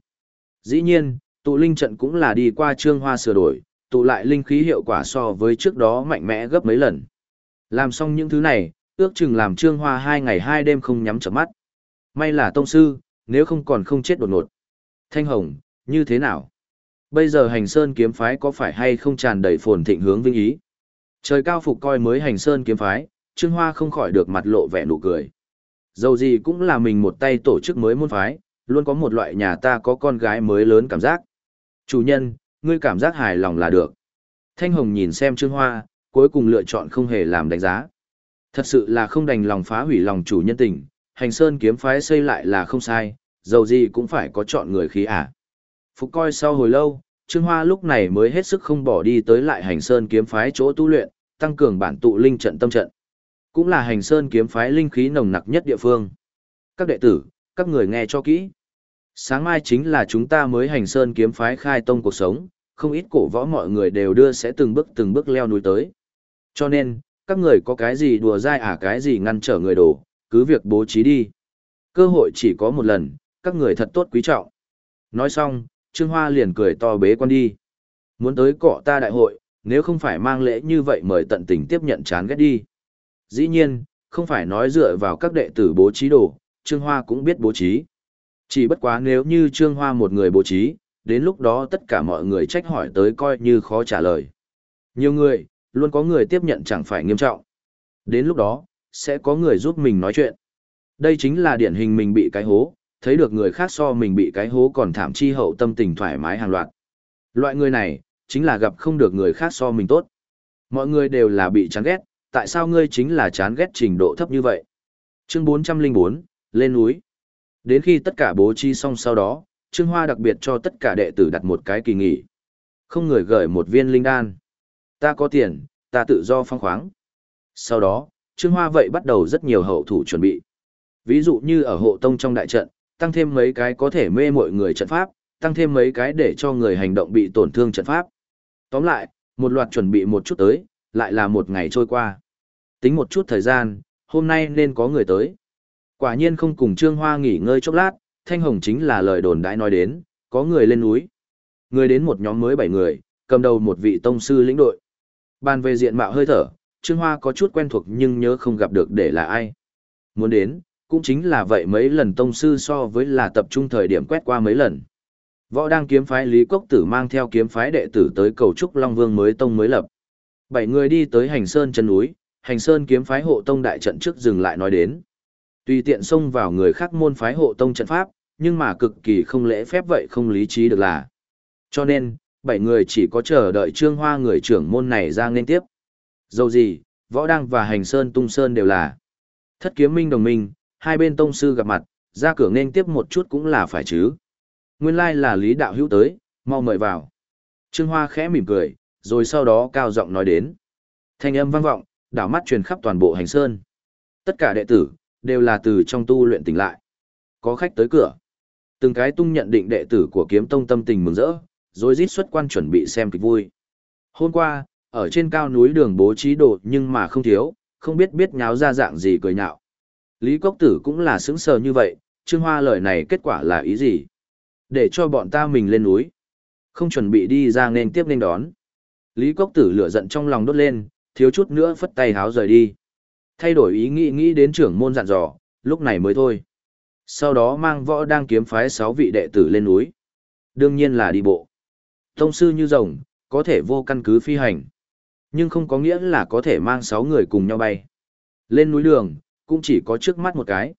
Dĩ nhiên, tụ linh trận cũng là đi qua Trương Hoa sửa đổi, tụ lại linh khí hiệu quả so với trước đó mạnh mẽ gấp mấy lần. Làm xong những thứ này, ước chừng làm Trương Hoa hai ngày hai đêm không nhắm chợp mắt. May là tông sư, nếu không còn không chết đột ngột. Thanh Hồng, như thế nào? Bây giờ hành sơn kiếm phái có phải hay không tràn đầy phồn thịnh hướng vinh ý? Trời cao phục coi mới hành sơn kiếm phái, Trương Hoa không khỏi được mặt lộ vẻ nụ cười. Dầu gì cũng là mình một tay tổ chức mới môn phái, luôn có một loại nhà ta có con gái mới lớn cảm giác. Chủ nhân, ngươi cảm giác hài lòng là được. Thanh Hồng nhìn xem Trương Hoa, cuối cùng lựa chọn không hề làm đánh giá. Thật sự là không đành lòng phá hủy lòng chủ nhân tình, hành sơn kiếm phái xây lại là không sai, dầu gì cũng phải có chọn người khí ả. À. Phục coi sau hồi lâu, Trương Hoa lúc này mới hết sức không bỏ đi tới lại hành sơn kiếm phái chỗ tu luyện, tăng cường bản tụ linh trận tâm trận. Cũng là hành sơn kiếm phái linh khí nồng nặc nhất địa phương. Các đệ tử, các người nghe cho kỹ. Sáng mai chính là chúng ta mới hành sơn kiếm phái khai tông cuộc sống, không ít cổ võ mọi người đều đưa sẽ từng bước từng bước leo núi tới. Cho nên, các người có cái gì đùa dai à cái gì ngăn trở người đổ, cứ việc bố trí đi. Cơ hội chỉ có một lần, các người thật tốt quý trọng. Nói xong, Trương Hoa liền cười to bế quan đi. Muốn tới cọ ta đại hội, nếu không phải mang lễ như vậy mời tận tình tiếp nhận chán ghét đi. Dĩ nhiên, không phải nói dựa vào các đệ tử bố trí đồ, Trương Hoa cũng biết bố trí. Chỉ bất quá nếu như Trương Hoa một người bố trí, đến lúc đó tất cả mọi người trách hỏi tới coi như khó trả lời. Nhiều người, luôn có người tiếp nhận chẳng phải nghiêm trọng. Đến lúc đó, sẽ có người giúp mình nói chuyện. Đây chính là điển hình mình bị cái hố, thấy được người khác so mình bị cái hố còn thảm chi hậu tâm tình thoải mái hàng loạt. Loại người này, chính là gặp không được người khác so mình tốt. Mọi người đều là bị chán ghét, tại sao ngươi chính là chán ghét trình độ thấp như vậy? Chương 404, lên núi. Đến khi tất cả bố trí xong sau đó, Trương Hoa đặc biệt cho tất cả đệ tử đặt một cái kỳ nghỉ. Không người gửi một viên linh đan. Ta có tiền, ta tự do phong khoáng. Sau đó, Trương Hoa vậy bắt đầu rất nhiều hậu thủ chuẩn bị. Ví dụ như ở hộ tông trong đại trận, tăng thêm mấy cái có thể mê mọi người trận pháp, tăng thêm mấy cái để cho người hành động bị tổn thương trận pháp. Tóm lại, một loạt chuẩn bị một chút tới, lại là một ngày trôi qua. Tính một chút thời gian, hôm nay nên có người tới. Quả nhiên không cùng Trương Hoa nghỉ ngơi chốc lát, Thanh Hồng chính là lời đồn đãi nói đến, có người lên núi. Người đến một nhóm mới bảy người, cầm đầu một vị tông sư lĩnh đội. Bàn về diện mạo hơi thở, Trương Hoa có chút quen thuộc nhưng nhớ không gặp được để là ai. Muốn đến, cũng chính là vậy mấy lần tông sư so với là tập trung thời điểm quét qua mấy lần. Võ đang kiếm phái Lý Cốc Tử mang theo kiếm phái đệ tử tới cầu trúc Long Vương mới tông mới lập. Bảy người đi tới hành sơn chân núi, hành sơn kiếm phái hộ tông đại trận trước dừng lại nói đến. Tùy tiện xông vào người khác môn phái hộ tông trận pháp, nhưng mà cực kỳ không lễ phép vậy không lý trí được là. Cho nên, bảy người chỉ có chờ đợi trương hoa người trưởng môn này ra nên tiếp. Dầu gì, võ đăng và hành sơn tung sơn đều là. Thất kiếm minh đồng minh, hai bên tông sư gặp mặt, ra cửa nên tiếp một chút cũng là phải chứ. Nguyên lai là lý đạo hữu tới, mau mời vào. Trương Hoa khẽ mỉm cười, rồi sau đó cao giọng nói đến. Thanh âm vang vọng, đảo mắt truyền khắp toàn bộ hành sơn. Tất cả đệ tử, đều là từ trong tu luyện tỉnh lại. Có khách tới cửa. Từng cái tung nhận định đệ tử của kiếm tông tâm tình mừng rỡ, rồi rít xuất quan chuẩn bị xem kịch vui. Hôm qua, ở trên cao núi đường bố trí đồ nhưng mà không thiếu, không biết biết nháo ra dạng gì cười nhạo. Lý Cốc Tử cũng là sững sờ như vậy, Trương Hoa lời này kết quả là ý gì? Để cho bọn ta mình lên núi. Không chuẩn bị đi ra nên tiếp nên đón. Lý Cốc Tử lửa giận trong lòng đốt lên, thiếu chút nữa phất tay háo rời đi. Thay đổi ý nghĩ nghĩ đến trưởng môn dặn dò, lúc này mới thôi. Sau đó mang võ đang kiếm phái 6 vị đệ tử lên núi. Đương nhiên là đi bộ. Tông sư như rồng, có thể vô căn cứ phi hành. Nhưng không có nghĩa là có thể mang 6 người cùng nhau bay. Lên núi đường, cũng chỉ có trước mắt một cái.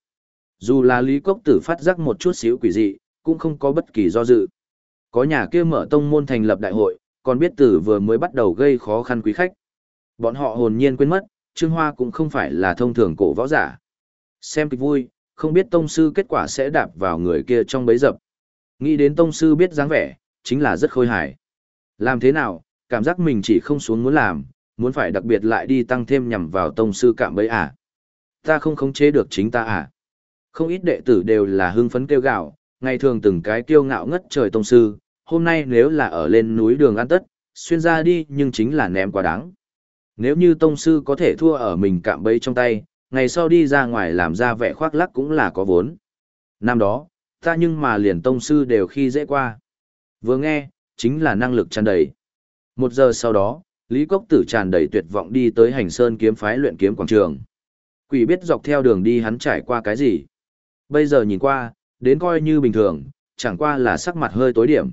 Dù là Lý Cốc Tử phát giác một chút xíu quỷ dị, cũng không có bất kỳ do dự. Có nhà kia mở tông môn thành lập đại hội, còn biết tử vừa mới bắt đầu gây khó khăn quý khách. Bọn họ hồn nhiên quên mất, Trương Hoa cũng không phải là thông thường cổ võ giả. Xem kịch vui, không biết tông sư kết quả sẽ đạp vào người kia trong bấy dập. Nghĩ đến tông sư biết dáng vẻ, chính là rất khôi hài. Làm thế nào, cảm giác mình chỉ không xuống muốn làm, muốn phải đặc biệt lại đi tăng thêm nhằm vào tông sư cạm bấy à. Ta không khống chế được chính ta à. Không ít đệ tử đều là hưng phấn kêu gạo, ngày thường từng cái kiêu ngạo ngất trời tông sư, hôm nay nếu là ở lên núi đường ăn tất, xuyên ra đi nhưng chính là ném quá đáng. Nếu như tông sư có thể thua ở mình cạm bẫy trong tay, ngày sau đi ra ngoài làm ra vẻ khoác lắc cũng là có vốn. Năm đó, ta nhưng mà liền tông sư đều khi dễ qua. Vừa nghe, chính là năng lực tràn đầy. Một giờ sau đó, Lý Cốc Tử tràn đầy tuyệt vọng đi tới hành sơn kiếm phái luyện kiếm quảng trường. Quỷ biết dọc theo đường đi hắn trải qua cái gì. Bây giờ nhìn qua, đến coi như bình thường, chẳng qua là sắc mặt hơi tối điểm.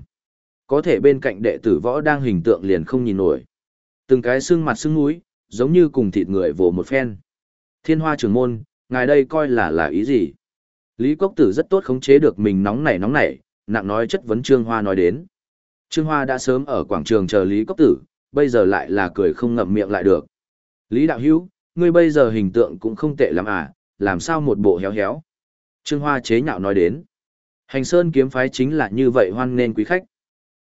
Có thể bên cạnh đệ tử võ đang hình tượng liền không nhìn nổi. Từng cái xương mặt xương mũi, giống như cùng thịt người vồ một phen. Thiên hoa trưởng môn, ngài đây coi là là ý gì? Lý Cốc Tử rất tốt khống chế được mình nóng nảy nóng nảy, nặng nói chất vấn Trương Hoa nói đến. Trương Hoa đã sớm ở quảng trường chờ Lý Cốc Tử, bây giờ lại là cười không ngậm miệng lại được. Lý Đạo Hữu ngươi bây giờ hình tượng cũng không tệ lắm à, làm sao một bộ héo héo. Trương Hoa chế nhạo nói đến. Hành Sơn kiếm phái chính là như vậy hoan nên quý khách.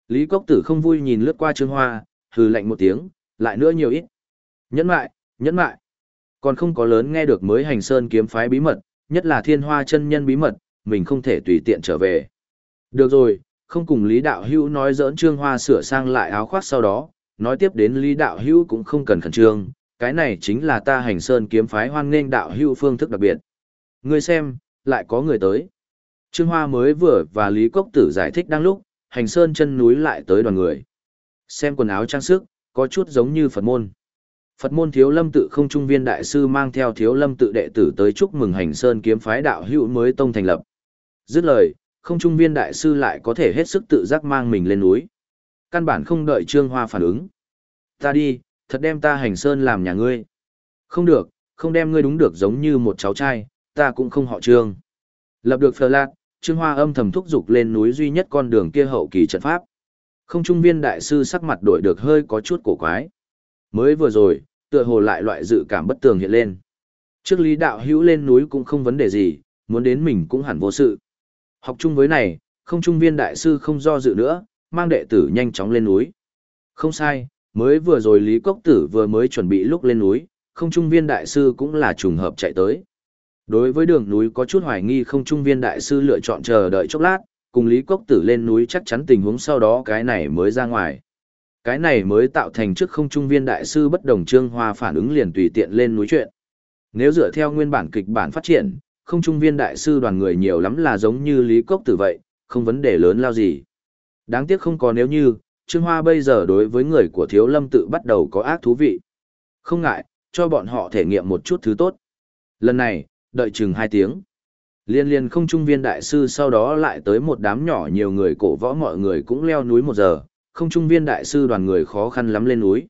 Lý Cốc Tử không vui nhìn lướt qua Trương Hoa, hừ lạnh một tiếng, lại nữa nhiều ít. Nhẫn mại, nhẫn mại. Còn không có lớn nghe được mới hành sơn kiếm phái bí mật, nhất là thiên hoa chân nhân bí mật, mình không thể tùy tiện trở về. Được rồi, không cùng Lý Đạo Hữu nói dỡn Trương Hoa sửa sang lại áo khoác sau đó, nói tiếp đến Lý Đạo Hữu cũng không cần khẩn trương, cái này chính là ta hành sơn kiếm phái hoan nghênh đạo hữu phương thức đặc biệt. Ngươi xem, lại có người tới. Trương Hoa mới vừa và Lý Cốc Tử giải thích đang lúc, hành sơn chân núi lại tới đoàn người. Xem quần áo trang sức, có chút giống như Phật môn. Phật môn thiếu lâm tự không trung viên đại sư mang theo thiếu lâm tự đệ tử tới chúc mừng hành sơn kiếm phái đạo hữu mới tông thành lập. Dứt lời, không trung viên đại sư lại có thể hết sức tự giác mang mình lên núi. Căn bản không đợi Trương Hoa phản ứng. Ta đi, thật đem ta hành sơn làm nhà ngươi. Không được, không đem ngươi đúng được giống như một cháu trai, ta cũng không họ Trương. Lập được phờ lạc, Trương Hoa âm thầm thúc dục lên núi duy nhất con đường kia hậu kỳ trận pháp. Không trung viên đại sư sắc mặt đổi được hơi có chút cổ quái. Mới vừa rồi, tựa hồ lại loại dự cảm bất tường hiện lên. Trước lý đạo hữu lên núi cũng không vấn đề gì, muốn đến mình cũng hẳn vô sự. Học chung với này, không trung viên đại sư không do dự nữa, mang đệ tử nhanh chóng lên núi. Không sai, mới vừa rồi Lý Cốc Tử vừa mới chuẩn bị lúc lên núi, không trung viên đại sư cũng là trùng hợp chạy tới. Đối với đường núi có chút hoài nghi không trung viên đại sư lựa chọn chờ đợi chốc lát, cùng Lý Cốc Tử lên núi chắc chắn tình huống sau đó cái này mới ra ngoài. Cái này mới tạo thành trước không trung viên đại sư bất đồng trương hoa phản ứng liền tùy tiện lên núi chuyện. Nếu dựa theo nguyên bản kịch bản phát triển, không trung viên đại sư đoàn người nhiều lắm là giống như Lý Cốc Tử vậy, không vấn đề lớn lao gì. Đáng tiếc không có nếu như, Trương Hoa bây giờ đối với người của Thiếu Lâm tự bắt đầu có ác thú vị. Không ngại, cho bọn họ thể nghiệm một chút thứ tốt. Lần này, đợi chừng hai tiếng. Liên liên không trung viên đại sư sau đó lại tới một đám nhỏ nhiều người cổ võ mọi người cũng leo núi một giờ, không trung viên đại sư đoàn người khó khăn lắm lên núi.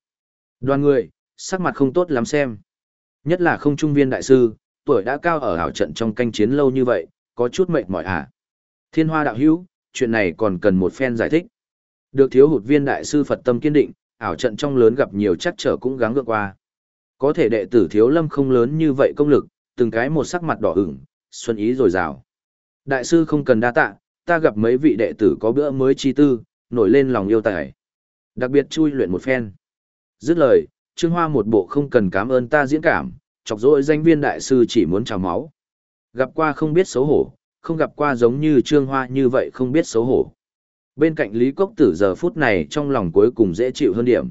Đoàn người, sắc mặt không tốt lắm xem. Nhất là không trung viên đại sư, tuổi đã cao ở hảo trận trong canh chiến lâu như vậy, có chút mệt mỏi à. Thiên hoa đạo hữu, chuyện này còn cần một phen giải thích. Được thiếu hụt viên đại sư Phật tâm kiên định, ảo trận trong lớn gặp nhiều chắc trở cũng gắng gượng qua. Có thể đệ tử thiếu lâm không lớn như vậy công lực, từng cái một sắc mặt đỏ ửng, xuân ý rồi rào. Đại sư không cần đa tạ, ta gặp mấy vị đệ tử có bữa mới chi tư, nổi lên lòng yêu tài. Đặc biệt chui luyện một phen. Dứt lời, Trương Hoa một bộ không cần cảm ơn ta diễn cảm, chọc dội danh viên đại sư chỉ muốn trào máu. Gặp qua không biết xấu hổ, không gặp qua giống như Trương Hoa như vậy không biết xấu hổ. Bên cạnh Lý Cốc Tử giờ phút này trong lòng cuối cùng dễ chịu hơn điểm.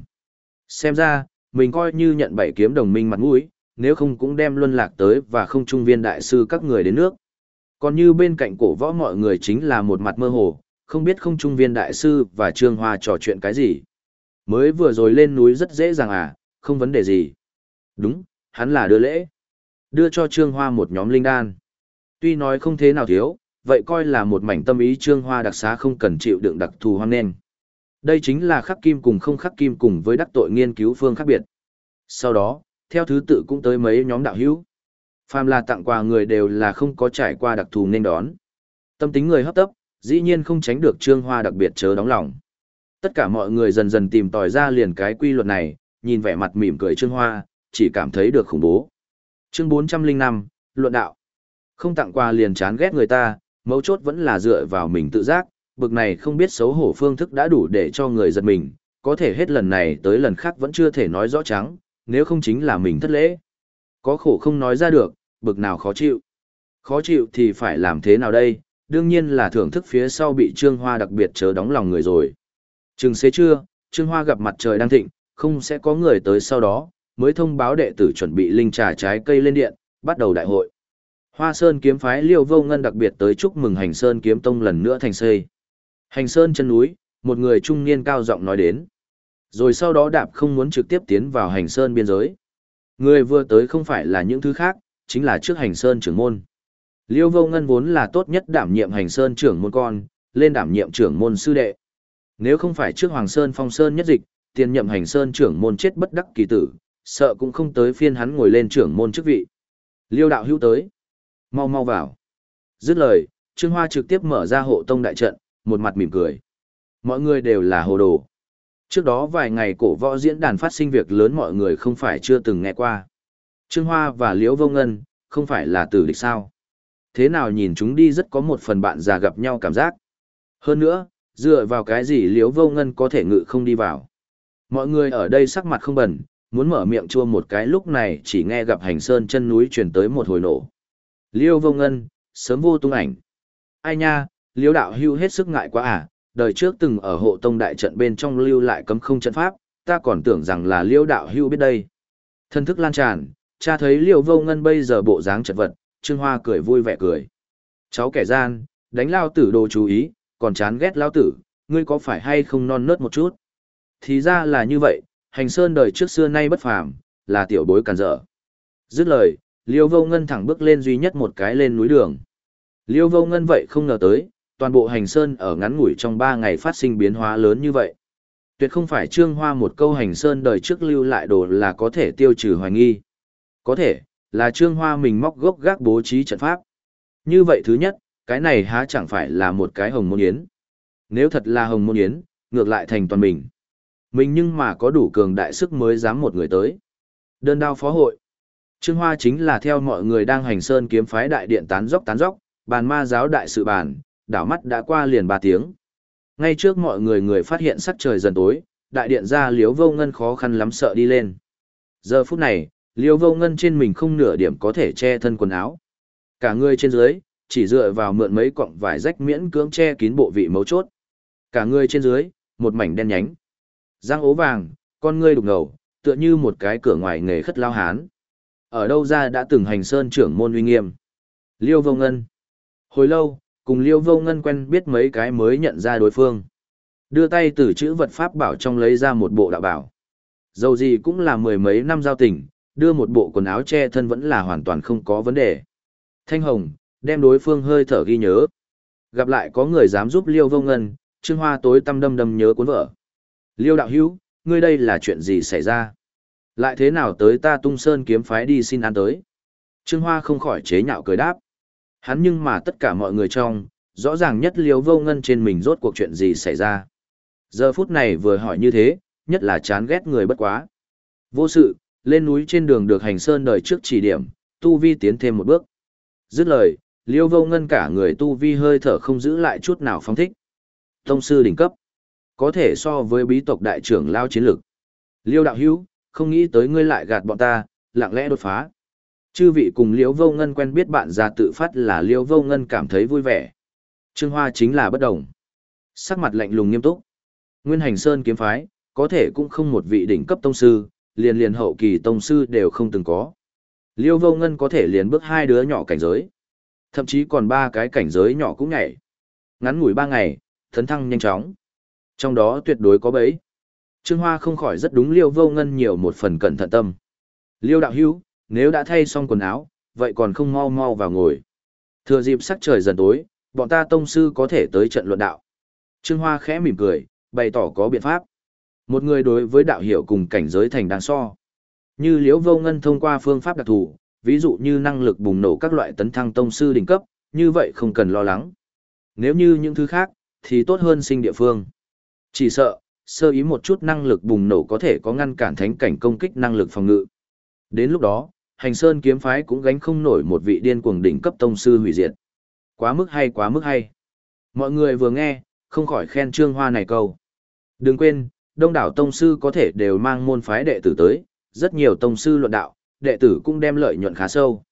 Xem ra, mình coi như nhận bảy kiếm đồng minh mặt mũi, nếu không cũng đem luân lạc tới và không trung viên đại sư các người đến nước. Còn như bên cạnh cổ võ mọi người chính là một mặt mơ hồ, không biết không trung viên đại sư và Trương Hoa trò chuyện cái gì. Mới vừa rồi lên núi rất dễ dàng à, không vấn đề gì. Đúng, hắn là đưa lễ. Đưa cho Trương Hoa một nhóm linh đan. Tuy nói không thế nào thiếu, vậy coi là một mảnh tâm ý trương hoa đặc xá không cần chịu đựng đặc thù hoang nên. Đây chính là khắc kim cùng không khắc kim cùng với đắc tội nghiên cứu phương khác biệt. Sau đó, theo thứ tự cũng tới mấy nhóm đạo hữu. Phàm là tặng quà người đều là không có trải qua đặc thù nên đón. Tâm tính người hấp tấp, dĩ nhiên không tránh được trương hoa đặc biệt chớ đóng lòng. Tất cả mọi người dần dần tìm tòi ra liền cái quy luật này, nhìn vẻ mặt mỉm cười trương hoa, chỉ cảm thấy được khủng bố. Chương 405, Luận đạo. Không tặng quà liền chán ghét người ta, mấu chốt vẫn là dựa vào mình tự giác, bực này không biết xấu hổ phương thức đã đủ để cho người giật mình, có thể hết lần này tới lần khác vẫn chưa thể nói rõ trắng, nếu không chính là mình thất lễ. Có khổ không nói ra được, bực nào khó chịu. Khó chịu thì phải làm thế nào đây, đương nhiên là thưởng thức phía sau bị Trương Hoa đặc biệt chớ đóng lòng người rồi. Chừng xế trưa, Trương Hoa gặp mặt trời đang thịnh, không sẽ có người tới sau đó, mới thông báo đệ tử chuẩn bị linh trà trái cây lên điện, bắt đầu đại hội. Hoa Sơn kiếm phái Liêu Vô Ngân đặc biệt tới chúc mừng Hành Sơn kiếm tông lần nữa thành xây. Hành Sơn chân núi, một người trung niên cao giọng nói đến. Rồi sau đó đạp không muốn trực tiếp tiến vào Hành Sơn biên giới. Người vừa tới không phải là những thứ khác, chính là trước Hành Sơn trưởng môn. Liêu Vô Ngân vốn là tốt nhất đảm nhiệm Hành Sơn trưởng môn con, lên đảm nhiệm trưởng môn sư đệ. Nếu không phải trước Hoàng Sơn Phong Sơn nhất dịch, tiền nhậm Hành Sơn trưởng môn chết bất đắc kỳ tử, sợ cũng không tới phiên hắn ngồi lên trưởng môn chức vị. Liêu đạo hữu tới. Mau mau vào. Dứt lời, Trương Hoa trực tiếp mở ra hộ tông đại trận, một mặt mỉm cười. Mọi người đều là hồ đồ. Trước đó vài ngày cổ võ diễn đàn phát sinh việc lớn mọi người không phải chưa từng nghe qua. Trương Hoa và Liễu Vô Ngân, không phải là tử địch sao. Thế nào nhìn chúng đi rất có một phần bạn già gặp nhau cảm giác. Hơn nữa, Dựa vào cái gì liễu vô ngân có thể ngự không đi vào. Mọi người ở đây sắc mặt không bẩn, muốn mở miệng chua một cái lúc này chỉ nghe gặp hành sơn chân núi truyền tới một hồi nổ. Liêu vô ngân, sớm vô tung ảnh. Ai nha, liêu đạo hưu hết sức ngại quá à, đời trước từng ở hộ tông đại trận bên trong lưu lại cấm không trận pháp, ta còn tưởng rằng là liêu đạo hưu biết đây. Thân thức lan tràn, cha thấy liêu vô ngân bây giờ bộ dáng chật vật, Trương Hoa cười vui vẻ cười. Cháu kẻ gian, đánh lao tử đồ chú ý, còn chán ghét lao tử, ngươi có phải hay không non nớt một chút? Thì ra là như vậy, hành sơn đời trước xưa nay bất phàm, là tiểu bối càn dở. Dứt lời, Liêu Vô Ngân thẳng bước lên duy nhất một cái lên núi đường. Liêu Vô Ngân vậy không ngờ tới, toàn bộ hành sơn ở ngắn ngủi trong ba ngày phát sinh biến hóa lớn như vậy. Tuyệt không phải trương hoa một câu hành sơn đời trước lưu lại đồ là có thể tiêu trừ hoài nghi. Có thể, là trương hoa mình móc gốc gác bố trí trận pháp. Như vậy thứ nhất, cái này há chẳng phải là một cái hồng môn yến. Nếu thật là hồng môn yến, ngược lại thành toàn mình. Mình nhưng mà có đủ cường đại sức mới dám một người tới. Đơn đao phó hội. Trương Hoa chính là theo mọi người đang hành sơn kiếm phái đại điện tán dốc tán dốc, bàn ma giáo đại sự bàn, đảo mắt đã qua liền ba tiếng. Ngay trước mọi người người phát hiện sắc trời dần tối, đại điện ra liếu vô ngân khó khăn lắm sợ đi lên. Giờ phút này, liếu vô ngân trên mình không nửa điểm có thể che thân quần áo. Cả người trên dưới, chỉ dựa vào mượn mấy cọng vải rách miễn cưỡng che kín bộ vị mấu chốt. Cả người trên dưới, một mảnh đen nhánh. Giang ố vàng, con ngươi đục ngầu, tựa như một cái cửa ngoài nghề khất lao hán. Ở đâu ra đã từng hành sơn trưởng môn uy nghiêm. Liêu vô ngân. Hồi lâu, cùng Liêu vô ngân quen biết mấy cái mới nhận ra đối phương. Đưa tay từ chữ vật pháp bảo trong lấy ra một bộ đạo bảo. Dầu gì cũng là mười mấy năm giao tình, đưa một bộ quần áo che thân vẫn là hoàn toàn không có vấn đề. Thanh Hồng, đem đối phương hơi thở ghi nhớ. Gặp lại có người dám giúp Liêu vô ngân, Trương Hoa tối tâm đâm đâm nhớ cuốn vợ. Liêu đạo hữu, ngươi đây là chuyện gì xảy ra? Lại thế nào tới ta tung sơn kiếm phái đi xin ăn tới? Trương Hoa không khỏi chế nhạo cười đáp. Hắn nhưng mà tất cả mọi người trong, rõ ràng nhất liêu vô ngân trên mình rốt cuộc chuyện gì xảy ra. Giờ phút này vừa hỏi như thế, nhất là chán ghét người bất quá. Vô sự, lên núi trên đường được hành sơn đời trước chỉ điểm, tu vi tiến thêm một bước. Dứt lời, liêu vô ngân cả người tu vi hơi thở không giữ lại chút nào phong thích. Tông sư đỉnh cấp. Có thể so với bí tộc đại trưởng lao chiến lực. Liêu đạo hữu, không nghĩ tới ngươi lại gạt bọn ta, lặng lẽ đột phá. Chư vị cùng Liêu Vô Ngân quen biết bạn già tự phát là Liêu Vô Ngân cảm thấy vui vẻ. Trương Hoa chính là bất đồng. Sắc mặt lạnh lùng nghiêm túc. Nguyên Hành Sơn kiếm phái, có thể cũng không một vị đỉnh cấp tông sư, liền liền hậu kỳ tông sư đều không từng có. Liêu Vô Ngân có thể liền bước hai đứa nhỏ cảnh giới. Thậm chí còn ba cái cảnh giới nhỏ cũng nhảy. Ngắn ngủi ba ngày, thấn thăng nhanh chóng. Trong đó tuyệt đối có bấy. Trương Hoa không khỏi rất đúng Liêu Vô Ngân nhiều một phần cẩn thận tâm. Liêu đạo hữu, nếu đã thay xong quần áo, vậy còn không mau mau vào ngồi. Thừa dịp sắc trời dần tối, bọn ta tông sư có thể tới trận luận đạo. Trương Hoa khẽ mỉm cười, bày tỏ có biện pháp. Một người đối với đạo hiểu cùng cảnh giới thành đang so. Như Liễu Vô Ngân thông qua phương pháp đặc thù, ví dụ như năng lực bùng nổ các loại tấn thăng tông sư đỉnh cấp, như vậy không cần lo lắng. Nếu như những thứ khác, thì tốt hơn sinh địa phương. Chỉ sợ, sơ ý một chút năng lực bùng nổ có thể có ngăn cản thánh cảnh công kích năng lực phòng ngự. Đến lúc đó, hành sơn kiếm phái cũng gánh không nổi một vị điên cuồng đỉnh cấp tông sư hủy diệt. Quá mức hay quá mức hay. Mọi người vừa nghe, không khỏi khen trương hoa này câu. Đừng quên, đông đảo tông sư có thể đều mang môn phái đệ tử tới, rất nhiều tông sư luận đạo, đệ tử cũng đem lợi nhuận khá sâu.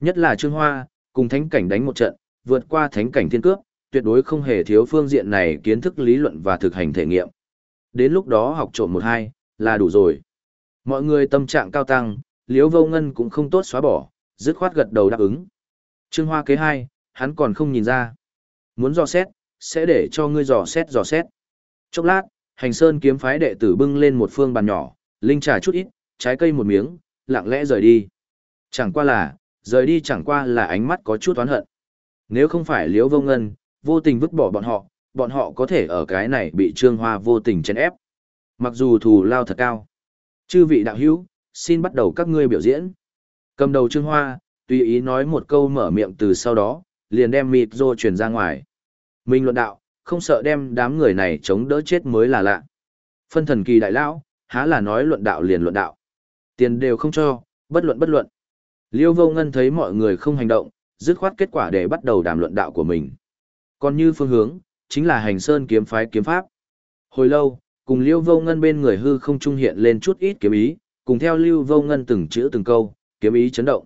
Nhất là trương hoa, cùng thánh cảnh đánh một trận, vượt qua thánh cảnh thiên cước, tuyệt đối không hề thiếu phương diện này kiến thức lý luận và thực hành thể nghiệm. Đến lúc đó học trộm một hai, là đủ rồi. Mọi người tâm trạng cao tăng, liễu vô ngân cũng không tốt xóa bỏ, dứt khoát gật đầu đáp ứng. Trương Hoa kế hai, hắn còn không nhìn ra. Muốn dò xét, sẽ để cho ngươi dò xét dò xét. Chốc lát, hành sơn kiếm phái đệ tử bưng lên một phương bàn nhỏ, linh trà chút ít, trái cây một miếng, lặng lẽ rời đi. Chẳng qua là, rời đi chẳng qua là ánh mắt có chút oán hận. Nếu không phải liễu vô ngân, vô tình vứt bỏ bọn họ, bọn họ có thể ở cái này bị Trương Hoa vô tình chèn ép. Mặc dù thù lao thật cao. Chư vị đạo hữu, xin bắt đầu các ngươi biểu diễn. Cầm đầu Trương Hoa, tùy ý nói một câu mở miệng từ sau đó, liền đem mịt rô truyền ra ngoài. Minh luận đạo, không sợ đem đám người này chống đỡ chết mới là lạ. Phân thần kỳ đại lão, há là nói luận đạo liền luận đạo. Tiền đều không cho, bất luận bất luận. Liêu vô ngân thấy mọi người không hành động, dứt khoát kết quả để bắt đầu đàm luận đạo của mình. Còn như phương hướng, chính là hành sơn kiếm phái kiếm pháp. Hồi lâu, cùng Liêu Vô Ngân bên người hư không trung hiện lên chút ít kiếm ý, cùng theo Lưu Vô Ngân từng chữ từng câu, kiếm ý chấn động.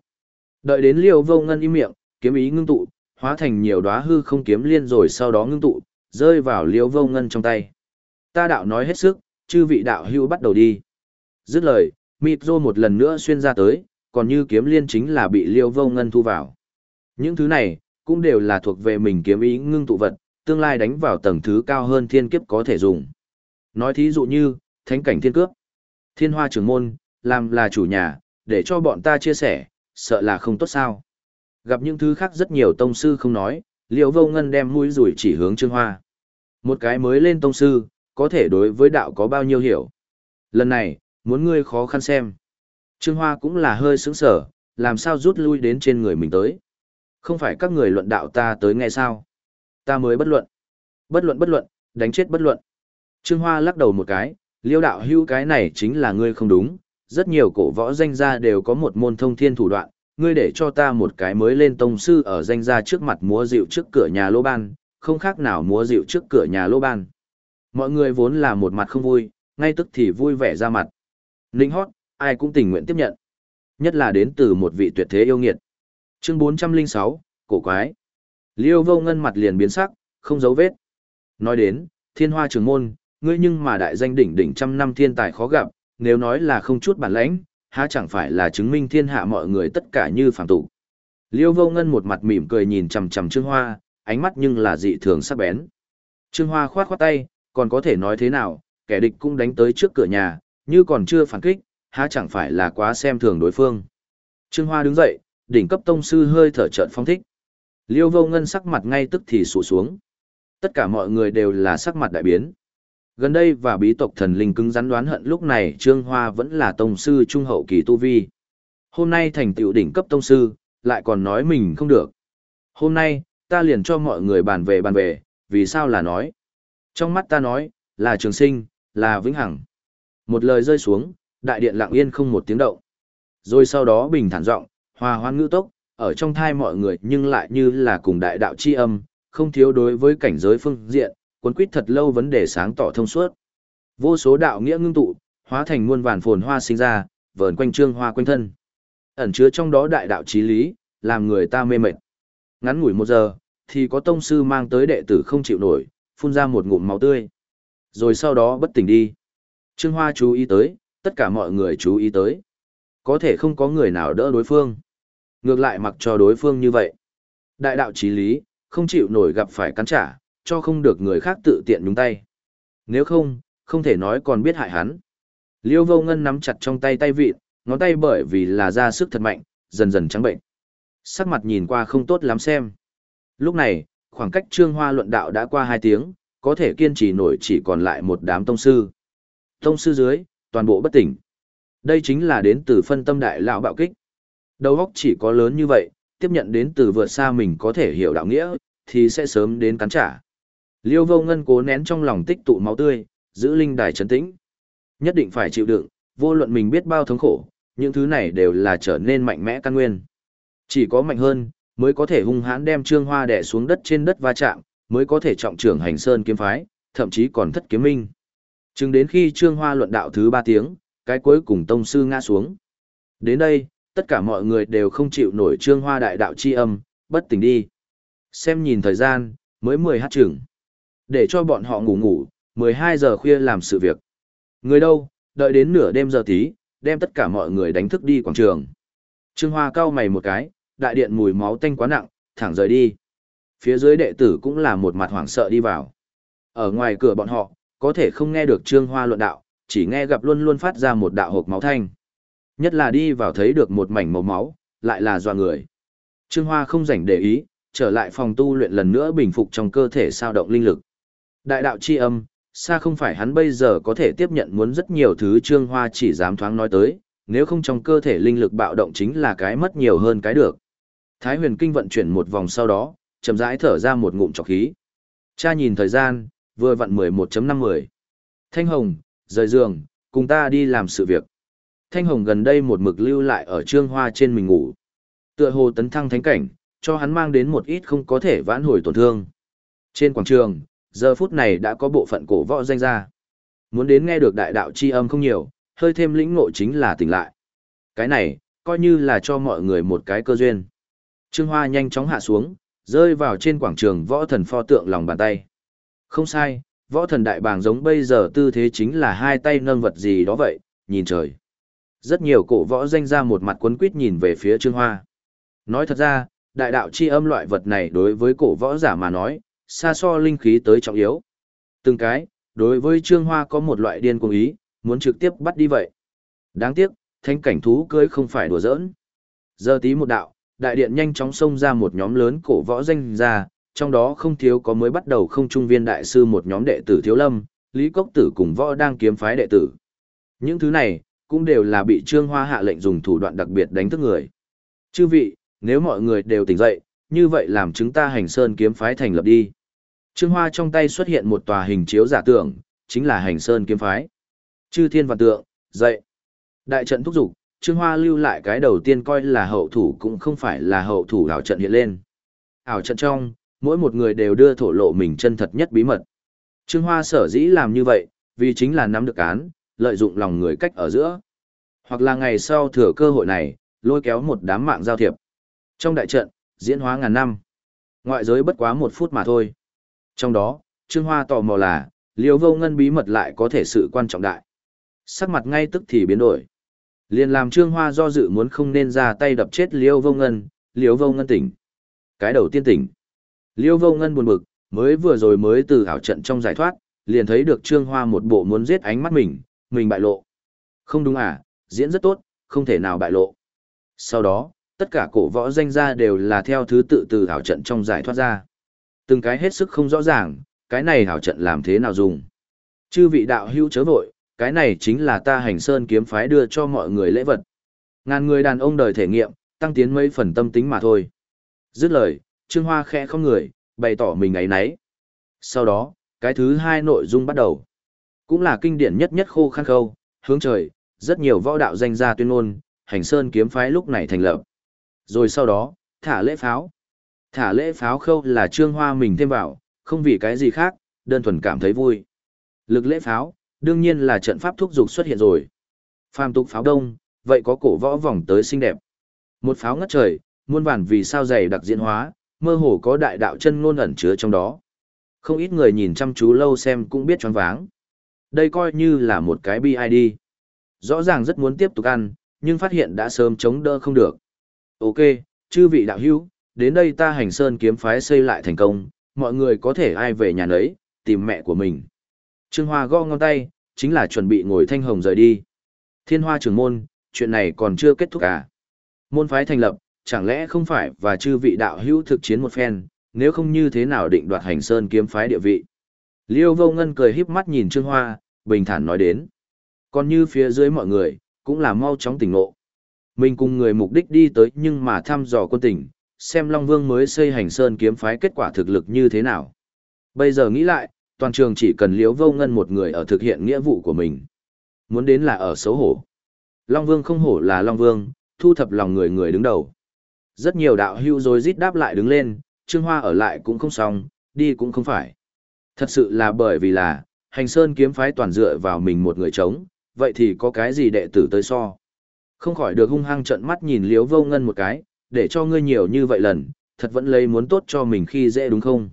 Đợi đến Liêu Vô Ngân im miệng, kiếm ý ngưng tụ, hóa thành nhiều đóa hư không kiếm liên rồi sau đó ngưng tụ, rơi vào Liêu Vô Ngân trong tay. Ta đạo nói hết sức, chư vị đạo hữu bắt đầu đi. Dứt lời, mịt rô một lần nữa xuyên ra tới, còn như kiếm liên chính là bị Liêu Vô Ngân thu vào. Những thứ này, cũng đều là thuộc về mình kiếm ý ngưng tụ vật, tương lai đánh vào tầng thứ cao hơn thiên kiếp có thể dùng. Nói thí dụ như, thánh cảnh thiên cướp, thiên hoa trưởng môn, làm là chủ nhà, để cho bọn ta chia sẻ, sợ là không tốt sao. Gặp những thứ khác rất nhiều tông sư không nói, liệu vô ngân đem mũi rủi chỉ hướng trương hoa. Một cái mới lên tông sư, có thể đối với đạo có bao nhiêu hiểu. Lần này, muốn ngươi khó khăn xem. Trương Hoa cũng là hơi sững sở, làm sao rút lui đến trên người mình tới. Không phải các người luận đạo ta tới nghe sao. Ta mới bất luận. Bất luận bất luận, đánh chết bất luận. Trương Hoa lắc đầu một cái, liêu đạo hưu cái này chính là ngươi không đúng. Rất nhiều cổ võ danh gia đều có một môn thông thiên thủ đoạn, ngươi để cho ta một cái mới lên tông sư ở danh gia trước mặt múa rượu trước cửa nhà lô ban, không khác nào múa rượu trước cửa nhà lô ban. Mọi người vốn là một mặt không vui, ngay tức thì vui vẻ ra mặt. Ninh hót, ai cũng tình nguyện tiếp nhận. Nhất là đến từ một vị tuyệt thế yêu nghiệt. Chương 406, cổ quái. Liêu vô ngân mặt liền biến sắc, không giấu vết. Nói đến, thiên hoa trường môn, ngươi nhưng mà đại danh đỉnh đỉnh trăm năm thiên tài khó gặp, nếu nói là không chút bản lãnh, há chẳng phải là chứng minh thiên hạ mọi người tất cả như phản tụ? Liêu vô ngân một mặt mỉm cười nhìn chầm chầm Trương Hoa, ánh mắt nhưng là dị thường sắc bén. Trương Hoa khoát khoát tay, còn có thể nói thế nào, kẻ địch cũng đánh tới trước cửa nhà, như còn chưa phản kích, há chẳng phải là quá xem thường đối phương. Trương Hoa đứng dậy, đỉnh cấp tông sư hơi thở trợn phong thích. Liêu vô ngân sắc mặt ngay tức thì sụ xuống. Tất cả mọi người đều là sắc mặt đại biến. Gần đây và bí tộc thần linh cứng rắn đoán hận lúc này Trương Hoa vẫn là tông sư trung hậu kỳ tu vi. Hôm nay thành tựu đỉnh cấp tông sư, lại còn nói mình không được. Hôm nay, ta liền cho mọi người bàn về bàn về, vì sao là nói. Trong mắt ta nói, là trường sinh, là vĩnh hằng. Một lời rơi xuống, đại điện lặng yên không một tiếng động. Rồi sau đó bình thản giọng, hòa hoan ngữ tốc, ở trong thai mọi người nhưng lại như là cùng đại đạo chi âm, không thiếu đối với cảnh giới phương diện, cuốn quýt thật lâu vấn đề sáng tỏ thông suốt. Vô số đạo nghĩa ngưng tụ, hóa thành muôn vàn phồn hoa sinh ra, vờn quanh trương hoa quanh thân. Ẩn chứa trong đó đại đạo chí lý, làm người ta mê mệt. Ngắn ngủi một giờ, thì có tông sư mang tới đệ tử không chịu nổi, phun ra một ngụm máu tươi. Rồi sau đó bất tỉnh đi. Trương Hoa chú ý tới, tất cả mọi người chú ý tới. Có thể không có người nào đỡ đối phương. Ngược lại mặc cho đối phương như vậy. Đại đạo chí lý, không chịu nổi gặp phải cắn trả, cho không được người khác tự tiện nhúng tay. Nếu không, không thể nói còn biết hại hắn. Liêu vô ngân nắm chặt trong tay tay vịt, ngón tay bởi vì là ra sức thật mạnh, dần dần trắng bệnh. Sắc mặt nhìn qua không tốt lắm xem. Lúc này, khoảng cách trương hoa luận đạo đã qua hai tiếng, có thể kiên trì nổi chỉ còn lại một đám tông sư. Tông sư dưới, toàn bộ bất tỉnh. Đây chính là đến từ phân tâm đại lão bạo kích. Đầu óc chỉ có lớn như vậy, tiếp nhận đến từ vượt xa mình có thể hiểu đạo nghĩa, thì sẽ sớm đến cắn trả. Liêu vô ngân cố nén trong lòng tích tụ máu tươi, giữ linh đài trấn tĩnh. Nhất định phải chịu đựng, vô luận mình biết bao thống khổ, những thứ này đều là trở nên mạnh mẽ căn nguyên. Chỉ có mạnh hơn, mới có thể hung hãn đem trương hoa đè xuống đất trên đất va chạm, mới có thể trọng trưởng hành sơn kiếm phái, thậm chí còn thất kiếm minh. Chừng đến khi trương hoa luận đạo thứ ba tiếng, cái cuối cùng tông sư ngã xuống. Đến đây, tất cả mọi người đều không chịu nổi trương hoa đại đạo chi âm, bất tỉnh đi. Xem nhìn thời gian, mới 10 hát chừng. Để cho bọn họ ngủ ngủ, 12 giờ khuya làm sự việc. Người đâu, đợi đến nửa đêm giờ tí, đem tất cả mọi người đánh thức đi quảng trường. Trương Hoa cau mày một cái, đại điện mùi máu tanh quá nặng, thẳng rời đi. Phía dưới đệ tử cũng là một mặt hoảng sợ đi vào. Ở ngoài cửa bọn họ, có thể không nghe được Trương Hoa luận đạo, chỉ nghe gặp luôn luôn phát ra một đạo hộp máu thanh. Nhất là đi vào thấy được một mảnh màu máu, lại là doa người. Trương Hoa không rảnh để ý, trở lại phòng tu luyện lần nữa bình phục trong cơ thể sao động linh lực. Đại đạo chi âm, xa không phải hắn bây giờ có thể tiếp nhận muốn rất nhiều thứ Trương Hoa chỉ dám thoáng nói tới, nếu không trong cơ thể linh lực bạo động chính là cái mất nhiều hơn cái được. Thái huyền kinh vận chuyển một vòng sau đó, chậm rãi thở ra một ngụm trọc khí. Cha nhìn thời gian, vừa vặn 11.50. Thanh Hồng, rời giường, cùng ta đi làm sự việc. Thanh Hồng gần đây một mực lưu lại ở trương hoa trên mình ngủ. Tựa hồ tấn thăng thánh cảnh, cho hắn mang đến một ít không có thể vãn hồi tổn thương. Trên quảng trường, Giờ phút này đã có bộ phận cổ võ danh ra. Muốn đến nghe được đại đạo chi âm không nhiều, hơi thêm lĩnh ngộ chính là tỉnh lại. Cái này, coi như là cho mọi người một cái cơ duyên. Trương Hoa nhanh chóng hạ xuống, rơi vào trên quảng trường võ thần pho tượng lòng bàn tay. Không sai, võ thần đại bàng giống bây giờ tư thế chính là hai tay nâng vật gì đó vậy, nhìn trời. Rất nhiều cổ võ danh ra một mặt quấn quýt nhìn về phía Trương Hoa. Nói thật ra, đại đạo chi âm loại vật này đối với cổ võ giả mà nói, xa so linh khí tới trọng yếu. Từng cái, đối với Trương Hoa có một loại điên cuồng ý, muốn trực tiếp bắt đi vậy. Đáng tiếc, thanh cảnh thú cưới không phải đùa giỡn. Giờ tí một đạo, đại điện nhanh chóng xông ra một nhóm lớn cổ võ danh ra, trong đó không thiếu có mới bắt đầu không trung viên đại sư một nhóm đệ tử thiếu lâm, Lý Cốc Tử cùng võ đang kiếm phái đệ tử. Những thứ này, cũng đều là bị Trương Hoa hạ lệnh dùng thủ đoạn đặc biệt đánh thức người. Chư vị, nếu mọi người đều tỉnh dậy, như vậy làm chúng ta hành sơn kiếm phái thành lập đi. Trương Hoa trong tay xuất hiện một tòa hình chiếu giả tưởng, chính là hành sơn kiếm phái. Chư thiên vạn tượng, dậy. Đại trận thúc giục, Trương Hoa lưu lại cái đầu tiên coi là hậu thủ cũng không phải là hậu thủ ảo trận hiện lên. Ảo trận trong, mỗi một người đều đưa thổ lộ mình chân thật nhất bí mật. Trương Hoa sở dĩ làm như vậy, vì chính là nắm được án, lợi dụng lòng người cách ở giữa. Hoặc là ngày sau thừa cơ hội này, lôi kéo một đám mạng giao thiệp. Trong đại trận, diễn hóa ngàn năm. Ngoại giới bất quá một phút mà thôi. Trong đó, Trương Hoa tò mò là, liều vô ngân bí mật lại có thể sự quan trọng đại. Sắc mặt ngay tức thì biến đổi. Liền làm Trương Hoa do dự muốn không nên ra tay đập chết liêu vô ngân, liêu vô ngân tỉnh. Cái đầu tiên tỉnh. Liêu vô ngân buồn bực, mới vừa rồi mới từ ảo trận trong giải thoát, liền thấy được Trương Hoa một bộ muốn giết ánh mắt mình, mình bại lộ. Không đúng à, diễn rất tốt, không thể nào bại lộ. Sau đó, tất cả cổ võ danh gia đều là theo thứ tự từ hảo trận trong giải thoát ra. Từng cái hết sức không rõ ràng, cái này hảo trận làm thế nào dùng. Chư vị đạo hữu chớ vội, cái này chính là ta hành sơn kiếm phái đưa cho mọi người lễ vật. Ngàn người đàn ông đời thể nghiệm, tăng tiến mấy phần tâm tính mà thôi. Dứt lời, Trương Hoa khẽ không người, bày tỏ mình ấy nấy. Sau đó, cái thứ hai nội dung bắt đầu. Cũng là kinh điển nhất nhất khô khăn khâu, hướng trời, rất nhiều võ đạo danh gia tuyên ngôn, hành sơn kiếm phái lúc này thành lập. Rồi sau đó, thả lễ pháo. Thả lễ pháo khâu là trương hoa mình thêm vào, không vì cái gì khác, đơn thuần cảm thấy vui. Lực lễ pháo, đương nhiên là trận pháp thúc dục xuất hiện rồi. Phàm tục pháo đông, vậy có cổ võ vòng tới xinh đẹp. Một pháo ngất trời, muôn vàn vì sao dày đặc diễn hóa, mơ hồ có đại đạo chân ngôn ẩn chứa trong đó. Không ít người nhìn chăm chú lâu xem cũng biết choáng váng. Đây coi như là một cái BID. Rõ ràng rất muốn tiếp tục ăn, nhưng phát hiện đã sớm chống đỡ không được. Ok, chư vị đạo hữu, đến đây ta hành sơn kiếm phái xây lại thành công, mọi người có thể ai về nhà nấy, tìm mẹ của mình. Trương Hoa gõ ngón tay, chính là chuẩn bị ngồi thanh hồng rời đi. Thiên Hoa trưởng môn, chuyện này còn chưa kết thúc à. Môn phái thành lập, chẳng lẽ không phải và chư vị đạo hữu thực chiến một phen, nếu không như thế nào định đoạt hành sơn kiếm phái địa vị. Liêu vô ngân cười híp mắt nhìn Trương Hoa, bình thản nói đến. Còn như phía dưới mọi người, cũng là mau chóng tỉnh ngộ. Mình cùng người mục đích đi tới nhưng mà thăm dò quân tỉnh, xem Long Vương mới xây hành sơn kiếm phái kết quả thực lực như thế nào. Bây giờ nghĩ lại, toàn trường chỉ cần Liêu vô ngân một người ở thực hiện nghĩa vụ của mình. Muốn đến là ở xấu hổ. Long Vương không hổ là Long Vương, thu thập lòng người người đứng đầu. Rất nhiều đạo hưu rồi rít đáp lại đứng lên, Trương Hoa ở lại cũng không xong, đi cũng không phải. Thật sự là bởi vì là, hành sơn kiếm phái toàn dựa vào mình một người chống, vậy thì có cái gì đệ tử tới so. Không khỏi được hung hăng trận mắt nhìn liếu vô ngân một cái, để cho ngươi nhiều như vậy lần, thật vẫn lấy muốn tốt cho mình khi dễ đúng không?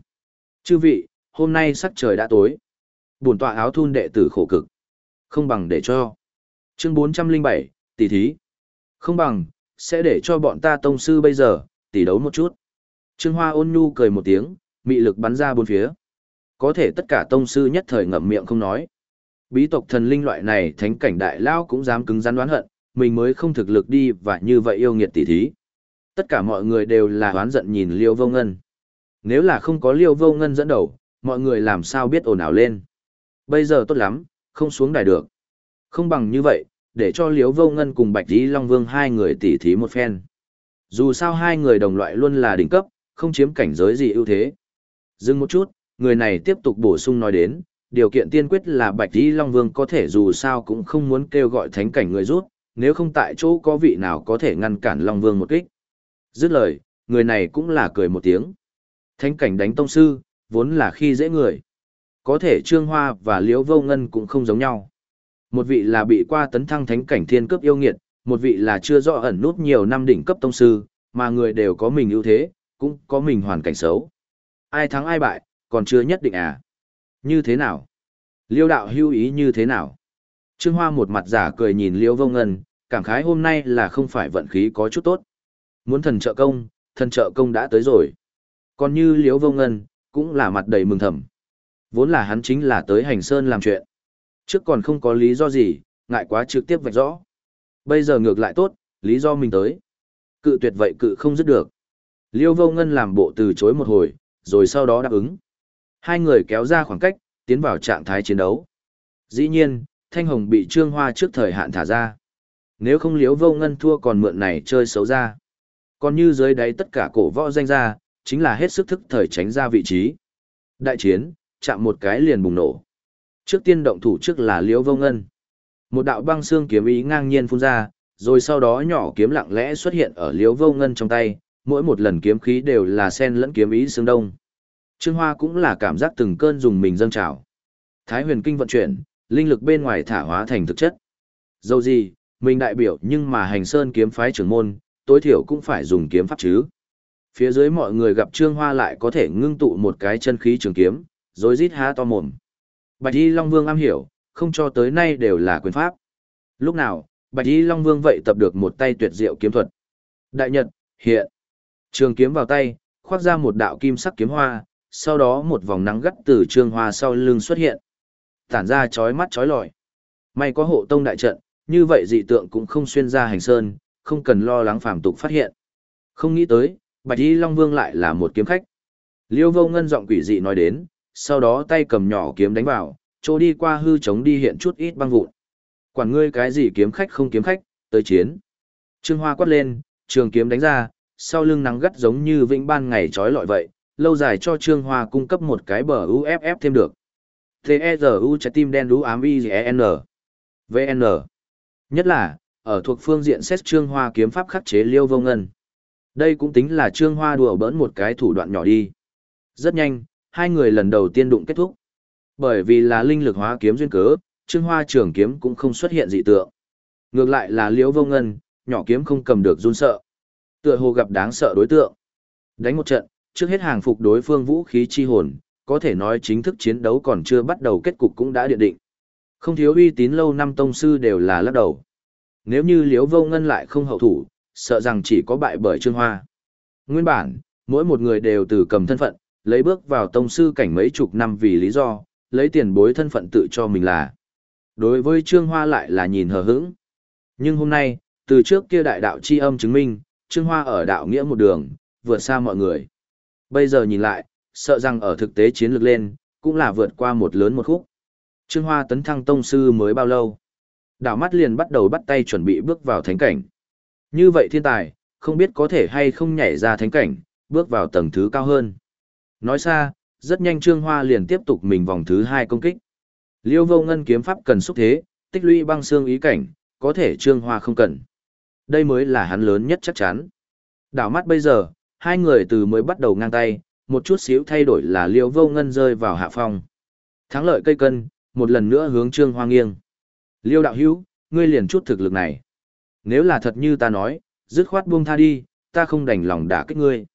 Chư vị, hôm nay sắc trời đã tối. Bổn tọa áo thun đệ tử khổ cực. Không bằng để cho. Chương 407, tỷ thí. Không bằng, sẽ để cho bọn ta tông sư bây giờ, tỷ đấu một chút. Trương Hoa ôn nhu cười một tiếng, mị lực bắn ra bốn phía. Có thể tất cả tông sư nhất thời ngậm miệng không nói. Bí tộc thần linh loại này thánh cảnh đại lao cũng dám cứng rắn đoán hận, mình mới không thực lực đi và như vậy yêu nghiệt tỷ thí. Tất cả mọi người đều là oán giận nhìn Liêu Vô Ngân. Nếu là không có Liêu Vô Ngân dẫn đầu, mọi người làm sao biết ồn ào lên. Bây giờ tốt lắm, không xuống đài được. Không bằng như vậy, để cho Liêu Vô Ngân cùng Bạch Lý Long Vương hai người tỷ thí một phen. Dù sao hai người đồng loại luôn là đỉnh cấp, không chiếm cảnh giới gì ưu thế. Dừng một chút, người này tiếp tục bổ sung nói đến, điều kiện tiên quyết là Bạch Lý Long Vương có thể dù sao cũng không muốn kêu gọi thánh cảnh người rút, nếu không tại chỗ có vị nào có thể ngăn cản Long Vương một kích. Dứt lời, người này cũng là cười một tiếng. Thánh cảnh đánh tông sư, vốn là khi dễ người. Có thể Trương Hoa và Liễu Vô Ngân cũng không giống nhau. Một vị là bị qua tấn thăng thánh cảnh thiên cấp yêu nghiệt, một vị là chưa rõ ẩn nút nhiều năm đỉnh cấp tông sư, mà người đều có mình ưu thế, cũng có mình hoàn cảnh xấu. Ai thắng ai bại, còn chưa nhất định à? Như thế nào? Liêu đạo hưu ý như thế nào? Trương Hoa một mặt giả cười nhìn Liêu Vô Ngân, cảm khái hôm nay là không phải vận khí có chút tốt. Muốn thần trợ công, thần trợ công đã tới rồi. Còn như Liêu Vô Ngân, cũng là mặt đầy mừng thầm. Vốn là hắn chính là tới hành sơn làm chuyện. Trước còn không có lý do gì, ngại quá trực tiếp vạch rõ. Bây giờ ngược lại tốt, lý do mình tới. Cự tuyệt vậy cự không dứt được. Liêu vô ngân làm bộ từ chối một hồi, rồi sau đó đáp ứng. Hai người kéo ra khoảng cách, tiến vào trạng thái chiến đấu. Dĩ nhiên, Thanh Hồng bị Trương Hoa trước thời hạn thả ra. Nếu không liếu vô ngân thua còn mượn này chơi xấu ra. Còn như dưới đáy tất cả cổ võ danh ra, chính là hết sức thức thời tránh ra vị trí. Đại chiến, chạm một cái liền bùng nổ. Trước tiên động thủ trước là liếu vô ngân. Một đạo băng xương kiếm ý ngang nhiên phun ra, rồi sau đó nhỏ kiếm lặng lẽ xuất hiện ở liếu vô ngân trong tay, mỗi một lần kiếm khí đều là sen lẫn kiếm ý xương đông. Trương Hoa cũng là cảm giác từng cơn dùng mình dâng trào. Thái huyền kinh vận chuyển, linh lực bên ngoài thả hóa thành thực chất. Dẫu gì, mình đại biểu nhưng mà hành sơn kiếm phái trưởng môn, tối thiểu cũng phải dùng kiếm pháp chứ. Phía dưới mọi người gặp Trương Hoa lại có thể ngưng tụ một cái chân khí trường kiếm, rồi rít há to mồm. Bạch Y Long Vương am hiểu, không cho tới nay đều là quyền pháp. Lúc nào, Bạch Y Long Vương vậy tập được một tay tuyệt diệu kiếm thuật. Đại Nhật, hiện. Trường kiếm vào tay, khoác ra một đạo kim sắc kiếm hoa, sau đó một vòng nắng gắt từ trương hoa sau lưng xuất hiện. Tản ra chói mắt chói lọi. May có hộ tông đại trận, như vậy dị tượng cũng không xuyên ra hành sơn, không cần lo lắng phàm tục phát hiện. Không nghĩ tới, Bạch Y Long Vương lại là một kiếm khách. Liêu Vô Ngân giọng quỷ dị nói đến, sau đó tay cầm nhỏ kiếm đánh vào, chỗ đi qua hư chống đi hiện chút ít băng vụn. Quản ngươi cái gì kiếm khách không kiếm khách, tới chiến. Trương Hoa quát lên, trường kiếm đánh ra, sau lưng nắng gắt giống như vĩnh ban ngày trói lọi vậy, lâu dài cho Trương Hoa cung cấp một cái bờ UFF thêm được. tezu trái tim đen đú ám vn VN. Nhất là, ở thuộc phương diện xét Trương Hoa kiếm pháp khắc chế liêu vô ngân. Đây cũng tính là Trương Hoa đùa bỡn một cái thủ đoạn nhỏ đi. Rất nhanh, hai người lần đầu tiên đụng kết thúc. Bởi vì là linh lực hóa kiếm duyên cớ, Trương Hoa trường kiếm cũng không xuất hiện dị tượng. Ngược lại là liêu vô ngân, nhỏ kiếm không cầm được run sợ. Tựa hồ gặp đáng sợ đối tượng. Đánh một trận, trước hết hàng phục đối phương vũ khí chi hồn, có thể nói chính thức chiến đấu còn chưa bắt đầu kết cục cũng đã điện định. Không thiếu uy tín lâu năm tông sư đều là lắc đầu. Nếu như Liễu Vô Ngân lại không hậu thủ, sợ rằng chỉ có bại bởi Trương Hoa. Nguyên bản, mỗi một người đều từ cầm thân phận, lấy bước vào tông sư cảnh mấy chục năm vì lý do, lấy tiền bối thân phận tự cho mình là. Đối với Trương Hoa lại là nhìn hờ hững. Nhưng hôm nay, từ trước kia đại đạo chi âm chứng minh, Trương Hoa ở đạo nghĩa một đường, vượt xa mọi người. Bây giờ nhìn lại, sợ rằng ở thực tế chiến lược lên, cũng là vượt qua một lớn một khúc. Trương Hoa tấn thăng tông sư mới bao lâu? Đảo mắt liền bắt đầu bắt tay chuẩn bị bước vào thánh cảnh. Như vậy thiên tài, không biết có thể hay không nhảy ra thánh cảnh, bước vào tầng thứ cao hơn. Nói xa, rất nhanh Trương Hoa liền tiếp tục mình vòng thứ hai công kích. Liêu vô ngân kiếm pháp cần xúc thế, tích lũy băng xương ý cảnh, có thể Trương Hoa không cần. Đây mới là hắn lớn nhất chắc chắn. Đảo mắt bây giờ, hai người từ mới bắt đầu ngang tay, một chút xíu thay đổi là liêu vô ngân rơi vào hạ phong. Thắng lợi cây cân, một lần nữa hướng trương hoa nghiêng. Liêu đạo hữu, ngươi liền chút thực lực này. Nếu là thật như ta nói, dứt khoát buông tha đi, ta không đành lòng đả kích ngươi.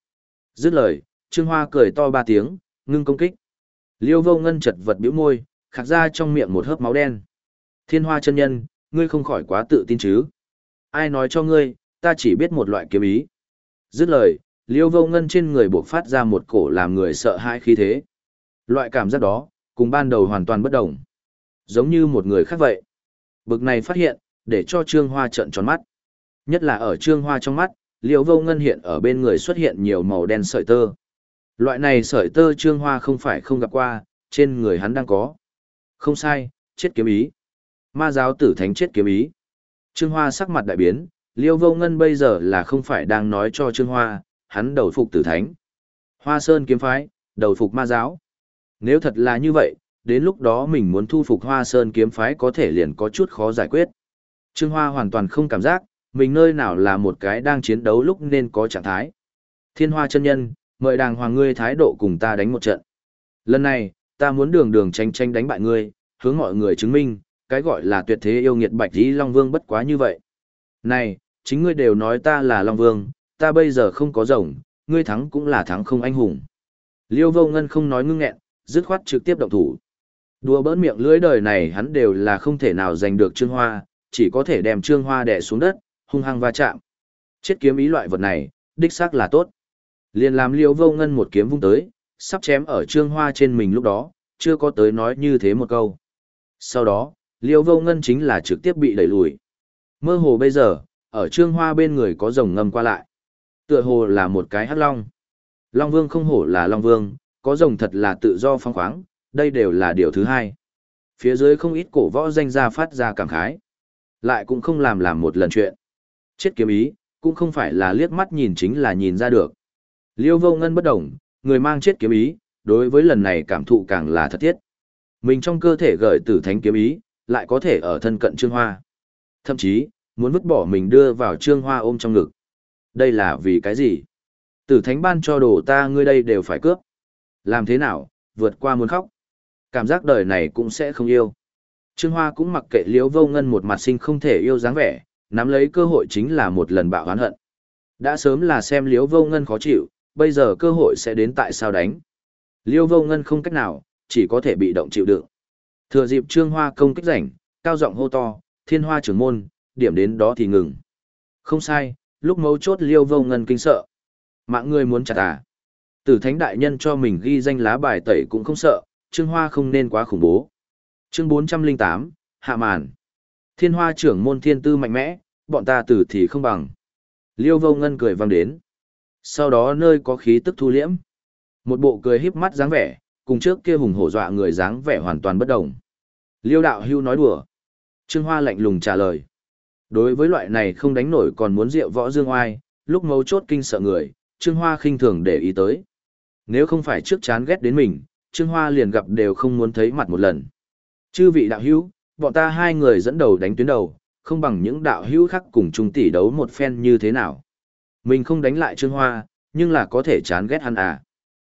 Dứt lời, trương hoa cười to ba tiếng, ngưng công kích. Liêu vô ngân chật vật bĩu môi, khạc ra trong miệng một hớp máu đen. Thiên hoa chân nhân, ngươi không khỏi quá tự tin chứ. Ai nói cho ngươi, ta chỉ biết một loại kiếm ý. Dứt lời, liêu vô ngân trên người buộc phát ra một cổ làm người sợ hãi khí thế. Loại cảm giác đó, cùng ban đầu hoàn toàn bất đồng. Giống như một người khác vậy. Bực này phát hiện, để cho Trương Hoa trợn tròn mắt. Nhất là ở Trương Hoa trong mắt, liêu vô ngân hiện ở bên người xuất hiện nhiều màu đen sợi tơ. Loại này sợi tơ Trương Hoa không phải không gặp qua, trên người hắn đang có. Không sai, chết kiếm ý. Ma giáo tử thánh chết kiếm ý. Trương Hoa sắc mặt đại biến, Liêu Vô Ngân bây giờ là không phải đang nói cho Trương Hoa, hắn đầu phục tử thánh. Hoa Sơn kiếm phái, đầu phục ma giáo. Nếu thật là như vậy, đến lúc đó mình muốn thu phục Hoa Sơn kiếm phái có thể liền có chút khó giải quyết. Trương Hoa hoàn toàn không cảm giác, mình nơi nào là một cái đang chiến đấu lúc nên có trạng thái. Thiên Hoa chân nhân, mời đàng hoàng ngươi thái độ cùng ta đánh một trận. Lần này, ta muốn đường đường tranh tranh đánh bại ngươi, hướng mọi người chứng minh, cái gọi là tuyệt thế yêu nghiệt bạch dĩ Long Vương bất quá như vậy. Này, chính ngươi đều nói ta là Long Vương, ta bây giờ không có rồng, ngươi thắng cũng là thắng không anh hùng. Liêu vô ngân không nói ngưng nghẹn, dứt khoát trực tiếp động thủ. Đùa bỡn miệng lưỡi đời này hắn đều là không thể nào giành được Trương Hoa, chỉ có thể đem Trương Hoa đè xuống đất, hung hăng va chạm. Chết kiếm ý loại vật này, đích xác là tốt. Liền làm Liêu vô ngân một kiếm vung tới, sắp chém ở Trương Hoa trên mình lúc đó, chưa có tới nói như thế một câu. Sau đó, Liêu vô ngân chính là trực tiếp bị đẩy lùi. Mơ hồ bây giờ, ở Trương Hoa bên người có rồng ngầm qua lại. Tựa hồ là một cái hắc long. Long Vương không hổ là Long Vương, có rồng thật là tự do phong khoáng, đây đều là điều thứ hai. Phía dưới không ít cổ võ danh gia phát ra cảm khái. Lại cũng không làm làm một lần chuyện. Chết kiếm ý, cũng không phải là liếc mắt nhìn chính là nhìn ra được. Liêu vô ngân bất động, người mang chết kiếm ý, đối với lần này cảm thụ càng là thật thiết. Mình trong cơ thể gợi tử thánh kiếm ý, lại có thể ở thân cận Trương Hoa. Thậm chí, muốn vứt bỏ mình đưa vào Trương Hoa ôm trong ngực. Đây là vì cái gì? Tử thánh ban cho đồ ta ngươi đây đều phải cướp. Làm thế nào, vượt qua muốn khóc. Cảm giác đời này cũng sẽ không yêu. Trương Hoa cũng mặc kệ liễu vô ngân một mặt sinh không thể yêu dáng vẻ, nắm lấy cơ hội chính là một lần bạo hoán hận. Đã sớm là xem liễu vô ngân khó chịu, bây giờ cơ hội sẽ đến tại sao đánh. Liêu vô ngân không cách nào, chỉ có thể bị động chịu đựng. Thừa dịp trương hoa công kích rảnh, cao giọng hô to, thiên hoa trưởng môn, điểm đến đó thì ngừng. Không sai, lúc mấu chốt liêu vô ngân kinh sợ. Mạng người muốn chặt à. Tử thánh đại nhân cho mình ghi danh lá bài tẩy cũng không sợ, trương hoa không nên quá khủng bố. Chương 408, Hạ Màn. Thiên hoa trưởng môn thiên tư mạnh mẽ, bọn ta tử thì không bằng. Liêu vô ngân cười vang đến. Sau đó nơi có khí tức thu liễm. Một bộ cười híp mắt dáng vẻ, cùng trước kia hùng hổ dọa người dáng vẻ hoàn toàn bất đồng. Liêu đạo hưu nói đùa. Trương Hoa lạnh lùng trả lời. Đối với loại này không đánh nổi còn muốn rượu võ dương oai, lúc mấu chốt kinh sợ người, Trương Hoa khinh thường để ý tới. Nếu không phải trước chán ghét đến mình, Trương Hoa liền gặp đều không muốn thấy mặt một lần. Chư vị đạo hữu, bọn ta hai người dẫn đầu đánh tuyến đầu, không bằng những đạo hữu khác cùng chung tỷ đấu một phen như thế nào. Mình không đánh lại Trương Hoa, nhưng là có thể chán ghét hắn à.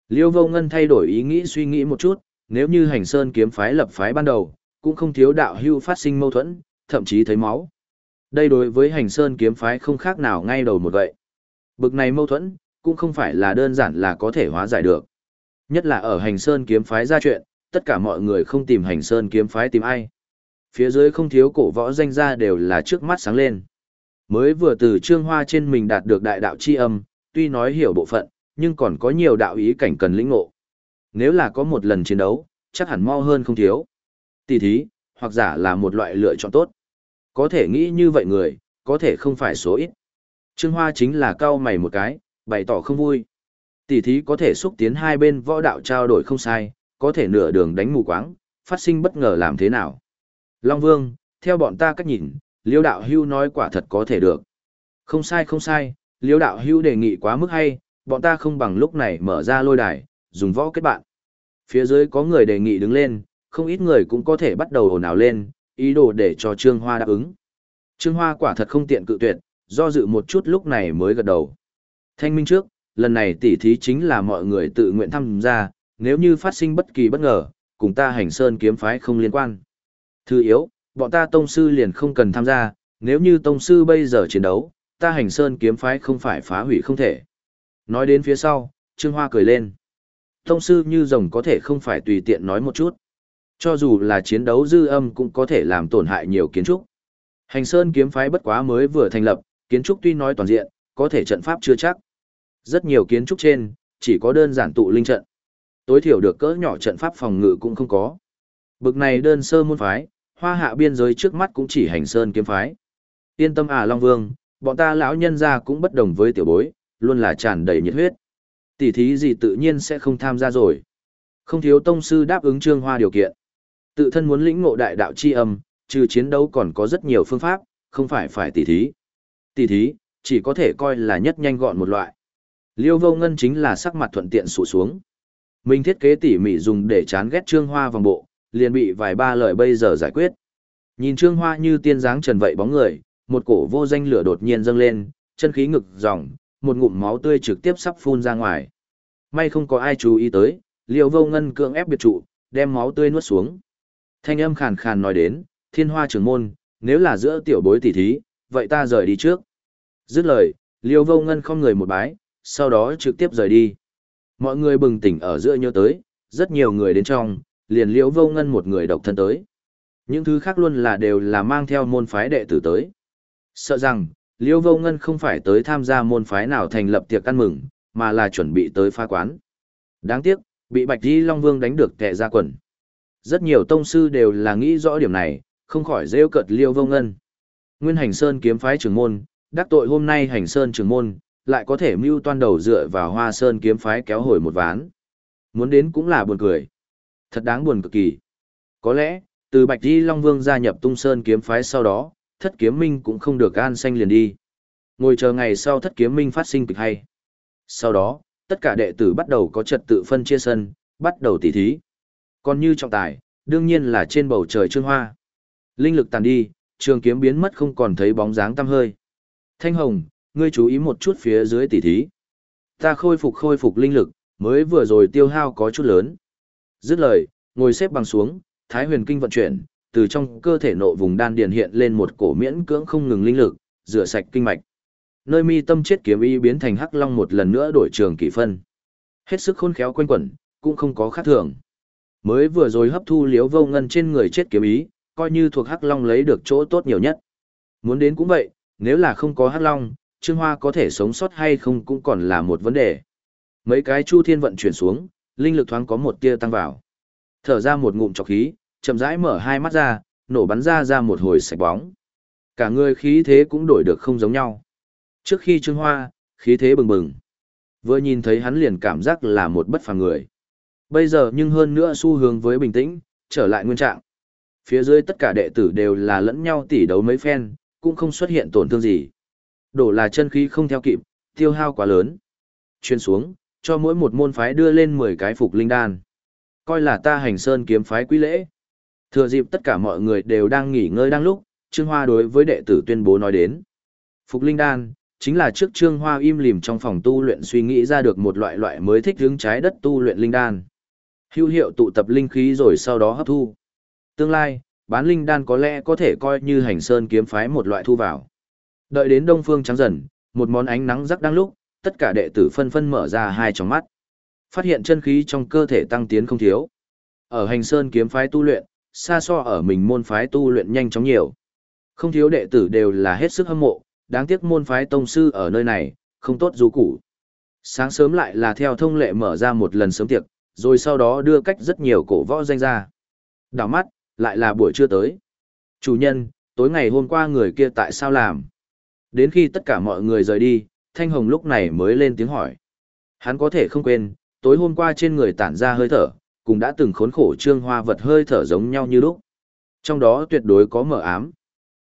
Liêu vô ngân thay đổi ý nghĩ suy nghĩ một chút, nếu như hành sơn kiếm phái lập phái ban đầu, cũng không thiếu đạo hưu phát sinh mâu thuẫn, thậm chí thấy máu. Đây đối với hành sơn kiếm phái không khác nào ngay đầu một vậy. Bực này mâu thuẫn, cũng không phải là đơn giản là có thể hóa giải được. Nhất là ở hành sơn kiếm phái ra chuyện, tất cả mọi người không tìm hành sơn kiếm phái tìm ai. Phía dưới không thiếu cổ võ danh ra đều là trước mắt sáng lên. Mới vừa từ trương hoa trên mình đạt được đại đạo chi âm, tuy nói hiểu bộ phận, nhưng còn có nhiều đạo ý cảnh cần lĩnh ngộ. Nếu là có một lần chiến đấu, chắc hẳn mau hơn không thiếu. Tỷ thí, hoặc giả là một loại lựa chọn tốt. Có thể nghĩ như vậy người, có thể không phải số ít. Trương Hoa chính là cao mày một cái, bày tỏ không vui. Tỷ thí có thể xúc tiến hai bên võ đạo trao đổi không sai, có thể nửa đường đánh mù quáng, phát sinh bất ngờ làm thế nào. Long Vương, theo bọn ta cách nhìn, liêu đạo hưu nói quả thật có thể được. Không sai không sai, liêu đạo hưu đề nghị quá mức hay, bọn ta không bằng lúc này mở ra lôi đài, dùng võ kết bạn. Phía dưới có người đề nghị đứng lên, không ít người cũng có thể bắt đầu ồn ào lên, ý đồ để cho Trương Hoa đáp ứng. Trương Hoa quả thật không tiện cự tuyệt, do dự một chút lúc này mới gật đầu. Thanh minh trước, lần này tỉ thí chính là mọi người tự nguyện tham gia, nếu như phát sinh bất kỳ bất ngờ, cùng ta hành sơn kiếm phái không liên quan. Thứ yếu, bọn ta tông sư liền không cần tham gia, nếu như tông sư bây giờ chiến đấu, ta hành sơn kiếm phái không phải phá hủy không thể. Nói đến phía sau, Trương Hoa cười lên. Tông sư như rồng có thể không phải tùy tiện nói một chút. Cho dù là chiến đấu dư âm cũng có thể làm tổn hại nhiều kiến trúc. Hành Sơn kiếm phái bất quá mới vừa thành lập, kiến trúc tuy nói toàn diện, có thể trận pháp chưa chắc. Rất nhiều kiến trúc trên, chỉ có đơn giản tụ linh trận. Tối thiểu được cỡ nhỏ trận pháp phòng ngự cũng không có. Bực này đơn sơ môn phái, hoa hạ biên giới trước mắt cũng chỉ hành Sơn kiếm phái. Yên tâm à Long Vương, bọn ta lão nhân gia cũng bất đồng với tiểu bối, luôn là tràn đầy nhiệt huyết. Tỷ thí gì tự nhiên sẽ không tham gia rồi. Không thiếu tông sư đáp ứng Trương Hoa điều kiện. Tự thân muốn lĩnh ngộ đại đạo chi âm, trừ chiến đấu còn có rất nhiều phương pháp, không phải phải tỷ thí. Tỷ thí, chỉ có thể coi là nhất nhanh gọn một loại. Liêu vô ngân chính là sắc mặt thuận tiện sụ xuống. Mình thiết kế tỉ mỉ dùng để chán ghét Trương Hoa vòng bộ, liền bị vài ba lời bây giờ giải quyết. Nhìn Trương Hoa như tiên dáng trần vậy bóng người, một cổ vô danh lửa đột nhiên dâng lên, chân khí ngực dòng, một ngụm máu tươi trực tiếp sắp phun ra ngoài. May không có ai chú ý tới, liều vô ngân cưỡng ép biệt trụ, đem máu tươi nuốt xuống. Thanh âm khàn khàn nói đến, thiên hoa trưởng môn, nếu là giữa tiểu bối tỷ thí, vậy ta rời đi trước. Dứt lời, liêu vô ngân không người một bái, sau đó trực tiếp rời đi. Mọi người bừng tỉnh ở giữa nhớ tới, rất nhiều người đến trong, liền liêu vô ngân một người độc thân tới. Những thứ khác luôn là đều là mang theo môn phái đệ tử tới. Sợ rằng, liêu vô ngân không phải tới tham gia môn phái nào thành lập tiệc ăn mừng, mà là chuẩn bị tới phá quán. Đáng tiếc, bị Bạch Di Long Vương đánh được tệ ra quần. Rất nhiều tông sư đều là nghĩ rõ điểm này, không khỏi rêu cợt liêu vô ngân. Nguyên hành sơn kiếm phái trưởng môn, đắc tội hôm nay hành sơn trưởng môn, lại có thể mưu toan đầu dựa vào hoa sơn kiếm phái kéo hồi một ván. Muốn đến cũng là buồn cười. Thật đáng buồn cực kỳ. Có lẽ, từ Bạch Di Long Vương gia nhập tung sơn kiếm phái sau đó, thất kiếm minh cũng không được an xanh liền đi. Ngồi chờ ngày sau thất kiếm minh phát sinh kịch hay. Sau đó, tất cả đệ tử bắt đầu có trật tự phân chia sân, bắt đầu tỉ thí. Còn như trọng tài, đương nhiên là trên bầu trời trương hoa. Linh lực tàn đi, trường kiếm biến mất không còn thấy bóng dáng tăm hơi. Thanh Hồng, ngươi chú ý một chút phía dưới tỉ thí. Ta khôi phục khôi phục linh lực, mới vừa rồi tiêu hao có chút lớn. Dứt lời, ngồi xếp bằng xuống, Thái Huyền Kinh vận chuyển, từ trong cơ thể nội vùng đan điền hiện lên một cổ miễn cưỡng không ngừng linh lực, rửa sạch kinh mạch. Nơi mi tâm chết kiếm y biến thành hắc long một lần nữa đổi trường kỷ phân. Hết sức khôn khéo quanh quẩn, cũng không có khác thường. Mới vừa rồi hấp thu liếu vô ngân trên người chết kiếm ý, coi như thuộc hắc long lấy được chỗ tốt nhiều nhất. Muốn đến cũng vậy, nếu là không có hắc long, Trương Hoa có thể sống sót hay không cũng còn là một vấn đề. Mấy cái chu thiên vận chuyển xuống, linh lực thoáng có một tia tăng vào. Thở ra một ngụm trọc khí, chậm rãi mở hai mắt ra, nổ bắn ra ra một hồi sạch bóng. Cả người khí thế cũng đổi được không giống nhau. Trước khi Trương Hoa, khí thế bừng bừng. Vừa nhìn thấy hắn liền cảm giác là một bất phàm người. Bây giờ nhưng hơn nữa xu hướng với bình tĩnh, trở lại nguyên trạng. Phía dưới tất cả đệ tử đều là lẫn nhau tỉ đấu mấy phen, cũng không xuất hiện tổn thương gì. Đổ là chân khí không theo kịp, tiêu hao quá lớn. Chuyên xuống, cho mỗi một môn phái đưa lên 10 cái phục linh đan. Coi là ta hành sơn kiếm phái quý lễ. Thừa dịp tất cả mọi người đều đang nghỉ ngơi đang lúc, Trương Hoa đối với đệ tử tuyên bố nói đến. Phục linh đan, chính là trước Trương Hoa im lìm trong phòng tu luyện suy nghĩ ra được một loại loại mới thích hướng trái đất tu luyện linh đan. Hữu hiệu tụ tập linh khí rồi sau đó hấp thu. Tương lai, bán linh đan có lẽ có thể coi như hành sơn kiếm phái một loại thu vào. Đợi đến đông phương trắng dần, một món ánh nắng rắc đang lúc, tất cả đệ tử phân phân mở ra hai tròng mắt. Phát hiện chân khí trong cơ thể tăng tiến không thiếu. Ở hành sơn kiếm phái tu luyện, xa so ở mình môn phái tu luyện nhanh chóng nhiều. Không thiếu đệ tử đều là hết sức hâm mộ, đáng tiếc môn phái tông sư ở nơi này, không tốt du củ. Sáng sớm lại là theo thông lệ mở ra một lần sớm tiệc, rồi sau đó đưa cách rất nhiều cổ võ danh ra. Đảo mắt, lại là buổi trưa tới. Chủ nhân, tối ngày hôm qua người kia tại sao làm? Đến khi tất cả mọi người rời đi, Thanh Hồng lúc này mới lên tiếng hỏi. Hắn có thể không quên, tối hôm qua trên người tản ra hơi thở, cũng đã từng khốn khổ trương hoa vật hơi thở giống nhau như lúc. Trong đó tuyệt đối có mở ám.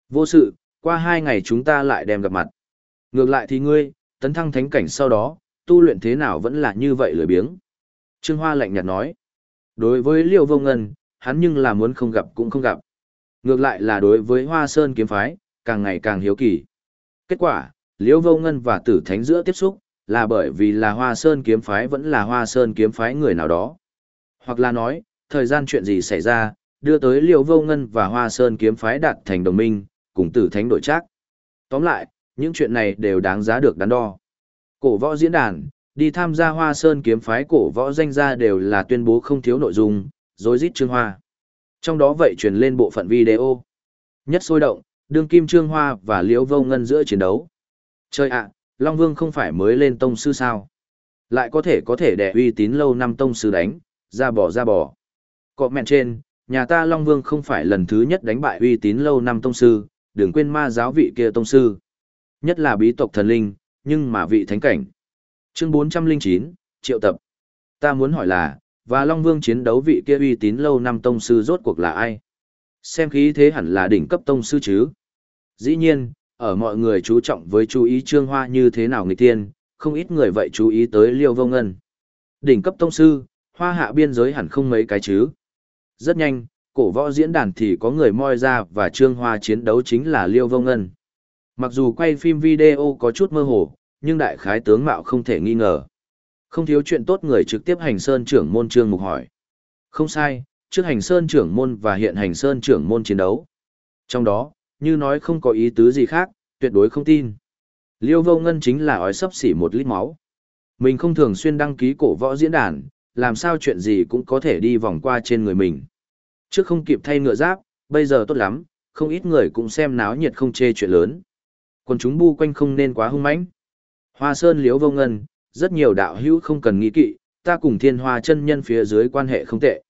Vô sự, qua hai ngày chúng ta lại đem gặp mặt. Ngược lại thì ngươi, tấn thăng thánh cảnh sau đó, tu luyện thế nào vẫn là như vậy lười biếng. Trương Hoa lạnh nhạt nói. Đối với Liêu Vô Ngân, hắn nhưng là muốn không gặp cũng không gặp. Ngược lại là đối với Hoa Sơn kiếm phái, càng ngày càng hiếu kỳ. Kết quả, Liêu Vô Ngân và Tử Thánh giữa tiếp xúc, là bởi vì là Hoa Sơn kiếm phái vẫn là Hoa Sơn kiếm phái người nào đó. Hoặc là nói, thời gian chuyện gì xảy ra, đưa tới Liêu Vô Ngân và Hoa Sơn kiếm phái đạt thành đồng minh, cùng Tử Thánh đổi trác. Tóm lại, những chuyện này đều đáng giá được đắn đo. Cổ võ diễn đàn, đi tham gia Hoa Sơn kiếm phái cổ võ danh gia đều là tuyên bố không thiếu nội dung, rối rít Trương Hoa. Trong đó vậy truyền lên bộ phận video. Nhất sôi động, đương kim Trương Hoa và Liễu Vô Ngân giữa chiến đấu. Chơi ạ, Long Vương không phải mới lên tông sư sao? Lại có thể có thể đẻ uy tín lâu năm tông sư đánh, ra bỏ ra bỏ. Cọ mẹn trên, nhà ta Long Vương không phải lần thứ nhất đánh bại uy tín lâu năm tông sư, đừng quên ma giáo vị kia tông sư. Nhất là bí tộc thần linh, nhưng mà vị thánh cảnh. Chương 409, triệu tập. Ta muốn hỏi là, và Long Vương chiến đấu vị kia uy tín lâu năm tông sư rốt cuộc là ai? Xem khí thế hẳn là đỉnh cấp tông sư chứ. Dĩ nhiên, ở mọi người chú trọng với chú ý trương hoa như thế nào người tiên, không ít người vậy chú ý tới liêu vô ngân. Đỉnh cấp tông sư, hoa hạ biên giới hẳn không mấy cái chứ. Rất nhanh, cổ võ diễn đàn thì có người moi ra và trương hoa chiến đấu chính là liêu vô ngân. Mặc dù quay phim video có chút mơ hồ, nhưng đại khái tướng mạo không thể nghi ngờ. Không thiếu chuyện tốt người trực tiếp hành sơn trưởng môn trương mục hỏi. Không sai, trước hành sơn trưởng môn và hiện hành sơn trưởng môn chiến đấu. Trong đó, như nói không có ý tứ gì khác, tuyệt đối không tin. Liêu vô ngân chính là ói sấp xỉ một lít máu. Mình không thường xuyên đăng ký cổ võ diễn đàn, làm sao chuyện gì cũng có thể đi vòng qua trên người mình. Trước không kịp thay ngựa giáp, bây giờ tốt lắm, không ít người cũng xem náo nhiệt không chê chuyện lớn. Còn chúng bu quanh không nên quá hung mãnh. Hoa Sơn liếu vô ngân, rất nhiều đạo hữu không cần nghĩ kỵ, ta cùng thiên hoa chân nhân phía dưới quan hệ không tệ.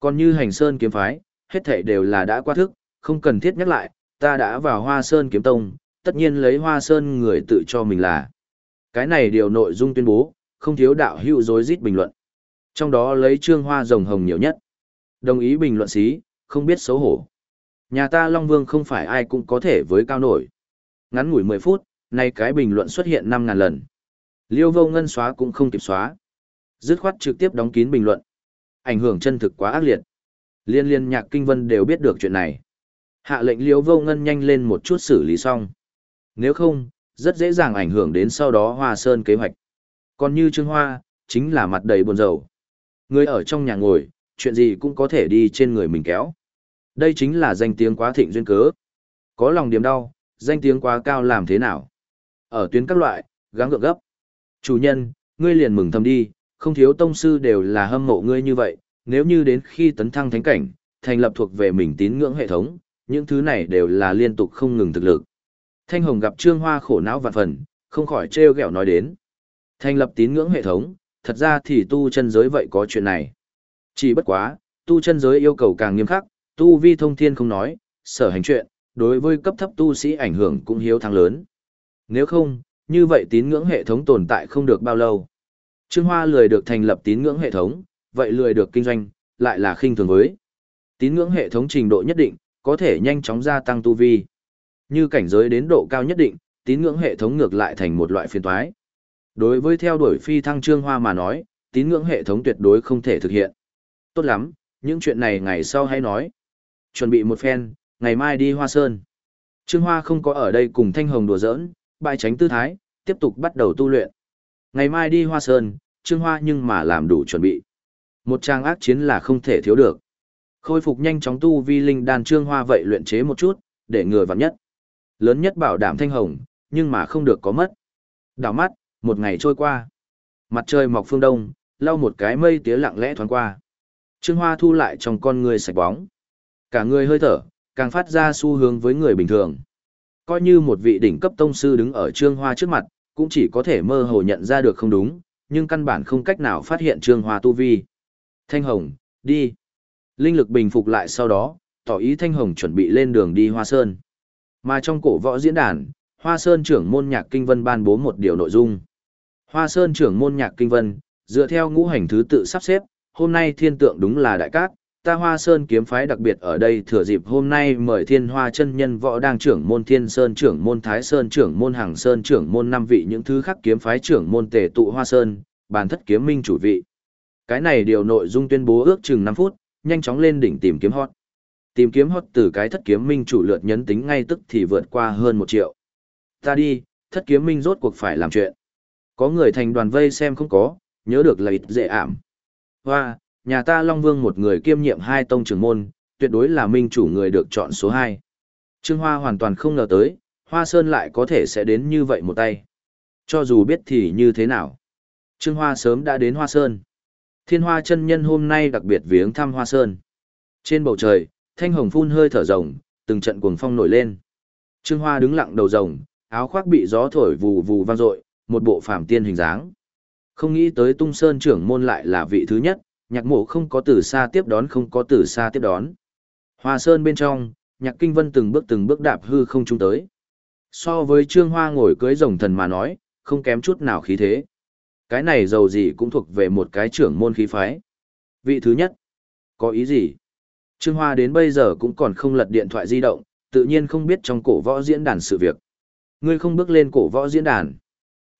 Còn như hành Sơn kiếm phái, hết thảy đều là đã qua thức, không cần thiết nhắc lại, ta đã vào Hoa Sơn kiếm tông, tất nhiên lấy Hoa Sơn người tự cho mình là. Cái này điều nội dung tuyên bố, không thiếu đạo hữu dối rít bình luận. Trong đó lấy trương hoa rồng hồng nhiều nhất. Đồng ý bình luận xí, không biết xấu hổ. Nhà ta Long Vương không phải ai cũng có thể với cao nổi. Ngắn ngủi 10 phút, nay cái bình luận xuất hiện 5.000 lần. Liêu vô ngân xóa cũng không kịp xóa. Dứt khoát trực tiếp đóng kín bình luận. Ảnh hưởng chân thực quá ác liệt. Liên liên nhạc kinh vân đều biết được chuyện này. Hạ lệnh liêu vô ngân nhanh lên một chút xử lý xong. Nếu không, rất dễ dàng ảnh hưởng đến sau đó hoa sơn kế hoạch. Còn như Trương Hoa, chính là mặt đầy buồn rầu. Người ở trong nhà ngồi, chuyện gì cũng có thể đi trên người mình kéo. Đây chính là danh tiếng quá thịnh duyên cớ. Có lòng điểm đau, danh tiếng quá cao làm thế nào? Ở tuyến các loại, gắng gượng gấp. Chủ nhân, ngươi liền mừng thầm đi, không thiếu tông sư đều là hâm mộ ngươi như vậy, nếu như đến khi tấn thăng thánh cảnh, thành lập thuộc về mình tín ngưỡng hệ thống, những thứ này đều là liên tục không ngừng thực lực. Thanh Hồng gặp Trương Hoa khổ não vạn phần, không khỏi trêu ghẹo nói đến. Thành lập tín ngưỡng hệ thống, thật ra thì tu chân giới vậy có chuyện này. Chỉ bất quá, tu chân giới yêu cầu càng nghiêm khắc, tu vi thông thiên không nói, sở hành chuyện, đối với cấp thấp tu sĩ ảnh hưởng cũng hiếu thắng lớn. Nếu không, như vậy tín ngưỡng hệ thống tồn tại không được bao lâu. Trương Hoa lười được thành lập tín ngưỡng hệ thống, vậy lười được kinh doanh, lại là khinh thường với. Tín ngưỡng hệ thống trình độ nhất định, có thể nhanh chóng gia tăng tu vi. Như cảnh giới đến độ cao nhất định, tín ngưỡng hệ thống ngược lại thành một loại phiền toái. Đối với theo đuổi phi thăng Trương Hoa mà nói, tín ngưỡng hệ thống tuyệt đối không thể thực hiện. Tốt lắm, những chuyện này ngày sau hãy nói. Chuẩn bị một phen, ngày mai đi Hoa Sơn. Trương Hoa không có ở đây cùng Thanh Hồng đùa giỡn, bài tránh tư thái, tiếp tục bắt đầu tu luyện. Ngày mai đi Hoa Sơn, Trương Hoa nhưng mà làm đủ chuẩn bị. Một trang ác chiến là không thể thiếu được. Khôi phục nhanh chóng tu vi linh đan Trương Hoa vậy luyện chế một chút, để người vặn nhất. Lớn nhất bảo đảm Thanh Hồng, nhưng mà không được có mất. Đảo mắt, một ngày trôi qua. Mặt trời mọc phương đông, lau một cái mây tía lặng lẽ thoáng qua. Trương Hoa thu lại trong con người sạch bóng. Cả người hơi thở, càng phát ra xu hướng với người bình thường. Coi như một vị đỉnh cấp tông sư đứng ở Trương Hoa trước mặt, cũng chỉ có thể mơ hồ nhận ra được không đúng, nhưng căn bản không cách nào phát hiện Trương Hoa tu vi. Thanh Hồng, đi. Linh lực bình phục lại sau đó, tỏ ý Thanh Hồng chuẩn bị lên đường đi Hoa Sơn. Mà trong cổ võ diễn đàn, Hoa Sơn trưởng môn nhạc kinh vân ban bố một điều nội dung. Hoa Sơn trưởng môn nhạc kinh vân, dựa theo ngũ hành thứ tự sắp xếp, hôm nay thiên tượng đúng là đại cát, ta Hoa Sơn kiếm phái đặc biệt ở đây thừa dịp hôm nay mời Thiên Hoa chân nhân võ đang trưởng môn Thiên Sơn trưởng môn Thái Sơn trưởng môn Hằng Sơn trưởng môn năm vị những thứ khác kiếm phái trưởng môn tề tụ Hoa Sơn, bàn thất kiếm minh chủ vị. Cái này điều nội dung tuyên bố ước chừng năm phút, nhanh chóng lên đỉnh tìm kiếm hot. Tìm kiếm hot từ cái thất kiếm minh chủ lượt nhấn tính ngay tức thì vượt qua hơn một triệu. Ta đi, thất kiếm minh rốt cuộc phải làm chuyện. Có người thành đoàn vây xem không có, nhớ được là ít dễ ảm. Hoa, nhà ta Long Vương một người kiêm nhiệm hai tông trưởng môn, tuyệt đối là minh chủ người được chọn số 2. Trương Hoa hoàn toàn không ngờ tới, Hoa Sơn lại có thể sẽ đến như vậy một tay. Cho dù biết thì như thế nào. Trương Hoa sớm đã đến Hoa Sơn. Thiên Hoa chân nhân hôm nay đặc biệt viếng thăm Hoa Sơn. Trên bầu trời, thanh hồng phun hơi thở rồng, từng trận cuồng phong nổi lên. Trương Hoa đứng lặng đầu rồng, áo khoác bị gió thổi vù vù vang dội, một bộ phàm tiên hình dáng. Không nghĩ tới Tung Sơn trưởng môn lại là vị thứ nhất, nhạc mộ không có từ xa tiếp đón không có từ xa tiếp đón. Hoa Sơn bên trong, nhạc kinh vân từng bước từng bước đạp hư không trung tới. So với Trương Hoa ngồi cưới rồng thần mà nói, không kém chút nào khí thế. Cái này giàu gì cũng thuộc về một cái trưởng môn khí phái. Vị thứ nhất, có ý gì? Trương Hoa đến bây giờ cũng còn không lật điện thoại di động, tự nhiên không biết trong cổ võ diễn đàn sự việc. Ngươi không bước lên cổ võ diễn đàn.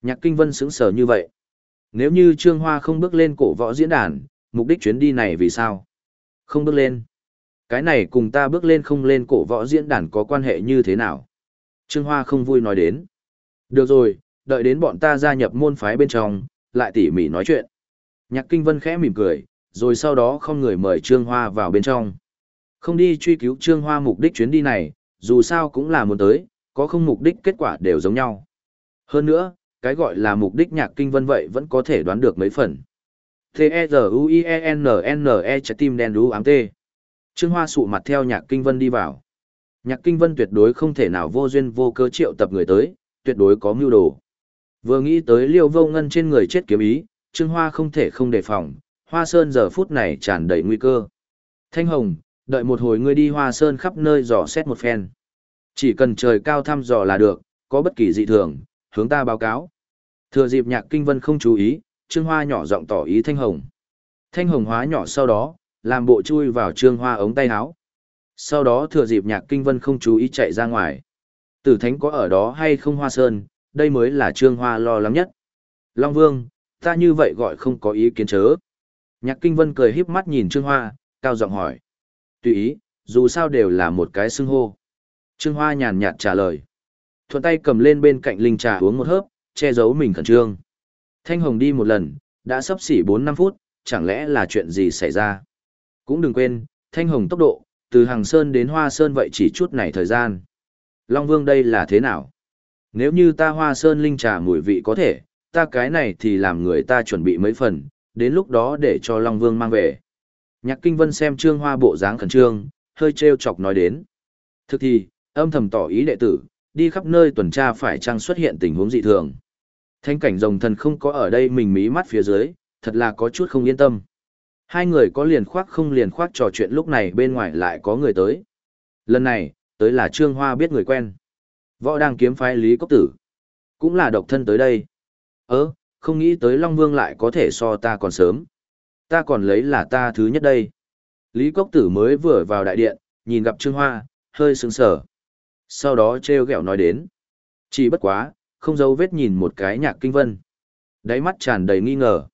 Nhạc Kinh Vân sững sờ như vậy. Nếu như Trương Hoa không bước lên cổ võ diễn đàn, mục đích chuyến đi này vì sao? Không bước lên. Cái này cùng ta bước lên không lên cổ võ diễn đàn có quan hệ như thế nào? Trương Hoa không vui nói đến. Được rồi, đợi đến bọn ta gia nhập môn phái bên trong, lại tỉ mỉ nói chuyện. Nhạc Kinh Vân khẽ mỉm cười, rồi sau đó không người mời Trương Hoa vào bên trong. Không đi truy cứu Trương Hoa mục đích chuyến đi này, dù sao cũng là muốn tới, có không mục đích kết quả đều giống nhau. Hơn nữa, cái gọi là mục đích nhạc kinh vân vậy vẫn có thể đoán được mấy phần. T-E-Z-U-I-E-N-N-E trái tim đen đú ám tê. Trương Hoa sụ mặt theo nhạc kinh vân đi vào. Nhạc kinh vân tuyệt đối không thể nào vô duyên vô cơ triệu tập người tới, tuyệt đối có mưu đồ. Vừa nghĩ tới liêu vô ngân trên người chết kiếm ý, Trương Hoa không thể không đề phòng, Hoa Sơn giờ phút này tràn đầy nguy cơ. Thanh Hồng, đợi một hồi ngươi đi Hoa Sơn khắp nơi dò xét một phen. Chỉ cần trời cao thăm dò là được, có bất kỳ dị thường, hướng ta báo cáo. Thừa dịp nhạc kinh vân không chú ý, Trương Hoa nhỏ giọng tỏ ý Thanh Hồng. Thanh Hồng hóa nhỏ sau đó, làm bộ chui vào Trương Hoa ống tay áo. Sau đó thừa dịp nhạc kinh vân không chú ý chạy ra ngoài. Tử Thánh có ở đó hay không Hoa Sơn, đây mới là Trương Hoa lo lắng nhất. Long Vương, ta như vậy gọi không có ý kiến chớ. Nhạc Kinh Vân cười híp mắt nhìn Trương Hoa, cao giọng hỏi. Tùy ý, dù sao đều là một cái xưng hô. Trương Hoa nhàn nhạt trả lời. Thuận tay cầm lên bên cạnh linh trà uống một hớp, che giấu mình khẩn trương. Thanh Hồng đi một lần, đã sắp xỉ 4-5 phút, chẳng lẽ là chuyện gì xảy ra? Cũng đừng quên, Thanh Hồng tốc độ, từ Hàng Sơn đến Hoa Sơn vậy chỉ chút này thời gian. Long Vương đây là thế nào? Nếu như ta Hoa Sơn linh trà mùi vị có thể, ta cái này thì làm người ta chuẩn bị mấy phần, đến lúc đó để cho Long Vương mang về. Nhạc Kinh Vân xem Trương Hoa bộ dáng khẩn trương, hơi trêu chọc nói đến. Thực thì, âm thầm tỏ ý đệ tử, đi khắp nơi tuần tra phải chăng xuất hiện tình huống dị thường. Thanh cảnh rồng thần không có ở đây mình mí mắt phía dưới, thật là có chút không yên tâm. Hai người có liền khoác không liền khoác trò chuyện lúc này bên ngoài lại có người tới. Lần này, tới là Trương Hoa biết người quen. Võ đang kiếm phái Lý Cốc Tử. Cũng là độc thân tới đây. Ơ, không nghĩ tới Long Vương lại có thể so ta còn sớm. Ta còn lấy là ta thứ nhất đây. Lý Cốc Tử mới vừa vào đại điện, nhìn gặp Trương Hoa, hơi sững sờ. Sau đó treo gẹo nói đến. Chỉ bất quá, không giấu vết nhìn một cái nhạc kinh vân. Đáy mắt tràn đầy nghi ngờ.